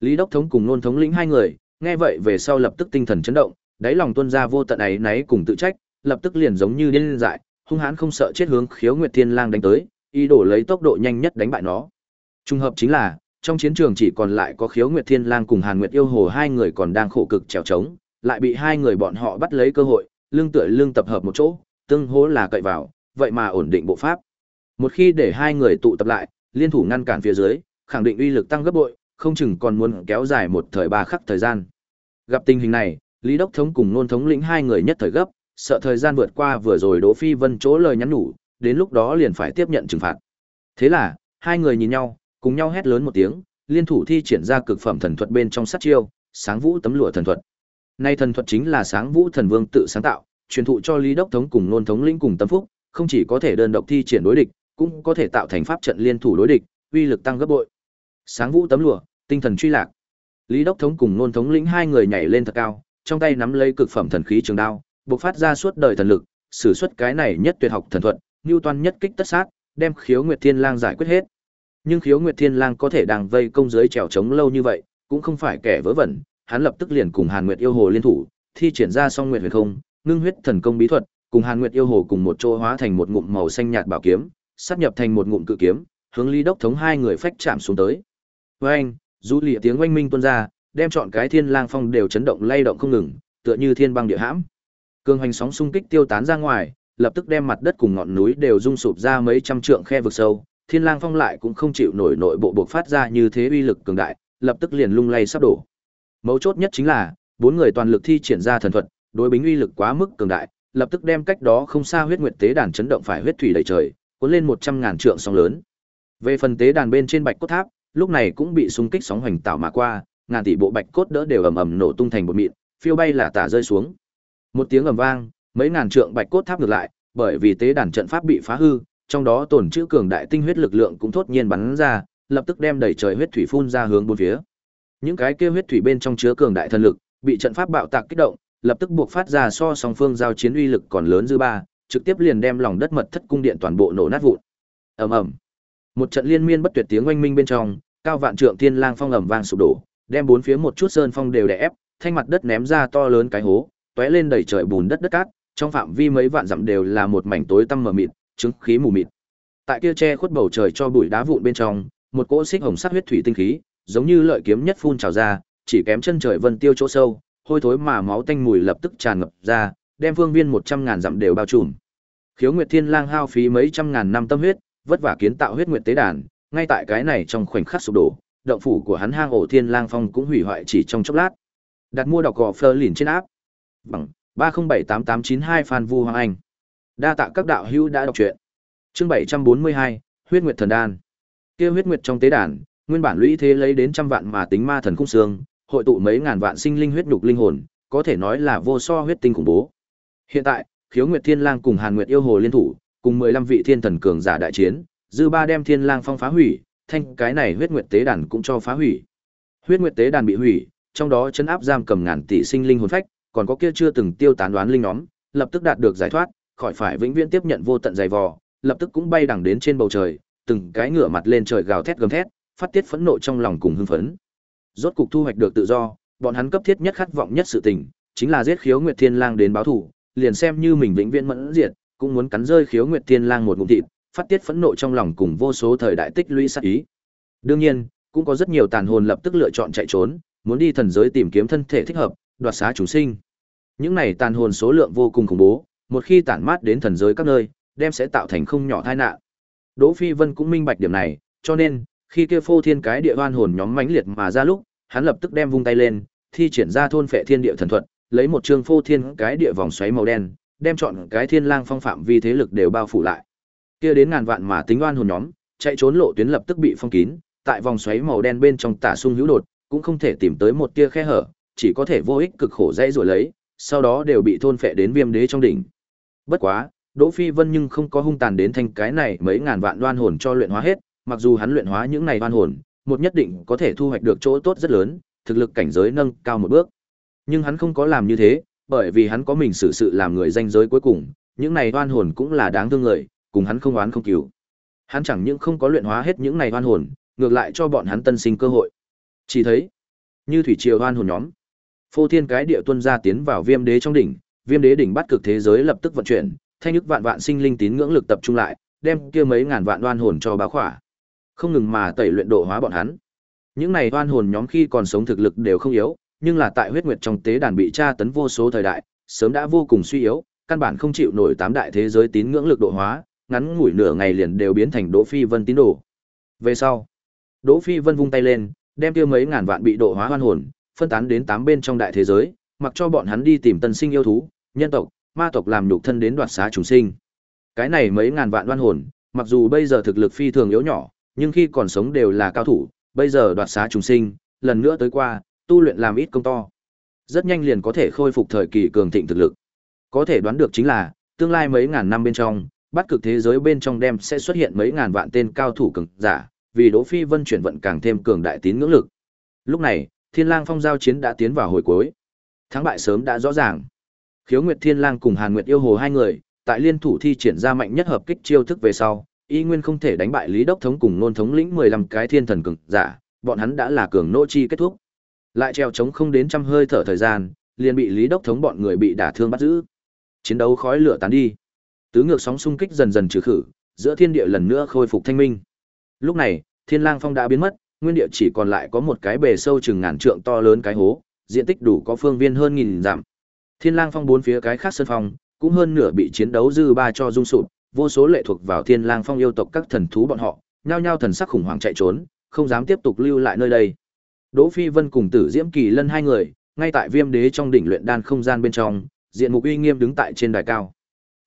Lý Đốc thống cùng nôn thống lĩnh hai người, nghe vậy về sau lập tức tinh thần chấn động, đáy lòng tuân ra vô tận ấy náy cùng tự trách, lập tức liền giống như điên dại, hung hãn không sợ chết hướng Khiếu Nguyệt Thiên Lang đánh tới, ý đồ lấy tốc độ nhanh nhất đánh bại nó. Trung hợp chính là, trong chiến trường chỉ còn lại có Khiếu Nguyệt Thiên Lang cùng Hàn Nguyệt Yêu Hồ hai người còn đang khổ cực trèo trống, lại bị hai người bọn họ bắt lấy cơ hội, lưng tựa lưng tập hợp một chỗ, tương hỗ là cậy vào, vậy mà ổn định bộ pháp. Một khi để hai người tụ tập lại, liên thủ ngăn cản phía dưới, khẳng định uy lực tăng gấp bội, không chừng còn muốn kéo dài một thời ba khắc thời gian. Gặp tình hình này, Lý Đốc Thống cùng Nôn Thống lĩnh hai người nhất thời gấp, sợ thời gian vượt qua vừa rồi Đỗ Phi Vân chỗ lời nhắn nhủ, đến lúc đó liền phải tiếp nhận trừng phạt. Thế là, hai người nhìn nhau, cùng nhau hét lớn một tiếng, liên thủ thi triển ra cực phẩm thần thuật bên trong sát chiêu, sáng vũ tấm lụa thần thuật. Nay thần thuật chính là sáng vũ thần vương tự sáng tạo, truyền thụ cho Lý Đốc Thống cùng Nôn Thống lĩnh cùng Tâm Phúc, không chỉ có thể đơn độc thi triển đối địch, cũng có thể tạo thành pháp trận liên thủ đối địch, uy lực tăng gấp bội. Sáng vũ tấm lụa, tinh thần truy lạc. Lý Đốc Thống cùng Nôn Thống lĩnh hai người nhảy lên thật cao, trong tay nắm lấy cực phẩm thần khí trường đao, bộc phát ra suốt đời thần lực, sử xuất cái này nhất tuyệt học thần thuật, Newton nhất kích tất sát, đem Khiếu Nguyệt Thiên Lang giải quyết hết. Nhưng Khiếu Nguyệt Thiên Lang có thể đang vây công dưới trèo chống lâu như vậy, cũng không phải kẻ vớ vẩn, hắn lập tức liền cùng Hàn Nguyệt yêu hồ liên thủ, thi triển ra song nguyệt huyền không, ngưng huyết thần công bí thuật, cùng Hàn Nguyệt yêu hồ cùng một chỗ hóa thành một ngụm màu xanh nhạt bảo kiếm, sát nhập thành một ngụm cự kiếm, hướng Lý Đốc thống hai người phách chạm xuống tới. Oeng, rú lìa tiếng oanh minh tuôn ra, đem chọn cái Thiên Lang Phong đều chấn động lay động không ngừng, tựa như thiên băng địa hãm. Cương hành sóng xung kích tiêu tán ra ngoài, lập tức đem mặt đất cùng ngọn núi đều rung sụp ra mấy trăm trượng khe vực sâu. Thiên Lang Phong lại cũng không chịu nổi nội bộ bộc phát ra như thế uy lực cường đại, lập tức liền lung lay sắp đổ. Mấu chốt nhất chính là, bốn người toàn lực thi triển ra thần thuật, đối bính uy lực quá mức cường đại, lập tức đem cách đó không xa huyết nguyệt tế đàn chấn động phải huyết thủy đầy trời, cuốn lên một trăm ngàn trượng sóng lớn. Về phần tế đàn bên trên bạch cốt tháp, lúc này cũng bị xung kích sóng hoành tạo mà qua, ngàn tỷ bộ bạch cốt đỡ đều ầm ầm nổ tung thành bột mịn, phiêu bay là tả rơi xuống. Một tiếng ầm vang, mấy ngàn trượng bạch cốt tháp ngược lại, bởi vì tế đàn trận pháp bị phá hư, trong đó tổn chữ cường đại tinh huyết lực lượng cũng thốt nhiên bắn ra, lập tức đem đẩy trời huyết thủy phun ra hướng bốn phía. Những cái kia huyết thủy bên trong chứa cường đại thần lực, bị trận pháp bạo tạc kích động, lập tức buộc phát ra so song phương giao chiến uy lực còn lớn dư ba, trực tiếp liền đem lòng đất mật thất cung điện toàn bộ nổ nát vụn. Ầm ầm. Một trận liên miên bất tuyệt tiếng oanh minh bên trong, cao vạn trượng thiên lang phong ầm vang sụp đổ, đem bốn phía một chút sơn phong đều đè ép, thanh mặt đất ném ra to lớn cái hố, tóe lên đầy trời bùn đất đất cát, trong phạm vi mấy vạn dặm đều là một mảnh tối tăm mờ mịt, chứng khí mù mịt. Tại kia che khuất bầu trời cho bụi đá vụn bên trong, một cỗ xích hồng sắc huyết thủy tinh khí, giống như lợi kiếm nhất phun trào ra, chỉ kém chân trời vân tiêu chỗ sâu, hôi thối mà máu tanh mùi lập tức tràn ngập ra, đem phương viên một trăm ngàn dặm đều bao trùm. Khiếu Nguyệt Thiên Lang hao phí mấy trăm ngàn năm tâm huyết, vất vả kiến tạo huyết nguyệt tế đàn, ngay tại cái này trong khoảnh khắc sụp đổ, động phủ của hắn hang ổ Thiên Lang Phong cũng hủy hoại chỉ trong chốc lát. Đặt mua đọc gò Fleur lìn trên áp. Bằng ba không bảy tám tám chín hai Phan Vu Hoàng Anh. Đa tạ các đạo hữu đã đọc truyện. Chương bảy trăm bốn mươi hai Huyết Nguyệt Thần Đan. Kia huyết nguyệt trong tế đàn, nguyên bản lũy thế lấy đến trăm vạn mà tính ma thần khung xương, hội tụ mấy ngàn vạn sinh linh huyết nhục linh hồn, có thể nói là vô so huyết tinh khủng bố. Hiện tại, Khiếu Nguyệt Thiên Lang cùng Hàn Nguyệt yêu hồ liên thủ, cùng 15 vị thiên thần cường giả đại chiến, dư ba đem Thiên Lang phong phá hủy, thanh cái này huyết nguyệt tế đàn cũng cho phá hủy. Huyết nguyệt tế đàn bị hủy, trong đó chấn áp giam cầm ngàn tỷ sinh linh hồn phách, còn có kia chưa từng tiêu tán đoán linh nhóm, lập tức đạt được giải thoát, khỏi phải vĩnh viễn tiếp nhận vô tận dày vò, lập tức cũng bay đẳng đến trên bầu trời, từng cái ngửa mặt lên trời gào thét gầm thét, phát tiết phẫn nộ trong lòng cùng hưng phấn. Rốt cục thu hoạch được tự do, bọn hắn cấp thiết nhất khát vọng nhất sự tình, chính là giết Khiếu Nguyệt Thiên Lang đến báo thù, liền xem như mình vĩnh viễn mẫn diệt, cũng muốn cắn rơi Khiếu Nguyệt Thiên Lang một ngụm thịt, phát tiết phẫn nộ trong lòng cùng vô số thời đại tích lũy sát ý. Đương nhiên, cũng có rất nhiều tàn hồn lập tức lựa chọn chạy trốn, muốn đi thần giới tìm kiếm thân thể thích hợp, đoạt xá chúng sinh. Những này tàn hồn số lượng vô cùng khủng bố, một khi tản mát đến thần giới các nơi, đem sẽ tạo thành không nhỏ tai nạn. Đỗ Phi Vân cũng minh bạch điểm này, cho nên, khi kia phô thiên cái địa oan hồn nhóm mãnh liệt mà ra lúc, hắn lập tức đem vung tay lên, thi triển ra thôn phệ thiên địa thần thuật, lấy một chương phô thiên cái địa vòng xoáy màu đen, đem chọn cái thiên lang phong phạm vi thế lực đều bao phủ lại. Kia đến ngàn vạn mà tính oan hồn nhóm, chạy trốn lộ tuyến lập tức bị phong kín, tại vòng xoáy màu đen bên trong tả sung hữu đột, cũng không thể tìm tới một tia khe hở, chỉ có thể vô ích cực khổ dãy rồi lấy, sau đó đều bị thôn phệ đến viêm đế trong đỉnh. Bất quá, Đỗ Phi Vân nhưng không có hung tàn đến thành cái này mấy ngàn vạn đoan hồn cho luyện hóa hết, mặc dù hắn luyện hóa những này oan hồn, một nhất định có thể thu hoạch được chỗ tốt rất lớn, thực lực cảnh giới nâng cao một bước. Nhưng hắn không có làm như thế, bởi vì hắn có mình xử sự làm người danh giới cuối cùng, những này oan hồn cũng là đáng thương người, cùng hắn không oán không cứu. Hắn chẳng những không có luyện hóa hết những này oan hồn, ngược lại cho bọn hắn tân sinh cơ hội. Chỉ thấy, như thủy triều oan hồn nhóm, phô thiên cái địa tuân ra tiến vào viêm đế trong đỉnh, viêm đế đỉnh bắt cực thế giới lập tức vận chuyển, thanh nhức vạn vạn sinh linh tín ngưỡng lực tập trung lại, đem kia mấy ngàn vạn oan hồn cho bá khỏa. Không ngừng mà tẩy luyện độ hóa bọn hắn. Những này đoan hồn nhóm khi còn sống thực lực đều không yếu, nhưng là tại huyết nguyệt trong tế đàn bị tra tấn vô số thời đại, sớm đã vô cùng suy yếu, căn bản không chịu nổi tám đại thế giới tín ngưỡng lực độ hóa, ngắn ngủi nửa ngày liền đều biến thành Đỗ Phi Vân tín đồ. Về sau, Đỗ Phi Vân vung tay lên, đem kia mấy ngàn vạn bị độ hóa oan hồn, phân tán đến tám bên trong đại thế giới, mặc cho bọn hắn đi tìm tân sinh yêu thú, nhân tộc, ma tộc làm nhục thân đến đoạt xá chúng sinh. Cái này mấy ngàn vạn đoan hồn, mặc dù bây giờ thực lực phi thường yếu nhỏ, nhưng khi còn sống đều là cao thủ, bây giờ đoạt xá trùng sinh, lần nữa tới qua, tu luyện làm ít công to. Rất nhanh liền có thể khôi phục thời kỳ cường thịnh thực lực. Có thể đoán được chính là, tương lai mấy ngàn năm bên trong, bắt cực thế giới bên trong đem sẽ xuất hiện mấy ngàn vạn tên cao thủ cường giả, vì Đỗ Phi Vân chuyển vận càng thêm cường đại tín ngưỡng lực. Lúc này, Thiên Lang Phong giao chiến đã tiến vào hồi cuối. Thắng bại sớm đã rõ ràng. Khiếu Nguyệt Thiên Lang cùng Hàn Nguyệt Yêu Hồ hai người, tại liên thủ thi triển ra mạnh nhất hợp kích chiêu thức về sau, y nguyên không thể đánh bại Lý Đốc thống cùng nôn thống lĩnh 15 cái thiên thần cường giả, bọn hắn đã là cường nô chi kết thúc. Lại treo chống không đến trăm hơi thở thời gian, liền bị Lý Đốc thống bọn người bị đả thương bắt giữ. Chiến đấu khói lửa tán đi. Tứ ngược sóng xung kích dần dần trừ khử, giữa thiên địa lần nữa khôi phục thanh minh. Lúc này, Thiên Lang Phong đã biến mất, nguyên địa chỉ còn lại có một cái bề sâu chừng ngàn trượng to lớn cái hố, diện tích đủ có phương viên hơn nghìn dặm. Thiên Lang Phong bốn phía cái khác sơn phong, cũng hơn nửa bị chiến đấu dư ba cho rung sụp, vô số lệ thuộc vào Thiên Lang Phong yêu tộc các thần thú bọn họ, nhao nhao thần sắc khủng hoảng chạy trốn, không dám tiếp tục lưu lại nơi đây. Đỗ Phi Vân cùng Tử Diễm Kỳ Lân hai người, ngay tại Viêm Đế trong đỉnh luyện đan không gian bên trong, diện mục uy nghiêm đứng tại trên đài cao.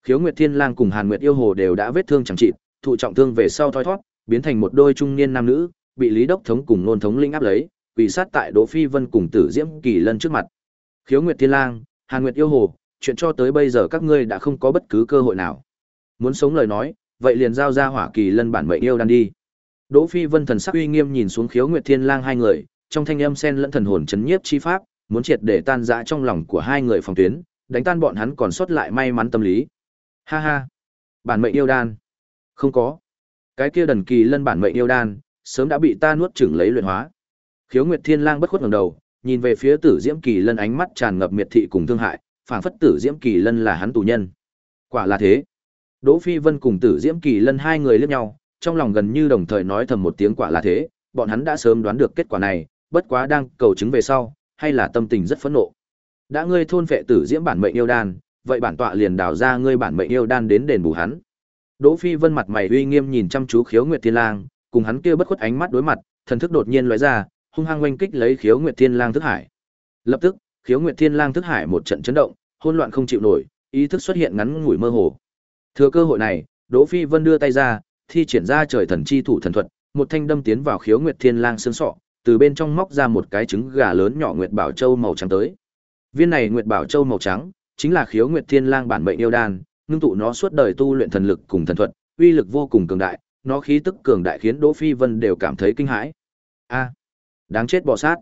Khiếu Nguyệt Thiên Lang cùng Hàn Nguyệt Yêu Hồ đều đã vết thương chẳng trị, thụ trọng thương về sau thoi thoát, biến thành một đôi trung niên nam nữ, bị Lý Đốc thống cùng Nôn thống linh áp lấy, quỳ sát tại Đỗ Phi Vân cùng Tử Diễm Kỳ Lân trước mặt. Khiếu Nguyệt Thiên Lang, Hàn Nguyệt Yêu Hồ, chuyện cho tới bây giờ các ngươi đã không có bất cứ cơ hội nào. Muốn sống lời nói, vậy liền giao ra Hỏa Kỳ Lân bản mệnh yêu đan đi. Đỗ Phi Vân thần sắc uy nghiêm nhìn xuống Khiếu Nguyệt Thiên Lang hai người, trong thanh âm xen lẫn thần hồn chấn nhiếp chi pháp, muốn triệt để tan rã trong lòng của hai người phòng tuyến, đánh tan bọn hắn còn sót lại may mắn tâm lý. Ha ha, bản mệnh yêu đan. Không có. Cái kia đần kỳ lân bản mệnh yêu đan, sớm đã bị ta nuốt chửng lấy luyện hóa. Khiếu Nguyệt Thiên Lang bất khuất ngẩng đầu, nhìn về phía Tử Diễm Kỳ Lân ánh mắt tràn ngập miệt thị cùng thương hại, phảng phất Tử Diễm Kỳ Lân là hắn tù nhân. Quả là thế. Đỗ Phi Vân cùng Tử Diễm Kỳ Lân hai người liếc nhau, trong lòng gần như đồng thời nói thầm một tiếng quả là thế, bọn hắn đã sớm đoán được kết quả này, bất quá đang cầu chứng về sau, hay là tâm tình rất phẫn nộ. Đã ngươi thôn phệ Tử Diễm bản mệnh yêu đan, vậy bản tọa liền đào ra ngươi bản mệnh yêu đan đến đền bù hắn. Đỗ Phi Vân mặt mày uy nghiêm nhìn chăm chú Khiếu Nguyệt Thiên Lang, cùng hắn kia bất khuất ánh mắt đối mặt, thần thức đột nhiên lóe ra, hung hăng oanh kích lấy Khiếu Nguyệt Thiên Lang thức hải. Lập tức, Khiếu Nguyệt Thiên Lang thức hải một trận chấn động, hỗn loạn không chịu nổi, ý thức xuất hiện ngắn ngủi mơ hồ. Thừa cơ hội này, Đỗ Phi Vân đưa tay ra, thi triển ra trời thần chi thủ thần thuật, một thanh đâm tiến vào Khiếu Nguyệt Thiên Lang xương sọ, từ bên trong móc ra một cái trứng gà lớn nhỏ Nguyệt Bảo Châu màu trắng tới. Viên này Nguyệt Bảo Châu màu trắng, chính là Khiếu Nguyệt Thiên Lang bản mệnh yêu đan, ngưng tụ nó suốt đời tu luyện thần lực cùng thần thuật, uy lực vô cùng cường đại, nó khí tức cường đại khiến Đỗ Phi Vân đều cảm thấy kinh hãi. A, đáng chết bò sát.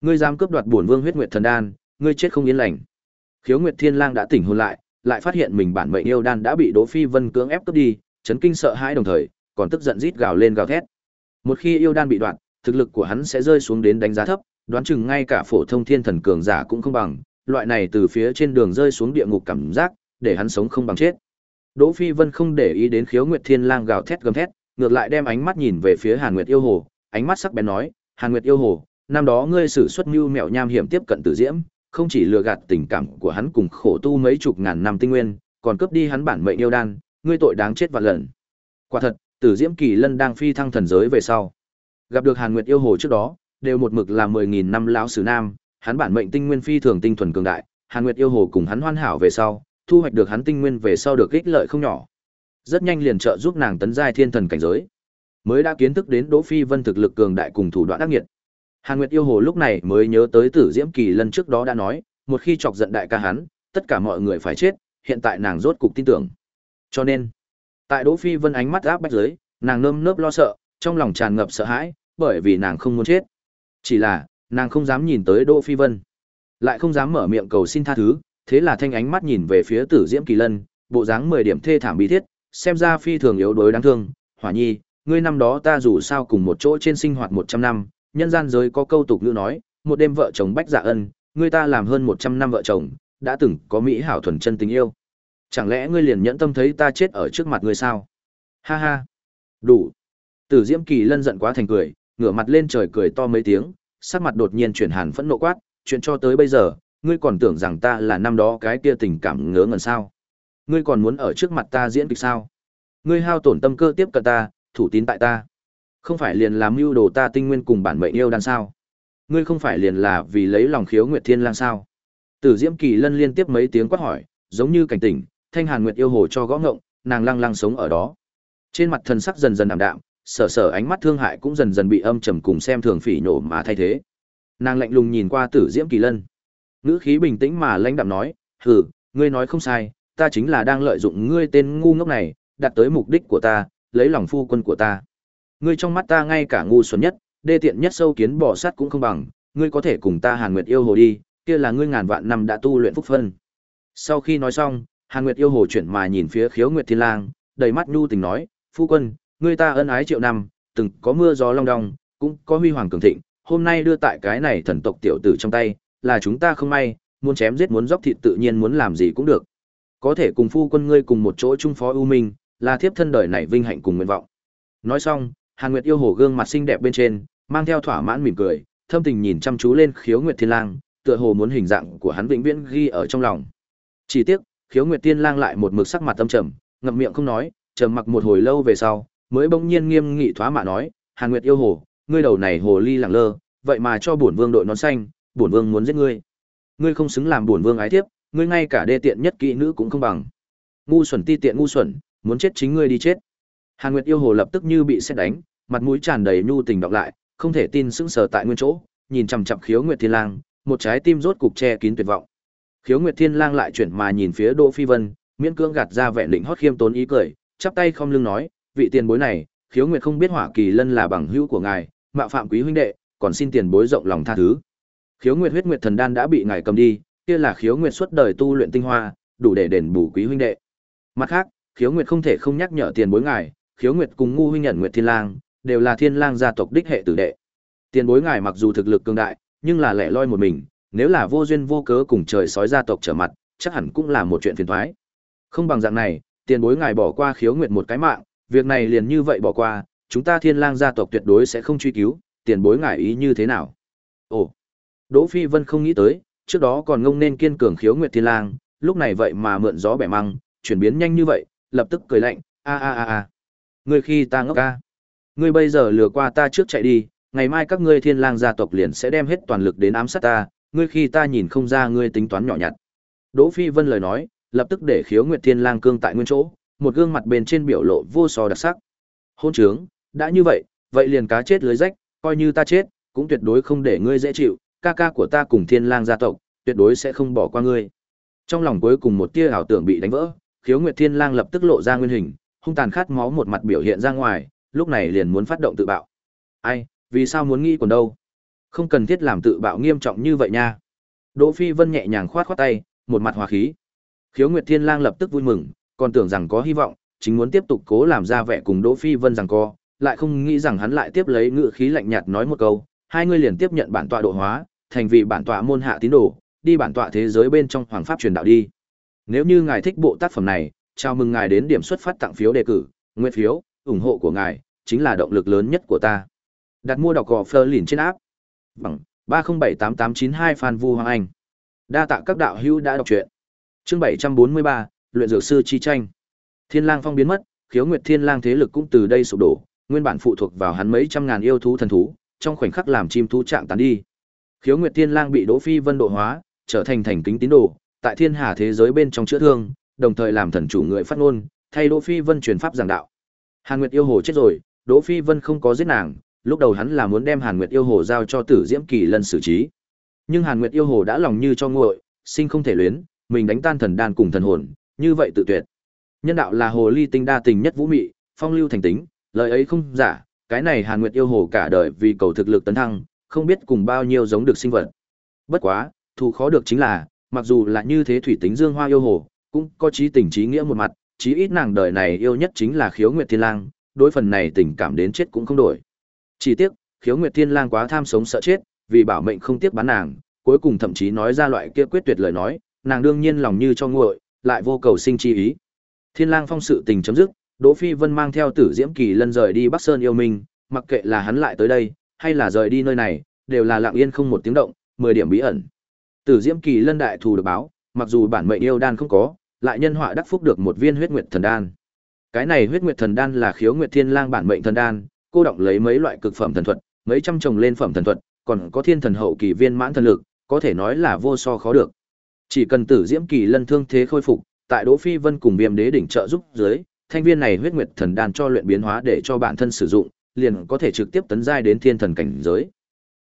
Ngươi dám cướp đoạt bổn vương huyết nguyệt thần đan, ngươi chết không yên lành. Khiếu Nguyệt Thiên Lang đã tỉnh hồn lại, lại phát hiện mình bản mệnh yêu đan đã bị Đỗ Phi Vân cưỡng ép cướp đi, chấn kinh sợ hãi đồng thời, còn tức giận rít gào lên gào thét. Một khi yêu đan bị đoạn, thực lực của hắn sẽ rơi xuống đến đánh giá thấp, đoán chừng ngay cả phổ thông thiên thần cường giả cũng không bằng, loại này từ phía trên đường rơi xuống địa ngục cảm giác, để hắn sống không bằng chết. Đỗ Phi Vân không để ý đến Khiếu Nguyệt Thiên Lang gào thét gầm thét, ngược lại đem ánh mắt nhìn về phía Hàn Nguyệt Yêu Hồ, ánh mắt sắc bén nói, "Hàn Nguyệt Yêu Hồ, năm đó ngươi sử xuất mưu mẹo nham hiểm tiếp cận Tử Diễm, không chỉ lừa gạt tình cảm của hắn cùng khổ tu mấy chục ngàn năm tinh nguyên, còn cướp đi hắn bản mệnh yêu đan, ngươi tội đáng chết vạn lần." Quả thật, Tử Diễm Kỳ Lân đang phi thăng thần giới về sau, gặp được Hàn Nguyệt Yêu Hồ trước đó, đều một mực là 10000 năm lão sử nam, hắn bản mệnh tinh nguyên phi thường tinh thuần cường đại, Hàn Nguyệt Yêu Hồ cùng hắn hoàn hảo về sau, thu hoạch được hắn tinh nguyên về sau được ích lợi không nhỏ. Rất nhanh liền trợ giúp nàng tấn giai thiên thần cảnh giới. Mới đã kiến thức đến Đỗ Phi Vân thực lực cường đại cùng thủ đoạn ác nghiệt. Hàn Nguyệt yêu hồ lúc này mới nhớ tới Tử Diễm Kỳ lần trước đó đã nói, một khi chọc giận đại ca hắn, tất cả mọi người phải chết, hiện tại nàng rốt cục tin tưởng. Cho nên, tại Đỗ Phi Vân ánh mắt áp bách dưới, nàng nơm nớp lo sợ, trong lòng tràn ngập sợ hãi, bởi vì nàng không muốn chết. Chỉ là, nàng không dám nhìn tới Đỗ Phi Vân, lại không dám mở miệng cầu xin tha thứ, thế là thanh ánh mắt nhìn về phía Tử Diễm Kỳ Lân, bộ dáng 10 điểm thê thảm bi thiết, xem ra phi thường yếu đuối đáng thương, "Hỏa Nhi, ngươi năm đó ta dù sao cùng một chỗ trên sinh hoạt 100 năm, nhân gian giới có câu tục ngữ nói, một đêm vợ chồng bách dạ ân, người ta làm hơn 100 năm vợ chồng, đã từng có mỹ hảo thuần chân tình yêu. Chẳng lẽ ngươi liền nhẫn tâm thấy ta chết ở trước mặt ngươi sao?" Ha ha. Đủ. Tử Diễm Kỳ Lân giận quá thành cười, ngửa mặt lên trời cười to mấy tiếng, sắc mặt đột nhiên chuyển hàn phẫn nộ quát, chuyện cho tới bây giờ, ngươi còn tưởng rằng ta là năm đó cái kia tình cảm ngớ ngẩn sao? Ngươi còn muốn ở trước mặt ta diễn kịch sao? Ngươi hao tổn tâm cơ tiếp cận ta, thủ tín tại ta. Không phải liền làm mưu đồ ta tinh nguyên cùng bản mệnh yêu đan sao? Ngươi không phải liền là vì lấy lòng khiếu Nguyệt Thiên Lang sao? Tử Diễm Kỳ Lân liên tiếp mấy tiếng quát hỏi, giống như cảnh tỉnh, Thanh Hàn Nguyệt yêu hồ cho gõ ngộng, nàng lăng lăng sống ở đó. Trên mặt thần sắc dần dần ảm đạm, sở sở ánh mắt thương hại cũng dần dần bị âm trầm cùng xem thường phỉ nhổ mà thay thế. Nàng lạnh lùng nhìn qua Tử Diễm Kỳ Lân, ngữ khí bình tĩnh mà lãnh đạm nói, "Hừ, ngươi nói không sai, ta chính là đang lợi dụng ngươi tên ngu ngốc này, đạt tới mục đích của ta, lấy lòng phu quân của ta. Ngươi trong mắt ta ngay cả ngu xuẩn nhất, đê tiện nhất sâu kiến bỏ sát cũng không bằng, ngươi có thể cùng ta Hàn Nguyệt yêu hồ đi, kia là ngươi ngàn vạn năm đã tu luyện phúc phân." Sau khi nói xong, Hàn Nguyệt yêu hồ chuyển mà nhìn phía Khiếu Nguyệt Thiên Lang, đầy mắt nhu tình nói, "Phu quân, ngươi ta ân ái triệu năm, từng có mưa gió long đong, cũng có huy hoàng cường thịnh, hôm nay đưa tại cái này thần tộc tiểu tử trong tay, là chúng ta không may, muốn chém giết muốn dốc thịt tự nhiên muốn làm gì cũng được. Có thể cùng phu quân ngươi cùng một chỗ chung phó ưu minh, là thiếp thân đời này vinh hạnh cùng nguyện vọng. Nói xong, Hàn Nguyệt yêu hồ gương mặt xinh đẹp bên trên, mang theo thỏa mãn mỉm cười, thâm tình nhìn chăm chú lên Khiếu Nguyệt Thiên Lang, tựa hồ muốn hình dạng của hắn vĩnh viễn ghi ở trong lòng. Chỉ tiếc, Khiếu Nguyệt Thiên Lang lại một mực sắc mặt tâm trầm, ngậm miệng không nói, trầm mặc một hồi lâu về sau, mới bỗng nhiên nghiêm nghị thoá mạ nói, Hàn Nguyệt yêu hồ, ngươi đầu này hồ ly lẳng lơ, vậy mà cho bổn vương đội nón xanh, bổn vương muốn giết ngươi. Ngươi không xứng làm bổn vương ái thiếp, ngươi ngay cả đê tiện nhất kỹ nữ cũng không bằng. Ngu xuẩn ti tiện ngu xuẩn, muốn chết chính ngươi đi chết. Hàn Nguyệt yêu hồ lập tức như bị sét đánh, mặt mũi tràn đầy nhu tình đọc lại, không thể tin sững sờ tại nguyên chỗ, nhìn chằm chằm Khiếu Nguyệt Thiên Lang, một trái tim rốt cục che kín tuyệt vọng. Khiếu Nguyệt Thiên Lang lại chuyển mà nhìn phía Đỗ Phi Vân, miễn cưỡng gạt ra vẻ lĩnh hót khiêm tốn ý cười, chắp tay không lưng nói, vị tiền bối này, Khiếu Nguyệt không biết Hỏa Kỳ Lân là bằng hữu của ngài, mạo phạm quý huynh đệ, còn xin tiền bối rộng lòng tha thứ. Khiếu Nguyệt huyết nguyệt thần đan đã bị ngài cầm đi, kia là Khiếu Nguyệt suốt đời tu luyện tinh hoa, đủ để đền bù quý huynh đệ. Mặt khác, Khiếu Nguyệt không thể không nhắc nhở tiền bối ngài, Khiếu Nguyệt cùng ngu huynh nhận Nguyệt Thiên Lang, đều là Thiên Lang gia tộc đích hệ tử đệ. Tiền bối ngài mặc dù thực lực cường đại, nhưng là lẻ loi một mình, nếu là vô duyên vô cớ cùng trời sói gia tộc trở mặt, chắc hẳn cũng là một chuyện phiền toái. Không bằng dạng này, tiền bối ngài bỏ qua Khiếu Nguyệt một cái mạng, việc này liền như vậy bỏ qua, chúng ta Thiên Lang gia tộc tuyệt đối sẽ không truy cứu, tiền bối ngài ý như thế nào? Ồ, Đỗ Phi Vân không nghĩ tới, trước đó còn ngông nên kiên cường khiếu Nguyệt Thiên Lang, lúc này vậy mà mượn gió bẻ măng, chuyển biến nhanh như vậy, lập tức cười lạnh, a a a a. Ngươi khi ta ngốc ca, Ngươi bây giờ lừa qua ta trước chạy đi, ngày mai các ngươi Thiên Lang gia tộc liền sẽ đem hết toàn lực đến ám sát ta, ngươi khi ta nhìn không ra ngươi tính toán nhỏ nhặt. Đỗ Phi Vân lời nói, lập tức để khiếu Nguyệt Thiên Lang cương tại nguyên chỗ, một gương mặt bên trên biểu lộ vô so đặc sắc. Hôn trướng, đã như vậy, vậy liền cá chết lưới rách, coi như ta chết, cũng tuyệt đối không để ngươi dễ chịu, ca ca của ta cùng thiên lang gia tộc, tuyệt đối sẽ không bỏ qua ngươi. Trong lòng cuối cùng một tia ảo tưởng bị đánh vỡ, khiếu nguyệt thiên lang lập tức lộ ra nguyên hình, hung tàn khát máu một mặt biểu hiện ra ngoài, lúc này liền muốn phát động tự bạo. Ai, vì sao muốn nghi còn đâu? Không cần thiết làm tự bạo nghiêm trọng như vậy nha. Đỗ Phi Vân nhẹ nhàng khoát khoát tay, một mặt hòa khí. Khiếu Nguyệt Thiên Lang lập tức vui mừng, còn tưởng rằng có hy vọng, chính muốn tiếp tục cố làm ra vẻ cùng Đỗ Phi Vân rằng co, lại không nghĩ rằng hắn lại tiếp lấy ngựa khí lạnh nhạt nói một câu, hai người liền tiếp nhận bản tọa độ hóa, thành vị bản tọa môn hạ tín đồ, đi bản tọa thế giới bên trong hoàng pháp truyền đạo đi. Nếu như ngài thích bộ tác phẩm này, chào mừng ngài đến điểm xuất phát tặng phiếu đề cử, nguyện phiếu, ủng hộ của ngài chính là động lực lớn nhất của ta. Đặt mua đọc gò Fleur lìn trên áp. Bằng 3078892 Phan Vu Hoàng Anh. Đa tạ các đạo hữu đã đọc truyện. Chương 743, luyện dược sư chi tranh. Thiên Lang Phong biến mất, Khiếu Nguyệt Thiên Lang thế lực cũng từ đây sụp đổ, nguyên bản phụ thuộc vào hắn mấy trăm ngàn yêu thú thần thú, trong khoảnh khắc làm chim thú trạng tán đi. Khiếu Nguyệt Thiên Lang bị Đỗ Phi Vân độ hóa, trở thành thành kính tín đồ, tại thiên hà thế giới bên trong chữa thương, đồng thời làm thần chủ người phát ngôn, thay Đỗ Phi Vân truyền pháp giảng đạo. Hàn Nguyệt yêu hồ chết rồi, Đỗ Phi Vân không có giết nàng, lúc đầu hắn là muốn đem Hàn Nguyệt yêu hồ giao cho Tử Diễm Kỳ Lân xử trí. Nhưng Hàn Nguyệt yêu hồ đã lòng như cho nguội, sinh không thể luyến, mình đánh tan thần đan cùng thần hồn, như vậy tự tuyệt. Nhân đạo là hồ ly tinh đa tình nhất vũ mị, phong lưu thành tính, lời ấy không giả, cái này Hàn Nguyệt yêu hồ cả đời vì cầu thực lực tấn thăng, không biết cùng bao nhiêu giống được sinh vật. Bất quá, thù khó được chính là, mặc dù là như thế thủy tính dương hoa yêu hồ, cũng có trí tình trí nghĩa một mặt, chí ít nàng đời này yêu nhất chính là Khiếu Nguyệt Thiên Lang, đối phần này tình cảm đến chết cũng không đổi. Chỉ tiếc, Khiếu Nguyệt Thiên Lang quá tham sống sợ chết, vì bảo mệnh không tiếc bán nàng, cuối cùng thậm chí nói ra loại kia quyết tuyệt lời nói, nàng đương nhiên lòng như cho nguội, lại vô cầu sinh chi ý. Thiên Lang Phong sự tình chấm dứt, Đỗ Phi Vân mang theo Tử Diễm Kỳ Lân rời đi Bắc Sơn yêu minh, mặc kệ là hắn lại tới đây, hay là rời đi nơi này, đều là lặng yên không một tiếng động, 10 điểm bí ẩn. Tử Diễm Kỳ Lân đại thù được báo, mặc dù bản mệnh yêu đan không có, lại nhân họa đắc phúc được một viên huyết nguyệt thần đan. Cái này huyết nguyệt thần đan là khiếu nguyệt thiên lang bản mệnh thần đan, cô động lấy mấy loại cực phẩm thần thuật, mấy trăm chồng lên phẩm thần thuật, còn có thiên thần hậu kỳ viên mãn thần lực, có thể nói là vô so khó được. Chỉ cần Tử Diễm Kỳ Lân thương thế khôi phục, tại Đỗ Phi Vân cùng Viêm Đế đỉnh trợ giúp dưới, thanh viên này huyết nguyệt thần đan cho luyện biến hóa để cho bản thân sử dụng, liền có thể trực tiếp tấn giai đến thiên thần cảnh giới.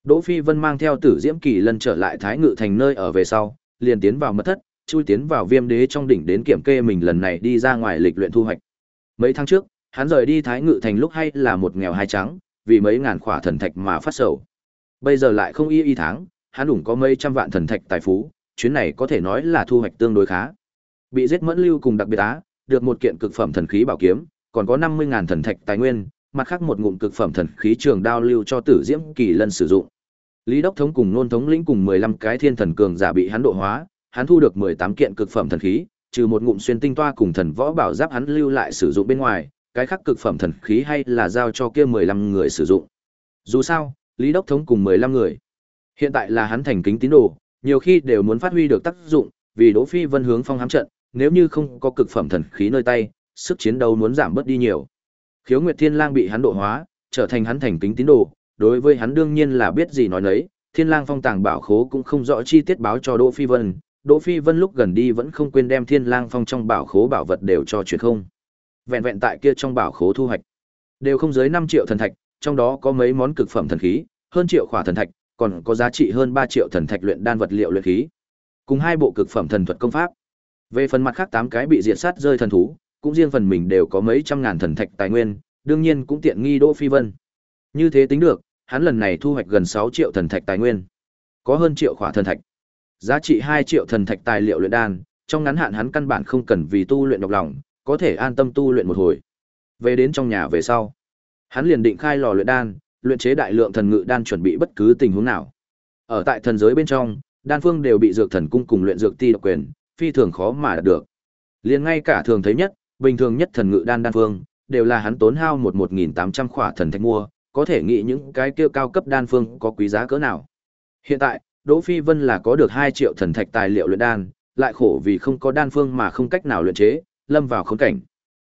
Đỗ Phi Vân mang theo Tử Diễm Kỳ Lân trở lại Thái Ngự thành nơi ở về sau, liền tiến vào mật thất, chui tiến vào Viêm Đế trong đỉnh đến kiểm kê mình lần này đi ra ngoài lịch luyện thu hoạch. Mấy tháng trước, hắn rời đi Thái Ngự thành lúc hay là một nghèo hai trắng, vì mấy ngàn khỏa thần thạch mà phát sầu. Bây giờ lại không y y tháng, hắn đủ có mấy trăm vạn thần thạch tài phú, chuyến này có thể nói là thu hoạch tương đối khá. Bị giết mẫn lưu cùng đặc biệt á, được một kiện cực phẩm thần khí bảo kiếm, còn có 50.000 thần thạch tài nguyên, mặt khác một ngụm cực phẩm thần khí trường đao lưu cho Tử Diễm Kỳ Lân sử dụng. Lý Đốc thống cùng Nôn thống lĩnh cùng 15 cái thiên thần cường giả bị hắn độ hóa, hắn thu được 18 kiện cực phẩm thần khí, trừ một ngụm xuyên tinh toa cùng thần võ bảo giáp hắn lưu lại sử dụng bên ngoài, cái khác cực phẩm thần khí hay là giao cho kia 15 người sử dụng. Dù sao, Lý Đốc thống cùng 15 người. Hiện tại là hắn thành kính tín đồ, nhiều khi đều muốn phát huy được tác dụng, vì Đỗ Phi Vân hướng phong hám trận, nếu như không có cực phẩm thần khí nơi tay, sức chiến đấu muốn giảm bớt đi nhiều. Khiếu Nguyệt Thiên Lang bị hắn độ hóa, trở thành hắn thành kính tín đồ, đối với hắn đương nhiên là biết gì nói nấy, Thiên Lang phong tàng bảo khố cũng không rõ chi tiết báo cho Đỗ Phi Vân, Đỗ Phi Vân lúc gần đi vẫn không quên đem Thiên Lang phong trong bảo khố bảo vật đều cho chuyển không. Vẹn vẹn tại kia trong bảo khố thu hoạch, đều không dưới 5 triệu thần thạch, trong đó có mấy món cực phẩm thần khí, hơn triệu khỏa thần thạch, còn có giá trị hơn 3 triệu thần thạch luyện đan vật liệu luyện khí, cùng hai bộ cực phẩm thần thuật công pháp. Về phần mặt khác 8 cái bị diệt sát rơi thần thú, cũng riêng phần mình đều có mấy trăm ngàn thần thạch tài nguyên, đương nhiên cũng tiện nghi Đỗ Phi Vân. Như thế tính được, hắn lần này thu hoạch gần 6 triệu thần thạch tài nguyên, có hơn triệu khỏa thần thạch. Giá trị 2 triệu thần thạch tài liệu luyện đan, trong ngắn hạn hắn căn bản không cần vì tu luyện độc lòng, có thể an tâm tu luyện một hồi. Về đến trong nhà về sau, hắn liền định khai lò luyện đan, luyện chế đại lượng thần ngự đan chuẩn bị bất cứ tình huống nào. Ở tại thần giới bên trong, đan phương đều bị dược thần cung cùng luyện dược ti độc quyền, phi thường khó mà đạt được. Liền ngay cả thường thấy nhất, bình thường nhất thần ngự đan đan phương, đều là hắn tốn hao một một nghìn tám trăm khỏa thần thạch mua, có thể nghĩ những cái kia cao cấp đan phương có quý giá cỡ nào. Hiện tại, Đỗ Phi Vân là có được hai triệu thần thạch tài liệu luyện đan, lại khổ vì không có đan phương mà không cách nào luyện chế, lâm vào khốn cảnh.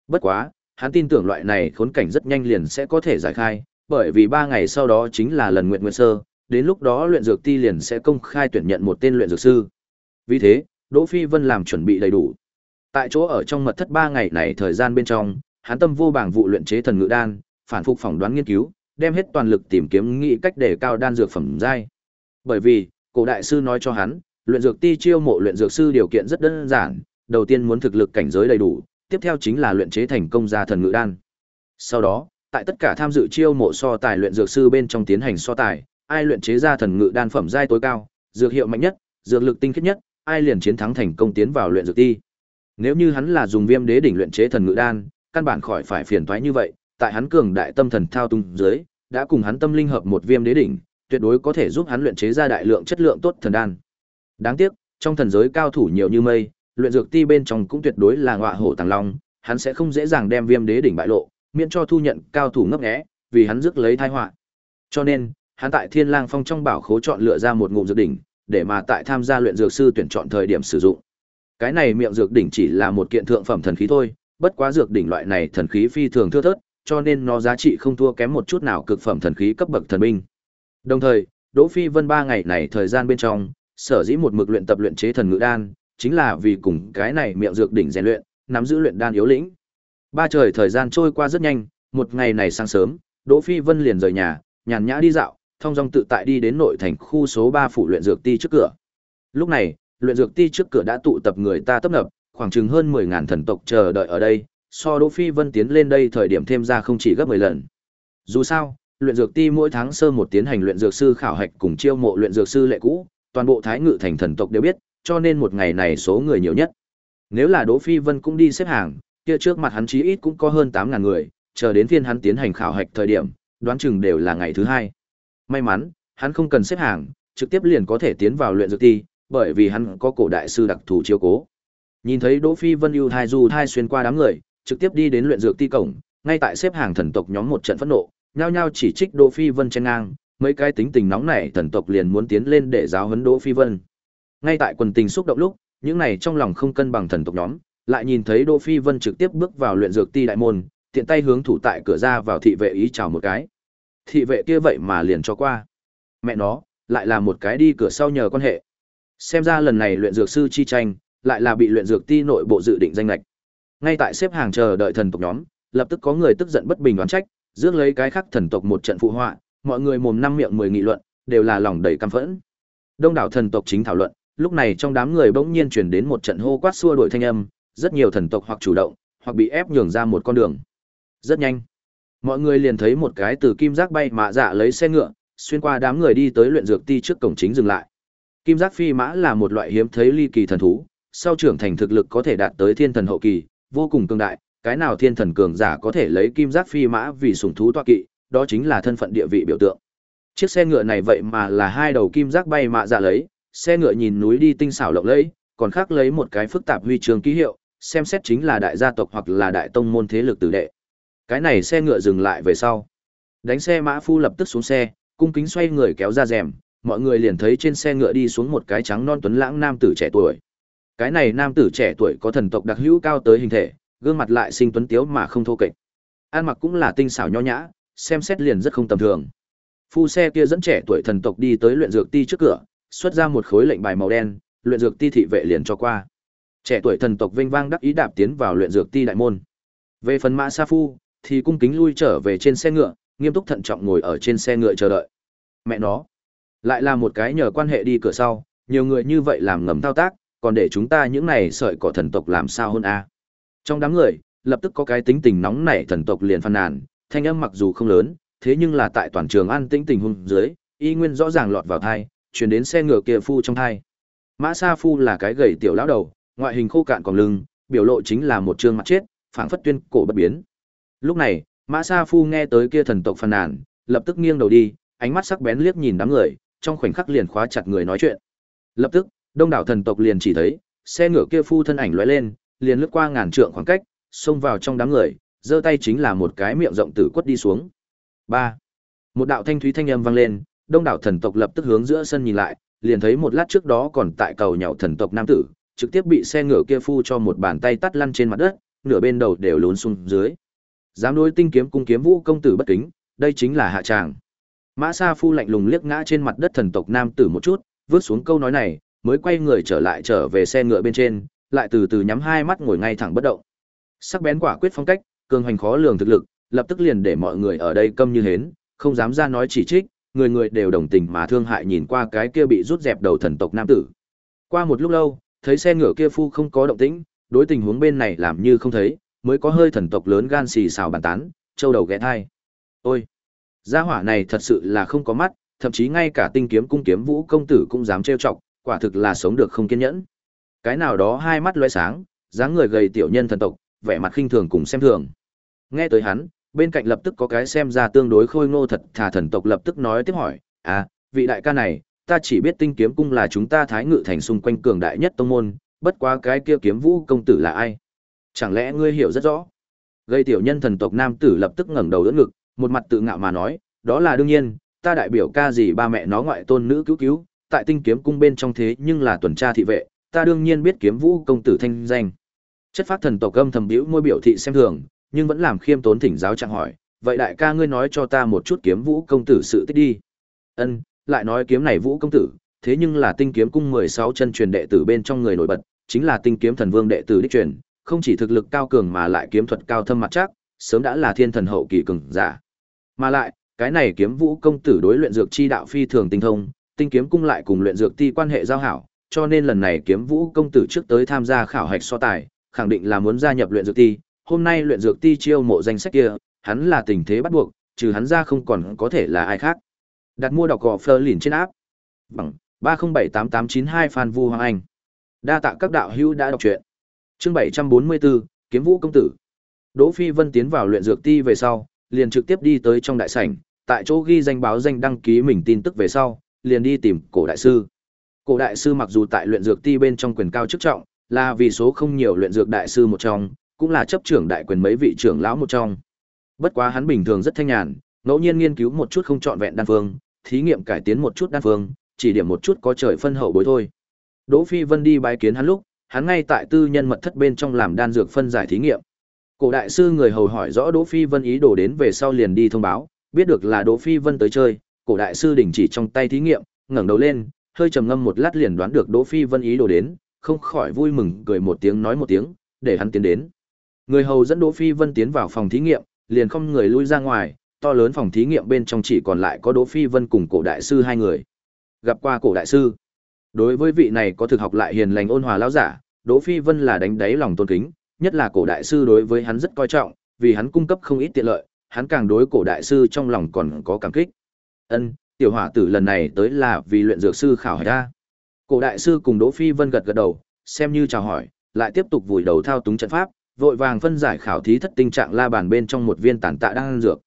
Bất quá, hắn tin tưởng loại này khốn cảnh rất nhanh liền sẽ có thể giải khai, bởi vì ba ngày sau đó chính là lần nguyện nguyện sơ, đến lúc đó luyện dược ti liền sẽ công khai tuyển nhận một tên luyện dược sư. Vì thế, Đỗ Phi Vân làm chuẩn bị đầy đủ. Tại chỗ ở trong mật thất 3 ngày này thời gian bên trong, hắn tâm vô bảng vụ luyện chế thần ngự đan, phản phục phỏng đoán nghiên cứu, đem hết toàn lực tìm kiếm nghĩ cách để cao đan dược phẩm giai. Bởi vì, cổ đại sư nói cho hắn, luyện dược ti chiêu mộ luyện dược sư điều kiện rất đơn giản, đầu tiên muốn thực lực cảnh giới đầy đủ, tiếp theo chính là luyện chế thành công gia thần ngự đan. Sau đó, tại tất cả tham dự chiêu mộ so tài luyện dược sư bên trong tiến hành so tài, ai luyện chế ra thần ngự đan phẩm giai tối cao, dược hiệu mạnh nhất, dược lực tinh khiết nhất, ai liền chiến thắng thành công tiến vào luyện dược ti. Nếu như hắn là dùng Viêm Đế đỉnh luyện chế thần ngự đan, căn bản khỏi phải phiền toái như vậy, tại hắn cường đại tâm thần thao tung dưới, đã cùng hắn tâm linh hợp một Viêm Đế đỉnh, tuyệt đối có thể giúp hắn luyện chế ra đại lượng chất lượng tốt thần đan. Đáng tiếc, trong thần giới cao thủ nhiều như mây, luyện dược ti bên trong cũng tuyệt đối là ngọa hổ tàng long, hắn sẽ không dễ dàng đem Viêm Đế đỉnh bại lộ, miễn cho thu nhận cao thủ ngấp nghé, vì hắn rước lấy tai họa. Cho nên, hắn tại Thiên Lang Phong trong bảo khố chọn lựa ra một ngụm dược đỉnh, để mà tại tham gia luyện dược sư tuyển chọn thời điểm sử dụng. Cái này miệng dược đỉnh chỉ là một kiện thượng phẩm thần khí thôi, bất quá dược đỉnh loại này thần khí phi thường thưa thớt, cho nên nó giá trị không thua kém một chút nào cực phẩm thần khí cấp bậc thần binh. Đồng thời, Đỗ Phi Vân ba ngày này thời gian bên trong, sở dĩ một mực luyện tập luyện chế thần ngự đan, chính là vì cùng cái này miệng dược đỉnh rèn luyện, nắm giữ luyện đan yếu lĩnh. Ba trời thời gian trôi qua rất nhanh, một ngày này sáng sớm, Đỗ Phi Vân liền rời nhà, nhàn nhã đi dạo, thông dong tự tại đi đến nội thành khu số 3 phủ luyện dược ti trước cửa. Lúc này, luyện dược ti trước cửa đã tụ tập người ta tấp nập, khoảng chừng hơn 10000 thần tộc chờ đợi ở đây, so Đỗ Phi Vân tiến lên đây thời điểm thêm ra không chỉ gấp 10 lần. Dù sao, luyện dược ti mỗi tháng sơ một tiến hành luyện dược sư khảo hạch cùng chiêu mộ luyện dược sư lệ cũ, toàn bộ thái ngự thành thần tộc đều biết, cho nên một ngày này số người nhiều nhất. Nếu là Đỗ Phi Vân cũng đi xếp hàng, kia trước mặt hắn chí ít cũng có hơn 8000 người, chờ đến phiên hắn tiến hành khảo hạch thời điểm, đoán chừng đều là ngày thứ hai. May mắn, hắn không cần xếp hàng, trực tiếp liền có thể tiến vào luyện dược ti, bởi vì hắn có cổ đại sư đặc thù chiếu cố. Nhìn thấy Đỗ Phi Vân ưu thai du thai xuyên qua đám người, trực tiếp đi đến luyện dược ti cổng, ngay tại xếp hàng thần tộc nhóm một trận phẫn nộ, nhao nhao chỉ trích Đỗ Phi Vân trên ngang, mấy cái tính tình nóng nảy thần tộc liền muốn tiến lên để giáo huấn Đỗ Phi Vân. Ngay tại quần tình xúc động lúc, những này trong lòng không cân bằng thần tộc nhóm, lại nhìn thấy Đỗ Phi Vân trực tiếp bước vào luyện dược ti đại môn, tiện tay hướng thủ tại cửa ra vào thị vệ ý chào một cái. Thị vệ kia vậy mà liền cho qua. Mẹ nó, lại là một cái đi cửa sau nhờ quan hệ. Xem ra lần này luyện dược sư chi tranh, lại là bị luyện dược ti nội bộ dự định danh lệch. Ngay tại xếp hàng chờ đợi thần tộc nhóm, lập tức có người tức giận bất bình đoán trách, rước lấy cái khác thần tộc một trận phụ họa, mọi người mồm năm miệng mười nghị luận, đều là lòng đầy căm phẫn. Đông đảo thần tộc chính thảo luận, lúc này trong đám người bỗng nhiên truyền đến một trận hô quát xua đuổi thanh âm, rất nhiều thần tộc hoặc chủ động, hoặc bị ép nhường ra một con đường. Rất nhanh, mọi người liền thấy một cái từ kim giác bay mạ dạ lấy xe ngựa, xuyên qua đám người đi tới luyện dược ti trước cổng chính dừng lại. Kim giác phi mã là một loại hiếm thấy ly kỳ thần thú, sau trưởng thành thực lực có thể đạt tới thiên thần hậu kỳ, vô cùng cường đại, cái nào thiên thần cường giả có thể lấy kim giác phi mã vì sủng thú toa kỵ, đó chính là thân phận địa vị biểu tượng. Chiếc xe ngựa này vậy mà là hai đầu kim giác bay mạ dạ lấy, xe ngựa nhìn núi đi tinh xảo lộng lẫy, còn khác lấy một cái phức tạp huy chương ký hiệu, xem xét chính là đại gia tộc hoặc là đại tông môn thế lực tử đệ. Cái này xe ngựa dừng lại về sau. Đánh xe mã phu lập tức xuống xe, cung kính xoay người kéo ra rèm, mọi người liền thấy trên xe ngựa đi xuống một cái trắng non tuấn lãng nam tử trẻ tuổi. Cái này nam tử trẻ tuổi có thần tộc đặc hữu cao tới hình thể, gương mặt lại sinh tuấn tiếu mà không thô kệch. an mặc cũng là tinh xảo nho nhã, xem xét liền rất không tầm thường. Phu xe kia dẫn trẻ tuổi thần tộc đi tới luyện dược ti trước cửa, xuất ra một khối lệnh bài màu đen, luyện dược ti thị vệ liền cho qua. Trẻ tuổi thần tộc vinh vang đắc ý đạp tiến vào luyện dược ti đại môn. Về phần Mã Sa Phu, thì cung kính lui trở về trên xe ngựa, nghiêm túc thận trọng ngồi ở trên xe ngựa chờ đợi. Mẹ nó, lại là một cái nhờ quan hệ đi cửa sau, nhiều người như vậy làm ngầm thao tác, còn để chúng ta những này sợi cỏ thần tộc làm sao hơn a? Trong đám người, lập tức có cái tính tình nóng nảy thần tộc liền phàn nàn, thanh âm mặc dù không lớn, thế nhưng là tại toàn trường an tĩnh tình huống dưới, y nguyên rõ ràng lọt vào thai, truyền đến xe ngựa kia phu trong thai. Mã Sa Phu là cái gầy tiểu lão đầu, ngoại hình khô cạn còn lưng, biểu lộ chính là một trương mặt chết, phảng phất tuyên cổ bất biến. Lúc này, Mã Sa Phu nghe tới kia thần tộc phàn nàn, lập tức nghiêng đầu đi, ánh mắt sắc bén liếc nhìn đám người, trong khoảnh khắc liền khóa chặt người nói chuyện. Lập tức, đông đảo thần tộc liền chỉ thấy, xe ngựa kia phu thân ảnh lóe lên, liền lướt qua ngàn trượng khoảng cách, xông vào trong đám người, giơ tay chính là một cái miệng rộng tử quất đi xuống. Ba, Một đạo thanh thúy thanh âm vang lên, đông đảo thần tộc lập tức hướng giữa sân nhìn lại, liền thấy một lát trước đó còn tại cầu nhậu thần tộc nam tử, trực tiếp bị xe ngựa kia phu cho một bàn tay tắt lăn trên mặt đất, nửa bên đầu đều lún xuống dưới. Dám đối tinh kiếm cung kiếm vũ công tử bất kính, đây chính là hạ tràng. Mã Sa Phu lạnh lùng liếc ngã trên mặt đất thần tộc nam tử một chút, vớt xuống câu nói này, mới quay người trở lại trở về xe ngựa bên trên, lại từ từ nhắm hai mắt ngồi ngay thẳng bất động. Sắc bén quả quyết phong cách, cường hành khó lường thực lực, lập tức liền để mọi người ở đây câm như hến, không dám ra nói chỉ trích, người người đều đồng tình mà thương hại nhìn qua cái kia bị rút dẹp đầu thần tộc nam tử. Qua một lúc lâu, thấy xe ngựa kia phu không có động tĩnh, đối tình huống bên này làm như không thấy, mới có hơi thần tộc lớn gan xì xào bàn tán, châu đầu ghé thai. Ôi, gia hỏa này thật sự là không có mắt, thậm chí ngay cả tinh kiếm cung kiếm vũ công tử cũng dám trêu chọc, quả thực là sống được không kiên nhẫn. Cái nào đó hai mắt lóe sáng, dáng người gầy tiểu nhân thần tộc, vẻ mặt khinh thường cùng xem thường. Nghe tới hắn, bên cạnh lập tức có cái xem ra tương đối khôi ngô thật thà thần tộc lập tức nói tiếp hỏi, à, vị đại ca này, ta chỉ biết tinh kiếm cung là chúng ta thái ngự thành xung quanh cường đại nhất tông môn, bất quá cái kia kiếm vũ công tử là ai? Chẳng lẽ ngươi hiểu rất rõ? Gây tiểu nhân thần tộc nam tử lập tức ngẩng đầu đỡ ngực, một mặt tự ngạo mà nói, đó là đương nhiên, ta đại biểu ca gì ba mẹ nó ngoại tôn nữ cứu cứu, tại tinh kiếm cung bên trong thế nhưng là tuần tra thị vệ, ta đương nhiên biết kiếm vũ công tử thanh danh. Chất phát thần tộc âm thầm biểu môi biểu thị xem thường, nhưng vẫn làm khiêm tốn thỉnh giáo chẳng hỏi, vậy đại ca ngươi nói cho ta một chút kiếm vũ công tử sự tích đi. Ân, lại nói kiếm này vũ công tử, thế nhưng là tinh kiếm cung 16 chân truyền đệ tử bên trong người nổi bật, chính là tinh kiếm thần vương đệ tử đích truyền, không chỉ thực lực cao cường mà lại kiếm thuật cao thâm mặt chắc, sớm đã là thiên thần hậu kỳ cường giả. Mà lại, cái này kiếm vũ công tử đối luyện dược chi đạo phi thường tinh thông, tinh kiếm cung lại cùng luyện dược ti quan hệ giao hảo, cho nên lần này kiếm vũ công tử trước tới tham gia khảo hạch so tài, khẳng định là muốn gia nhập luyện dược ti. Hôm nay luyện dược ti chiêu mộ danh sách kia, hắn là tình thế bắt buộc, trừ hắn ra không còn có thể là ai khác. Đặt mua đọc gò Fleur lìn trên áp. Bằng 3078892 Phan Vu Hoàng Anh. Đa tạ các đạo hữu đã đọc truyện. Chương 744, Kiếm Vũ công tử. Đỗ Phi Vân tiến vào luyện dược ti về sau, liền trực tiếp đi tới trong đại sảnh, tại chỗ ghi danh báo danh đăng ký mình tin tức về sau, liền đi tìm cổ đại sư. Cổ đại sư mặc dù tại luyện dược ti bên trong quyền cao chức trọng, là vì số không nhiều luyện dược đại sư một trong, cũng là chấp trưởng đại quyền mấy vị trưởng lão một trong. Bất quá hắn bình thường rất thanh nhàn, ngẫu nhiên nghiên cứu một chút không chọn vẹn đan phương, thí nghiệm cải tiến một chút đan phương, chỉ điểm một chút có trời phân hậu bối thôi. Đỗ Phi Vân đi bái kiến hắn lúc, hắn ngay tại tư nhân mật thất bên trong làm đan dược phân giải thí nghiệm. Cổ đại sư người hầu hỏi rõ Đỗ Phi Vân ý đồ đến về sau liền đi thông báo, biết được là Đỗ Phi Vân tới chơi, cổ đại sư đình chỉ trong tay thí nghiệm, ngẩng đầu lên, hơi trầm ngâm một lát liền đoán được Đỗ Phi Vân ý đồ đến, không khỏi vui mừng cười một tiếng nói một tiếng, để hắn tiến đến. Người hầu dẫn Đỗ Phi Vân tiến vào phòng thí nghiệm, liền không người lui ra ngoài, to lớn phòng thí nghiệm bên trong chỉ còn lại có Đỗ Phi Vân cùng cổ đại sư hai người. Gặp qua cổ đại sư. Đối với vị này có thực học lại hiền lành ôn hòa lão giả, Đỗ Phi Vân là đánh đáy lòng tôn kính, nhất là cổ đại sư đối với hắn rất coi trọng, vì hắn cung cấp không ít tiện lợi, hắn càng đối cổ đại sư trong lòng còn có cảm kích. Ân, tiểu hỏa tử lần này tới là vì luyện dược sư khảo ra. Cổ đại sư cùng Đỗ Phi Vân gật gật đầu, xem như chào hỏi, lại tiếp tục vùi đầu thao túng trận pháp, vội vàng phân giải khảo thí thất tình trạng la bàn bên trong một viên tản tạ đang ăn dược.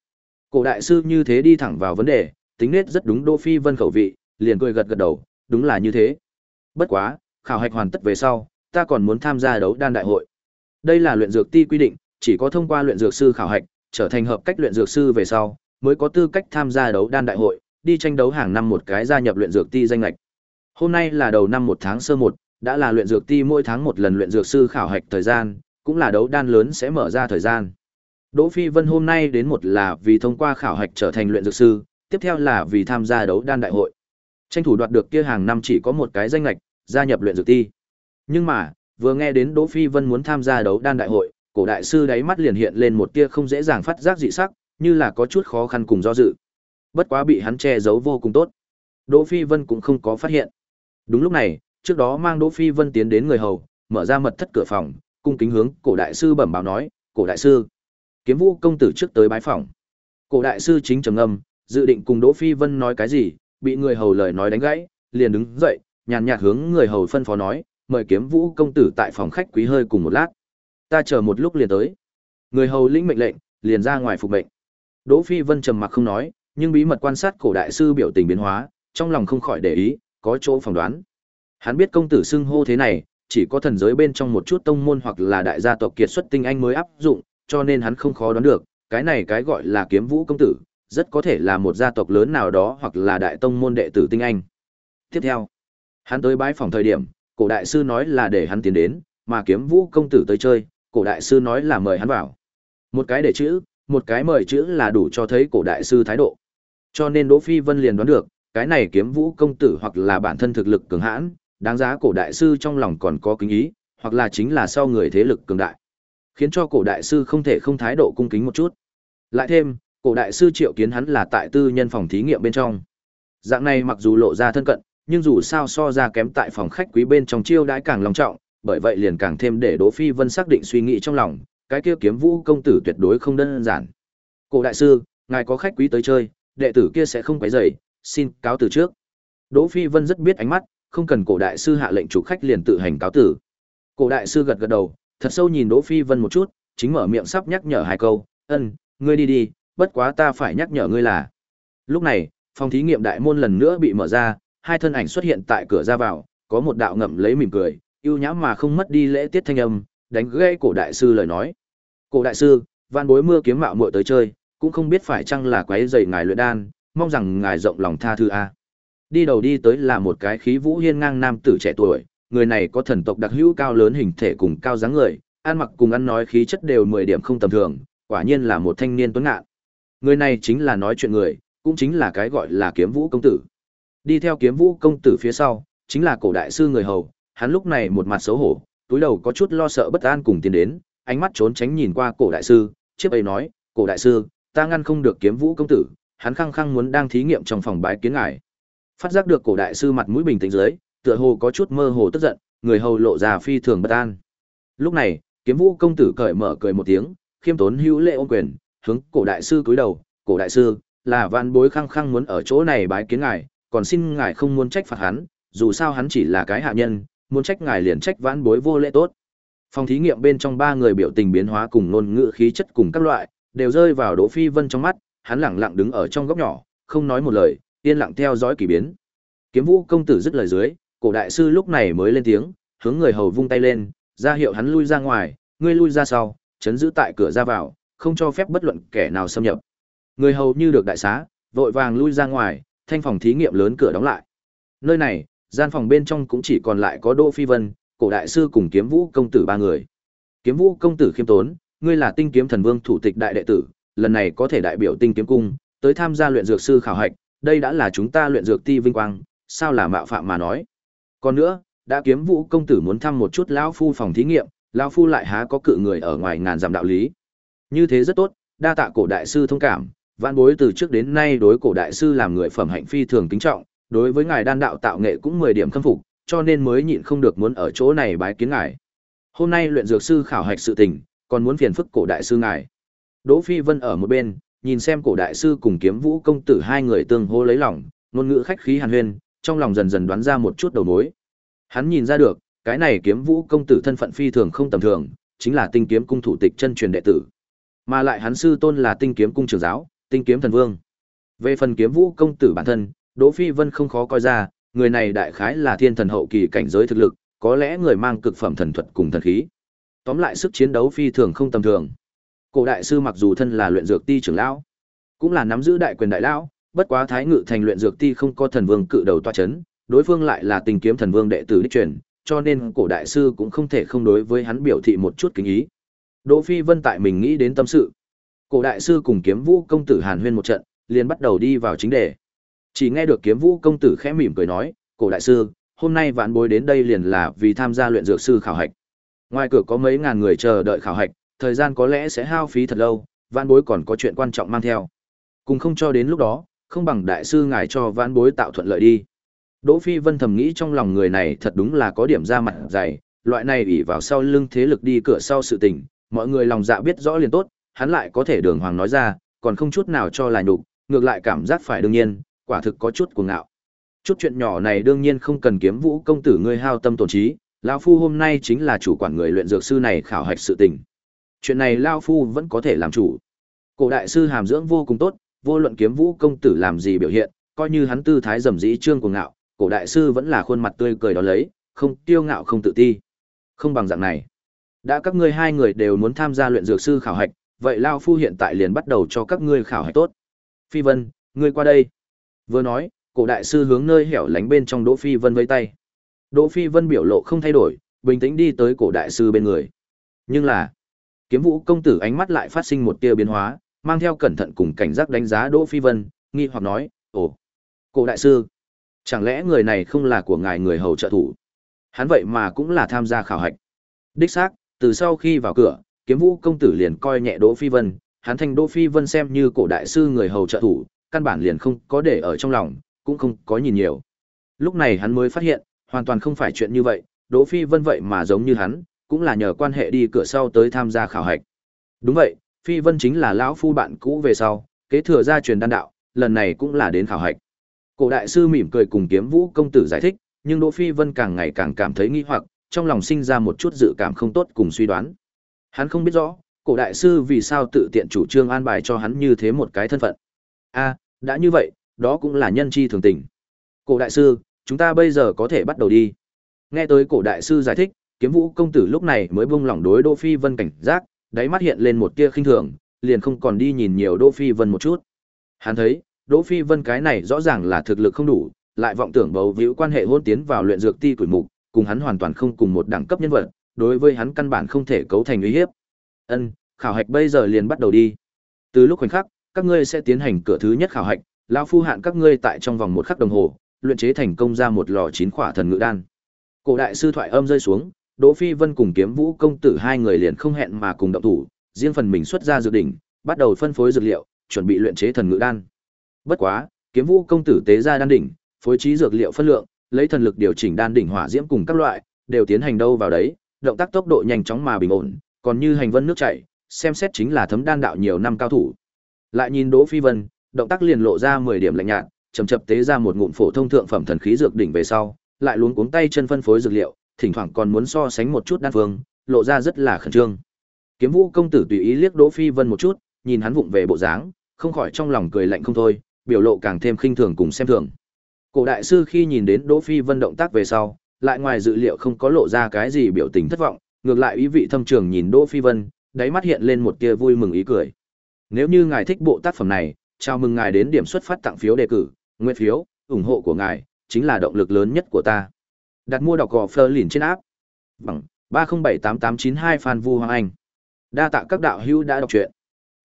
Cổ đại sư như thế đi thẳng vào vấn đề, tính nết rất đúng Đỗ Phi Vân khẩu vị, liền cười gật gật đầu, đúng là như thế. Bất quá, khảo hạch hoàn tất về sau, ta còn muốn tham gia đấu đan đại hội. Đây là luyện dược ti quy định, chỉ có thông qua luyện dược sư khảo hạch, trở thành hợp cách luyện dược sư về sau, mới có tư cách tham gia đấu đan đại hội, đi tranh đấu hàng năm một cái gia nhập luyện dược ti danh lệch. Hôm nay là đầu năm một tháng sơ một, đã là luyện dược ti mỗi tháng một lần luyện dược sư khảo hạch thời gian, cũng là đấu đan lớn sẽ mở ra thời gian. Đỗ Phi Vân hôm nay đến một là vì thông qua khảo hạch trở thành luyện dược sư, tiếp theo là vì tham gia đấu đan đại hội. Tranh thủ đoạt được kia hàng năm chỉ có một cái danh lệch, gia nhập luyện dược ti. Nhưng mà, vừa nghe đến Đỗ Phi Vân muốn tham gia đấu đan đại hội, cổ đại sư đáy mắt liền hiện lên một tia không dễ dàng phát giác dị sắc, như là có chút khó khăn cùng do dự. Bất quá bị hắn che giấu vô cùng tốt. Đỗ Phi Vân cũng không có phát hiện. Đúng lúc này, trước đó mang Đỗ Phi Vân tiến đến người hầu, mở ra mật thất cửa phòng, cung kính hướng cổ đại sư bẩm báo nói, "Cổ đại sư, Kiếm Vũ công tử trước tới bái phòng." Cổ đại sư chính trầm ngâm, dự định cùng Đỗ Phi Vân nói cái gì, bị người hầu lời nói đánh gãy, liền đứng dậy, nhàn nhạt hướng người hầu phân phó nói, "Mời Kiếm Vũ công tử tại phòng khách quý hơi cùng một lát." Ta chờ một lúc liền tới. Người hầu lĩnh mệnh lệnh, liền ra ngoài phục mệnh. Đỗ Phi Vân trầm mặc không nói, nhưng bí mật quan sát cổ đại sư biểu tình biến hóa, trong lòng không khỏi để ý, có chỗ phỏng đoán. Hắn biết công tử xưng hô thế này, chỉ có thần giới bên trong một chút tông môn hoặc là đại gia tộc kiệt xuất tinh anh mới áp dụng, cho nên hắn không khó đoán được, cái này cái gọi là kiếm vũ công tử, rất có thể là một gia tộc lớn nào đó hoặc là đại tông môn đệ tử tinh anh. Tiếp theo, hắn tới bái phòng thời điểm, cổ đại sư nói là để hắn tiến đến, mà kiếm vũ công tử tới chơi, cổ đại sư nói là mời hắn vào. Một cái để chữ, một cái mời chữ là đủ cho thấy cổ đại sư thái độ. Cho nên Đỗ Phi Vân liền đoán được, cái này kiếm vũ công tử hoặc là bản thân thực lực cường hãn, đáng giá cổ đại sư trong lòng còn có kính ý, hoặc là chính là sau người thế lực cường đại. Khiến cho cổ đại sư không thể không thái độ cung kính một chút. Lại thêm, cổ đại sư triệu kiến hắn là tại tư nhân phòng thí nghiệm bên trong. Dạng này mặc dù lộ ra thân cận, nhưng dù sao so ra kém tại phòng khách quý bên trong chiêu đãi càng long trọng, bởi vậy liền càng thêm để Đỗ Phi Vân xác định suy nghĩ trong lòng, cái kia kiếm vũ công tử tuyệt đối không đơn giản. Cổ đại sư, ngài có khách quý tới chơi, đệ tử kia sẽ không quấy rầy, xin cáo từ trước. Đỗ Phi Vân rất biết ánh mắt, không cần cổ đại sư hạ lệnh chủ khách liền tự hành cáo tử. Cổ đại sư gật gật đầu, thật sâu nhìn Đỗ Phi Vân một chút, chính mở miệng sắp nhắc nhở hai câu, "Ân, ngươi đi đi, bất quá ta phải nhắc nhở ngươi là." Lúc này, phòng thí nghiệm đại môn lần nữa bị mở ra, hai thân ảnh xuất hiện tại cửa ra vào, có một đạo ngậm lấy mỉm cười, ưu nhã mà không mất đi lễ tiết thanh âm, đánh gãy cổ đại sư lời nói. "Cổ đại sư, van bối mưa kiếm mạo muội tới chơi, cũng không biết phải chăng là quấy rầy ngài luyện đan, mong rằng ngài rộng lòng tha thứ a." Đi đầu đi tới là một cái khí vũ hiên ngang nam tử trẻ tuổi, người này có thần tộc đặc hữu cao lớn hình thể cùng cao dáng người, ăn mặc cùng ăn nói khí chất đều 10 điểm không tầm thường, quả nhiên là một thanh niên tuấn ngạn. Người này chính là nói chuyện người, cũng chính là cái gọi là Kiếm Vũ công tử. Đi theo Kiếm Vũ công tử phía sau, chính là cổ đại sư người hầu, hắn lúc này một mặt xấu hổ, túi đầu có chút lo sợ bất an cùng tiến đến, ánh mắt trốn tránh nhìn qua cổ đại sư, chiếc ấy nói, cổ đại sư, ta ngăn không được kiếm vũ công tử, hắn khăng khăng muốn đang thí nghiệm trong phòng bái kiến ngài. Phát giác được cổ đại sư mặt mũi bình tĩnh dưới, tựa hồ có chút mơ hồ tức giận, người hầu lộ ra phi thường bất an. Lúc này, kiếm vũ công tử cởi mở cười một tiếng, khiêm tốn hữu lễ ôn quyền, hướng cổ đại sư cúi đầu, cổ đại sư, là vạn bối khăng khăng muốn ở chỗ này bái kiến ngài, còn xin ngài không muốn trách phạt hắn, dù sao hắn chỉ là cái hạ nhân, muốn trách ngài liền trách vãn bối vô lễ tốt. Phòng thí nghiệm bên trong ba người biểu tình biến hóa cùng ngôn ngữ khí chất cùng các loại, đều rơi vào Đỗ Phi Vân trong mắt, hắn lặng lặng đứng ở trong góc nhỏ, không nói một lời, yên lặng theo dõi kỳ biến. Kiếm Vũ công tử dứt lời dưới, cổ đại sư lúc này mới lên tiếng, hướng người hầu vung tay lên, ra hiệu hắn lui ra ngoài, ngươi lui ra sau, chấn giữ tại cửa ra vào, không cho phép bất luận kẻ nào xâm nhập. Người hầu như được đại xá, vội vàng lui ra ngoài, thanh phòng thí nghiệm lớn cửa đóng lại. Nơi này, gian phòng bên trong cũng chỉ còn lại có Đỗ Phi Vân, cổ đại sư cùng Kiếm Vũ công tử ba người. Kiếm Vũ công tử khiêm tốn, ngươi là Tinh Kiếm Thần Vương thủ tịch đại đệ tử, lần này có thể đại biểu Tinh Kiếm cung, tới tham gia luyện dược sư khảo hạch, đây đã là chúng ta luyện dược ti vinh quang, sao là mạo phạm mà nói. Còn nữa, đã Kiếm Vũ công tử muốn thăm một chút lão phu phòng thí nghiệm, lão phu lại há có cự người ở ngoài ngàn dặm đạo lý. Như thế rất tốt, đa tạ cổ đại sư thông cảm, vạn bối từ trước đến nay đối cổ đại sư làm người phẩm hạnh phi thường kính trọng, đối với ngài đan đạo tạo nghệ cũng mười điểm khâm phục, cho nên mới nhịn không được muốn ở chỗ này bái kiến ngài. Hôm nay luyện dược sư khảo hạch sự tình, còn muốn phiền phức cổ đại sư ngài. Đỗ Phi Vân ở một bên, nhìn xem cổ đại sư cùng kiếm vũ công tử hai người tương hô lấy lòng, ngôn ngữ khách khí hàn huyên, trong lòng dần dần đoán ra một chút đầu mối. Hắn nhìn ra được, cái này kiếm vũ công tử thân phận phi thường không tầm thường, chính là tinh kiếm cung thủ tịch chân truyền đệ tử. Mà lại hắn sư tôn là tinh kiếm cung trưởng giáo, tinh kiếm thần vương. Về phần kiếm vũ công tử bản thân, Đỗ Phi Vân không khó coi ra, người này đại khái là thiên thần hậu kỳ cảnh giới thực lực, có lẽ người mang cực phẩm thần thuật cùng thần khí. Tóm lại sức chiến đấu phi thường không tầm thường. Cổ đại sư mặc dù thân là luyện dược ti trưởng lão, cũng là nắm giữ đại quyền đại lão, bất quá thái ngự thành luyện dược ti không có thần vương cự đầu toa chấn, đối phương lại là tình kiếm thần vương đệ tử đích truyền, cho nên cổ đại sư cũng không thể không đối với hắn biểu thị một chút kính ý. Đỗ Phi Vân tại mình nghĩ đến tâm sự. Cổ đại sư cùng kiếm vũ công tử Hàn Huyên một trận, liền bắt đầu đi vào chính đề. Chỉ nghe được kiếm vũ công tử khẽ mỉm cười nói, cổ đại sư, hôm nay vạn bối đến đây liền là vì tham gia luyện dược sư khảo hạch. Ngoài cửa có mấy ngàn người chờ đợi khảo hạch, thời gian có lẽ sẽ hao phí thật lâu, vạn bối còn có chuyện quan trọng mang theo. Cùng không cho đến lúc đó, không bằng đại sư ngài cho vạn bối tạo thuận lợi đi. Đỗ Phi Vân thầm nghĩ trong lòng người này thật đúng là có điểm ra mặt dày, loại này ủy vào sau lưng thế lực đi cửa sau sự tình, mọi người lòng dạ biết rõ liền tốt, hắn lại có thể đường hoàng nói ra, còn không chút nào cho là nhục, ngược lại cảm giác phải đương nhiên, quả thực có chút cuồng ngạo. Chút chuyện nhỏ này đương nhiên không cần kiếm vũ công tử ngươi hao tâm tổn trí, lão phu hôm nay chính là chủ quản người luyện dược sư này khảo hạch sự tình. Chuyện này lão phu vẫn có thể làm chủ. Cổ đại sư hàm dưỡng vô cùng tốt, vô luận kiếm vũ công tử làm gì biểu hiện, coi như hắn tư thái dầm dĩ trương cuồng ngạo, cổ đại sư vẫn là khuôn mặt tươi cười đó lấy, không tiêu ngạo không tự ti. Không bằng dạng này. Đã các ngươi hai người đều muốn tham gia luyện dược sư khảo hạch, vậy lão phu hiện tại liền bắt đầu cho các ngươi khảo hạch tốt. Phi Vân, ngươi qua đây. Vừa nói, cổ đại sư hướng nơi hẻo lánh bên trong Đỗ Phi Vân vây tay. Đỗ Phi Vân biểu lộ không thay đổi, bình tĩnh đi tới cổ đại sư bên người. Nhưng là, kiếm vũ công tử ánh mắt lại phát sinh một tia biến hóa, mang theo cẩn thận cùng cảnh giác đánh giá Đỗ Phi Vân, nghi hoặc nói, ồ, cổ đại sư, chẳng lẽ người này không là của ngài người hầu trợ thủ? Hắn vậy mà cũng là tham gia khảo hạch. Đích xác, từ sau khi vào cửa, kiếm vũ công tử liền coi nhẹ Đỗ Phi Vân, hắn thành Đỗ Phi Vân xem như cổ đại sư người hầu trợ thủ, căn bản liền không có để ở trong lòng, cũng không có nhìn nhiều. Lúc này hắn mới phát hiện, hoàn toàn không phải chuyện như vậy, Đỗ Phi Vân vậy mà giống như hắn, cũng là nhờ quan hệ đi cửa sau tới tham gia khảo hạch. Đúng vậy, Phi Vân chính là lão phu bạn cũ về sau, kế thừa gia truyền đan đạo, lần này cũng là đến khảo hạch. Cổ đại sư mỉm cười cùng Kiếm Vũ công tử giải thích, nhưng Đỗ Phi Vân càng ngày càng cảm thấy nghi hoặc, trong lòng sinh ra một chút dự cảm không tốt cùng suy đoán. Hắn không biết rõ, cổ đại sư vì sao tự tiện chủ trương an bài cho hắn như thế một cái thân phận. A, đã như vậy, đó cũng là nhân chi thường tình. Cổ đại sư, chúng ta bây giờ có thể bắt đầu đi. Nghe tới cổ đại sư giải thích, kiếm vũ công tử lúc này mới buông lỏng đối Đỗ Phi Vân cảnh giác, đáy mắt hiện lên một tia khinh thường, liền không còn đi nhìn nhiều Đỗ Phi Vân một chút. Hắn thấy, Đỗ Phi Vân cái này rõ ràng là thực lực không đủ, lại vọng tưởng bầu víu quan hệ hôn tiến vào luyện dược ti tuổi mục, cùng hắn hoàn toàn không cùng một đẳng cấp nhân vật, đối với hắn căn bản không thể cấu thành uy hiếp. Ân, khảo hạch bây giờ liền bắt đầu đi. Từ lúc khoảnh khắc, các ngươi sẽ tiến hành cửa thứ nhất khảo hạch, lão phu hạn các ngươi tại trong vòng một khắc đồng hồ, luyện chế thành công ra một lò chín khỏa thần ngự đan. Cổ đại sư thoại âm rơi xuống, Đỗ Phi Vân cùng Kiếm Vũ công tử hai người liền không hẹn mà cùng động thủ, riêng phần mình xuất ra dược đỉnh, bắt đầu phân phối dược liệu, chuẩn bị luyện chế thần ngự đan. Bất quá, Kiếm Vũ công tử tế ra đan đỉnh, phối trí dược liệu phân lượng, lấy thần lực điều chỉnh đan đỉnh hỏa diễm cùng các loại, đều tiến hành đâu vào đấy, động tác tốc độ nhanh chóng mà bình ổn, còn như hành vân nước chảy, xem xét chính là thấm đan đạo nhiều năm cao thủ. Lại nhìn Đỗ Phi Vân, động tác liền lộ ra 10 điểm lạnh nhạt, chậm chậm tế ra một ngụm phổ thông thượng phẩm thần khí dược đỉnh về sau, lại luống cuống tay chân phân phối dược liệu, thỉnh thoảng còn muốn so sánh một chút đan phương, lộ ra rất là khẩn trương. Kiếm Vũ công tử tùy ý liếc Đỗ Phi Vân một chút, nhìn hắn vụng về bộ dáng, không khỏi trong lòng cười lạnh không thôi, biểu lộ càng thêm khinh thường cùng xem thường. Cổ đại sư khi nhìn đến Đỗ Phi Vân động tác về sau, lại ngoài dự liệu không có lộ ra cái gì biểu tình thất vọng, ngược lại ý vị thâm trường nhìn Đỗ Phi Vân, đáy mắt hiện lên một tia vui mừng ý cười. Nếu như ngài thích bộ tác phẩm này, chào mừng ngài đến điểm xuất phát tặng phiếu đề cử, nguyện phiếu, ủng hộ của ngài chính là động lực lớn nhất của ta. Đặt mua đọc gò phơ lìn trên áp. Bằng 3078892 Phan Vu Hoàng Anh. Đa tạ các đạo hữu đã đọc truyện.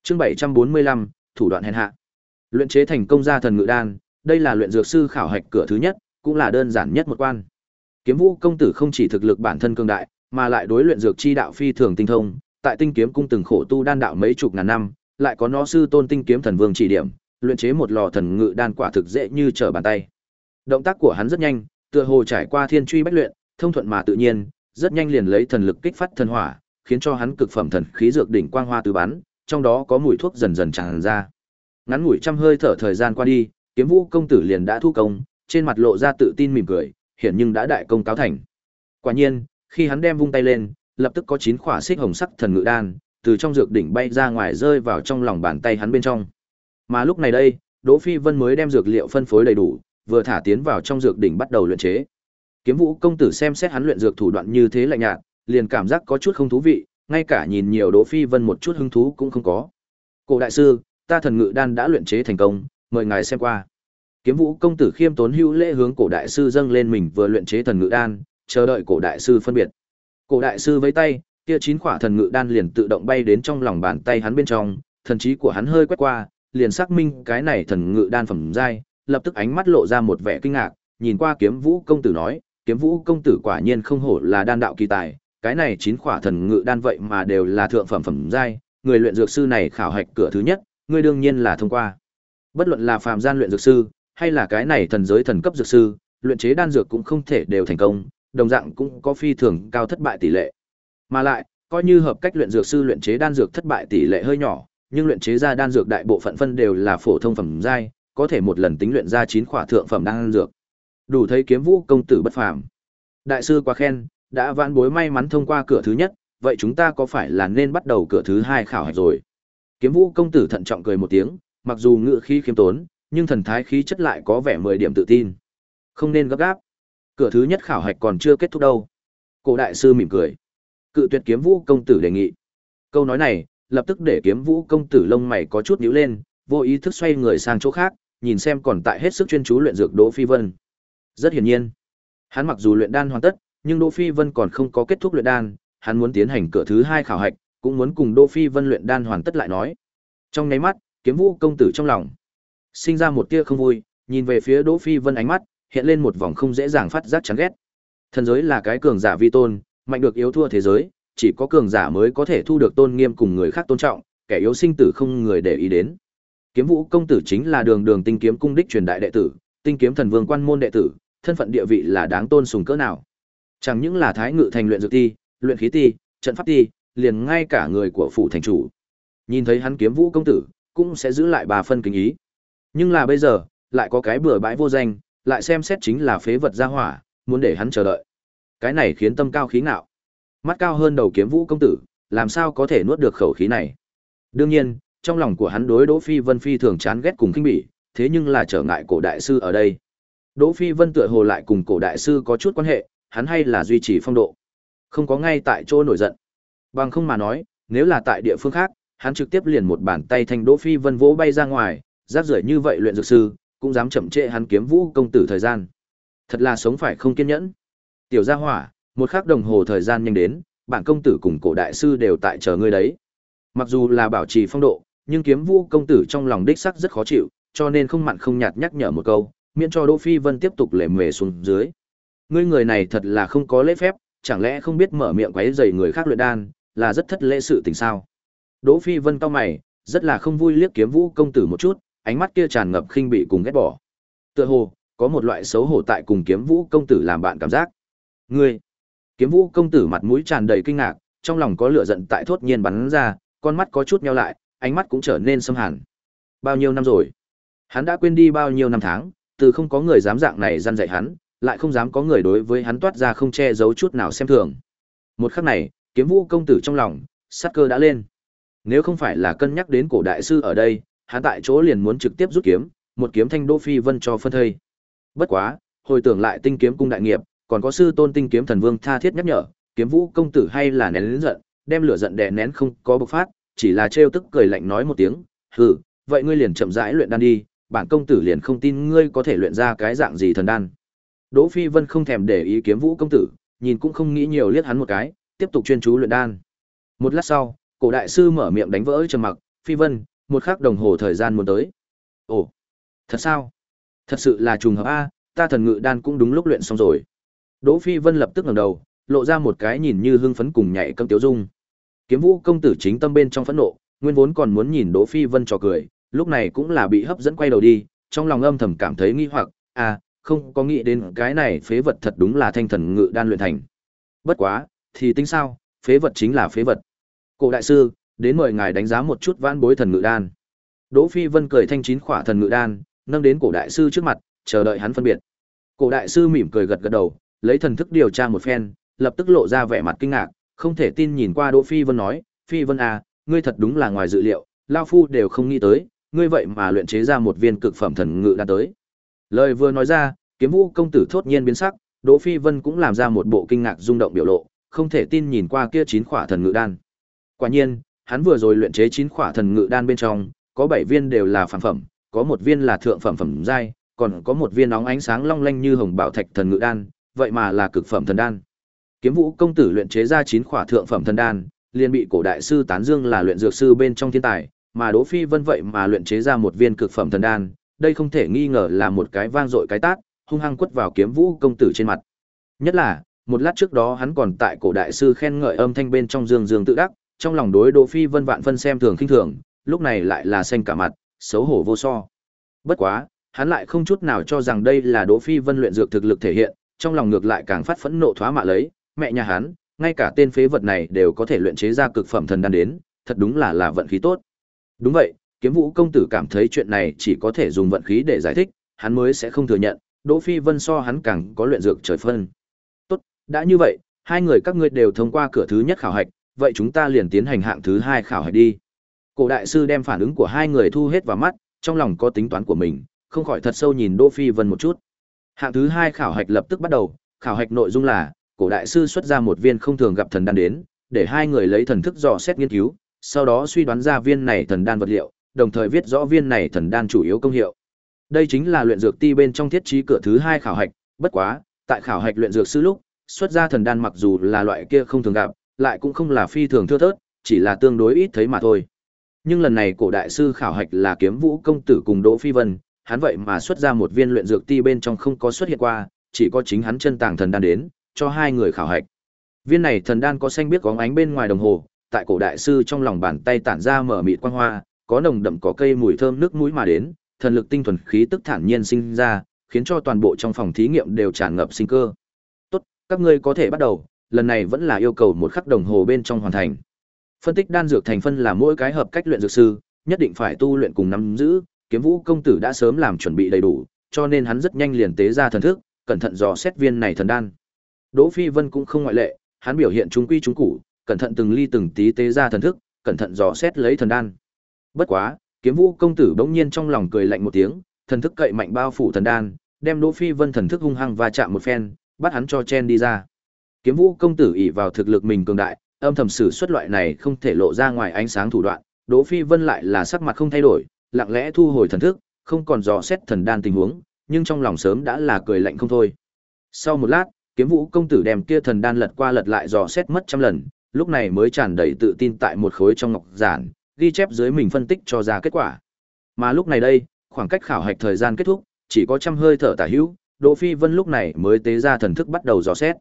Chương 745, thủ đoạn hèn hạ. Luyện chế thành công gia thần ngự đan, đây là luyện dược sư khảo hạch cửa thứ nhất, cũng là đơn giản nhất một quan. Kiếm Vũ công tử không chỉ thực lực bản thân cường đại, mà lại đối luyện dược chi đạo phi thường tinh thông, tại Tinh Kiếm cung từng khổ tu đan đạo mấy chục ngàn năm, lại có nó sư tôn Tinh Kiếm thần vương chỉ điểm, luyện chế một lò thần ngự đan quả thực dễ như trở bàn tay. Động tác của hắn rất nhanh, tựa hồ trải qua thiên truy bách luyện, thông thuận mà tự nhiên, rất nhanh liền lấy thần lực kích phát thần hỏa, khiến cho hắn cực phẩm thần khí dược đỉnh quang hoa tứ bắn, trong đó có mùi thuốc dần dần tràn ra. Ngắn ngủi trăm hơi thở thời gian qua đi, Kiếm Vũ công tử liền đã thu công, trên mặt lộ ra tự tin mỉm cười, hiện nhưng đã đại công cáo thành. Quả nhiên, khi hắn đem vung tay lên, lập tức có chín khỏa xích hồng sắc thần ngự đan từ trong dược đỉnh bay ra ngoài rơi vào trong lòng bàn tay hắn bên trong. Mà lúc này đây, Đỗ Phi Vân mới đem dược liệu phân phối đầy đủ, vừa thả tiến vào trong dược đỉnh bắt đầu luyện chế. Kiếm Vũ công tử xem xét hắn luyện dược thủ đoạn như thế lạnh nhạt, liền cảm giác có chút không thú vị, ngay cả nhìn nhiều Đỗ Phi Vân một chút hứng thú cũng không có. Cổ đại sư, ta thần ngự đan đã luyện chế thành công, mời ngài xem qua. Kiếm Vũ công tử khiêm tốn hữu lễ hướng cổ đại sư dâng lên mình vừa luyện chế thần ngự đan, chờ đợi cổ đại sư phân biệt. Cổ đại sư với tay, kia chín quả thần ngự đan liền tự động bay đến trong lòng bàn tay hắn bên trong, thần trí của hắn hơi quét qua, liền xác minh cái này thần ngự đan phẩm giai, lập tức ánh mắt lộ ra một vẻ kinh ngạc, nhìn qua Kiếm Vũ công tử nói, Kiếm Vũ công tử quả nhiên không hổ là đan đạo kỳ tài, cái này chín quả thần ngự đan vậy mà đều là thượng phẩm phẩm giai, người luyện dược sư này khảo hạch cửa thứ nhất, ngươi đương nhiên là thông qua. Bất luận là phàm gian luyện dược sư, hay là cái này thần giới thần cấp dược sư, luyện chế đan dược cũng không thể đều thành công, đồng dạng cũng có phi thường cao thất bại tỷ lệ. Mà lại, coi như hợp cách luyện dược sư luyện chế đan dược thất bại tỷ lệ hơi nhỏ, nhưng luyện chế ra đan dược đại bộ phận phân đều là phổ thông phẩm giai, có thể một lần tính luyện ra 9 khỏa thượng phẩm đan dược. Đủ thấy kiếm vũ công tử bất phàm. Đại sư quá khen, đã vãn bối may mắn thông qua cửa thứ nhất, vậy chúng ta có phải là nên bắt đầu cửa thứ hai khảo hạch rồi? Kiếm vũ công tử thận trọng cười một tiếng, mặc dù ngựa khí khiêm tốn, nhưng thần thái khí chất lại có vẻ mười điểm tự tin. Không nên gấp gáp. Cửa thứ nhất khảo hạch còn chưa kết thúc đâu. Cổ đại sư mỉm cười. Cự tuyệt kiếm vũ công tử đề nghị. Câu nói này, lập tức để kiếm vũ công tử lông mày có chút nhíu lên, vô ý thức xoay người sang chỗ khác, nhìn xem còn tại hết sức chuyên chú luyện dược Đỗ Phi Vân. Rất hiển nhiên, hắn mặc dù luyện đan hoàn tất, nhưng Đỗ Phi Vân còn không có kết thúc luyện đan, hắn muốn tiến hành cửa thứ hai khảo hạch, cũng muốn cùng Đỗ Phi Vân luyện đan hoàn tất lại nói. Trong nháy mắt, kiếm vũ công tử trong lòng sinh ra một tia không vui, nhìn về phía Đỗ Phi Vân ánh mắt hiện lên một vòng không dễ dàng phát giác chán ghét. Thần giới là cái cường giả vi tôn, mạnh được yếu thua thế giới, chỉ có cường giả mới có thể thu được tôn nghiêm cùng người khác tôn trọng, kẻ yếu sinh tử không người để ý đến. Kiếm Vũ công tử chính là đường đường tinh kiếm cung đích truyền đại đệ tử, tinh kiếm thần vương quan môn đệ tử, thân phận địa vị là đáng tôn sùng cỡ nào. Chẳng những là thái ngự thành luyện dược ti, luyện khí ti, trận pháp ti, liền ngay cả người của phủ thành chủ. Nhìn thấy hắn kiếm Vũ công tử, cũng sẽ giữ lại bà phân kính ý. Nhưng là bây giờ, lại có cái bừa bãi vô danh, lại xem xét chính là phế vật gia hỏa, muốn để hắn chờ đợi. Cái này khiến tâm cao khí ngạo. Mắt cao hơn đầu kiếm vũ công tử, làm sao có thể nuốt được khẩu khí này. Đương nhiên, trong lòng của hắn đối Đỗ Phi Vân phi thường chán ghét cùng kinh bỉ, thế nhưng là trở ngại cổ đại sư ở đây. Đỗ Phi Vân tựa hồ lại cùng cổ đại sư có chút quan hệ, hắn hay là duy trì phong độ. Không có ngay tại chỗ nổi giận. Bằng không mà nói, nếu là tại địa phương khác, hắn trực tiếp liền một bàn tay thành Đỗ Phi Vân vỗ bay ra ngoài, giáp rưởi như vậy luyện dược sư, cũng dám chậm trễ hắn kiếm vũ công tử thời gian. Thật là sống phải không kiên nhẫn. Tiểu gia hỏa, một khắc đồng hồ thời gian nhanh đến, bản công tử cùng cổ đại sư đều tại chờ ngươi đấy. Mặc dù là bảo trì phong độ, nhưng kiếm vũ công tử trong lòng đích sắc rất khó chịu, cho nên không mặn không nhạt nhắc nhở một câu, miễn cho Đỗ Phi Vân tiếp tục lề mề xuống dưới. Ngươi người này thật là không có lễ phép, chẳng lẽ không biết mở miệng quấy rầy người khác luyện đan, là rất thất lễ sự tình sao? Đỗ Phi Vân cau mày, rất là không vui liếc Kiếm Vũ công tử một chút, ánh mắt kia tràn ngập khinh bị cùng ghét bỏ. Tựa hồ có một loại xấu hổ tại cùng Kiếm Vũ công tử làm bạn cảm giác. Ngươi? Kiếm Vũ công tử mặt mũi tràn đầy kinh ngạc, trong lòng có lửa giận tại thốt nhiên bắn ra, con mắt có chút nheo lại, ánh mắt cũng trở nên sâm hàn. Bao nhiêu năm rồi? Hắn đã quên đi bao nhiêu năm tháng, từ không có người dám dạng này gian dạy hắn, lại không dám có người đối với hắn toát ra không che giấu chút nào xem thường. Một khắc này, kiếm vũ công tử trong lòng, sát cơ đã lên. Nếu không phải là cân nhắc đến cổ đại sư ở đây, hắn tại chỗ liền muốn trực tiếp rút kiếm, một kiếm thanh đô phi vân cho phân thây. Bất quá, hồi tưởng lại tinh kiếm cung đại nghiệp, còn có sư tôn tinh kiếm thần vương tha thiết nhắc nhở, kiếm vũ công tử hay là nén lớn giận, đem lửa giận đè nén không có bộc phát, chỉ là trêu tức cười lạnh nói một tiếng, "Hừ, vậy ngươi liền chậm rãi luyện đan đi, bản công tử liền không tin ngươi có thể luyện ra cái dạng gì thần đan." Đỗ Phi Vân không thèm để ý kiếm vũ công tử, nhìn cũng không nghĩ nhiều liếc hắn một cái, tiếp tục chuyên chú luyện đan. Một lát sau, cổ đại sư mở miệng đánh vỡ trầm mặc, "Phi Vân, một khắc đồng hồ thời gian muốn tới." "Ồ, thật sao? Thật sự là trùng hợp a, ta thần ngự đan cũng đúng lúc luyện xong rồi." Đỗ Phi Vân lập tức ngẩng đầu, lộ ra một cái nhìn như hưng phấn cùng nhảy cẫng tiểu dung. Kiếm Vũ công tử chính tâm bên trong phẫn nộ, nguyên vốn còn muốn nhìn Đỗ Phi Vân trò cười, lúc này cũng là bị hấp dẫn quay đầu đi, trong lòng âm thầm cảm thấy nghi hoặc, à, không có nghĩ đến cái này phế vật thật đúng là thanh thần ngự đan luyện thành. Bất quá, thì tính sao, phế vật chính là phế vật. Cổ đại sư, đến mời ngài đánh giá một chút vãn bối thần ngự đan. Đỗ Phi Vân cười thanh chín khỏa thần ngự đan, nâng đến cổ đại sư trước mặt, chờ đợi hắn phân biệt. Cổ đại sư mỉm cười gật gật đầu, lấy thần thức điều tra một phen, lập tức lộ ra vẻ mặt kinh ngạc, không thể tin nhìn qua Đỗ Phi Vân nói, "Phi Vân à, ngươi thật đúng là ngoài dự liệu, lão phu đều không nghĩ tới, ngươi vậy mà luyện chế ra một viên cực phẩm thần ngự đan tới." Lời vừa nói ra, Kiếm Vũ công tử thốt nhiên biến sắc, Đỗ Phi Vân cũng làm ra một bộ kinh ngạc rung động biểu lộ, không thể tin nhìn qua kia chín khỏa thần ngự đan. Quả nhiên, hắn vừa rồi luyện chế chín khỏa thần ngự đan bên trong, có bảy viên đều là phàm phẩm, có một viên là thượng phẩm phẩm giai, còn có một viên nóng ánh sáng long lanh như hồng bảo thạch thần ngự đan, vậy mà là cực phẩm thần đan. Kiếm Vũ công tử luyện chế ra chín khỏa thượng phẩm thần đan, liền bị cổ đại sư tán dương là luyện dược sư bên trong thiên tài, mà Đỗ Phi Vân vậy mà luyện chế ra một viên cực phẩm thần đan, đây không thể nghi ngờ là một cái vang dội cái tát, hung hăng quất vào Kiếm Vũ công tử trên mặt. Nhất là, một lát trước đó hắn còn tại cổ đại sư khen ngợi âm thanh bên trong dương dương tự đắc, trong lòng đối Đỗ Phi Vân vạn phân xem thường khinh thường, lúc này lại là xanh cả mặt, xấu hổ vô so. Bất quá, hắn lại không chút nào cho rằng đây là Đỗ Phi Vân luyện dược thực lực thể hiện, trong lòng ngược lại càng phát phẫn nộ thoá mạ lấy, mẹ nhà hắn, ngay cả tên phế vật này đều có thể luyện chế ra cực phẩm thần đan đến, thật đúng là là vận khí tốt. Đúng vậy, Kiếm Vũ công tử cảm thấy chuyện này chỉ có thể dùng vận khí để giải thích, hắn mới sẽ không thừa nhận, Đỗ Phi Vân so hắn càng có luyện dược trời phân. Tốt, đã như vậy, hai người các ngươi đều thông qua cửa thứ nhất khảo hạch, vậy chúng ta liền tiến hành hạng thứ hai khảo hạch đi. Cổ đại sư đem phản ứng của hai người thu hết vào mắt, trong lòng có tính toán của mình, không khỏi thật sâu nhìn Đỗ Phi Vân một chút. Hạng thứ hai khảo hạch lập tức bắt đầu, khảo hạch nội dung là, cổ đại sư xuất ra một viên không thường gặp thần đan đến, để hai người lấy thần thức dò xét nghiên cứu, sau đó suy đoán ra viên này thần đan vật liệu, đồng thời viết rõ viên này thần đan chủ yếu công hiệu. Đây chính là luyện dược ti bên trong thiết trí cửa thứ hai khảo hạch, bất quá, tại khảo hạch luyện dược sư lúc, xuất ra thần đan mặc dù là loại kia không thường gặp, lại cũng không là phi thường thưa thớt, chỉ là tương đối ít thấy mà thôi. Nhưng lần này cổ đại sư khảo hạch là Kiếm Vũ công tử cùng Đỗ Phi Vân, hắn vậy mà xuất ra một viên luyện dược ti bên trong không có xuất hiện qua, chỉ có chính hắn chân tàng thần đan đến, cho hai người khảo hạch. Viên này thần đan có xanh biết có ánh bên ngoài đồng hồ, tại cổ đại sư trong lòng bàn tay tản ra mở mịt quang hoa, có nồng đậm có cây mùi thơm nước mũi mà đến, thần lực tinh thuần khí tức thản nhiên sinh ra, khiến cho toàn bộ trong phòng thí nghiệm đều tràn ngập sinh cơ. Tốt, các ngươi có thể bắt đầu, lần này vẫn là yêu cầu một khắc đồng hồ bên trong hoàn thành. Phân tích đan dược thành phân là mỗi cái hợp cách luyện dược sư, nhất định phải tu luyện cùng nắm giữ, kiếm vũ công tử đã sớm làm chuẩn bị đầy đủ, cho nên hắn rất nhanh liền tế ra thần thức, cẩn thận dò xét viên này thần đan. Đỗ Phi Vân cũng không ngoại lệ, hắn biểu hiện trung quy trung cụ, cẩn thận từng ly từng tí tế ra thần thức, cẩn thận dò xét lấy thần đan. Bất quá, Kiếm Vũ công tử bỗng nhiên trong lòng cười lạnh một tiếng, thần thức cậy mạnh bao phủ thần đan, đem Đỗ Phi Vân thần thức hung hăng va chạm một phen, bắt hắn cho chen đi ra. Kiếm Vũ công tử ỷ vào thực lực mình cường đại, âm thầm sử xuất loại này không thể lộ ra ngoài ánh sáng thủ đoạn, Đỗ Phi Vân lại là sắc mặt không thay đổi, lặng lẽ thu hồi thần thức, không còn dò xét thần đan tình huống, nhưng trong lòng sớm đã là cười lạnh không thôi. Sau một lát, Kiếm Vũ công tử đem kia thần đan lật qua lật lại dò xét mất trăm lần, lúc này mới tràn đầy tự tin tại một khối trong ngọc giản, ghi chép dưới mình phân tích cho ra kết quả. Mà lúc này đây, khoảng cách khảo hạch thời gian kết thúc, chỉ có trăm hơi thở tả hữu, Đỗ Phi Vân lúc này mới tế ra thần thức bắt đầu dò xét.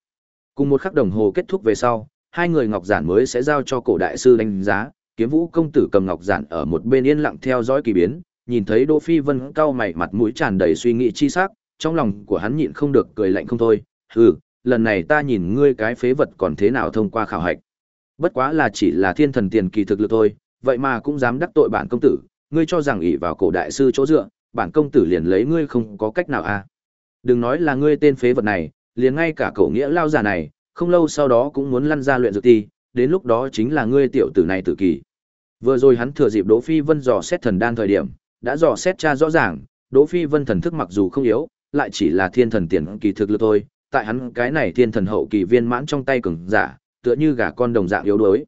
Cùng một khắc đồng hồ kết thúc về sau, hai người ngọc giản mới sẽ giao cho cổ đại sư đánh giá, kiếm vũ công tử cầm ngọc giản ở một bên yên lặng theo dõi kỳ biến, nhìn thấy Đỗ Phi Vân cau mày mặt mũi tràn đầy suy nghĩ chi sắc, trong lòng của hắn nhịn không được cười lạnh không thôi, hừ, lần này ta nhìn ngươi cái phế vật còn thế nào thông qua khảo hạch. Bất quá là chỉ là thiên thần tiền kỳ thực lực thôi, vậy mà cũng dám đắc tội bản công tử, ngươi cho rằng ỷ vào cổ đại sư chỗ dựa, bản công tử liền lấy ngươi không có cách nào à. Đừng nói là ngươi tên phế vật này, liền ngay cả cổ nghĩa lao già này, không lâu sau đó cũng muốn lăn ra luyện dược ti, đến lúc đó chính là ngươi tiểu tử này tử kỳ. Vừa rồi hắn thừa dịp Đỗ Phi Vân dò xét thần đan thời điểm, đã dò xét tra rõ ràng, Đỗ Phi Vân thần thức mặc dù không yếu, lại chỉ là thiên thần tiền kỳ thực lực thôi, tại hắn cái này thiên thần hậu kỳ viên mãn trong tay cường giả, tựa như gà con đồng dạng yếu đuối.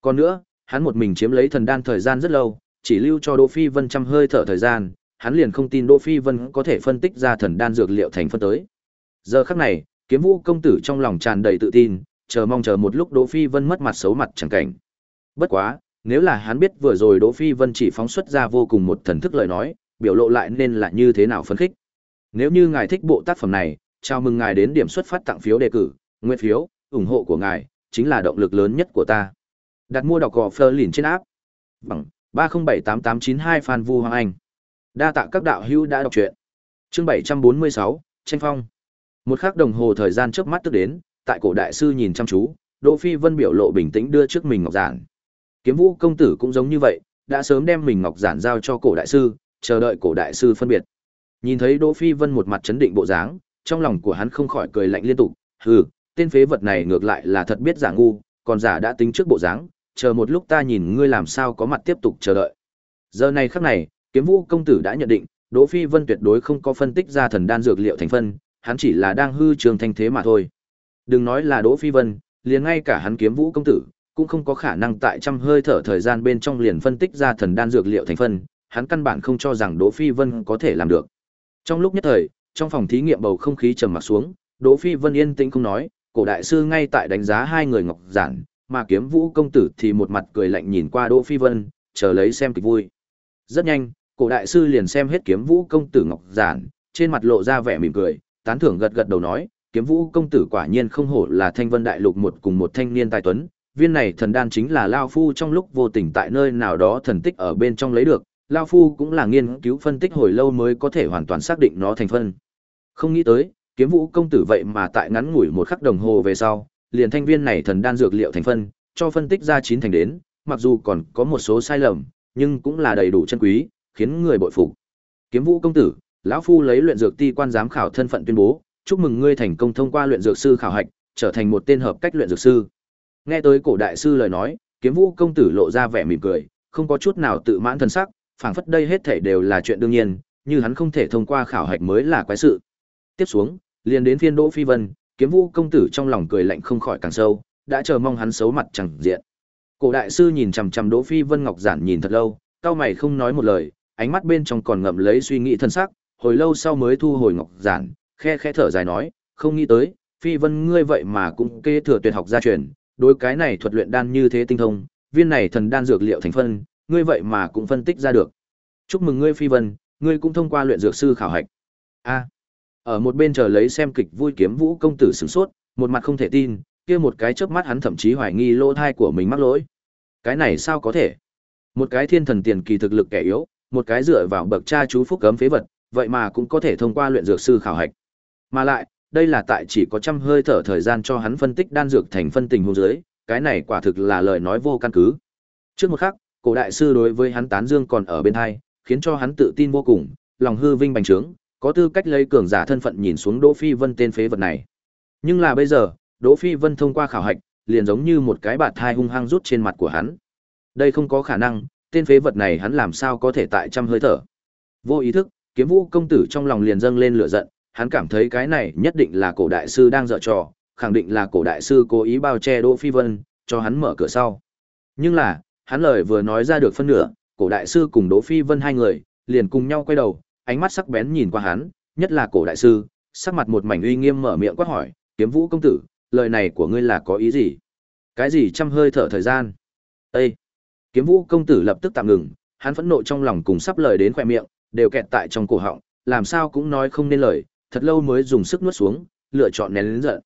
Còn nữa, hắn một mình chiếm lấy thần đan thời gian rất lâu, chỉ lưu cho Đỗ Phi Vân trăm hơi thở thời gian, hắn liền không tin Đỗ Phi Vân có thể phân tích ra thần đan dược liệu thành phân tới. Giờ khắc này, Kiếm Vũ công tử trong lòng tràn đầy tự tin, chờ mong chờ một lúc Đỗ Phi Vân mất mặt xấu mặt chẳng cảnh. Bất quá, nếu là hắn biết vừa rồi Đỗ Phi Vân chỉ phóng xuất ra vô cùng một thần thức lời nói, biểu lộ lại nên là như thế nào phân khích. Nếu như ngài thích bộ tác phẩm này, chào mừng ngài đến điểm xuất phát tặng phiếu đề cử, nguyện phiếu, ủng hộ của ngài chính là động lực lớn nhất của ta. Đặt mua đọc gò Fleur lìn trên áp. Bằng 3078892 Phan Vu Hoàng Anh. Đa tạ các đạo hữu đã đọc truyện. Chương 746, tranh phong. Một khắc đồng hồ thời gian trước mắt tức đến, tại cổ đại sư nhìn chăm chú, Đỗ Phi Vân biểu lộ bình tĩnh đưa trước mình ngọc giản. Kiếm Vũ công tử cũng giống như vậy, đã sớm đem mình ngọc giản giao cho cổ đại sư, chờ đợi cổ đại sư phân biệt. Nhìn thấy Đỗ Phi Vân một mặt chấn định bộ dáng, trong lòng của hắn không khỏi cười lạnh liên tục, hừ, tên phế vật này ngược lại là thật biết giả ngu, còn giả đã tính trước bộ dáng, chờ một lúc ta nhìn ngươi làm sao có mặt tiếp tục chờ đợi. Giờ này khắc này, Kiếm Vũ công tử đã nhận định, Đỗ Phi Vân tuyệt đối không có phân tích ra thần đan dược liệu thành phân, hắn chỉ là đang hư trường thanh thế mà thôi. Đừng nói là Đỗ Phi Vân, liền ngay cả hắn Kiếm Vũ công tử cũng không có khả năng tại trăm hơi thở thời gian bên trong liền phân tích ra thần đan dược liệu thành phân, hắn căn bản không cho rằng Đỗ Phi Vân có thể làm được. Trong lúc nhất thời, trong phòng thí nghiệm bầu không khí trầm mặc xuống, Đỗ Phi Vân yên tĩnh không nói, cổ đại sư ngay tại đánh giá hai người ngọc giản, mà kiếm vũ công tử thì một mặt cười lạnh nhìn qua Đỗ Phi Vân, chờ lấy xem kịch vui. Rất nhanh, cổ đại sư liền xem hết kiếm vũ công tử ngọc giản, trên mặt lộ ra vẻ mỉm cười, tán thưởng gật gật đầu nói, kiếm vũ công tử quả nhiên không hổ là thanh vân đại lục một cùng một thanh niên tài tuấn, viên này thần đan chính là Lao Phu trong lúc vô tình tại nơi nào đó thần tích ở bên trong lấy được, Lao Phu cũng là nghiên cứu phân tích hồi lâu mới có thể hoàn toàn xác định nó thành phân. Không nghĩ tới, kiếm vũ công tử vậy mà tại ngắn ngủi một khắc đồng hồ về sau, liền thanh viên này thần đan dược liệu thành phân, cho phân tích ra chín thành đến, mặc dù còn có một số sai lầm, nhưng cũng là đầy đủ chân quý, khiến người bội phục. Kiếm Vũ công tử, lão phu lấy luyện dược ti quan giám khảo thân phận tuyên bố, chúc mừng ngươi thành công thông qua luyện dược sư khảo hạch, trở thành một tên hợp cách luyện dược sư. Nghe tới cổ đại sư lời nói, Kiếm Vũ công tử lộ ra vẻ mỉm cười, không có chút nào tự mãn thân sắc, phảng phất đây hết thảy đều là chuyện đương nhiên, như hắn không thể thông qua khảo hạch mới là quái sự. Tiếp xuống, liền đến phiên Đỗ Phi Vân, Kiếm Vũ công tử trong lòng cười lạnh không khỏi càng sâu, đã chờ mong hắn xấu mặt chẳng diện. Cổ đại sư nhìn chằm chằm Đỗ Phi Vân ngọc giản nhìn thật lâu, cao mày không nói một lời, ánh mắt bên trong còn ngậm lấy suy nghĩ thân sắc, hồi lâu sau mới thu hồi ngọc giản, khe khẽ thở dài nói, không nghĩ tới, Phi Vân ngươi vậy mà cũng kế thừa tuyệt học gia truyền, đối cái này thuật luyện đan như thế tinh thông, viên này thần đan dược liệu thành phân, ngươi vậy mà cũng phân tích ra được. Chúc mừng ngươi Phi Vân, ngươi cũng thông qua luyện dược sư khảo hạch. A. ở một bên chờ lấy xem kịch vui kiếm vũ công tử sửng sốt, một mặt không thể tin, kia một cái chớp mắt hắn thậm chí hoài nghi lỗ thai của mình mắc lỗi. Cái này sao có thể? Một cái thiên thần tiền kỳ thực lực kẻ yếu, một cái dựa vào bậc cha chú phúc cấm phế vật, vậy mà cũng có thể thông qua luyện dược sư khảo hạch. Mà lại, đây là tại chỉ có trăm hơi thở thời gian cho hắn phân tích đan dược thành phân tình huống dưới, cái này quả thực là lời nói vô căn cứ. Trước một khắc, cổ đại sư đối với hắn tán dương còn ở bên hai, khiến cho hắn tự tin vô cùng, lòng hư vinh bành trướng, có tư cách lấy cường giả thân phận nhìn xuống Đỗ Phi Vân tên phế vật này. Nhưng là bây giờ, Đỗ Phi Vân thông qua khảo hạch, liền giống như một cái bạt thai hung hăng rút trên mặt của hắn. Đây không có khả năng, tên phế vật này hắn làm sao có thể tại trăm hơi thở. Vô ý thức, Kiếm Vũ công tử trong lòng liền dâng lên lửa giận, hắn cảm thấy cái này nhất định là cổ đại sư đang dở trò, khẳng định là cổ đại sư cố ý bao che Đỗ Phi Vân, cho hắn mở cửa sau. Nhưng là, hắn lời vừa nói ra được phân nửa, cổ đại sư cùng Đỗ Phi Vân hai người, liền cùng nhau quay đầu, ánh mắt sắc bén nhìn qua hắn, nhất là cổ đại sư, sắc mặt một mảnh uy nghiêm mở miệng quát hỏi, "Kiếm Vũ công tử, lời này của ngươi là có ý gì? Cái gì trăm hơi thở thời gian? Ê! Kiếm vũ công tử lập tức tạm ngừng, hắn phẫn nộ trong lòng cùng sắp lời đến khoe miệng, đều kẹt tại trong cổ họng, làm sao cũng nói không nên lời, thật lâu mới dùng sức nuốt xuống, lựa chọn nén lớn giận.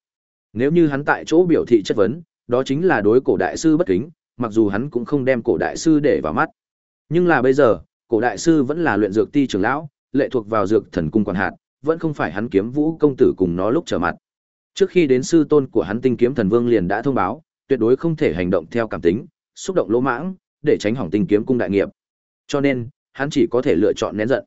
Nếu như hắn tại chỗ biểu thị chất vấn, đó chính là đối cổ đại sư bất kính, mặc dù hắn cũng không đem cổ đại sư để vào mắt. Nhưng là bây giờ, cổ đại sư vẫn là luyện dược ti trưởng lão, lệ thuộc vào dược thần cung quản hạt, vẫn không phải hắn kiếm vũ công tử cùng nó lúc trở mặt. Trước khi đến sư tôn của hắn tinh kiếm thần vương liền đã thông báo, tuyệt đối không thể hành động theo cảm tính, xúc động lỗ mãng, để tránh hỏng tinh kiếm cung đại nghiệp. Cho nên, hắn chỉ có thể lựa chọn nén giận.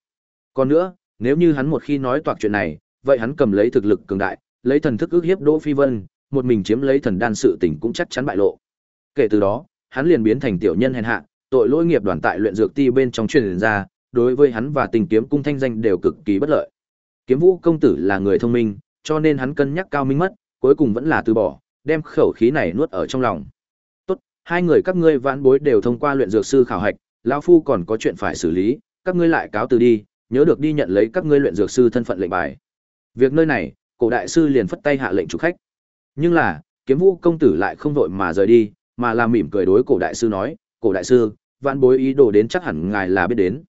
Còn nữa, nếu như hắn một khi nói toạc chuyện này, vậy hắn cầm lấy thực lực cường đại, lấy thần thức ước hiếp Đỗ Phi Vân, một mình chiếm lấy thần đan sự tình cũng chắc chắn bại lộ. Kể từ đó, hắn liền biến thành tiểu nhân hèn hạ, tội lỗi nghiệp đoàn tại luyện dược ti bên trong truyền ra, đối với hắn và Tình kiếm cung thanh danh đều cực kỳ bất lợi. Kiếm Vũ công tử là người thông minh, cho nên hắn cân nhắc cao minh mất, cuối cùng vẫn là từ bỏ, đem khẩu khí này nuốt ở trong lòng. Tốt, hai người các ngươi vãn bối đều thông qua luyện dược sư khảo hạch, lão phu còn có chuyện phải xử lý, các ngươi lại cáo từ đi, nhớ được đi nhận lấy các ngươi luyện dược sư thân phận lệnh bài. Việc nơi này, cổ đại sư liền phất tay hạ lệnh chủ khách. Nhưng là, kiếm vũ công tử lại không vội mà rời đi, mà là mỉm cười đối cổ đại sư nói, cổ đại sư, vạn bối ý đồ đến chắc hẳn ngài là biết đến.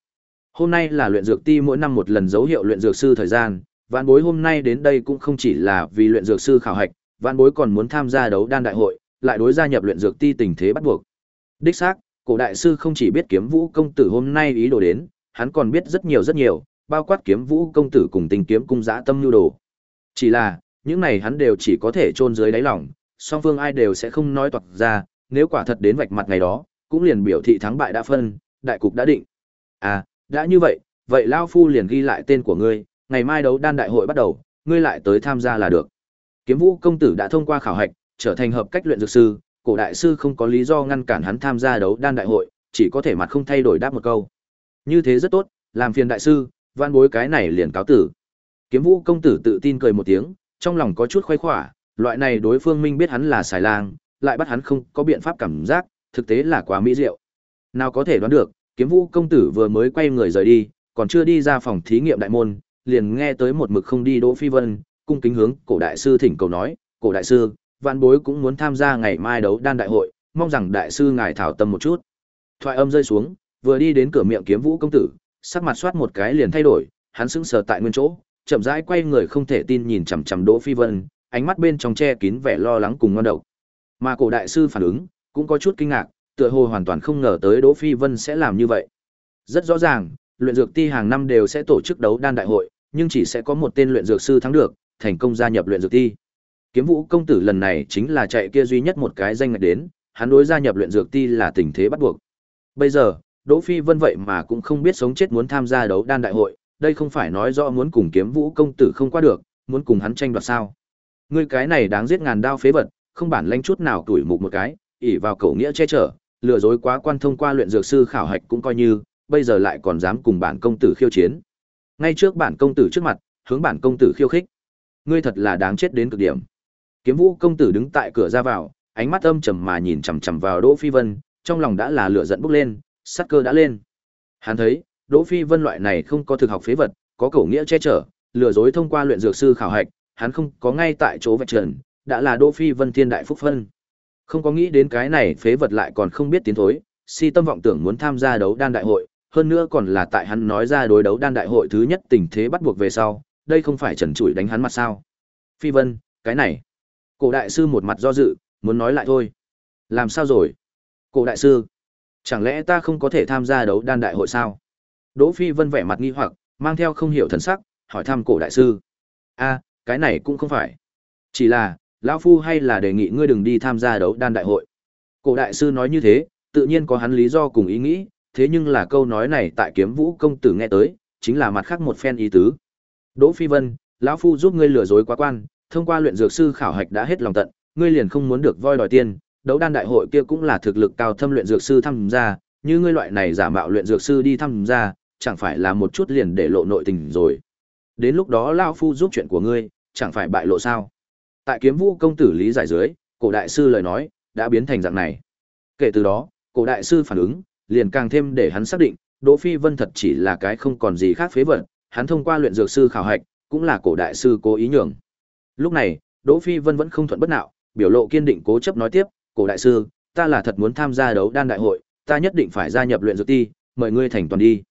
Hôm nay là luyện dược ti mỗi năm một lần dấu hiệu luyện dược sư thời gian, vạn bối hôm nay đến đây cũng không chỉ là vì luyện dược sư khảo hạch, vạn bối còn muốn tham gia đấu đan đại hội, lại đối gia nhập luyện dược ti tình thế bắt buộc. Đích xác, cổ đại sư không chỉ biết kiếm vũ công tử hôm nay ý đồ đến, hắn còn biết rất nhiều rất nhiều, bao quát kiếm vũ công tử cùng tình kiếm cung giã tâm nhu đồ. Chỉ là, những này hắn đều chỉ có thể chôn dưới đáy lòng, song phương ai đều sẽ không nói toạc ra, nếu quả thật đến vạch mặt ngày đó, cũng liền biểu thị thắng bại đã phân, đại cục đã định. À, đã như vậy, vậy Lao Phu liền ghi lại tên của ngươi, ngày mai đấu đan đại hội bắt đầu, ngươi lại tới tham gia là được. Kiếm vũ công tử đã thông qua khảo hạch, trở thành hợp cách luyện dược sư, cổ đại sư không có lý do ngăn cản hắn tham gia đấu đan đại hội, chỉ có thể mặt không thay đổi đáp một câu. Như thế rất tốt, làm phiền đại sư, van bối cái này liền cáo tử. Kiếm vũ công tử tự tin cười một tiếng, trong lòng có chút khoái khỏa, loại này đối phương minh biết hắn là xài lang, lại bắt hắn không có biện pháp cảm giác, thực tế là quá mỹ diệu. Nào có thể đoán được, kiếm vũ công tử vừa mới quay người rời đi, còn chưa đi ra phòng thí nghiệm đại môn, liền nghe tới một mực không đi Đỗ Phi Vân, cung kính hướng cổ đại sư thỉnh cầu nói, cổ đại sư, vạn bối cũng muốn tham gia ngày mai đấu đan đại hội, mong rằng đại sư ngài thảo tâm một chút. Thoại âm rơi xuống, vừa đi đến cửa miệng kiếm vũ công tử, sắc mặt soát một cái liền thay đổi, hắn sững sờ tại nguyên chỗ, chậm rãi quay người không thể tin nhìn chằm chằm Đỗ Phi Vân, ánh mắt bên trong che kín vẻ lo lắng cùng ngon độc. Mà cổ đại sư phản ứng, cũng có chút kinh ngạc, tựa hồ hoàn toàn không ngờ tới Đỗ Phi Vân sẽ làm như vậy. Rất rõ ràng, luyện dược ti hàng năm đều sẽ tổ chức đấu đan đại hội, nhưng chỉ sẽ có một tên luyện dược sư thắng được, thành công gia nhập luyện dược ti. Kiếm Vũ công tử lần này chính là chạy kia duy nhất một cái danh ngạch đến, hắn đối gia nhập luyện dược ti là tình thế bắt buộc. Bây giờ, Đỗ Phi Vân vậy mà cũng không biết sống chết muốn tham gia đấu đan đại hội, đây không phải nói rõ muốn cùng Kiếm Vũ công tử không qua được, muốn cùng hắn tranh đoạt sao? Ngươi cái này đáng giết ngàn đao phế vật, không bản lãnh chút nào tuổi mục một cái, ỷ vào cậu nghĩa che chở, lừa dối quá quan thông qua luyện dược sư khảo hạch cũng coi như, bây giờ lại còn dám cùng bản công tử khiêu chiến. Ngay trước bản công tử trước mặt, hướng bản công tử khiêu khích. Ngươi thật là đáng chết đến cực điểm. Kiếm Vũ công tử đứng tại cửa ra vào, ánh mắt âm trầm mà nhìn chằm chằm vào Đỗ Phi Vân, trong lòng đã là lửa giận bốc lên, sát cơ đã lên. Hắn thấy, Đỗ Phi Vân loại này không có thực học phế vật, có cổ nghĩa che chở, lừa dối thông qua luyện dược sư khảo hạch, hắn không có ngay tại chỗ vạch trần, đã là Đỗ Phi Vân thiên đại phúc phân. Không có nghĩ đến cái này phế vật lại còn không biết tiến thối, si tâm vọng tưởng muốn tham gia đấu đan đại hội, hơn nữa còn là tại hắn nói ra đối đấu đan đại hội thứ nhất tình thế bắt buộc về sau, đây không phải trần trụi đánh hắn mặt sao. Phi Vân, cái này. Cổ đại sư một mặt do dự, muốn nói lại thôi. Làm sao rồi? Cổ đại sư, chẳng lẽ ta không có thể tham gia đấu đan đại hội sao? Đỗ Phi Vân vẻ mặt nghi hoặc, mang theo không hiểu thần sắc, hỏi thăm cổ đại sư. A, cái này cũng không phải. Chỉ là, lão phu hay là đề nghị ngươi đừng đi tham gia đấu đan đại hội. Cổ đại sư nói như thế, tự nhiên có hắn lý do cùng ý nghĩ, thế nhưng là câu nói này tại kiếm vũ công tử nghe tới, chính là mặt khác một phen ý tứ. Đỗ Phi Vân, lão phu giúp ngươi lừa dối quá quan, thông qua luyện dược sư khảo hạch đã hết lòng tận, ngươi liền không muốn được voi đòi tiền, đấu đan đại hội kia cũng là thực lực cao thâm luyện dược sư tham gia, như ngươi loại này giả mạo luyện dược sư đi tham gia, chẳng phải là một chút liền để lộ nội tình rồi. Đến lúc đó lão phu giúp chuyện của ngươi, chẳng phải bại lộ sao? Tại Kiếm Vũ công tử lý giải dưới, cổ đại sư lời nói đã biến thành dạng này. Kể từ đó, cổ đại sư phản ứng liền càng thêm để hắn xác định, Đỗ Phi Vân thật chỉ là cái không còn gì khác phế vật, hắn thông qua luyện dược sư khảo hạch, cũng là cổ đại sư cố ý nhường. Lúc này, Đỗ Phi Vân vẫn không thuận bất nào biểu lộ kiên định cố chấp nói tiếp, "Cổ đại sư, ta là thật muốn tham gia đấu đan đại hội, ta nhất định phải gia nhập luyện dược ti, mời ngươi thành toàn đi."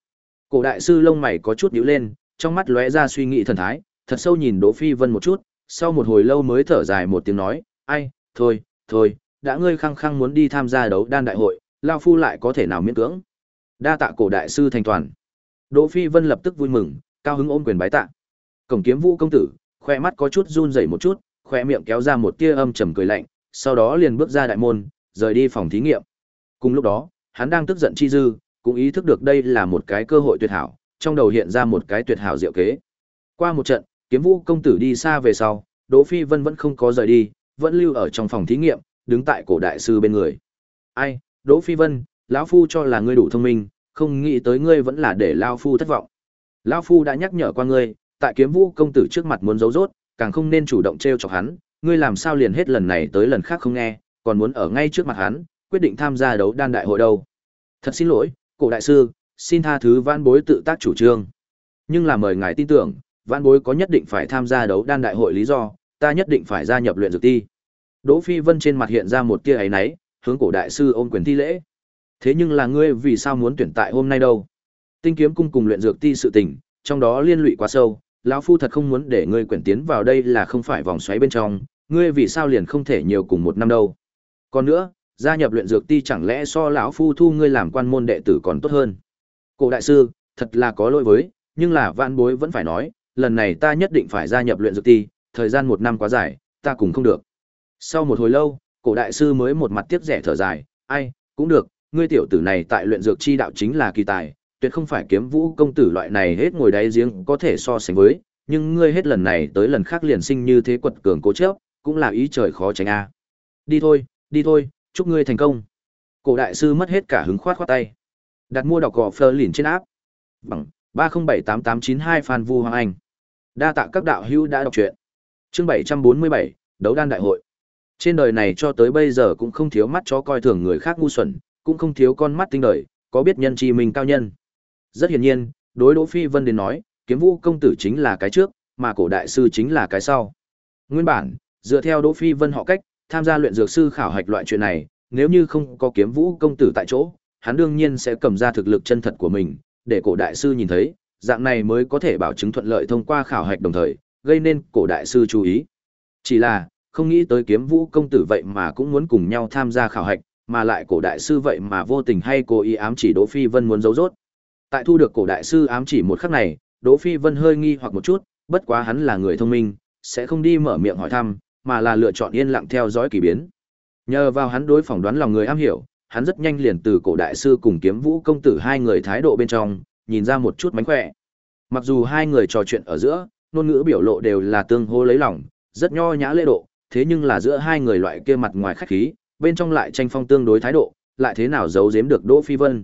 Cổ đại sư lông mày có chút nhíu lên, trong mắt lóe ra suy nghĩ thần thái, thật sâu nhìn Đỗ Phi Vân một chút, sau một hồi lâu mới thở dài một tiếng nói, ai, thôi, thôi, đã ngươi khăng khăng muốn đi tham gia đấu đan đại hội, Lao Phu lại có thể nào miễn cưỡng. Đa tạ cổ đại sư thành toàn. Đỗ Phi Vân lập tức vui mừng, cao hứng ôm quyền bái tạ. Cổng kiếm vũ công tử, khoe mắt có chút run rẩy một chút, khoe miệng kéo ra một tia âm trầm cười lạnh, sau đó liền bước ra đại môn, rời đi phòng thí nghiệm. Cùng lúc đó, hắn đang tức giận chi dư, cũng ý thức được đây là một cái cơ hội tuyệt hảo, trong đầu hiện ra một cái tuyệt hảo diệu kế. Qua một trận, kiếm vũ công tử đi xa về sau, Đỗ Phi Vân vẫn không có rời đi, vẫn lưu ở trong phòng thí nghiệm, đứng tại cổ đại sư bên người. Ai, Đỗ Phi Vân, lão phu cho là ngươi đủ thông minh, không nghĩ tới ngươi vẫn là để lão phu thất vọng. Lão phu đã nhắc nhở qua ngươi, tại kiếm vũ công tử trước mặt muốn giấu rốt, càng không nên chủ động trêu chọc hắn, ngươi làm sao liền hết lần này tới lần khác không nghe, còn muốn ở ngay trước mặt hắn, quyết định tham gia đấu đan đại hội đâu. Thật xin lỗi, cổ đại sư, xin tha thứ vãn bối tự tác chủ trương. Nhưng là mời ngài tin tưởng, vãn bối có nhất định phải tham gia đấu đan đại hội lý do, ta nhất định phải gia nhập luyện dược ti. Đỗ Phi Vân trên mặt hiện ra một tia ấy náy, hướng cổ đại sư ôm quyền thi lễ. Thế nhưng là ngươi vì sao muốn tuyển tại hôm nay đâu? Tinh kiếm cung cùng luyện dược ti sự tình, trong đó liên lụy quá sâu, lão phu thật không muốn để ngươi quyển tiến vào đây là không phải vòng xoáy bên trong, ngươi vì sao liền không thể nhiều cùng một năm đâu? Còn nữa, gia nhập luyện dược ti chẳng lẽ so lão phu thu ngươi làm quan môn đệ tử còn tốt hơn? Cổ đại sư, thật là có lỗi với, nhưng là vạn bối vẫn phải nói, lần này ta nhất định phải gia nhập luyện dược ti, thời gian một năm quá dài, ta cùng không được. Sau một hồi lâu, cổ đại sư mới một mặt tiếc rẻ thở dài, ai, cũng được, ngươi tiểu tử này tại luyện dược chi đạo chính là kỳ tài, tuyệt không phải kiếm vũ công tử loại này hết ngồi đáy giếng có thể so sánh với, nhưng ngươi hết lần này tới lần khác liền sinh như thế quật cường cố chấp, cũng là ý trời khó tránh a. Đi thôi, đi thôi, chúc ngươi thành công. Cổ đại sư mất hết cả hứng khoát khoát tay. Đặt mua đọc gò phơ lìn trên áp. Bằng 3078892 Phan Vu Hoàng Anh. Đa tạ các đạo hữu đã đọc truyện. Chương 747, đấu đan đại hội. Trên đời này cho tới bây giờ cũng không thiếu mắt chó coi thường người khác ngu xuẩn, cũng không thiếu con mắt tinh đời, có biết nhân chi mình cao nhân. Rất hiển nhiên, đối Đỗ Phi Vân đến nói, kiếm vũ công tử chính là cái trước, mà cổ đại sư chính là cái sau. Nguyên bản, dựa theo Đỗ Phi Vân họ cách, tham gia luyện dược sư khảo hạch loại chuyện này, nếu như không có kiếm vũ công tử tại chỗ, hắn đương nhiên sẽ cầm ra thực lực chân thật của mình, để cổ đại sư nhìn thấy, dạng này mới có thể bảo chứng thuận lợi thông qua khảo hạch đồng thời, gây nên cổ đại sư chú ý. Chỉ là, không nghĩ tới kiếm vũ công tử vậy mà cũng muốn cùng nhau tham gia khảo hạch, mà lại cổ đại sư vậy mà vô tình hay cố ý ám chỉ Đỗ Phi Vân muốn giấu rốt. Tại thu được cổ đại sư ám chỉ một khắc này, Đỗ Phi Vân hơi nghi hoặc một chút, bất quá hắn là người thông minh, sẽ không đi mở miệng hỏi thăm, mà là lựa chọn yên lặng theo dõi kỳ biến. Nhờ vào hắn đối phỏng đoán lòng người am hiểu, hắn rất nhanh liền từ cổ đại sư cùng kiếm vũ công tử hai người thái độ bên trong, nhìn ra một chút mánh khỏe. Mặc dù hai người trò chuyện ở giữa, ngôn ngữ biểu lộ đều là tương hô lấy lòng, rất nho nhã lễ độ, thế nhưng là giữa hai người loại kia mặt ngoài khách khí, bên trong lại tranh phong tương đối thái độ, lại thế nào giấu giếm được Đỗ Phi Vân.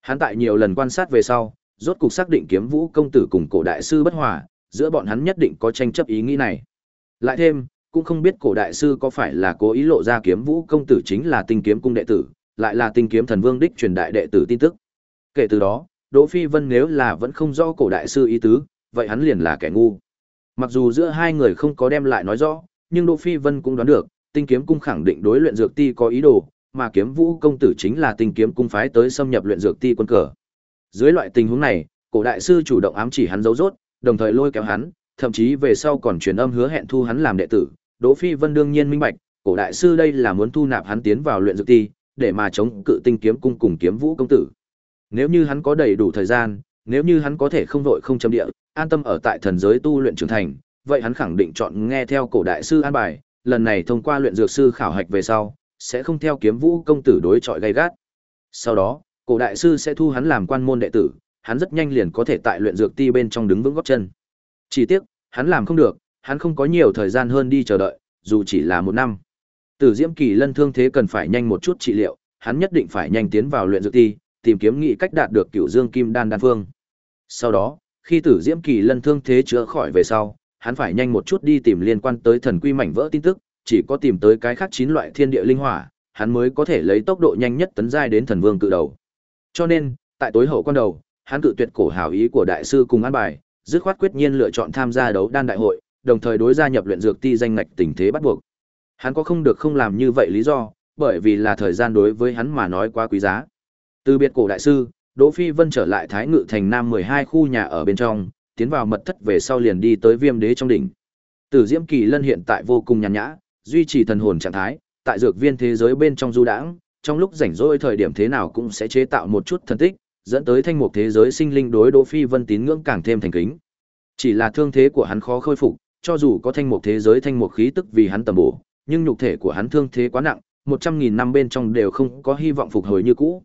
Hắn tại nhiều lần quan sát về sau, rốt cục xác định kiếm vũ công tử cùng cổ đại sư bất hòa, giữa bọn hắn nhất định có tranh chấp ý nghĩ này. Lại thêm, cũng không biết cổ đại sư có phải là cố ý lộ ra kiếm vũ công tử chính là tinh kiếm cung đệ tử, lại là tinh kiếm thần vương đích truyền đại đệ tử tin tức. Kể từ đó, Đỗ Phi Vân nếu là vẫn không rõ cổ đại sư ý tứ, vậy hắn liền là kẻ ngu. Mặc dù giữa hai người không có đem lại nói rõ, nhưng Đỗ Phi Vân cũng đoán được, tinh kiếm cung khẳng định đối luyện dược ti có ý đồ, mà kiếm vũ công tử chính là tinh kiếm cung phái tới xâm nhập luyện dược ti quân cờ. Dưới loại tình huống này, cổ đại sư chủ động ám chỉ hắn giấu rốt, đồng thời lôi kéo hắn, thậm chí về sau còn truyền âm hứa hẹn thu hắn làm đệ tử. Đỗ Phi Vân đương nhiên minh bạch, cổ đại sư đây là muốn thu nạp hắn tiến vào luyện dược ti, để mà chống cự tinh kiếm cung cùng kiếm vũ công tử. Nếu như hắn có đầy đủ thời gian, nếu như hắn có thể không vội không châm địa, an tâm ở tại thần giới tu luyện trưởng thành, vậy hắn khẳng định chọn nghe theo cổ đại sư an bài, lần này thông qua luyện dược sư khảo hạch về sau, sẽ không theo kiếm vũ công tử đối chọi gay gắt. Sau đó, cổ đại sư sẽ thu hắn làm quan môn đệ tử, hắn rất nhanh liền có thể tại luyện dược ti bên trong đứng vững gót chân. Chỉ tiếc, hắn làm không được, hắn không có nhiều thời gian hơn đi chờ đợi, dù chỉ là một năm. Tử Diễm Kỳ Lân thương thế cần phải nhanh một chút trị liệu, hắn nhất định phải nhanh tiến vào luyện dược ti, tìm kiếm nghị cách đạt được Cửu Dương Kim Đan đan phương. Sau đó, khi Tử Diễm Kỳ Lân thương thế chữa khỏi về sau, hắn phải nhanh một chút đi tìm liên quan tới thần quy mảnh vỡ tin tức, chỉ có tìm tới cái khác chín loại thiên địa linh hỏa, hắn mới có thể lấy tốc độ nhanh nhất tấn giai đến thần vương cự đầu. Cho nên, tại tối hậu quan đầu, hắn cự tuyệt cổ hảo ý của đại sư cùng an bài, dứt khoát quyết nhiên lựa chọn tham gia đấu đan đại hội, đồng thời đối gia nhập luyện dược ti danh ngạch tình thế bắt buộc. Hắn có không được không làm như vậy lý do, bởi vì là thời gian đối với hắn mà nói quá quý giá. Từ biệt cổ đại sư, Đỗ Phi Vân trở lại Thái Ngự thành Nam 12 khu nhà ở bên trong, tiến vào mật thất về sau liền đi tới Viêm Đế trong đỉnh. Tử Diễm Kỳ Lân hiện tại vô cùng nhàn nhã, duy trì thần hồn trạng thái, tại dược viên thế giới bên trong du đãng, trong lúc rảnh rỗi thời điểm thế nào cũng sẽ chế tạo một chút thần tích, dẫn tới thanh mục thế giới sinh linh đối Đỗ Phi Vân tín ngưỡng càng thêm thành kính. Chỉ là thương thế của hắn khó khôi phục, cho dù có thanh mục thế giới thanh mục khí tức vì hắn tầm bổ, nhưng nhục thể của hắn thương thế quá nặng, một trăm nghìn năm bên trong đều không có hy vọng phục hồi như cũ.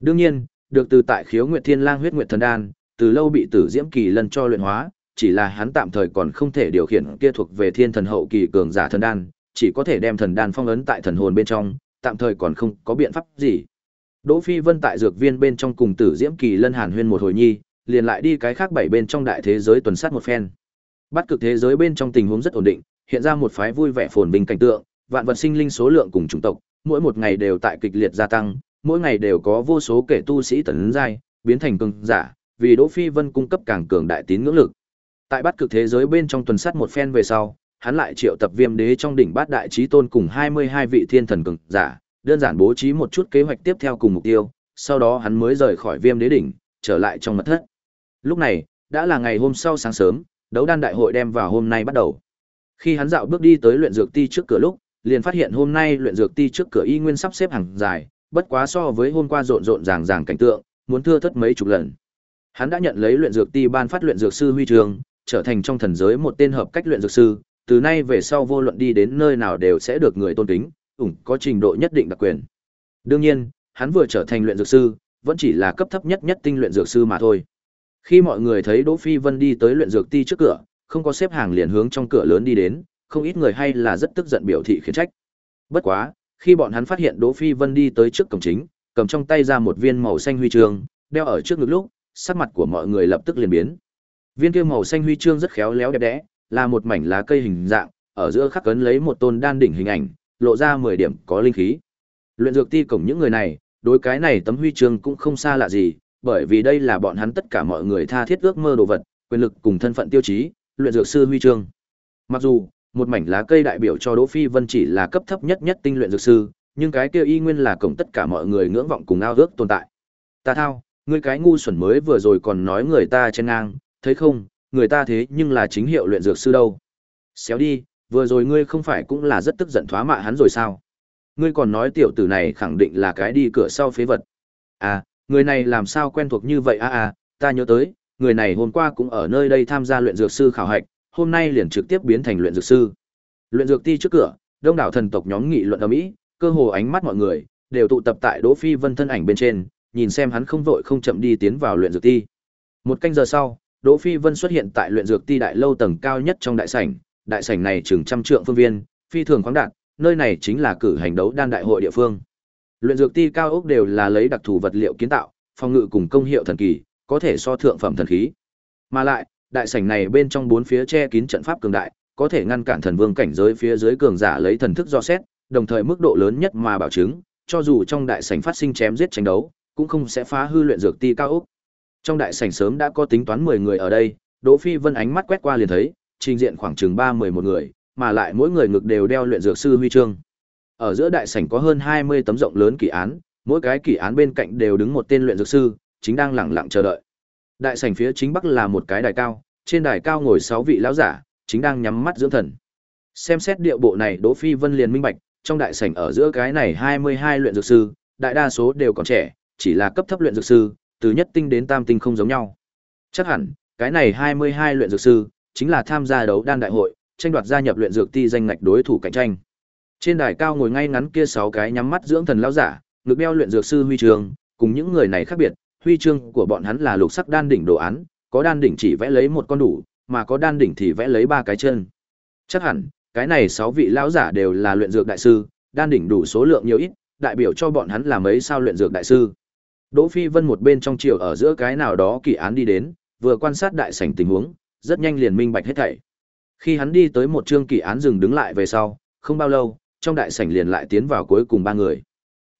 Đương nhiên, được từ tại khiếu nguyệt thiên lang huyết nguyệt thần đan, từ lâu bị tử diễm kỳ lần cho luyện hóa, chỉ là hắn tạm thời còn không thể điều khiển kia thuộc về thiên thần hậu kỳ cường giả thần đan, chỉ có thể đem thần đan phong ấn tại thần hồn bên trong, tạm thời còn không có biện pháp gì. Đỗ Phi Vân tại dược viên bên trong cùng Tử Diễm Kỳ Lân Hàn Huyên một hồi nhi, liền lại đi cái khác bảy bên trong đại thế giới tuần sát một phen. Bắt cực thế giới bên trong tình huống rất ổn định, hiện ra một phái vui vẻ phồn vinh cảnh tượng, vạn vật sinh linh số lượng cùng chủng tộc, mỗi một ngày đều tại kịch liệt gia tăng, mỗi ngày đều có vô số kẻ tu sĩ tấn giai, biến thành cường giả, vì Đỗ Phi Vân cung cấp càng cường đại tín ngưỡng lực. Tại bắt cực thế giới bên trong tuần sát một phen về sau, hắn lại triệu tập Viêm Đế trong đỉnh bát đại chí tôn cùng 22 vị thiên thần cường giả, đơn giản bố trí một chút kế hoạch tiếp theo cùng mục tiêu, sau đó hắn mới rời khỏi Viêm Đế đỉnh, trở lại trong mật thất. Lúc này, đã là ngày hôm sau sáng sớm, đấu đan đại hội đem vào hôm nay bắt đầu. Khi hắn dạo bước đi tới luyện dược ti trước cửa lúc, liền phát hiện hôm nay luyện dược ti trước cửa y nguyên sắp xếp hàng dài, bất quá so với hôm qua rộn rộn ràng ràng cảnh tượng, muốn thưa thất mấy chục lần. Hắn đã nhận lấy luyện dược ti ban phát luyện dược sư huy trường, trở thành trong thần giới một tên hợp cách luyện dược sư, từ nay về sau vô luận đi đến nơi nào đều sẽ được người tôn kính, ủng có trình độ nhất định đặc quyền. Đương nhiên, hắn vừa trở thành luyện dược sư, vẫn chỉ là cấp thấp nhất nhất tinh luyện dược sư mà thôi. Khi mọi người thấy Đỗ Phi Vân đi tới luyện dược ti trước cửa, không có xếp hàng liền hướng trong cửa lớn đi đến, không ít người hay là rất tức giận biểu thị khiển trách. Bất quá, khi bọn hắn phát hiện Đỗ Phi Vân đi tới trước cổng chính, cầm trong tay ra một viên màu xanh huy chương, đeo ở trước ngực lúc, sắc mặt của mọi người lập tức liền biến. Viên kia màu xanh huy chương rất khéo léo đẹp đẽ, là một mảnh lá cây hình dạng, ở giữa khắc cấn lấy một tôn đan đỉnh hình ảnh, lộ ra 10 điểm có linh khí. Luyện dược ti cổng những người này, đối cái này tấm huy chương cũng không xa lạ gì, bởi vì đây là bọn hắn tất cả mọi người tha thiết ước mơ đồ vật, quyền lực cùng thân phận tiêu chí, luyện dược sư huy chương. Mặc dù, một mảnh lá cây đại biểu cho Đỗ Phi Vân chỉ là cấp thấp nhất nhất tinh luyện dược sư, nhưng cái kia y nguyên là cổng tất cả mọi người ngưỡng vọng cùng ao ước tồn tại. Ta thao, ngươi cái ngu xuẩn mới vừa rồi còn nói người ta trên ngang, thấy không, người ta thế nhưng là chính hiệu luyện dược sư đâu. Xéo đi, vừa rồi ngươi không phải cũng là rất tức giận thoá mạ hắn rồi sao? Ngươi còn nói tiểu tử này khẳng định là cái đi cửa sau phế vật. À, người này làm sao quen thuộc như vậy à à, ta nhớ tới, người này hôm qua cũng ở nơi đây tham gia luyện dược sư khảo hạch, hôm nay liền trực tiếp biến thành luyện dược sư. Luyện dược ti trước cửa, đông đảo thần tộc nhóm nghị luận ở mỹ cơ hồ ánh mắt mọi người đều tụ tập tại Đỗ Phi Vân thân ảnh bên trên, nhìn xem hắn không vội không chậm đi tiến vào luyện dược ti. Một canh giờ sau, Đỗ Phi Vân xuất hiện tại luyện dược ti đại lâu tầng cao nhất trong đại sảnh, đại sảnh này chừng trăm trượng phương viên, phi thường khoáng đạt, nơi này chính là cử hành đấu đan đại hội địa phương. Luyện dược ti cao ốc đều là lấy đặc thù vật liệu kiến tạo, phòng ngự cùng công hiệu thần kỳ, có thể so thượng phẩm thần khí. Mà lại, đại sảnh này bên trong bốn phía che kín trận pháp cường đại, có thể ngăn cản thần vương cảnh giới phía dưới cường giả lấy thần thức do xét, đồng thời mức độ lớn nhất mà bảo chứng, cho dù trong đại sảnh phát sinh chém giết tranh đấu, cũng không sẽ phá hư luyện dược ti cao ốc. Trong đại sảnh sớm đã có tính toán 10 người ở đây, Đỗ Phi Vân ánh mắt quét qua liền thấy, trình diện khoảng chừng 30 một người, mà lại mỗi người ngực đều đeo luyện dược sư huy chương. Ở giữa đại sảnh có hơn 20 tấm rộng lớn kỳ án, mỗi cái kỳ án bên cạnh đều đứng một tên luyện dược sư, chính đang lặng lặng chờ đợi. Đại sảnh phía chính bắc là một cái đài cao, trên đài cao ngồi 6 vị lão giả, chính đang nhắm mắt dưỡng thần. Xem xét điệu bộ này Đỗ Phi Vân liền minh bạch, trong đại sảnh ở giữa cái này 22 luyện dược sư, đại đa số đều còn trẻ, chỉ là cấp thấp luyện dược sư, từ nhất tinh đến tam tinh không giống nhau. Chắc hẳn, cái này 22 luyện dược sư, chính là tham gia đấu đan đại hội, tranh đoạt gia nhập luyện dược ti danh ngạch đối thủ cạnh tranh. Trên đài cao ngồi ngay ngắn kia sáu cái nhắm mắt dưỡng thần lão giả, ngực đeo luyện dược sư huy chương, cùng những người này khác biệt, huy chương của bọn hắn là lục sắc đan đỉnh đồ án, có đan đỉnh chỉ vẽ lấy một con đủ, mà có đan đỉnh thì vẽ lấy ba cái chân. Chắc hẳn, cái này sáu vị lão giả đều là luyện dược đại sư, đan đỉnh đủ số lượng nhiều ít, đại biểu cho bọn hắn là mấy sao luyện dược đại sư. Đỗ Phi Vân một bên trong chiều ở giữa cái nào đó kỳ án đi đến, vừa quan sát đại sảnh tình huống, rất nhanh liền minh bạch hết thảy. Khi hắn đi tới một chương kỳ án dừng đứng lại về sau, không bao lâu, trong đại sảnh liền lại tiến vào cuối cùng ba người.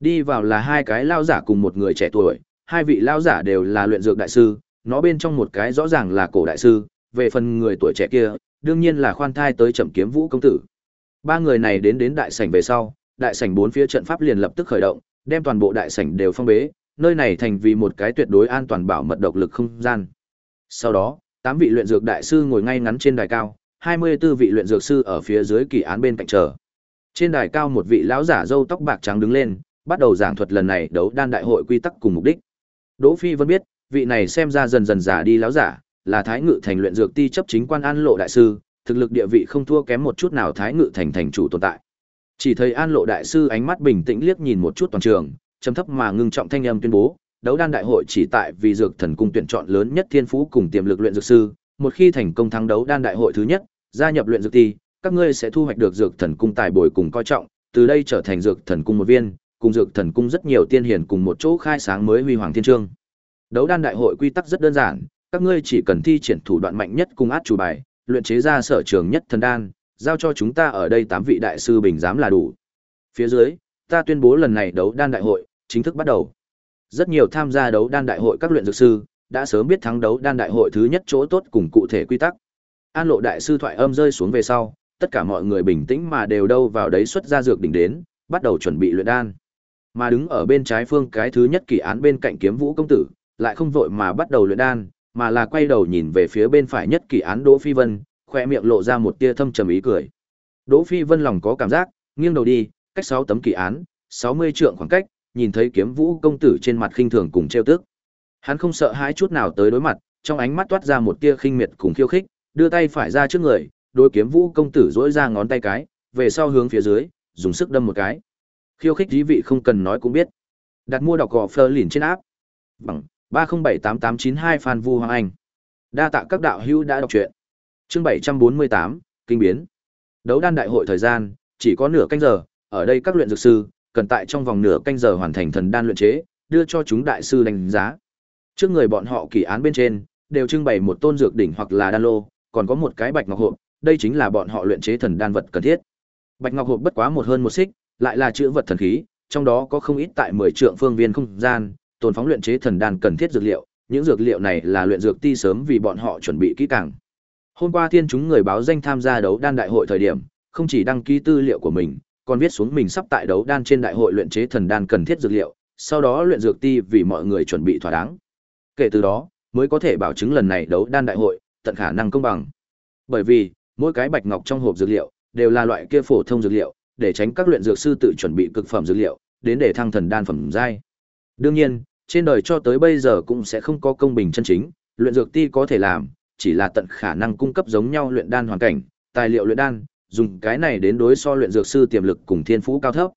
Đi vào là hai cái lao giả cùng một người trẻ tuổi, hai vị lao giả đều là luyện dược đại sư, nó bên trong một cái rõ ràng là cổ đại sư, về phần người tuổi trẻ kia, đương nhiên là khoan thai tới chậm kiếm vũ công tử. Ba người này đến đến đại sảnh về sau, đại sảnh bốn phía trận pháp liền lập tức khởi động, đem toàn bộ đại sảnh đều phong bế, nơi này thành vì một cái tuyệt đối an toàn bảo mật độc lực không gian. Sau đó, tám vị luyện dược đại sư ngồi ngay ngắn trên đài cao, 24 vị luyện dược sư ở phía dưới kỳ án bên cạnh chờ. Trên đài cao một vị lão giả râu tóc bạc trắng đứng lên, bắt đầu giảng thuật lần này đấu đan đại hội quy tắc cùng mục đích. Đỗ Phi vẫn biết, vị này xem ra dần dần giả đi lão giả, là Thái Ngự thành luyện dược ti chấp chính quan An Lộ đại sư, thực lực địa vị không thua kém một chút nào Thái Ngự thành thành chủ tồn tại. Chỉ thấy An Lộ đại sư ánh mắt bình tĩnh liếc nhìn một chút toàn trường, trầm thấp mà ngưng trọng thanh âm tuyên bố, đấu đan đại hội chỉ tại vì dược thần cung tuyển chọn lớn nhất thiên phú cùng tiềm lực luyện dược sư, một khi thành công thắng đấu đan đại hội thứ nhất, gia nhập luyện dược ti, các ngươi sẽ thu hoạch được dược thần cung tài bồi cùng coi trọng, từ đây trở thành dược thần cung một viên, cùng dược thần cung rất nhiều tiên hiển cùng một chỗ khai sáng mới huy hoàng thiên trương. Đấu đan đại hội quy tắc rất đơn giản, các ngươi chỉ cần thi triển thủ đoạn mạnh nhất cùng át chủ bài, luyện chế ra sở trường nhất thần đan, giao cho chúng ta ở đây tám vị đại sư bình giám là đủ. Phía dưới, ta tuyên bố lần này đấu đan đại hội chính thức bắt đầu. Rất nhiều tham gia đấu đan đại hội các luyện dược sư đã sớm biết thắng đấu đan đại hội thứ nhất chỗ tốt cùng cụ thể quy tắc. An Lộ đại sư thoại âm rơi xuống về sau, tất cả mọi người bình tĩnh mà đều đâu vào đấy xuất ra dược đỉnh đến, bắt đầu chuẩn bị luyện đan. Mà đứng ở bên trái phương cái thứ nhất kỳ án bên cạnh Kiếm Vũ công tử, lại không vội mà bắt đầu luyện đan, mà là quay đầu nhìn về phía bên phải nhất kỳ án Đỗ Phi Vân, khoe miệng lộ ra một tia thâm trầm ý cười. Đỗ Phi Vân lòng có cảm giác, nghiêng đầu đi, cách 6 tấm kỳ án, 60 trượng khoảng cách, nhìn thấy Kiếm Vũ công tử trên mặt khinh thường cùng trêu tức. Hắn không sợ hãi chút nào tới đối mặt, trong ánh mắt toát ra một tia khinh miệt cùng khiêu khích, đưa tay phải ra trước người, đôi kiếm vũ công tử dỗi ra ngón tay cái, về sau hướng phía dưới, dùng sức đâm một cái. Khiêu khích dí vị không cần nói cũng biết. Đặt mua đọc gò phơ lìn trên áp. Bằng 3078892 Phan Vu Hoàng Anh. Đa tạ các đạo hữu đã đọc truyện. Chương 748, kinh biến. Đấu đan đại hội thời gian chỉ có nửa canh giờ, ở đây các luyện dược sư cần tại trong vòng nửa canh giờ hoàn thành thần đan luyện chế, đưa cho chúng đại sư đánh giá. Trước người bọn họ kỳ án bên trên đều trưng bày một tôn dược đỉnh hoặc là đan lô, còn có một cái bạch ngọc hộp, đây chính là bọn họ luyện chế thần đan vật cần thiết. Bạch ngọc hộp bất quá một hơn một xích, lại là chữ vật thần khí, trong đó có không ít tại 10 trượng phương viên không gian, tồn phóng luyện chế thần đan cần thiết dược liệu, những dược liệu này là luyện dược ti sớm vì bọn họ chuẩn bị kỹ càng. Hôm qua thiên chúng người báo danh tham gia đấu đan đại hội thời điểm, không chỉ đăng ký tư liệu của mình, còn viết xuống mình sắp tại đấu đan trên đại hội luyện chế thần đan cần thiết dược liệu, sau đó luyện dược ti vì mọi người chuẩn bị thỏa đáng. Kể từ đó, mới có thể bảo chứng lần này đấu đan đại hội tận khả năng công bằng. Bởi vì, mỗi cái bạch ngọc trong hộp dược liệu đều là loại kia phổ thông dược liệu, để tránh các luyện dược sư tự chuẩn bị cực phẩm dược liệu, đến để thăng thần đan phẩm giai. Đương nhiên, trên đời cho tới bây giờ cũng sẽ không có công bình chân chính, luyện dược ti có thể làm, chỉ là tận khả năng cung cấp giống nhau luyện đan hoàn cảnh, tài liệu luyện đan, dùng cái này đến đối so luyện dược sư tiềm lực cùng thiên phú cao thấp.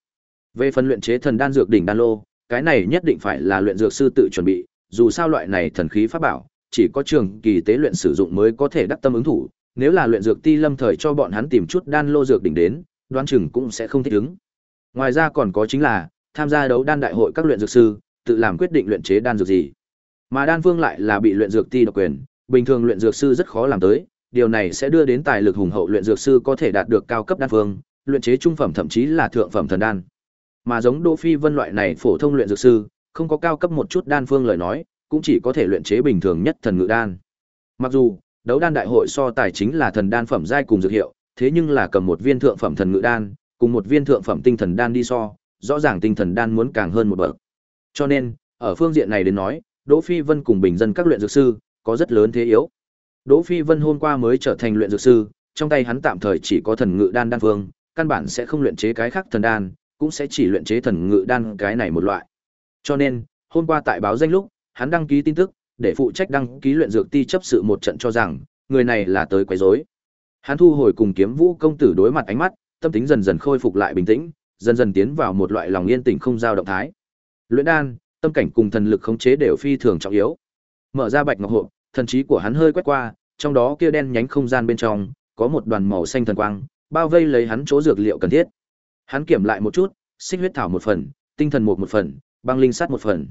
Về phần luyện chế thần đan dược đỉnh đan lô, cái này nhất định phải là luyện dược sư tự chuẩn bị, dù sao loại này thần khí pháp bảo, chỉ có trường kỳ tế luyện sử dụng mới có thể đắc tâm ứng thủ, nếu là luyện dược ti lâm thời cho bọn hắn tìm chút đan lô dược đỉnh đến, đoán chừng cũng sẽ không thích ứng. Ngoài ra còn có chính là tham gia đấu đan đại hội các luyện dược sư, tự làm quyết định luyện chế đan dược gì. Mà đan phương lại là bị luyện dược ti độc quyền, bình thường luyện dược sư rất khó làm tới, điều này sẽ đưa đến tài lực hùng hậu luyện dược sư có thể đạt được cao cấp đan phương, luyện chế trung phẩm thậm chí là thượng phẩm thần đan. Mà giống Đỗ Phi Vân loại này phổ thông luyện dược sư, không có cao cấp một chút đan phương lời nói, cũng chỉ có thể luyện chế bình thường nhất thần ngự đan. Mặc dù, đấu đan đại hội so tài chính là thần đan phẩm giai cùng dược hiệu, thế nhưng là cầm một viên thượng phẩm thần ngự đan, cùng một viên thượng phẩm tinh thần đan đi so, rõ ràng tinh thần đan muốn càng hơn một bậc. Cho nên, ở phương diện này đến nói, Đỗ Phi Vân cùng bình dân các luyện dược sư có rất lớn thế yếu. Đỗ Phi Vân hôm qua mới trở thành luyện dược sư, trong tay hắn tạm thời chỉ có thần ngự đan đan phương, căn bản sẽ không luyện chế cái khác thần đan, cũng sẽ chỉ luyện chế thần ngự đan cái này một loại. Cho nên, hôm qua tại báo danh lúc, hắn đăng ký tin tức, để phụ trách đăng ký luyện dược ti chấp sự một trận cho rằng, người này là tới quấy rối. Hắn thu hồi cùng kiếm vũ công tử đối mặt ánh mắt, tâm tính dần dần khôi phục lại bình tĩnh, dần dần tiến vào một loại lòng yên tĩnh không dao động thái. Luyện đan, tâm cảnh cùng thần lực khống chế đều phi thường trọng yếu. Mở ra bạch ngọc hộp, thần trí của hắn hơi quét qua, trong đó kia đen nhánh không gian bên trong, có một đoàn màu xanh thần quang, bao vây lấy hắn chỗ dược liệu cần thiết. Hắn kiểm lại một chút, xích huyết thảo một phần, tinh thần một một phần, băng linh sắt một phần.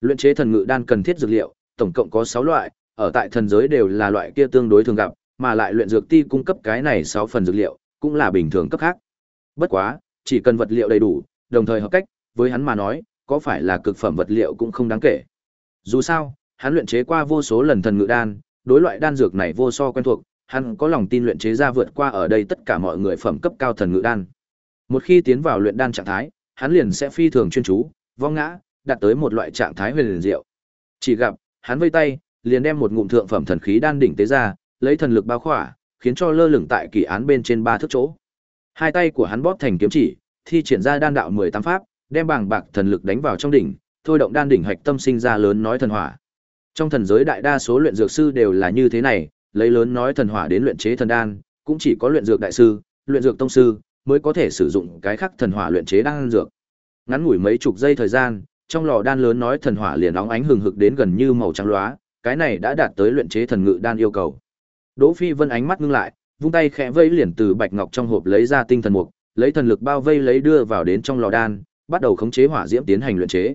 Luyện chế thần ngự đan cần thiết dược liệu, tổng cộng có 6 loại, ở tại thần giới đều là loại kia tương đối thường gặp, mà lại luyện dược ti cung cấp cái này 6 phần dược liệu, cũng là bình thường cấp khác. Bất quá, chỉ cần vật liệu đầy đủ, đồng thời hợp cách, với hắn mà nói, có phải là cực phẩm vật liệu cũng không đáng kể. Dù sao, hắn luyện chế qua vô số lần thần ngự đan, đối loại đan dược này vô so quen thuộc, hắn có lòng tin luyện chế ra vượt qua ở đây tất cả mọi người phẩm cấp cao thần ngự đan. Một khi tiến vào luyện đan trạng thái, hắn liền sẽ phi thường chuyên chú, vong ngã, đạt tới một loại trạng thái huyền diệu. Chỉ gặp, hắn vây tay, liền đem một ngụm thượng phẩm thần khí đan đỉnh tế ra, lấy thần lực bao khỏa, khiến cho lơ lửng tại kỳ án bên trên ba thước chỗ. Hai tay của hắn bóp thành kiếm chỉ, thi triển ra đan đạo 18 pháp, đem bảng bạc thần lực đánh vào trong đỉnh, thôi động đan đỉnh hạch tâm sinh ra lớn nói thần hỏa. Trong thần giới đại đa số luyện dược sư đều là như thế này, lấy lớn nói thần hỏa đến luyện chế thần đan, cũng chỉ có luyện dược đại sư, luyện dược tông sư mới có thể sử dụng cái khắc thần hỏa luyện chế đan dược. Ngắn ngủi mấy chục giây thời gian, trong lò đan lớn nói thần hỏa liền óng ánh hừng hực đến gần như màu trắng loá, cái này đã đạt tới luyện chế thần ngự đan yêu cầu. Đỗ Phi Vân ánh mắt ngưng lại, vung tay khẽ vây liền từ bạch ngọc trong hộp lấy ra tinh thần mục, lấy thần lực bao vây lấy đưa vào đến trong lò đan, bắt đầu khống chế hỏa diễm tiến hành luyện chế.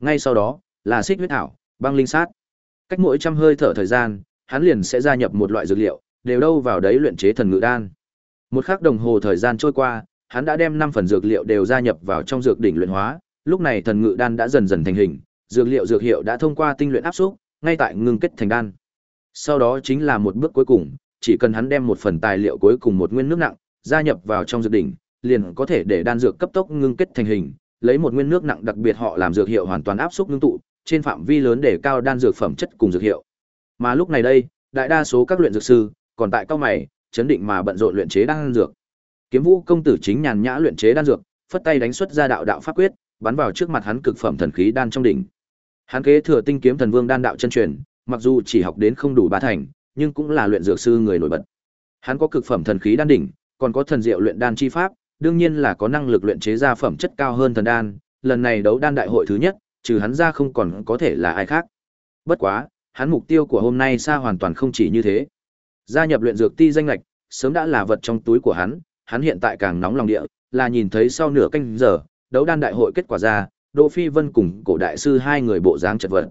Ngay sau đó, là xích huyết thảo, băng linh sát. Cách mỗi trăm hơi thở thời gian, hắn liền sẽ gia nhập một loại dược liệu, đều đâu vào đấy luyện chế thần ngự đan. Một khắc đồng hồ thời gian trôi qua, hắn đã đem năm phần dược liệu đều gia nhập vào trong dược đỉnh luyện hóa, lúc này thần ngự đan đã dần dần thành hình, dược liệu dược hiệu đã thông qua tinh luyện áp xúc, ngay tại ngưng kết thành đan. Sau đó chính là một bước cuối cùng, chỉ cần hắn đem một phần tài liệu cuối cùng một nguyên nước nặng gia nhập vào trong dược đỉnh, liền có thể để đan dược cấp tốc ngưng kết thành hình, lấy một nguyên nước nặng đặc biệt họ làm dược hiệu hoàn toàn áp xúc ngưng tụ, trên phạm vi lớn để cao đan dược phẩm chất cùng dược hiệu. Mà lúc này đây, đại đa số các luyện dược sư còn tại cao mày, chấn định mà bận rộn luyện chế đan dược. Kiếm Vũ công tử chính nhàn nhã luyện chế đan dược, phất tay đánh xuất ra đạo đạo pháp quyết, bắn vào trước mặt hắn cực phẩm thần khí đan trong đỉnh. Hắn kế thừa tinh kiếm thần vương đan đạo chân truyền, mặc dù chỉ học đến không đủ ba thành, nhưng cũng là luyện dược sư người nổi bật. Hắn có cực phẩm thần khí đan đỉnh, còn có thần diệu luyện đan chi pháp, đương nhiên là có năng lực luyện chế ra phẩm chất cao hơn thần đan, lần này đấu đan đại hội thứ nhất, trừ hắn ra không còn có thể là ai khác. Bất quá, hắn mục tiêu của hôm nay xa hoàn toàn không chỉ như thế. Gia nhập luyện dược ti danh ngạch, sớm đã là vật trong túi của hắn, hắn hiện tại càng nóng lòng địa, là nhìn thấy sau nửa canh giờ, đấu đan đại hội kết quả ra, Đỗ Phi Vân cùng cổ đại sư hai người bộ dáng chật vật.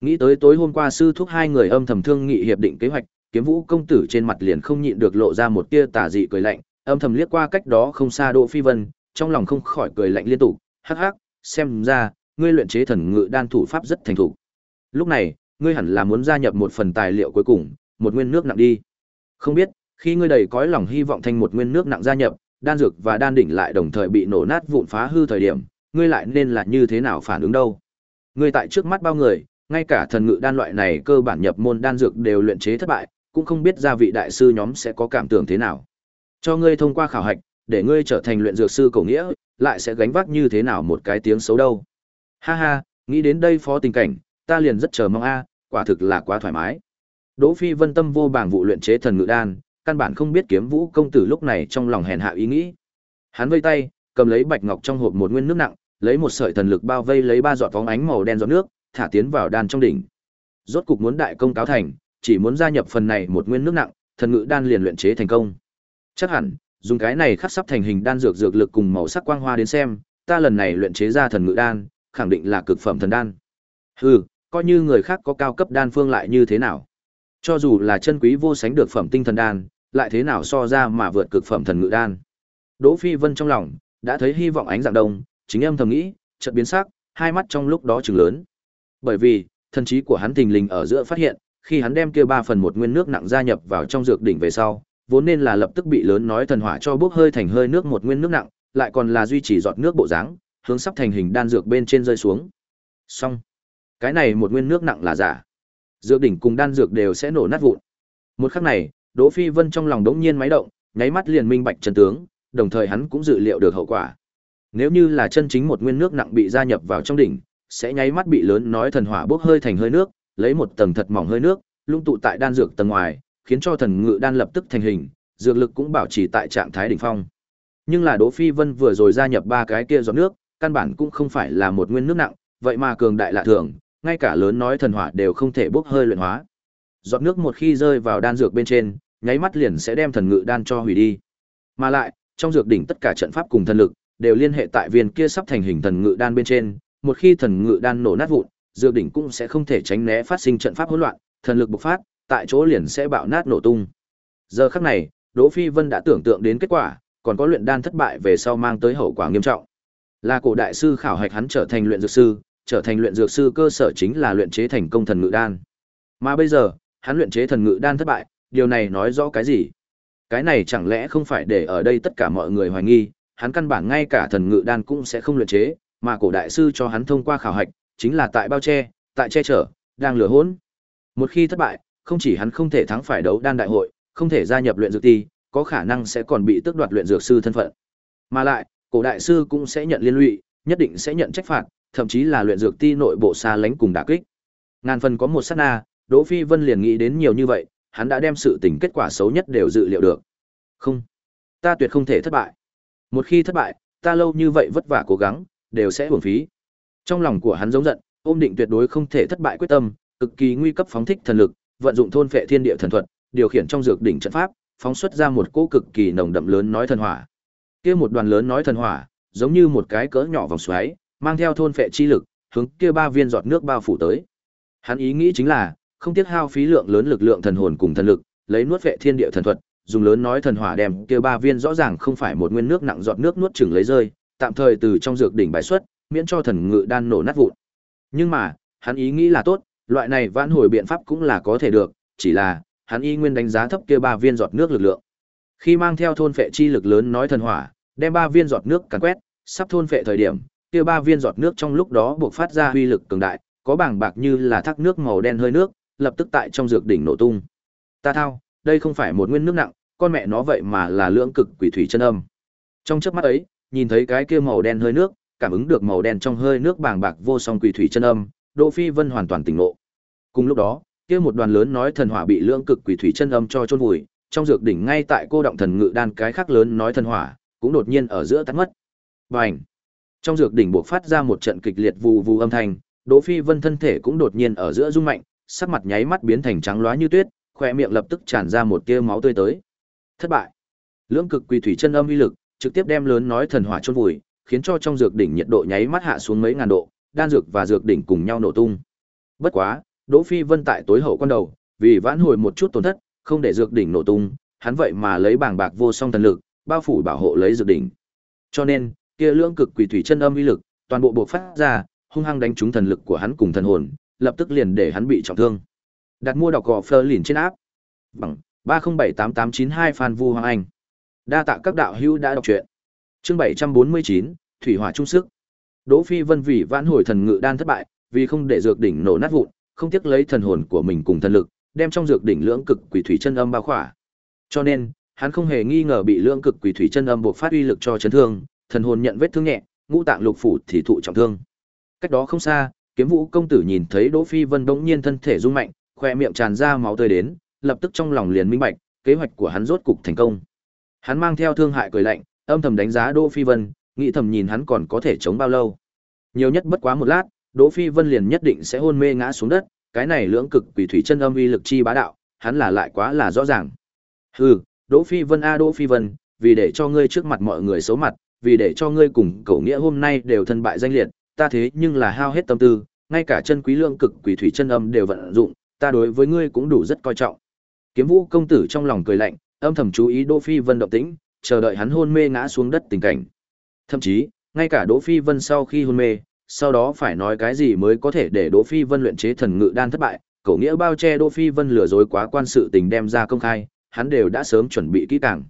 Nghĩ tới tối hôm qua sư thúc hai người âm thầm thương nghị hiệp định kế hoạch, Kiếm Vũ công tử trên mặt liền không nhịn được lộ ra một tia tà dị cười lạnh, âm thầm liếc qua cách đó không xa Đỗ Phi Vân, trong lòng không khỏi cười lạnh liên tục, hắc hắc, xem ra, ngươi luyện chế thần ngự đan thủ pháp rất thành thục. Lúc này, ngươi hẳn là muốn gia nhập một phần tài liệu cuối cùng, một nguyên nước nặng đi. Không biết, khi ngươi đầy cõi lòng hy vọng thành một nguyên nước nặng gia nhập, đan dược và đan đỉnh lại đồng thời bị nổ nát vụn phá hư thời điểm, ngươi lại nên là như thế nào phản ứng đâu? Ngươi tại trước mắt bao người, ngay cả thần ngự đan loại này cơ bản nhập môn đan dược đều luyện chế thất bại, cũng không biết gia vị đại sư nhóm sẽ có cảm tưởng thế nào. Cho ngươi thông qua khảo hạch, để ngươi trở thành luyện dược sư cổ nghĩa, lại sẽ gánh vác như thế nào một cái tiếng xấu đâu. Ha ha, nghĩ đến đây phó tình cảnh, ta liền rất chờ mong a, quả thực là quá thoải mái. Đỗ Phi Vân tâm vô bảng vụ luyện chế thần ngự đan, căn bản không biết kiếm vũ công tử lúc này trong lòng hèn hạ ý nghĩ. Hắn vây tay, cầm lấy bạch ngọc trong hộp một nguyên nước nặng, lấy một sợi thần lực bao vây lấy ba giọt phóng ánh màu đen giọt nước, thả tiến vào đan trong đỉnh. Rốt cục muốn đại công cáo thành, chỉ muốn gia nhập phần này một nguyên nước nặng, thần ngữ đan liền luyện chế thành công. Chắc hẳn, dùng cái này khắc sắp thành hình đan dược dược lực cùng màu sắc quang hoa đến xem, ta lần này luyện chế ra thần ngữ đan, khẳng định là cực phẩm thần đan. Hừ, coi như người khác có cao cấp đan phương lại như thế nào? Cho dù là chân quý vô sánh được phẩm tinh thần đan, lại thế nào so ra mà vượt cực phẩm thần ngự đan. Đỗ Phi Vân trong lòng đã thấy hy vọng ánh dạng đông, chính em thầm nghĩ, chợt biến sắc, hai mắt trong lúc đó trừng lớn. Bởi vì, thần trí của hắn tình lình ở giữa phát hiện, khi hắn đem kia ba phần một nguyên nước nặng gia nhập vào trong dược đỉnh về sau, vốn nên là lập tức bị lớn nói thần hỏa cho bốc hơi thành hơi nước một nguyên nước nặng, lại còn là duy trì giọt nước bộ dáng, hướng sắp thành hình đan dược bên trên rơi xuống. Xong, cái này một nguyên nước nặng là giả. Dược đỉnh cùng đan dược đều sẽ nổ nát vụn. Một khắc này, Đỗ Phi Vân trong lòng đống nhiên máy động, nháy mắt liền minh bạch chân tướng, đồng thời hắn cũng dự liệu được hậu quả. Nếu như là chân chính một nguyên nước nặng bị gia nhập vào trong đỉnh, sẽ nháy mắt bị lớn nói thần hỏa bốc hơi thành hơi nước, lấy một tầng thật mỏng hơi nước, lung tụ tại đan dược tầng ngoài, khiến cho thần ngự đan lập tức thành hình, dược lực cũng bảo trì tại trạng thái đỉnh phong. Nhưng là Đỗ Phi Vân vừa rồi gia nhập ba cái kia giọt nước, căn bản cũng không phải là một nguyên nước nặng, vậy mà cường đại lạ thường, ngay cả lớn nói thần hỏa đều không thể bốc hơi luyện hóa. Giọt nước một khi rơi vào đan dược bên trên, nháy mắt liền sẽ đem thần ngự đan cho hủy đi. Mà lại, trong dược đỉnh tất cả trận pháp cùng thần lực đều liên hệ tại viên kia sắp thành hình thần ngự đan bên trên, một khi thần ngự đan nổ nát vụn, dược đỉnh cũng sẽ không thể tránh né phát sinh trận pháp hỗn loạn, thần lực bộc phát, tại chỗ liền sẽ bạo nát nổ tung. Giờ khắc này, Đỗ Phi Vân đã tưởng tượng đến kết quả, còn có luyện đan thất bại về sau mang tới hậu quả nghiêm trọng. Là cổ đại sư khảo hạch hắn trở thành luyện dược sư, trở thành luyện dược sư cơ sở chính là luyện chế thành công thần ngự đan. Mà bây giờ, hắn luyện chế thần ngự đan thất bại, điều này nói rõ cái gì? Cái này chẳng lẽ không phải để ở đây tất cả mọi người hoài nghi, hắn căn bản ngay cả thần ngự đan cũng sẽ không luyện chế, mà cổ đại sư cho hắn thông qua khảo hạch, chính là tại bao che, tại che chở, đang lừa hỗn. Một khi thất bại, không chỉ hắn không thể thắng phải đấu đan đại hội, không thể gia nhập luyện dược ti, có khả năng sẽ còn bị tước đoạt luyện dược sư thân phận. Mà lại, cổ đại sư cũng sẽ nhận liên lụy, nhất định sẽ nhận trách phạt, thậm chí là luyện dược ti nội bộ xa lánh cùng đả kích. Ngàn phần có một sát na, Đỗ Phi Vân liền nghĩ đến nhiều như vậy, hắn đã đem sự tình kết quả xấu nhất đều dự liệu được. Không, ta tuyệt không thể thất bại. Một khi thất bại, ta lâu như vậy vất vả cố gắng, đều sẽ uổng phí. Trong lòng của hắn giống giận, ôm định tuyệt đối không thể thất bại quyết tâm, cực kỳ nguy cấp phóng thích thần lực, vận dụng thôn phệ thiên địa thần thuật, điều khiển trong dược đỉnh trận pháp, phóng xuất ra một cỗ cực kỳ nồng đậm lớn nói thần hỏa. Kia một đoàn lớn nói thần hỏa, giống như một cái cỡ nhỏ vòng xoáy, mang theo thôn phệ chi lực, hướng kia ba viên giọt nước bao phủ tới. Hắn ý nghĩ chính là, không tiếc hao phí lượng lớn lực lượng thần hồn cùng thần lực, lấy nuốt vệ thiên địa thần thuật, dùng lớn nói thần hỏa đem kia ba viên rõ ràng không phải một nguyên nước nặng giọt nước nuốt chửng lấy rơi, tạm thời từ trong dược đỉnh bài xuất, miễn cho thần ngự đan nổ nát vụn. Nhưng mà, hắn ý nghĩ là tốt, loại này vãn hồi biện pháp cũng là có thể được, chỉ là, hắn y nguyên đánh giá thấp kia ba viên giọt nước lực lượng. Khi mang theo thôn phệ chi lực lớn nói thần hỏa, đem ba viên giọt nước càn quét, sắp thôn phệ thời điểm, kia ba viên giọt nước trong lúc đó buộc phát ra uy lực cường đại, có bảng bạc như là thác nước màu đen hơi nước, lập tức tại trong dược đỉnh nổ tung. Ta thao, đây không phải một nguyên nước nặng, con mẹ nó vậy mà là lưỡng cực quỷ thủy chân âm. Trong chớp mắt ấy, nhìn thấy cái kia màu đen hơi nước, cảm ứng được màu đen trong hơi nước bàng bạc vô song quỷ thủy chân âm, Đỗ Phi Vân hoàn toàn tỉnh ngộ. Cùng lúc đó, kia một đoàn lớn nói thần hỏa bị lưỡng cực quỷ thủy chân âm cho chôn vùi, trong dược đỉnh ngay tại cô động thần ngự đan cái khác lớn nói thần hỏa, cũng đột nhiên ở giữa tắt mất. Bành! Trong dược đỉnh buộc phát ra một trận kịch liệt vù vù âm thanh, Đỗ Phi Vân thân thể cũng đột nhiên ở giữa rung mạnh, sắc mặt nháy mắt biến thành trắng loá như tuyết, khỏe miệng lập tức tràn ra một tia máu tươi tới. Thất bại. Lưỡng cực quỳ thủy chân âm uy lực, trực tiếp đem lớn nói thần hỏa chôn vùi, khiến cho trong dược đỉnh nhiệt độ nháy mắt hạ xuống mấy ngàn độ, đan dược và dược đỉnh cùng nhau nổ tung. Bất quá, Đỗ Phi Vân tại tối hậu quan đầu, vì vãn hồi một chút tổn thất, không để dược đỉnh nổ tung, hắn vậy mà lấy bảng bạc vô song thần lực, bao phủ bảo hộ lấy dược đỉnh. Cho nên, kia lưỡng cực quỷ thủy chân âm uy lực, toàn bộ bộc phát ra, hung hăng đánh trúng thần lực của hắn cùng thần hồn, lập tức liền để hắn bị trọng thương. Đặt mua đọc gò Fleur lìn trên áp. Bằng 3078892 Phan Vu Hoàng Anh. Đa tạ các đạo hữu đã đọc truyện. Chương 749, Thủy Hỏa trung sức. Đỗ Phi Vân vì vãn hồi thần ngự đan thất bại, vì không để dược đỉnh nổ nát vụn, không tiếc lấy thần hồn của mình cùng thần lực, đem trong dược đỉnh lưỡng cực quỷ thủy chân âm bao khỏa. Cho nên, hắn không hề nghi ngờ bị lưỡng cực quỷ thủy chân âm buộc phát uy lực cho chấn thương, thần hồn nhận vết thương nhẹ, ngũ tạng lục phủ thì thụ trọng thương. Cách đó không xa, Kiếm Vũ công tử nhìn thấy Đỗ Phi Vân bỗng nhiên thân thể rung mạnh, khoe miệng tràn ra máu tươi đến, lập tức trong lòng liền minh bạch, kế hoạch của hắn rốt cục thành công. Hắn mang theo thương hại cười lạnh, âm thầm đánh giá Đỗ Phi Vân, nghĩ thầm nhìn hắn còn có thể chống bao lâu. Nhiều nhất bất quá một lát, Đỗ Phi Vân liền nhất định sẽ hôn mê ngã xuống đất, cái này lưỡng cực quỷ thủy chân âm uy lực chi bá đạo, hắn là lại quá là rõ ràng. Hừ, Đỗ Phi Vân a Đỗ Phi Vân, vì để cho ngươi trước mặt mọi người xấu mặt, vì để cho ngươi cùng cậu nghĩa hôm nay đều thân bại danh liệt, ta thế nhưng là hao hết tâm tư, ngay cả chân quý lượng cực quỷ thủy chân âm đều vận dụng, ta đối với ngươi cũng đủ rất coi trọng. Kiếm Vũ công tử trong lòng cười lạnh, âm thầm chú ý Đỗ Phi Vân động tĩnh, chờ đợi hắn hôn mê ngã xuống đất tình cảnh. Thậm chí, ngay cả Đỗ Phi Vân sau khi hôn mê, sau đó phải nói cái gì mới có thể để Đỗ Phi Vân luyện chế thần ngự đan thất bại, cậu nghĩa bao che Đỗ Phi Vân lừa dối quá quan sự tình đem ra công khai, hắn đều đã sớm chuẩn bị kỹ càng.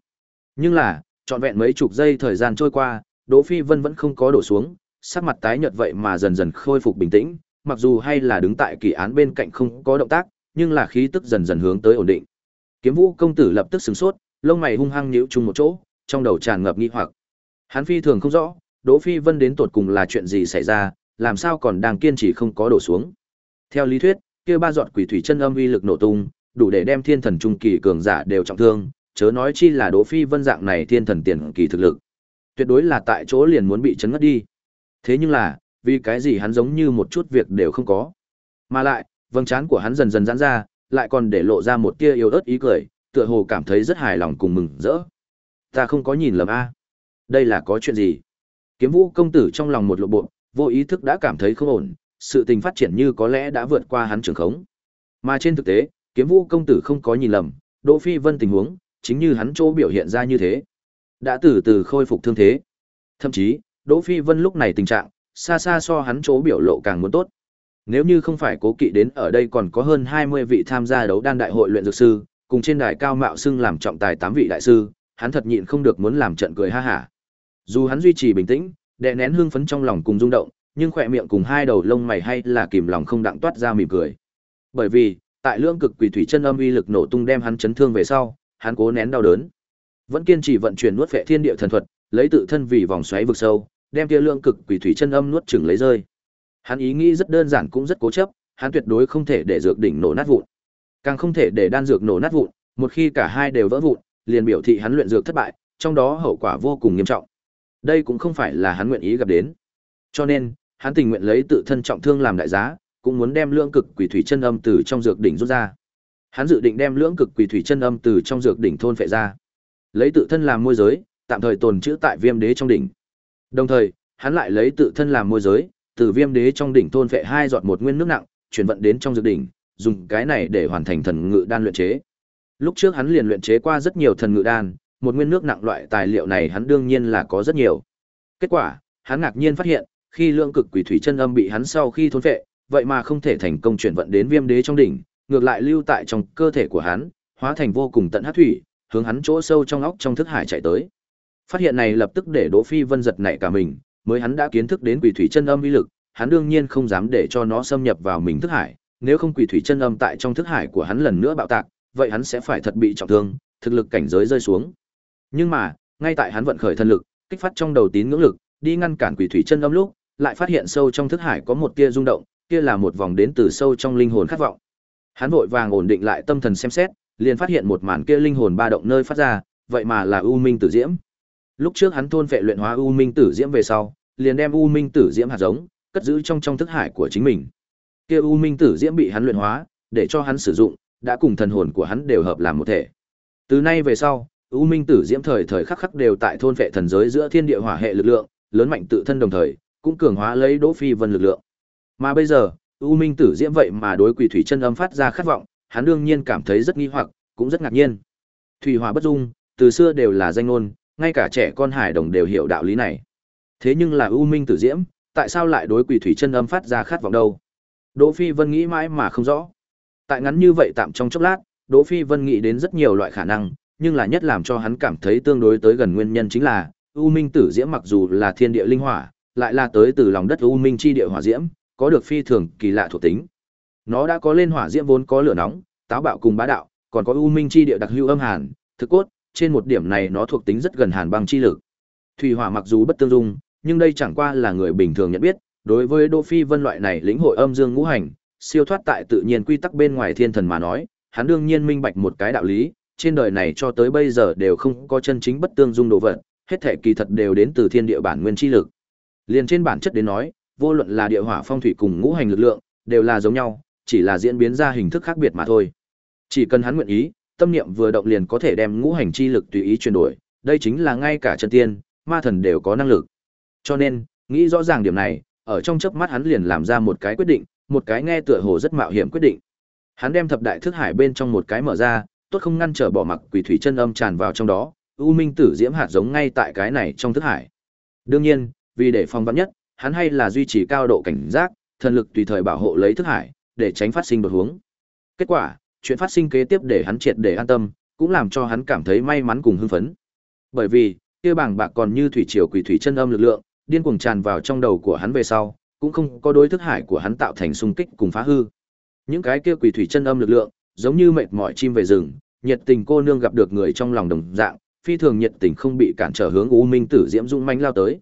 Nhưng là, trọn vẹn mấy chục giây thời gian trôi qua, Đỗ Phi Vân vẫn không có đổ xuống, sắc mặt tái nhợt vậy mà dần dần khôi phục bình tĩnh, mặc dù hay là đứng tại kỳ án bên cạnh không có động tác, nhưng là khí tức dần dần hướng tới ổn định. Kiếm Vũ công tử lập tức sửng sốt, lông mày hung hăng nhíu chung một chỗ, trong đầu tràn ngập nghi hoặc. Hắn phi thường không rõ, Đỗ Phi Vân đến tột cùng là chuyện gì xảy ra, làm sao còn đang kiên trì không có đổ xuống. Theo lý thuyết, kia ba giọt quỷ thủy chân âm uy lực nổ tung, đủ để đem thiên thần trung kỳ cường giả đều trọng thương, chớ nói chi là Đỗ Phi Vân dạng này thiên thần tiền kỳ thực lực. Tuyệt đối là tại chỗ liền muốn bị chấn ngất đi. Thế nhưng là, vì cái gì hắn giống như một chút việc đều không có. Mà lại, vầng trán của hắn dần dần giãn ra, lại còn để lộ ra một tia yếu ớt ý cười, tựa hồ cảm thấy rất hài lòng cùng mừng rỡ. Ta không có nhìn lầm a. Đây là có chuyện gì? Kiếm Vũ công tử trong lòng một lộ bộ, vô ý thức đã cảm thấy không ổn, sự tình phát triển như có lẽ đã vượt qua hắn trường khống. Mà trên thực tế, Kiếm Vũ công tử không có nhìn lầm, Đỗ Phi Vân tình huống, chính như hắn chỗ biểu hiện ra như thế. Đã từ từ khôi phục thương thế. Thậm chí, Đỗ Phi Vân lúc này tình trạng, xa xa so hắn chỗ biểu lộ càng muốn tốt. Nếu như không phải cố kỵ đến ở đây còn có hơn 20 vị tham gia đấu đan đại hội luyện dược sư, cùng trên đài cao mạo xưng làm trọng tài 8 vị đại sư, hắn thật nhịn không được muốn làm trận cười ha hả. Dù hắn duy trì bình tĩnh, đè nén hương phấn trong lòng cùng rung động, nhưng khỏe miệng cùng hai đầu lông mày hay là kìm lòng không đặng toát ra mỉm cười. Bởi vì, tại lưỡng cực quỷ thủy chân âm uy lực nổ tung đem hắn chấn thương về sau, hắn cố nén đau đớn. Vẫn kiên trì vận chuyển nuốt phệ thiên địa thần thuật, lấy tự thân vì vòng xoáy vực sâu, đem kia lượng cực quỷ thủy chân âm nuốt chửng lấy rơi. Hắn ý nghĩ rất đơn giản cũng rất cố chấp, hắn tuyệt đối không thể để dược đỉnh nổ nát vụn. Càng không thể để đan dược nổ nát vụn, một khi cả hai đều vỡ vụn, liền biểu thị hắn luyện dược thất bại, trong đó hậu quả vô cùng nghiêm trọng. Đây cũng không phải là hắn nguyện ý gặp đến. Cho nên, hắn tình nguyện lấy tự thân trọng thương làm đại giá, cũng muốn đem lượng cực quỷ thủy chân âm từ trong dược đỉnh rút ra. Hắn dự định đem lưỡng cực quỷ thủy chân âm từ trong dược đỉnh thôn phệ ra, lấy tự thân làm môi giới, tạm thời tồn trữ tại Viêm Đế trong đỉnh. Đồng thời, hắn lại lấy tự thân làm môi giới, từ Viêm Đế trong đỉnh thôn phệ hai giọt một nguyên nước nặng, chuyển vận đến trong dược đỉnh, dùng cái này để hoàn thành thần ngự đan luyện chế. Lúc trước hắn liền luyện chế qua rất nhiều thần ngự đan, một nguyên nước nặng loại tài liệu này hắn đương nhiên là có rất nhiều. Kết quả, hắn ngạc nhiên phát hiện, khi lượng cực quỷ thủy chân âm bị hắn sau khi thôn phệ, vậy mà không thể thành công chuyển vận đến viêm đế trong đỉnh, ngược lại lưu tại trong cơ thể của hắn, hóa thành vô cùng tận hắc thủy, hướng hắn chỗ sâu trong óc trong thức hải chạy tới. Phát hiện này lập tức để Đỗ Phi Vân giật nảy cả mình, mới hắn đã kiến thức đến quỷ thủy chân âm uy lực, hắn đương nhiên không dám để cho nó xâm nhập vào mình thức hải, nếu không quỷ thủy chân âm tại trong thức hải của hắn lần nữa bạo tạc, vậy hắn sẽ phải thật bị trọng thương, thực lực cảnh giới rơi xuống. Nhưng mà, ngay tại hắn vận khởi thân lực, kích phát trong đầu tín ngưỡng lực, đi ngăn cản quỷ thủy chân âm lúc, lại phát hiện sâu trong thức hải có một tia rung động, kia là một vòng đến từ sâu trong linh hồn khát vọng. Hắn vội vàng ổn định lại tâm thần xem xét, liền phát hiện một màn kia linh hồn ba động nơi phát ra, vậy mà là U Minh Tử Diễm. Lúc trước hắn thôn phệ luyện hóa U Minh Tử Diễm về sau, liền đem U Minh Tử Diễm hạt giống cất giữ trong trong thức hải của chính mình. Kia U Minh Tử Diễm bị hắn luyện hóa, để cho hắn sử dụng, đã cùng thần hồn của hắn đều hợp làm một thể. Từ nay về sau, U Minh Tử Diễm thời thời khắc khắc đều tại thôn phệ thần giới giữa thiên địa hỏa hệ lực lượng, lớn mạnh tự thân đồng thời, cũng cường hóa lấy Đỗ Phi Vân lực lượng. Mà bây giờ, U Minh Tử Diễm vậy mà đối Quỷ Thủy chân âm phát ra khát vọng, hắn đương nhiên cảm thấy rất nghi hoặc, cũng rất ngạc nhiên. Thủy hỏa bất dung, từ xưa đều là danh ngôn, ngay cả trẻ con hải đồng đều hiểu đạo lý này. Thế nhưng là U Minh Tử Diễm, tại sao lại đối Quỷ Thủy chân âm phát ra khát vọng đâu? Đỗ Phi Vân nghĩ mãi mà không rõ. Tại ngắn như vậy tạm trong chốc lát, Đỗ Phi Vân nghĩ đến rất nhiều loại khả năng, nhưng là nhất làm cho hắn cảm thấy tương đối tới gần nguyên nhân chính là, U Minh Tử Diễm mặc dù là thiên địa linh hỏa, lại là tới từ lòng đất U Minh chi địa hỏa diễm, có được phi thường kỳ lạ thuộc tính. Nó đã có lên hỏa diễm vốn có lửa nóng, táo bạo cùng bá đạo, còn có U Minh chi địa đặc hữu âm hàn, thực cốt, trên một điểm này nó thuộc tính rất gần hàn băng chi lực. Thủy hỏa mặc dù bất tương dung, nhưng đây chẳng qua là người bình thường nhận biết, đối với Đỗ Phi Vân loại này lĩnh hội âm dương ngũ hành, siêu thoát tại tự nhiên quy tắc bên ngoài thiên thần mà nói, hắn đương nhiên minh bạch một cái đạo lý, trên đời này cho tới bây giờ đều không có chân chính bất tương dung đồ vật, hết thể kỳ thật đều đến từ thiên địa bản nguyên chi lực. Liền trên bản chất đến nói, vô luận là địa hỏa phong thủy cùng ngũ hành lực lượng, đều là giống nhau, chỉ là diễn biến ra hình thức khác biệt mà thôi. Chỉ cần hắn nguyện ý, tâm niệm vừa động liền có thể đem ngũ hành chi lực tùy ý chuyển đổi, đây chính là ngay cả chân tiên, ma thần đều có năng lực. Cho nên, nghĩ rõ ràng điểm này, ở trong chớp mắt hắn liền làm ra một cái quyết định, một cái nghe tựa hồ rất mạo hiểm quyết định. Hắn đem thập đại thức hải bên trong một cái mở ra, tốt không ngăn trở bỏ mặc quỷ thủy chân âm tràn vào trong đó, u minh tử diễm hạt giống ngay tại cái này trong thức hải. Đương nhiên, vì để phòng vắn nhất, hắn hay là duy trì cao độ cảnh giác, thần lực tùy thời bảo hộ lấy thức hải, để tránh phát sinh đột huống. Kết quả, chuyện phát sinh kế tiếp để hắn triệt để an tâm, cũng làm cho hắn cảm thấy may mắn cùng hưng phấn. Bởi vì, kia bảng bạc còn như thủy triều quỷ thủy chân âm lực lượng, điên cuồng tràn vào trong đầu của hắn về sau, cũng không có đối thức hải của hắn tạo thành xung kích cùng phá hư. Những cái kia quỷ thủy chân âm lực lượng, giống như mệt mỏi chim về rừng, nhiệt tình cô nương gặp được người trong lòng đồng dạng, phi thường nhiệt tình không bị cản trở hướng U Minh Tử Diễm Dung manh lao tới.